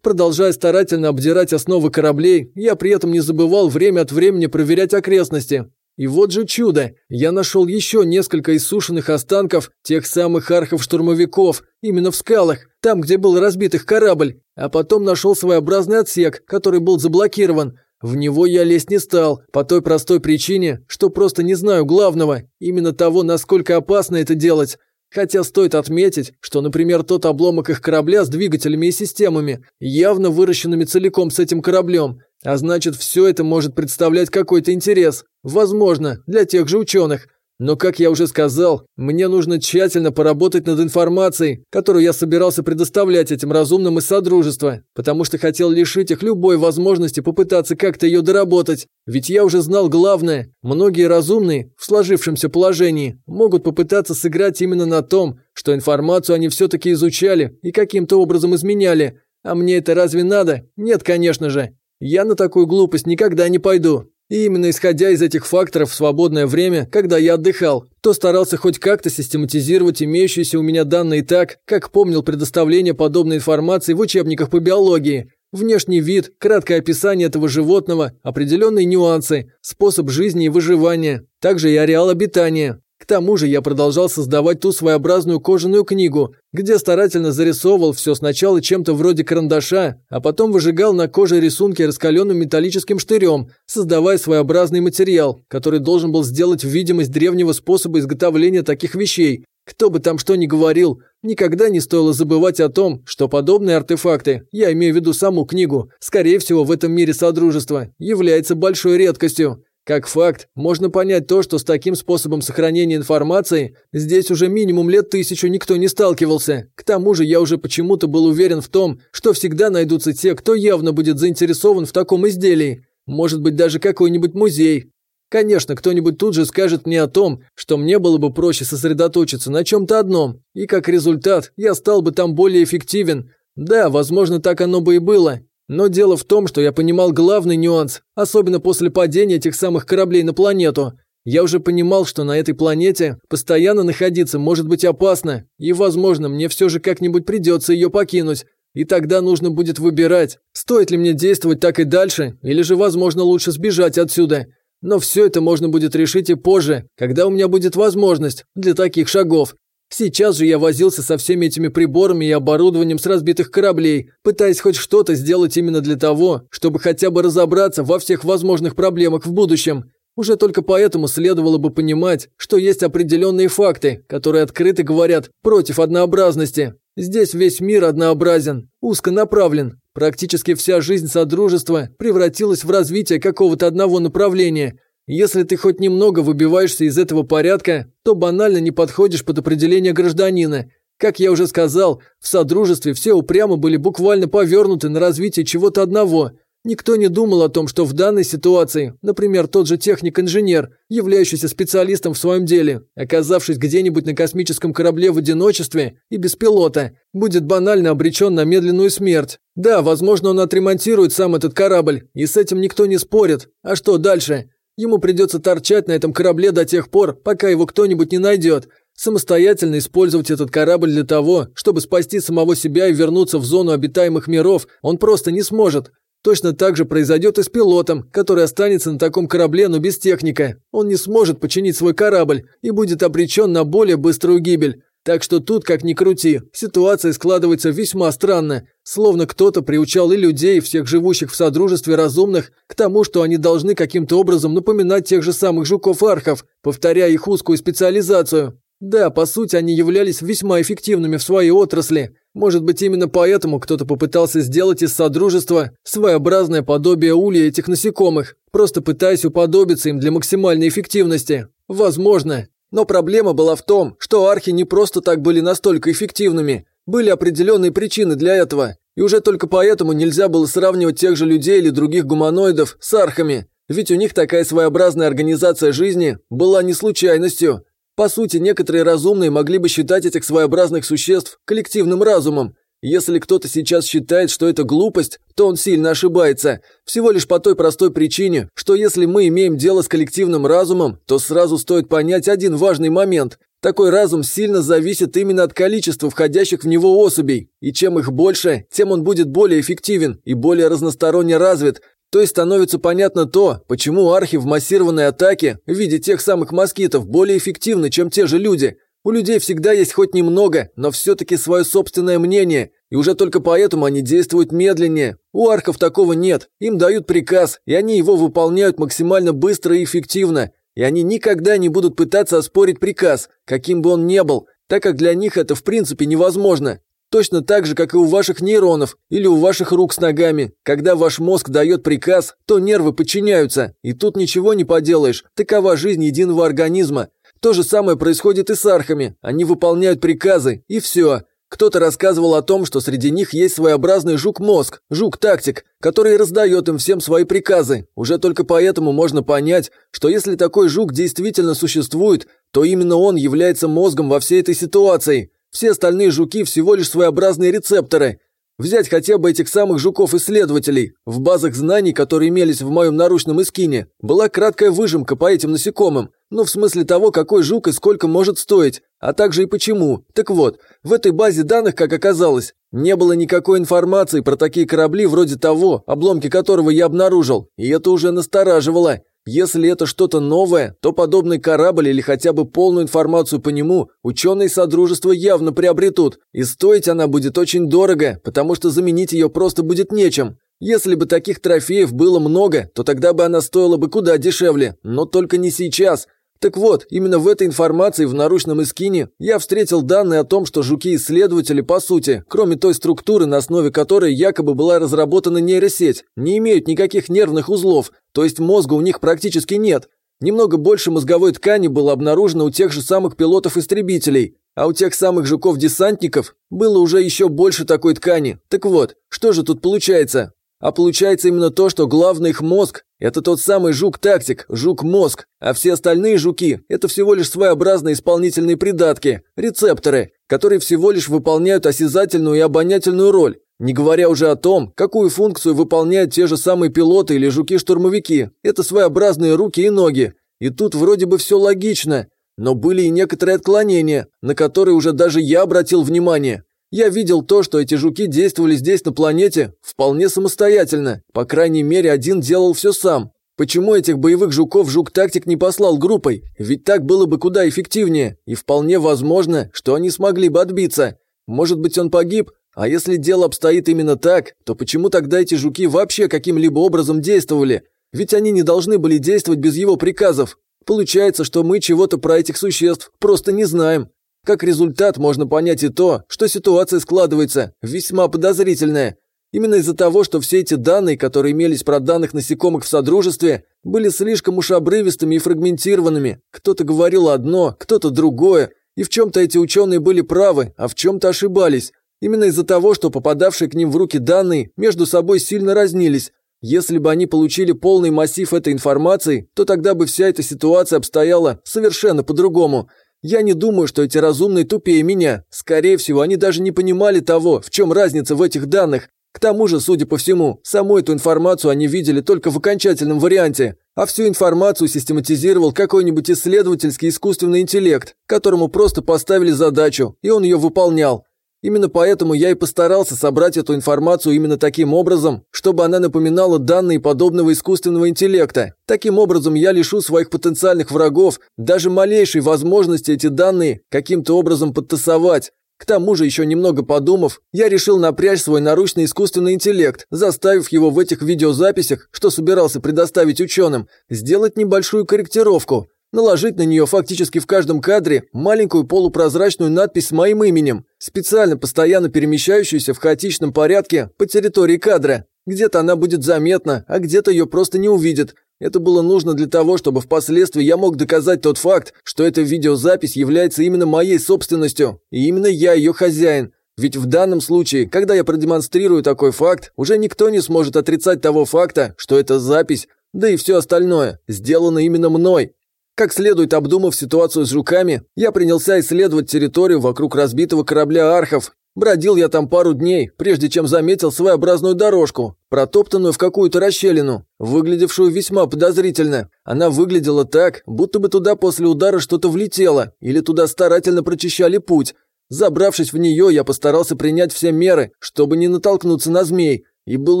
Продолжая старательно обдирать основы кораблей, я при этом не забывал время от времени проверять окрестности. И вот же чудо! Я нашел еще несколько иссушенных останков тех самых архов-штурмовиков, именно в скалах, там, где был разбит их корабль, а потом нашел своеобразный отсек, который был заблокирован. В него я лезть не стал, по той простой причине, что просто не знаю главного, именно того, насколько опасно это делать. Хотя стоит отметить, что, например, тот обломок их корабля с двигателями и системами, явно выращенными целиком с этим кораблем, а значит, все это может представлять какой-то интерес. Возможно, для тех же ученых. Но, как я уже сказал, мне нужно тщательно поработать над информацией, которую я собирался предоставлять этим разумным из Содружества, потому что хотел лишить их любой возможности попытаться как-то ее доработать. Ведь я уже знал главное. Многие разумные, в сложившемся положении, могут попытаться сыграть именно на том, что информацию они все-таки изучали и каким-то образом изменяли. А мне это разве надо? Нет, конечно же. Я на такую глупость никогда не пойду. И именно исходя из этих факторов в свободное время, когда я отдыхал, то старался хоть как-то систематизировать имеющиеся у меня данные так, как помнил предоставление подобной информации в учебниках по биологии. Внешний вид, краткое описание этого животного, определенные нюансы, способ жизни и выживания, также и ареал обитания. К тому же я продолжал создавать ту своеобразную кожаную книгу, где старательно зарисовывал все сначала чем-то вроде карандаша, а потом выжигал на коже рисунки раскаленным металлическим штырем, создавая своеобразный материал, который должен был сделать видимость древнего способа изготовления таких вещей. Кто бы там что ни говорил, никогда не стоило забывать о том, что подобные артефакты, я имею в виду саму книгу, скорее всего в этом мире Содружества, является большой редкостью. Как факт, можно понять то, что с таким способом сохранения информации здесь уже минимум лет тысячу никто не сталкивался. К тому же я уже почему-то был уверен в том, что всегда найдутся те, кто явно будет заинтересован в таком изделии. Может быть, даже какой-нибудь музей. Конечно, кто-нибудь тут же скажет мне о том, что мне было бы проще сосредоточиться на чем-то одном, и как результат я стал бы там более эффективен. Да, возможно, так оно бы и было, но дело в том, что я понимал главный нюанс, особенно после падения этих самых кораблей на планету. Я уже понимал, что на этой планете постоянно находиться может быть опасно, и, возможно, мне все же как-нибудь придется ее покинуть. И тогда нужно будет выбирать, стоит ли мне действовать так и дальше, или же, возможно, лучше сбежать отсюда. Но все это можно будет решить и позже, когда у меня будет возможность для таких шагов. Сейчас же я возился со всеми этими приборами и оборудованием с разбитых кораблей, пытаясь хоть что-то сделать именно для того, чтобы хотя бы разобраться во всех возможных проблемах в будущем. Уже только поэтому следовало бы понимать, что есть определенные факты, которые открыто говорят против однообразности. Здесь весь мир однообразен, узко направлен. Практически вся жизнь Содружества превратилась в развитие какого-то одного направления. Если ты хоть немного выбиваешься из этого порядка, то банально не подходишь под определение гражданина. Как я уже сказал, в Содружестве все упрямо были буквально повернуты на развитие чего-то одного – Никто не думал о том, что в данной ситуации, например, тот же техник-инженер, являющийся специалистом в своем деле, оказавшись где-нибудь на космическом корабле в одиночестве и без пилота, будет банально обречен на медленную смерть. Да, возможно, он отремонтирует сам этот корабль, и с этим никто не спорит. А что дальше? Ему придется торчать на этом корабле до тех пор, пока его кто-нибудь не найдет. Самостоятельно использовать этот корабль для того, чтобы спасти самого себя и вернуться в зону обитаемых миров, он просто не сможет. Точно так же произойдет и с пилотом, который останется на таком корабле, но без техника. Он не сможет починить свой корабль и будет обречен на более быструю гибель. Так что тут, как ни крути, ситуация складывается весьма странно, словно кто-то приучал и людей, всех живущих в содружестве разумных, к тому, что они должны каким-то образом напоминать тех же самых жуков-архов, повторяя их узкую специализацию. Да, по сути, они являлись весьма эффективными в своей отрасли. Может быть, именно поэтому кто-то попытался сделать из Содружества своеобразное подобие улья этих насекомых, просто пытаясь уподобиться им для максимальной эффективности. Возможно. Но проблема была в том, что архи не просто так были настолько эффективными. Были определенные причины для этого. И уже только поэтому нельзя было сравнивать тех же людей или других гуманоидов с архами. Ведь у них такая своеобразная организация жизни была не случайностью. По сути, некоторые разумные могли бы считать этих своеобразных существ коллективным разумом. Если кто-то сейчас считает, что это глупость, то он сильно ошибается. Всего лишь по той простой причине, что если мы имеем дело с коллективным разумом, то сразу стоит понять один важный момент. Такой разум сильно зависит именно от количества входящих в него особей, и чем их больше, тем он будет более эффективен и более разносторонне развит, то есть становится понятно то, почему архи в массированной атаке в виде тех самых москитов более эффективны, чем те же люди. У людей всегда есть хоть немного, но все-таки свое собственное мнение, и уже только поэтому они действуют медленнее. У архов такого нет, им дают приказ, и они его выполняют максимально быстро и эффективно. И они никогда не будут пытаться оспорить приказ, каким бы он ни был, так как для них это в принципе невозможно. Точно так же, как и у ваших нейронов или у ваших рук с ногами. Когда ваш мозг дает приказ, то нервы подчиняются, и тут ничего не поделаешь. Такова жизнь единого организма. То же самое происходит и с архами. Они выполняют приказы, и все. Кто-то рассказывал о том, что среди них есть своеобразный жук-мозг, жук-тактик, который раздает им всем свои приказы. Уже только поэтому можно понять, что если такой жук действительно существует, то именно он является мозгом во всей этой ситуации. Все остальные жуки всего лишь своеобразные рецепторы. Взять хотя бы этих самых жуков-исследователей. В базах знаний, которые имелись в моем наручном эскине, была краткая выжимка по этим насекомым. Ну, в смысле того, какой жук и сколько может стоить, а также и почему. Так вот, в этой базе данных, как оказалось, не было никакой информации про такие корабли вроде того, обломки которого я обнаружил, и это уже настораживало. Если это что-то новое, то подобный корабль или хотя бы полную информацию по нему ученые Содружества явно приобретут, и стоить она будет очень дорого, потому что заменить ее просто будет нечем. Если бы таких трофеев было много, то тогда бы она стоила бы куда дешевле, но только не сейчас. Так вот, именно в этой информации в наручном эскине я встретил данные о том, что жуки-исследователи, по сути, кроме той структуры, на основе которой якобы была разработана нейросеть, не имеют никаких нервных узлов, то есть мозга у них практически нет. Немного больше мозговой ткани было обнаружено у тех же самых пилотов-истребителей, а у тех самых жуков-десантников было уже еще больше такой ткани. Так вот, что же тут получается? А получается именно то, что главный их мозг – это тот самый жук-тактик, жук-мозг, а все остальные жуки – это всего лишь своеобразные исполнительные придатки, рецепторы, которые всего лишь выполняют осязательную и обонятельную роль. Не говоря уже о том, какую функцию выполняют те же самые пилоты или жуки-штурмовики. Это своеобразные руки и ноги. И тут вроде бы все логично. Но были и некоторые отклонения, на которые уже даже я обратил внимание. Я видел то, что эти жуки действовали здесь на планете вполне самостоятельно. По крайней мере, один делал все сам. Почему этих боевых жуков жук-тактик не послал группой? Ведь так было бы куда эффективнее. И вполне возможно, что они смогли бы отбиться. Может быть, он погиб? А если дело обстоит именно так, то почему тогда эти жуки вообще каким-либо образом действовали? Ведь они не должны были действовать без его приказов. Получается, что мы чего-то про этих существ просто не знаем. Как результат можно понять и то, что ситуация складывается весьма подозрительная. Именно из-за того, что все эти данные, которые имелись про данных насекомых в Содружестве, были слишком уж обрывистыми и фрагментированными. Кто-то говорил одно, кто-то другое, и в чем-то эти ученые были правы, а в чем-то ошибались. Именно из-за того, что попадавшие к ним в руки данные между собой сильно разнились. Если бы они получили полный массив этой информации, то тогда бы вся эта ситуация обстояла совершенно по-другому. Я не думаю, что эти разумные тупее меня. Скорее всего, они даже не понимали того, в чем разница в этих данных, к тому же, судя по всему, саму эту информацию они видели только в окончательном варианте, а всю информацию систематизировал какой-нибудь исследовательский искусственный интеллект, которому просто поставили задачу, и он ее выполнял. Именно поэтому я и постарался собрать эту информацию именно таким образом, чтобы она напоминала данные подобного искусственного интеллекта. Таким образом я лишу своих потенциальных врагов даже малейшей возможности эти данные каким-то образом подтасовать. К тому же, еще немного подумав, я решил напрячь свой наручный искусственный интеллект, заставив его в этих видеозаписях, что собирался предоставить ученым, сделать небольшую корректировку, наложить на нее фактически в каждом кадре маленькую полупрозрачную надпись с моим именем, специально постоянно перемещающуюся в хаотичном порядке по территории кадра. Где-то она будет заметна, а где-то ее просто не увидят, это было нужно для того, чтобы впоследствии я мог доказать тот факт, что эта видеозапись является именно моей собственностью, и именно я ее хозяин. Ведь в данном случае, когда я продемонстрирую такой факт, уже никто не сможет отрицать того факта, что эта запись, да и все остальное, сделано именно мной. Как следует обдумав ситуацию с жуками, я принялся исследовать территорию вокруг разбитого корабля «Архов» Бродил я там пару дней, прежде чем заметил своеобразную дорожку, протоптанную в какую-то расщелину, выглядевшую весьма подозрительно. Она выглядела так, будто бы туда после удара что-то влетело, или туда старательно прочищали путь. Забравшись в нее, я постарался принять все меры, чтобы не натолкнуться на змей, и был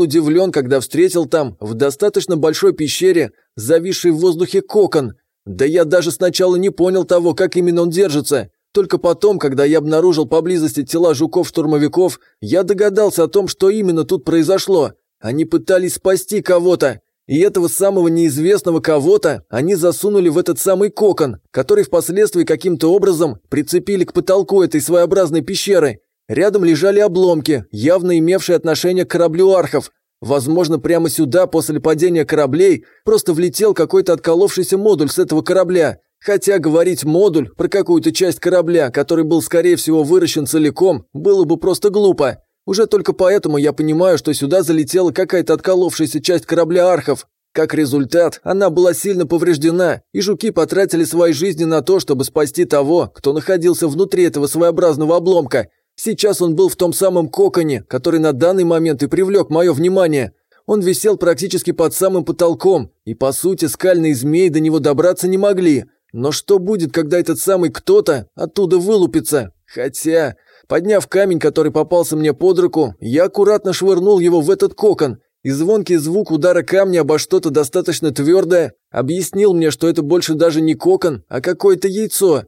удивлен, когда встретил там, в достаточно большой пещере, зависший в воздухе кокон. Да я даже сначала не понял того, как именно он держится. Только потом, когда я обнаружил поблизости тела жуков-штурмовиков, я догадался о том, что именно тут произошло. Они пытались спасти кого-то. И этого самого неизвестного кого-то они засунули в этот самый кокон, который впоследствии каким-то образом прицепили к потолку этой своеобразной пещеры. Рядом лежали обломки, явно имевшие отношение к кораблю архов. Возможно, прямо сюда после падения кораблей просто влетел какой-то отколовшийся модуль с этого корабля. Хотя говорить модуль про какую-то часть корабля, который был, скорее всего, выращен целиком, было бы просто глупо. Уже только поэтому я понимаю, что сюда залетела какая-то отколовшаяся часть корабля архов. Как результат, она была сильно повреждена, и жуки потратили свои жизни на то, чтобы спасти того, кто находился внутри этого своеобразного обломка. Сейчас он был в том самом коконе, который на данный момент и привлек мое внимание. Он висел практически под самым потолком, и по сути скальные змеи до него добраться не могли. Но что будет, когда этот самый кто-то оттуда вылупится? Хотя, подняв камень, который попался мне под руку, я аккуратно швырнул его в этот кокон, и звонкий звук удара камня обо что-то достаточно твердое объяснил мне, что это больше даже не кокон, а какое-то яйцо.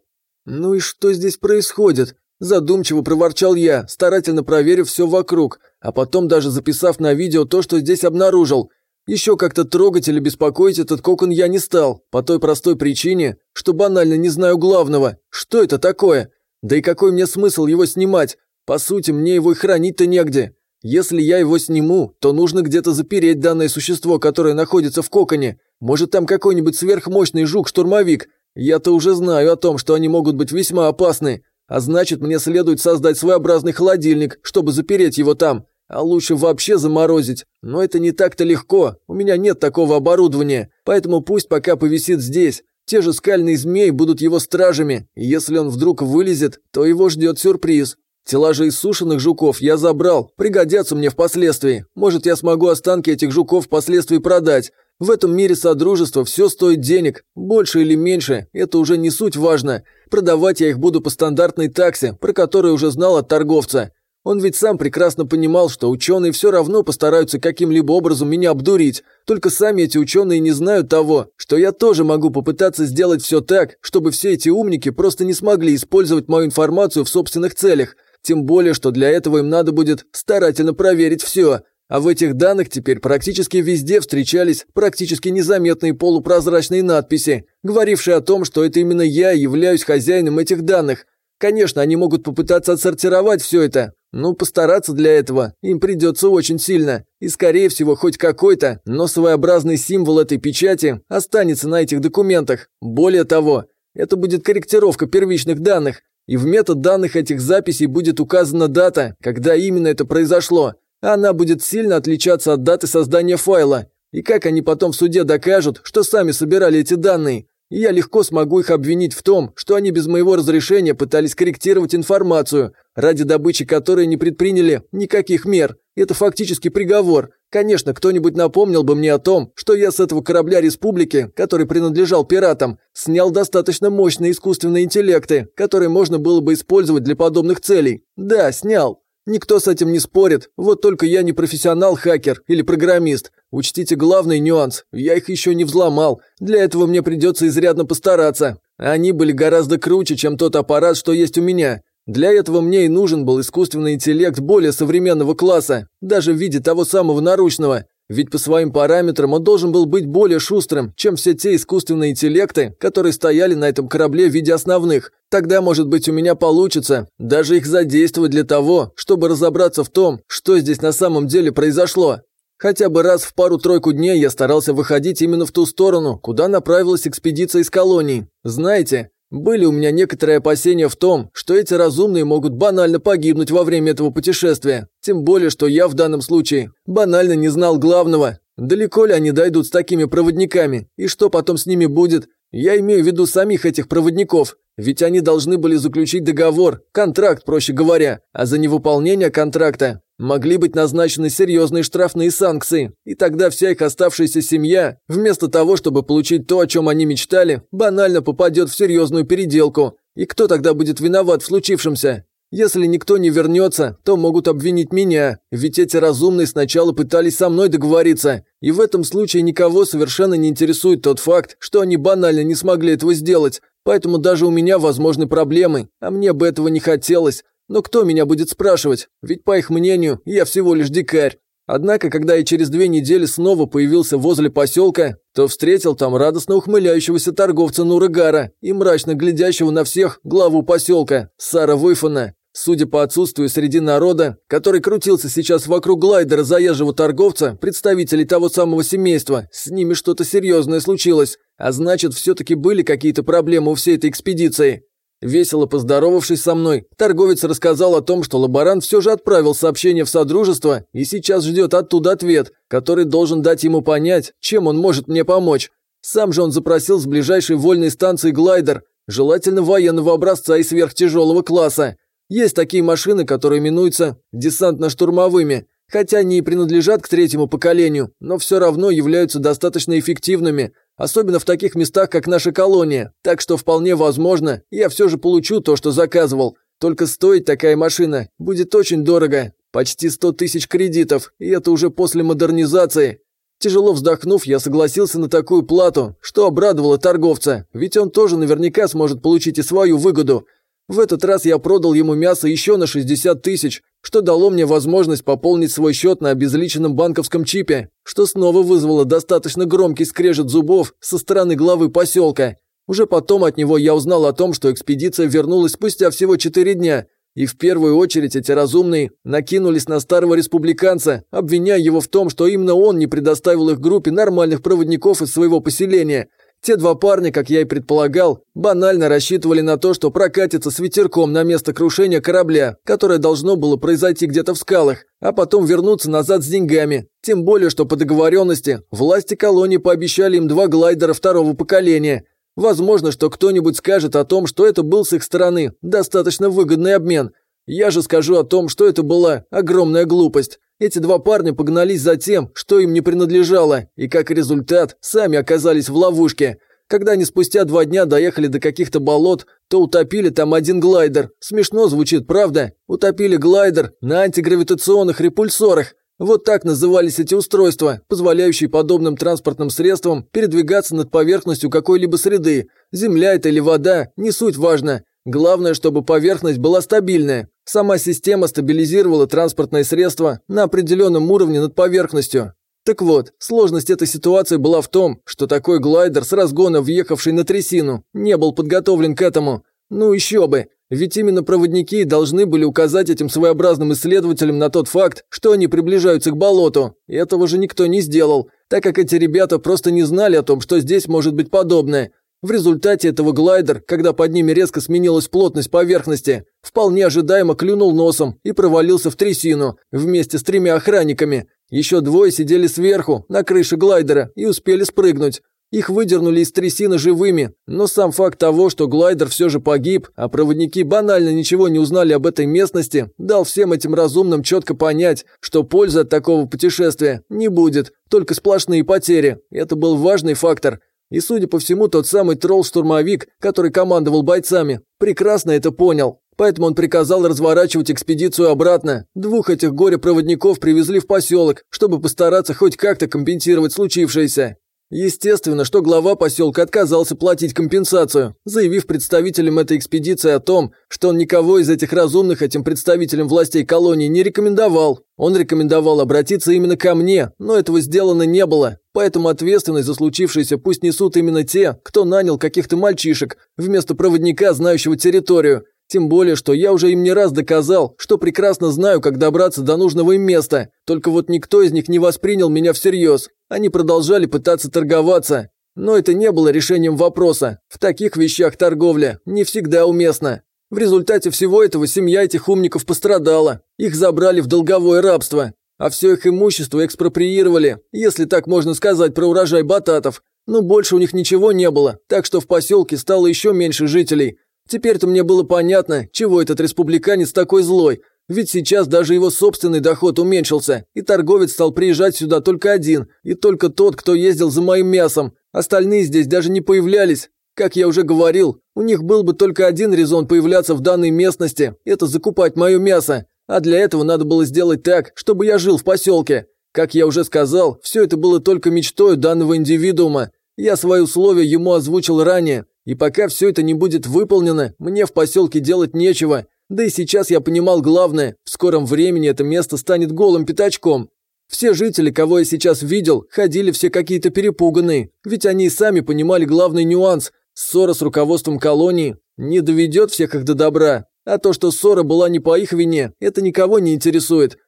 Ну и что здесь происходит? Задумчиво проворчал я, старательно проверив все вокруг, а потом даже записав на видео то, что здесь обнаружил. Еще как-то трогать или беспокоить этот кокон я не стал, по той простой причине, что банально не знаю главного. Что это такое? Да и какой мне смысл его снимать? По сути, мне его и хранить-то негде. Если я его сниму, то нужно где-то запереть данное существо, которое находится в коконе. Может, там какой-нибудь сверхмощный жук-штурмовик. Я-то уже знаю о том, что они могут быть весьма опасны. А значит, мне следует создать своеобразный холодильник, чтобы запереть его там. А лучше вообще заморозить. Но это не так-то легко. У меня нет такого оборудования. Поэтому пусть пока повисит здесь. Те же скальные змеи будут его стражами. И если он вдруг вылезет, то его ждет сюрприз. Тела же иссушенных жуков я забрал. Пригодятся мне впоследствии. Может, я смогу останки этих жуков впоследствии продать. В этом мире содружества все стоит денег. Больше или меньше, это уже не суть важно. Продавать я их буду по стандартной таксе, про которую уже знал от торговца. Он ведь сам прекрасно понимал, что ученые все равно постараются каким-либо образом меня обдурить. Только сами эти ученые не знают того, что я тоже могу попытаться сделать все так, чтобы все эти умники просто не смогли использовать мою информацию в собственных целях. Тем более, что для этого им надо будет старательно проверить все. А в этих данных теперь практически везде встречались практически незаметные полупрозрачные надписи, говорившие о том, что это именно я являюсь хозяином этих данных. Конечно, они могут попытаться отсортировать все это, Ну, постараться для этого им придется очень сильно. И, скорее всего, хоть какой-то, но своеобразный символ этой печати останется на этих документах. Более того, это будет корректировка первичных данных, и в метод данных этих записей будет указана дата, когда именно это произошло. Она будет сильно отличаться от даты создания файла. И как они потом в суде докажут, что сами собирали эти данные? И я легко смогу их обвинить в том, что они без моего разрешения пытались корректировать информацию, ради добычи которой не предприняли никаких мер. Это фактически приговор. Конечно, кто-нибудь напомнил бы мне о том, что я с этого корабля республики, который принадлежал пиратам, снял достаточно мощные искусственные интеллекты, которые можно было бы использовать для подобных целей. Да, снял. Никто с этим не спорит, вот только я не профессионал-хакер или программист. Учтите главный нюанс, я их еще не взломал, для этого мне придется изрядно постараться. Они были гораздо круче, чем тот аппарат, что есть у меня. Для этого мне и нужен был искусственный интеллект более современного класса, даже в виде того самого наручного. Ведь по своим параметрам он должен был быть более шустрым, чем все те искусственные интеллекты, которые стояли на этом корабле в виде основных. Тогда, может быть, у меня получится даже их задействовать для того, чтобы разобраться в том, что здесь на самом деле произошло. Хотя бы раз в пару-тройку дней я старался выходить именно в ту сторону, куда направилась экспедиция из колонии. Знаете, были у меня некоторые опасения в том, что эти разумные могут банально погибнуть во время этого путешествия. Тем более, что я в данном случае банально не знал главного. Далеко ли они дойдут с такими проводниками? И что потом с ними будет? Я имею в виду самих этих проводников. Ведь они должны были заключить договор, контракт, проще говоря, а за невыполнение контракта Могли быть назначены серьезные штрафные санкции, и тогда вся их оставшаяся семья, вместо того, чтобы получить то, о чем они мечтали, банально попадет в серьезную переделку. И кто тогда будет виноват в случившемся? Если никто не вернется, то могут обвинить меня, ведь эти разумные сначала пытались со мной договориться, и в этом случае никого совершенно не интересует тот факт, что они банально не смогли этого сделать, поэтому даже у меня возможны проблемы, а мне бы этого не хотелось. Но кто меня будет спрашивать? Ведь, по их мнению, я всего лишь дикарь. Однако, когда я через две недели снова появился возле поселка, то встретил там радостно ухмыляющегося торговца Нурыгара и мрачно глядящего на всех главу поселка, Сара Войфана. Судя по отсутствию среди народа, который крутился сейчас вокруг глайдера заезжего торговца, представителей того самого семейства, с ними что-то серьезное случилось, а значит, все-таки были какие-то проблемы у всей этой экспедиции. Весело поздоровавшись со мной, торговец рассказал о том, что лаборант все же отправил сообщение в Содружество и сейчас ждет оттуда ответ, который должен дать ему понять, чем он может мне помочь. Сам же он запросил с ближайшей вольной станции глайдер, желательно военного образца и сверхтяжелого класса. Есть такие машины, которые именуются десантно-штурмовыми, хотя они и принадлежат к третьему поколению, но все равно являются достаточно эффективными – Особенно в таких местах, как наша колония. Так что вполне возможно, я все же получу то, что заказывал. Только стоить такая машина будет очень дорого. Почти 100 тысяч кредитов, и это уже после модернизации. Тяжело вздохнув, я согласился на такую плату, что обрадовало торговца, ведь он тоже наверняка сможет получить и свою выгоду. В этот раз я продал ему мясо еще на 60 тысяч, что дало мне возможность пополнить свой счет на обезличенном банковском чипе, что снова вызвало достаточно громкий скрежет зубов со стороны главы поселка. Уже потом от него я узнал о том, что экспедиция вернулась спустя всего 4 дня, и в первую очередь эти разумные накинулись на старого республиканца, обвиняя его в том, что именно он не предоставил их группе нормальных проводников из своего поселения – те два парня, как я и предполагал, банально рассчитывали на то, что прокатятся с ветерком на место крушения корабля, которое должно было произойти где-то в скалах, а потом вернуться назад с деньгами. Тем более, что по договоренности власти колонии пообещали им два глайдера второго поколения. Возможно, что кто-нибудь скажет о том, что это был с их стороны достаточно выгодный обмен. Я же скажу о том, что это была огромная глупость. Эти два парня погнались за тем, что им не принадлежало, и как результат сами оказались в ловушке. Когда они спустя два дня доехали до каких-то болот, то утопили там один глайдер. Смешно звучит, правда? Утопили глайдер на антигравитационных репульсорах. Вот так назывались эти устройства, позволяющие подобным транспортным средствам передвигаться над поверхностью какой-либо среды. Земля это или вода, не суть важно. Главное, чтобы поверхность была стабильная. Сама система стабилизировала транспортное средство на определенном уровне над поверхностью. Так вот, сложность этой ситуации была в том, что такой глайдер с разгона въехавший на трясину не был подготовлен к этому. Ну еще бы. Ведь именно проводники должны были указать этим своеобразным исследователям на тот факт, что они приближаются к болоту. Этого же никто не сделал, так как эти ребята просто не знали о том, что здесь может быть подобное. В результате этого глайдер, когда под ними резко сменилась плотность поверхности, вполне ожидаемо клюнул носом и провалился в трясину вместе с тремя охранниками. Еще двое сидели сверху, на крыше глайдера, и успели спрыгнуть. Их выдернули из трясины живыми, но сам факт того, что глайдер все же погиб, а проводники банально ничего не узнали об этой местности, дал всем этим разумным четко понять, что пользы от такого путешествия не будет, только сплошные потери. Это был важный фактор. И, судя по всему, тот самый тролл-штурмовик, который командовал бойцами, прекрасно это понял. Поэтому он приказал разворачивать экспедицию обратно. Двух этих горе-проводников привезли в поселок, чтобы постараться хоть как-то компенсировать случившееся. Естественно, что глава поселка отказался платить компенсацию, заявив представителям этой экспедиции о том, что он никого из этих разумных этим представителям властей колонии не рекомендовал. Он рекомендовал обратиться именно ко мне, но этого сделано не было, поэтому ответственность за случившееся пусть несут именно те, кто нанял каких-то мальчишек, вместо проводника, знающего территорию. Тем более, что я уже им не раз доказал, что прекрасно знаю, как добраться до нужного им места. Только вот никто из них не воспринял меня всерьез. Они продолжали пытаться торговаться. Но это не было решением вопроса. В таких вещах торговля не всегда уместна. В результате всего этого семья этих умников пострадала. Их забрали в долговое рабство. А все их имущество экспроприировали, если так можно сказать про урожай бататов. Но больше у них ничего не было, так что в поселке стало еще меньше жителей. Теперь-то мне было понятно, чего этот республиканец такой злой, ведь сейчас даже его собственный доход уменьшился, и торговец стал приезжать сюда только один, и только тот, кто ездил за моим мясом. Остальные здесь даже не появлялись. Как я уже говорил, у них был бы только один резон появляться в данной местности – это закупать мое мясо. А для этого надо было сделать так, чтобы я жил в поселке. Как я уже сказал, все это было только мечтой данного индивидуума. Я свои условия ему озвучил ранее, и пока все это не будет выполнено, мне в поселке делать нечего. Да и сейчас я понимал главное, в скором времени это место станет голым пятачком. Все жители, кого я сейчас видел, ходили все какие-то перепуганные, ведь они и сами понимали главный нюанс. Ссора с руководством колонии не доведет всех их до добра. А то, что ссора была не по их вине, это никого не интересует.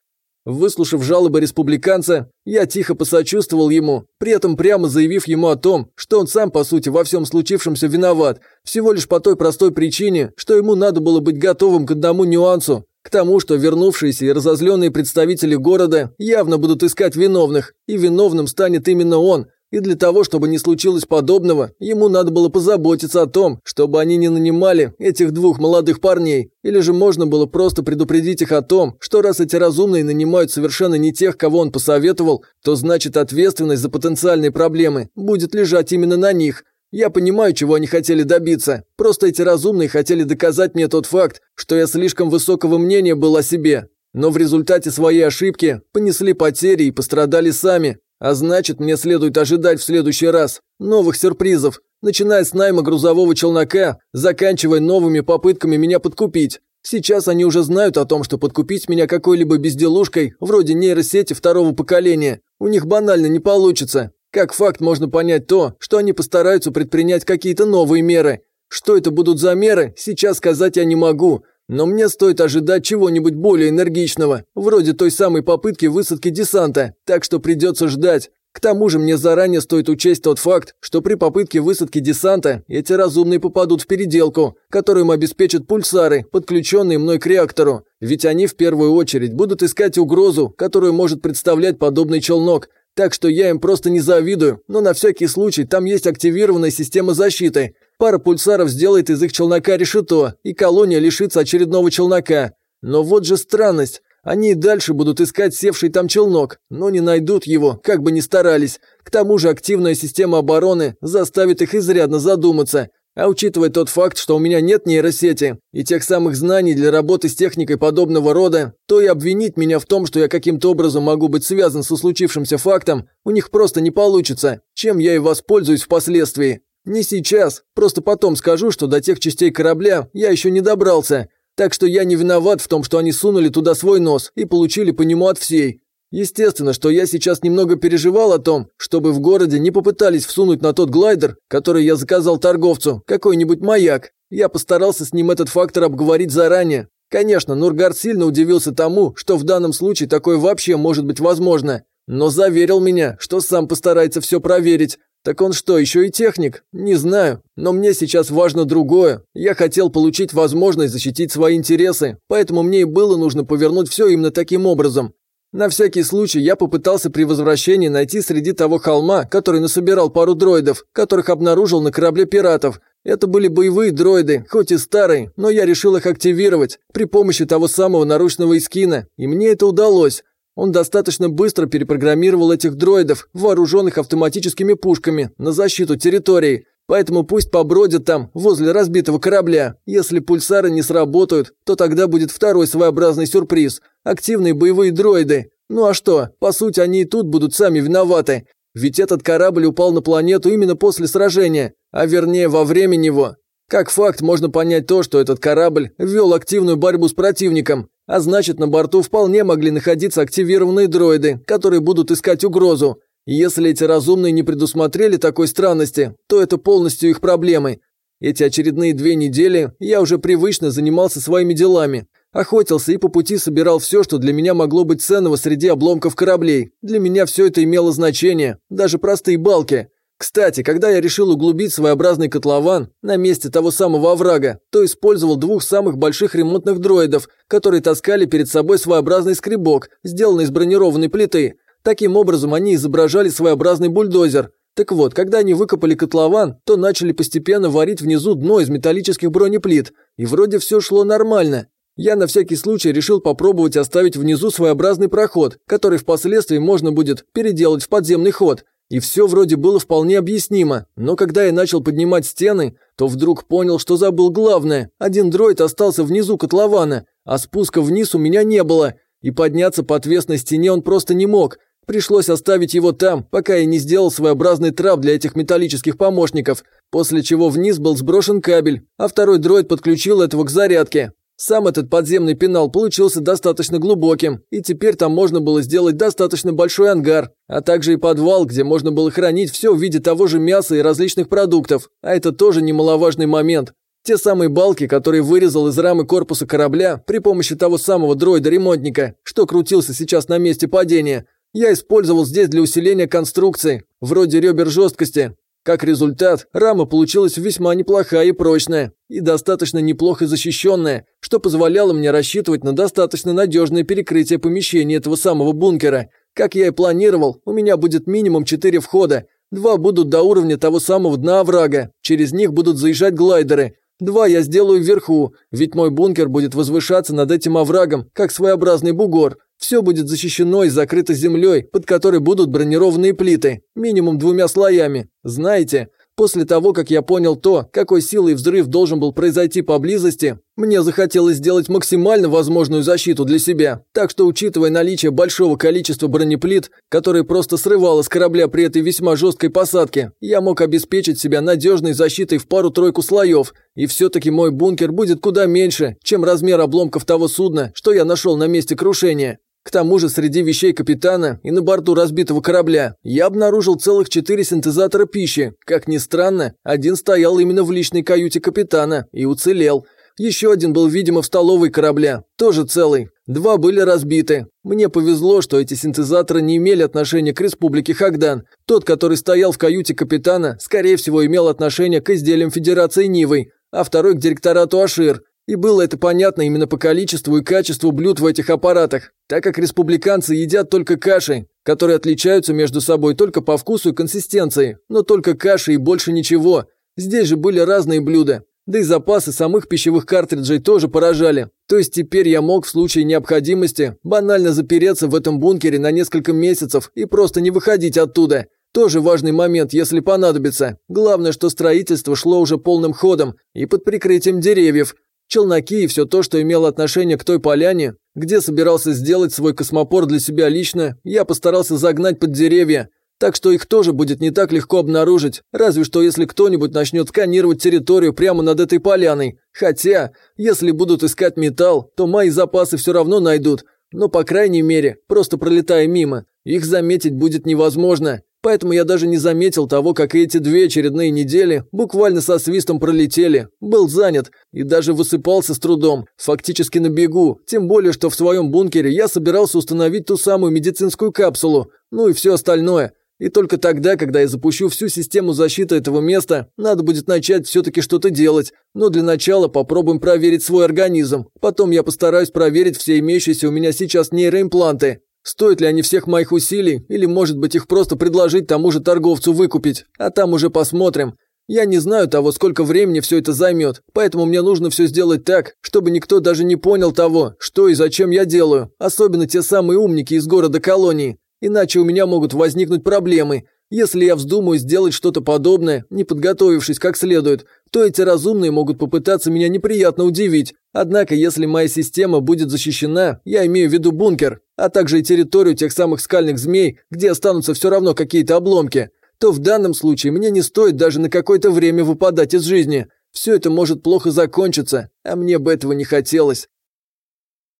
Выслушав жалобы республиканца, я тихо посочувствовал ему, при этом прямо заявив ему о том, что он сам, по сути, во всем случившемся виноват, всего лишь по той простой причине, что ему надо было быть готовым к одному нюансу, к тому, что вернувшиеся и разозленные представители города явно будут искать виновных, и виновным станет именно он, и для того, чтобы не случилось подобного, ему надо было позаботиться о том, чтобы они не нанимали этих двух молодых парней. Или же можно было просто предупредить их о том, что раз эти разумные нанимают совершенно не тех, кого он посоветовал, то значит ответственность за потенциальные проблемы будет лежать именно на них. Я понимаю, чего они хотели добиться. Просто эти разумные хотели доказать мне тот факт, что я слишком высокого мнения был о себе. Но в результате своей ошибки понесли потери и пострадали сами. А значит, мне следует ожидать в следующий раз новых сюрпризов, начиная с найма грузового челнока, заканчивая новыми попытками меня подкупить. Сейчас они уже знают о том, что подкупить меня какой-либо безделушкой, вроде нейросети второго поколения, у них банально не получится. Как факт можно понять то, что они постараются предпринять какие-то новые меры. Что это будут за меры, сейчас сказать я не могу, но мне стоит ожидать чего-нибудь более энергичного, вроде той самой попытки высадки десанта, так что придется ждать. К тому же мне заранее стоит учесть тот факт, что при попытке высадки десанта эти разумные попадут в переделку, которую им обеспечат пульсары, подключенные мной к реактору. Ведь они в первую очередь будут искать угрозу, которую может представлять подобный челнок. Так что я им просто не завидую, но на всякий случай там есть активированная система защиты, Пара пульсаров сделает из их челнока решето, и колония лишится очередного челнока. Но вот же странность. Они и дальше будут искать севший там челнок, но не найдут его, как бы ни старались. К тому же активная система обороны заставит их изрядно задуматься. А учитывая тот факт, что у меня нет нейросети и тех самых знаний для работы с техникой подобного рода, то и обвинить меня в том, что я каким-то образом могу быть связан со случившимся фактом, у них просто не получится, чем я и воспользуюсь впоследствии. Не сейчас, просто потом скажу, что до тех частей корабля я еще не добрался, так что я не виноват в том, что они сунули туда свой нос и получили по нему от всей. Естественно, что я сейчас немного переживал о том, чтобы в городе не попытались всунуть на тот глайдер, который я заказал торговцу, какой-нибудь маяк. Я постарался с ним этот фактор обговорить заранее. Конечно, Нургард сильно удивился тому, что в данном случае такое вообще может быть возможно, но заверил меня, что сам постарается все проверить. Так он что, еще и техник? Не знаю, но мне сейчас важно другое. Я хотел получить возможность защитить свои интересы, поэтому мне и было нужно повернуть все именно таким образом. На всякий случай я попытался при возвращении найти среди того холма, который насобирал пару дроидов, которых обнаружил на корабле пиратов. Это были боевые дроиды, хоть и старые, но я решил их активировать при помощи того самого наручного эскина, и мне это удалось. Он достаточно быстро перепрограммировал этих дроидов, вооруженных автоматическими пушками, на защиту территории. Поэтому пусть побродят там, возле разбитого корабля. Если пульсары не сработают, то тогда будет второй своеобразный сюрприз. Активные боевые дроиды. Ну а что, по сути они и тут будут сами виноваты. Ведь этот корабль упал на планету именно после сражения, а вернее во время него. Как факт можно понять то, что этот корабль вел активную борьбу с противником, а значит на борту вполне могли находиться активированные дроиды, которые будут искать угрозу. Если эти разумные не предусмотрели такой странности, то это полностью их проблемы. Эти очередные две недели я уже привычно занимался своими делами. Охотился и по пути собирал все, что для меня могло быть ценного среди обломков кораблей. Для меня все это имело значение, даже простые балки. Кстати, когда я решил углубить своеобразный котлован на месте того самого оврага, то использовал двух самых больших ремонтных дроидов, которые таскали перед собой своеобразный скребок, сделанный из бронированной плиты. Таким образом, они изображали своеобразный бульдозер. Так вот, когда они выкопали котлован, то начали постепенно варить внизу дно из металлических бронеплит, и вроде все шло нормально. Я на всякий случай решил попробовать оставить внизу своеобразный проход, который впоследствии можно будет переделать в подземный ход, и все вроде было вполне объяснимо, но когда я начал поднимать стены, то вдруг понял, что забыл главное. Один дроид остался внизу котлована, а спуска вниз у меня не было, и подняться по отвесной стене он просто не мог. Пришлось оставить его там, пока я не сделал своеобразный трап для этих металлических помощников, после чего вниз был сброшен кабель, а второй дроид подключил этого к зарядке. Сам этот подземный пенал получился достаточно глубоким, и теперь там можно было сделать достаточно большой ангар, а также и подвал, где можно было хранить все в виде того же мяса и различных продуктов, а это тоже немаловажный момент. Те самые балки, которые вырезал из рамы корпуса корабля при помощи того самого дроида-ремонтника, что крутился сейчас на месте падения, я использовал здесь для усиления конструкции, вроде ребер жесткости, как результат, рама получилась весьма неплохая и прочная, и достаточно неплохо защищенная, что позволяло мне рассчитывать на достаточно надежное перекрытие помещения этого самого бункера. Как я и планировал, у меня будет минимум четыре входа. Два будут до уровня того самого дна оврага, через них будут заезжать глайдеры. Два я сделаю вверху, ведь мой бункер будет возвышаться над этим оврагом, как своеобразный бугор. Все будет защищено и закрыто землей, под которой будут бронированные плиты, минимум двумя слоями. Знаете, после того, как я понял то, какой силой взрыв должен был произойти поблизости, мне захотелось сделать максимально возможную защиту для себя. Так что, учитывая наличие большого количества бронеплит, которые просто срывало с корабля при этой весьма жесткой посадке, я мог обеспечить себя надежной защитой в пару-тройку слоев. И все-таки мой бункер будет куда меньше, чем размер обломков того судна, что я нашел на месте крушения. К тому же среди вещей капитана и на борту разбитого корабля я обнаружил целых четыре синтезатора пищи. Как ни странно, один стоял именно в личной каюте капитана и уцелел. Еще один был, видимо, в столовой корабля, тоже целый. Два были разбиты. Мне повезло, что эти синтезаторы не имели отношения к республике Хагдан. Тот, который стоял в каюте капитана, скорее всего, имел отношение к изделиям Федерации Нивы, а второй к директорату Ашир. И было это понятно именно по количеству и качеству блюд в этих аппаратах, так как республиканцы едят только каши, которые отличаются между собой только по вкусу и консистенции, но только каши и больше ничего. Здесь же были разные блюда, да и запасы самых пищевых картриджей тоже поражали. То есть теперь я мог в случае необходимости банально запереться в этом бункере на несколько месяцев и просто не выходить оттуда. Тоже важный момент, если понадобится. Главное, что строительство шло уже полным ходом и под прикрытием деревьев, Челноки и все то, что имело отношение к той поляне, где собирался сделать свой космопорт для себя лично, я постарался загнать под деревья, так что их тоже будет не так легко обнаружить, разве что если кто-нибудь начнет сканировать территорию прямо над этой поляной. Хотя, если будут искать металл, то мои запасы все равно найдут, но по крайней мере, просто пролетая мимо, их заметить будет невозможно. Поэтому я даже не заметил того, как эти две очередные недели буквально со свистом пролетели. Был занят и даже высыпался с трудом, фактически на бегу. Тем более, что в своем бункере я собирался установить ту самую медицинскую капсулу, ну и все остальное. И только тогда, когда я запущу всю систему защиты этого места, надо будет начать все-таки что-то делать. Но для начала попробуем проверить свой организм. Потом я постараюсь проверить все имеющиеся у меня сейчас нейроимпланты. Стоят ли они всех моих усилий, или, может быть, их просто предложить тому же торговцу выкупить, а там уже посмотрим. Я не знаю того, сколько времени все это займет, поэтому мне нужно все сделать так, чтобы никто даже не понял того, что и зачем я делаю, особенно те самые умники из города колонии. Иначе у меня могут возникнуть проблемы. Если я вздумаю сделать что-то подобное, не подготовившись как следует, то эти разумные могут попытаться меня неприятно удивить. Однако, если моя система будет защищена, я имею в виду бункер, а также и территорию тех самых скальных змей, где останутся все равно какие-то обломки, то в данном случае мне не стоит даже на какое-то время выпадать из жизни. Все это может плохо закончиться, а мне бы этого не хотелось.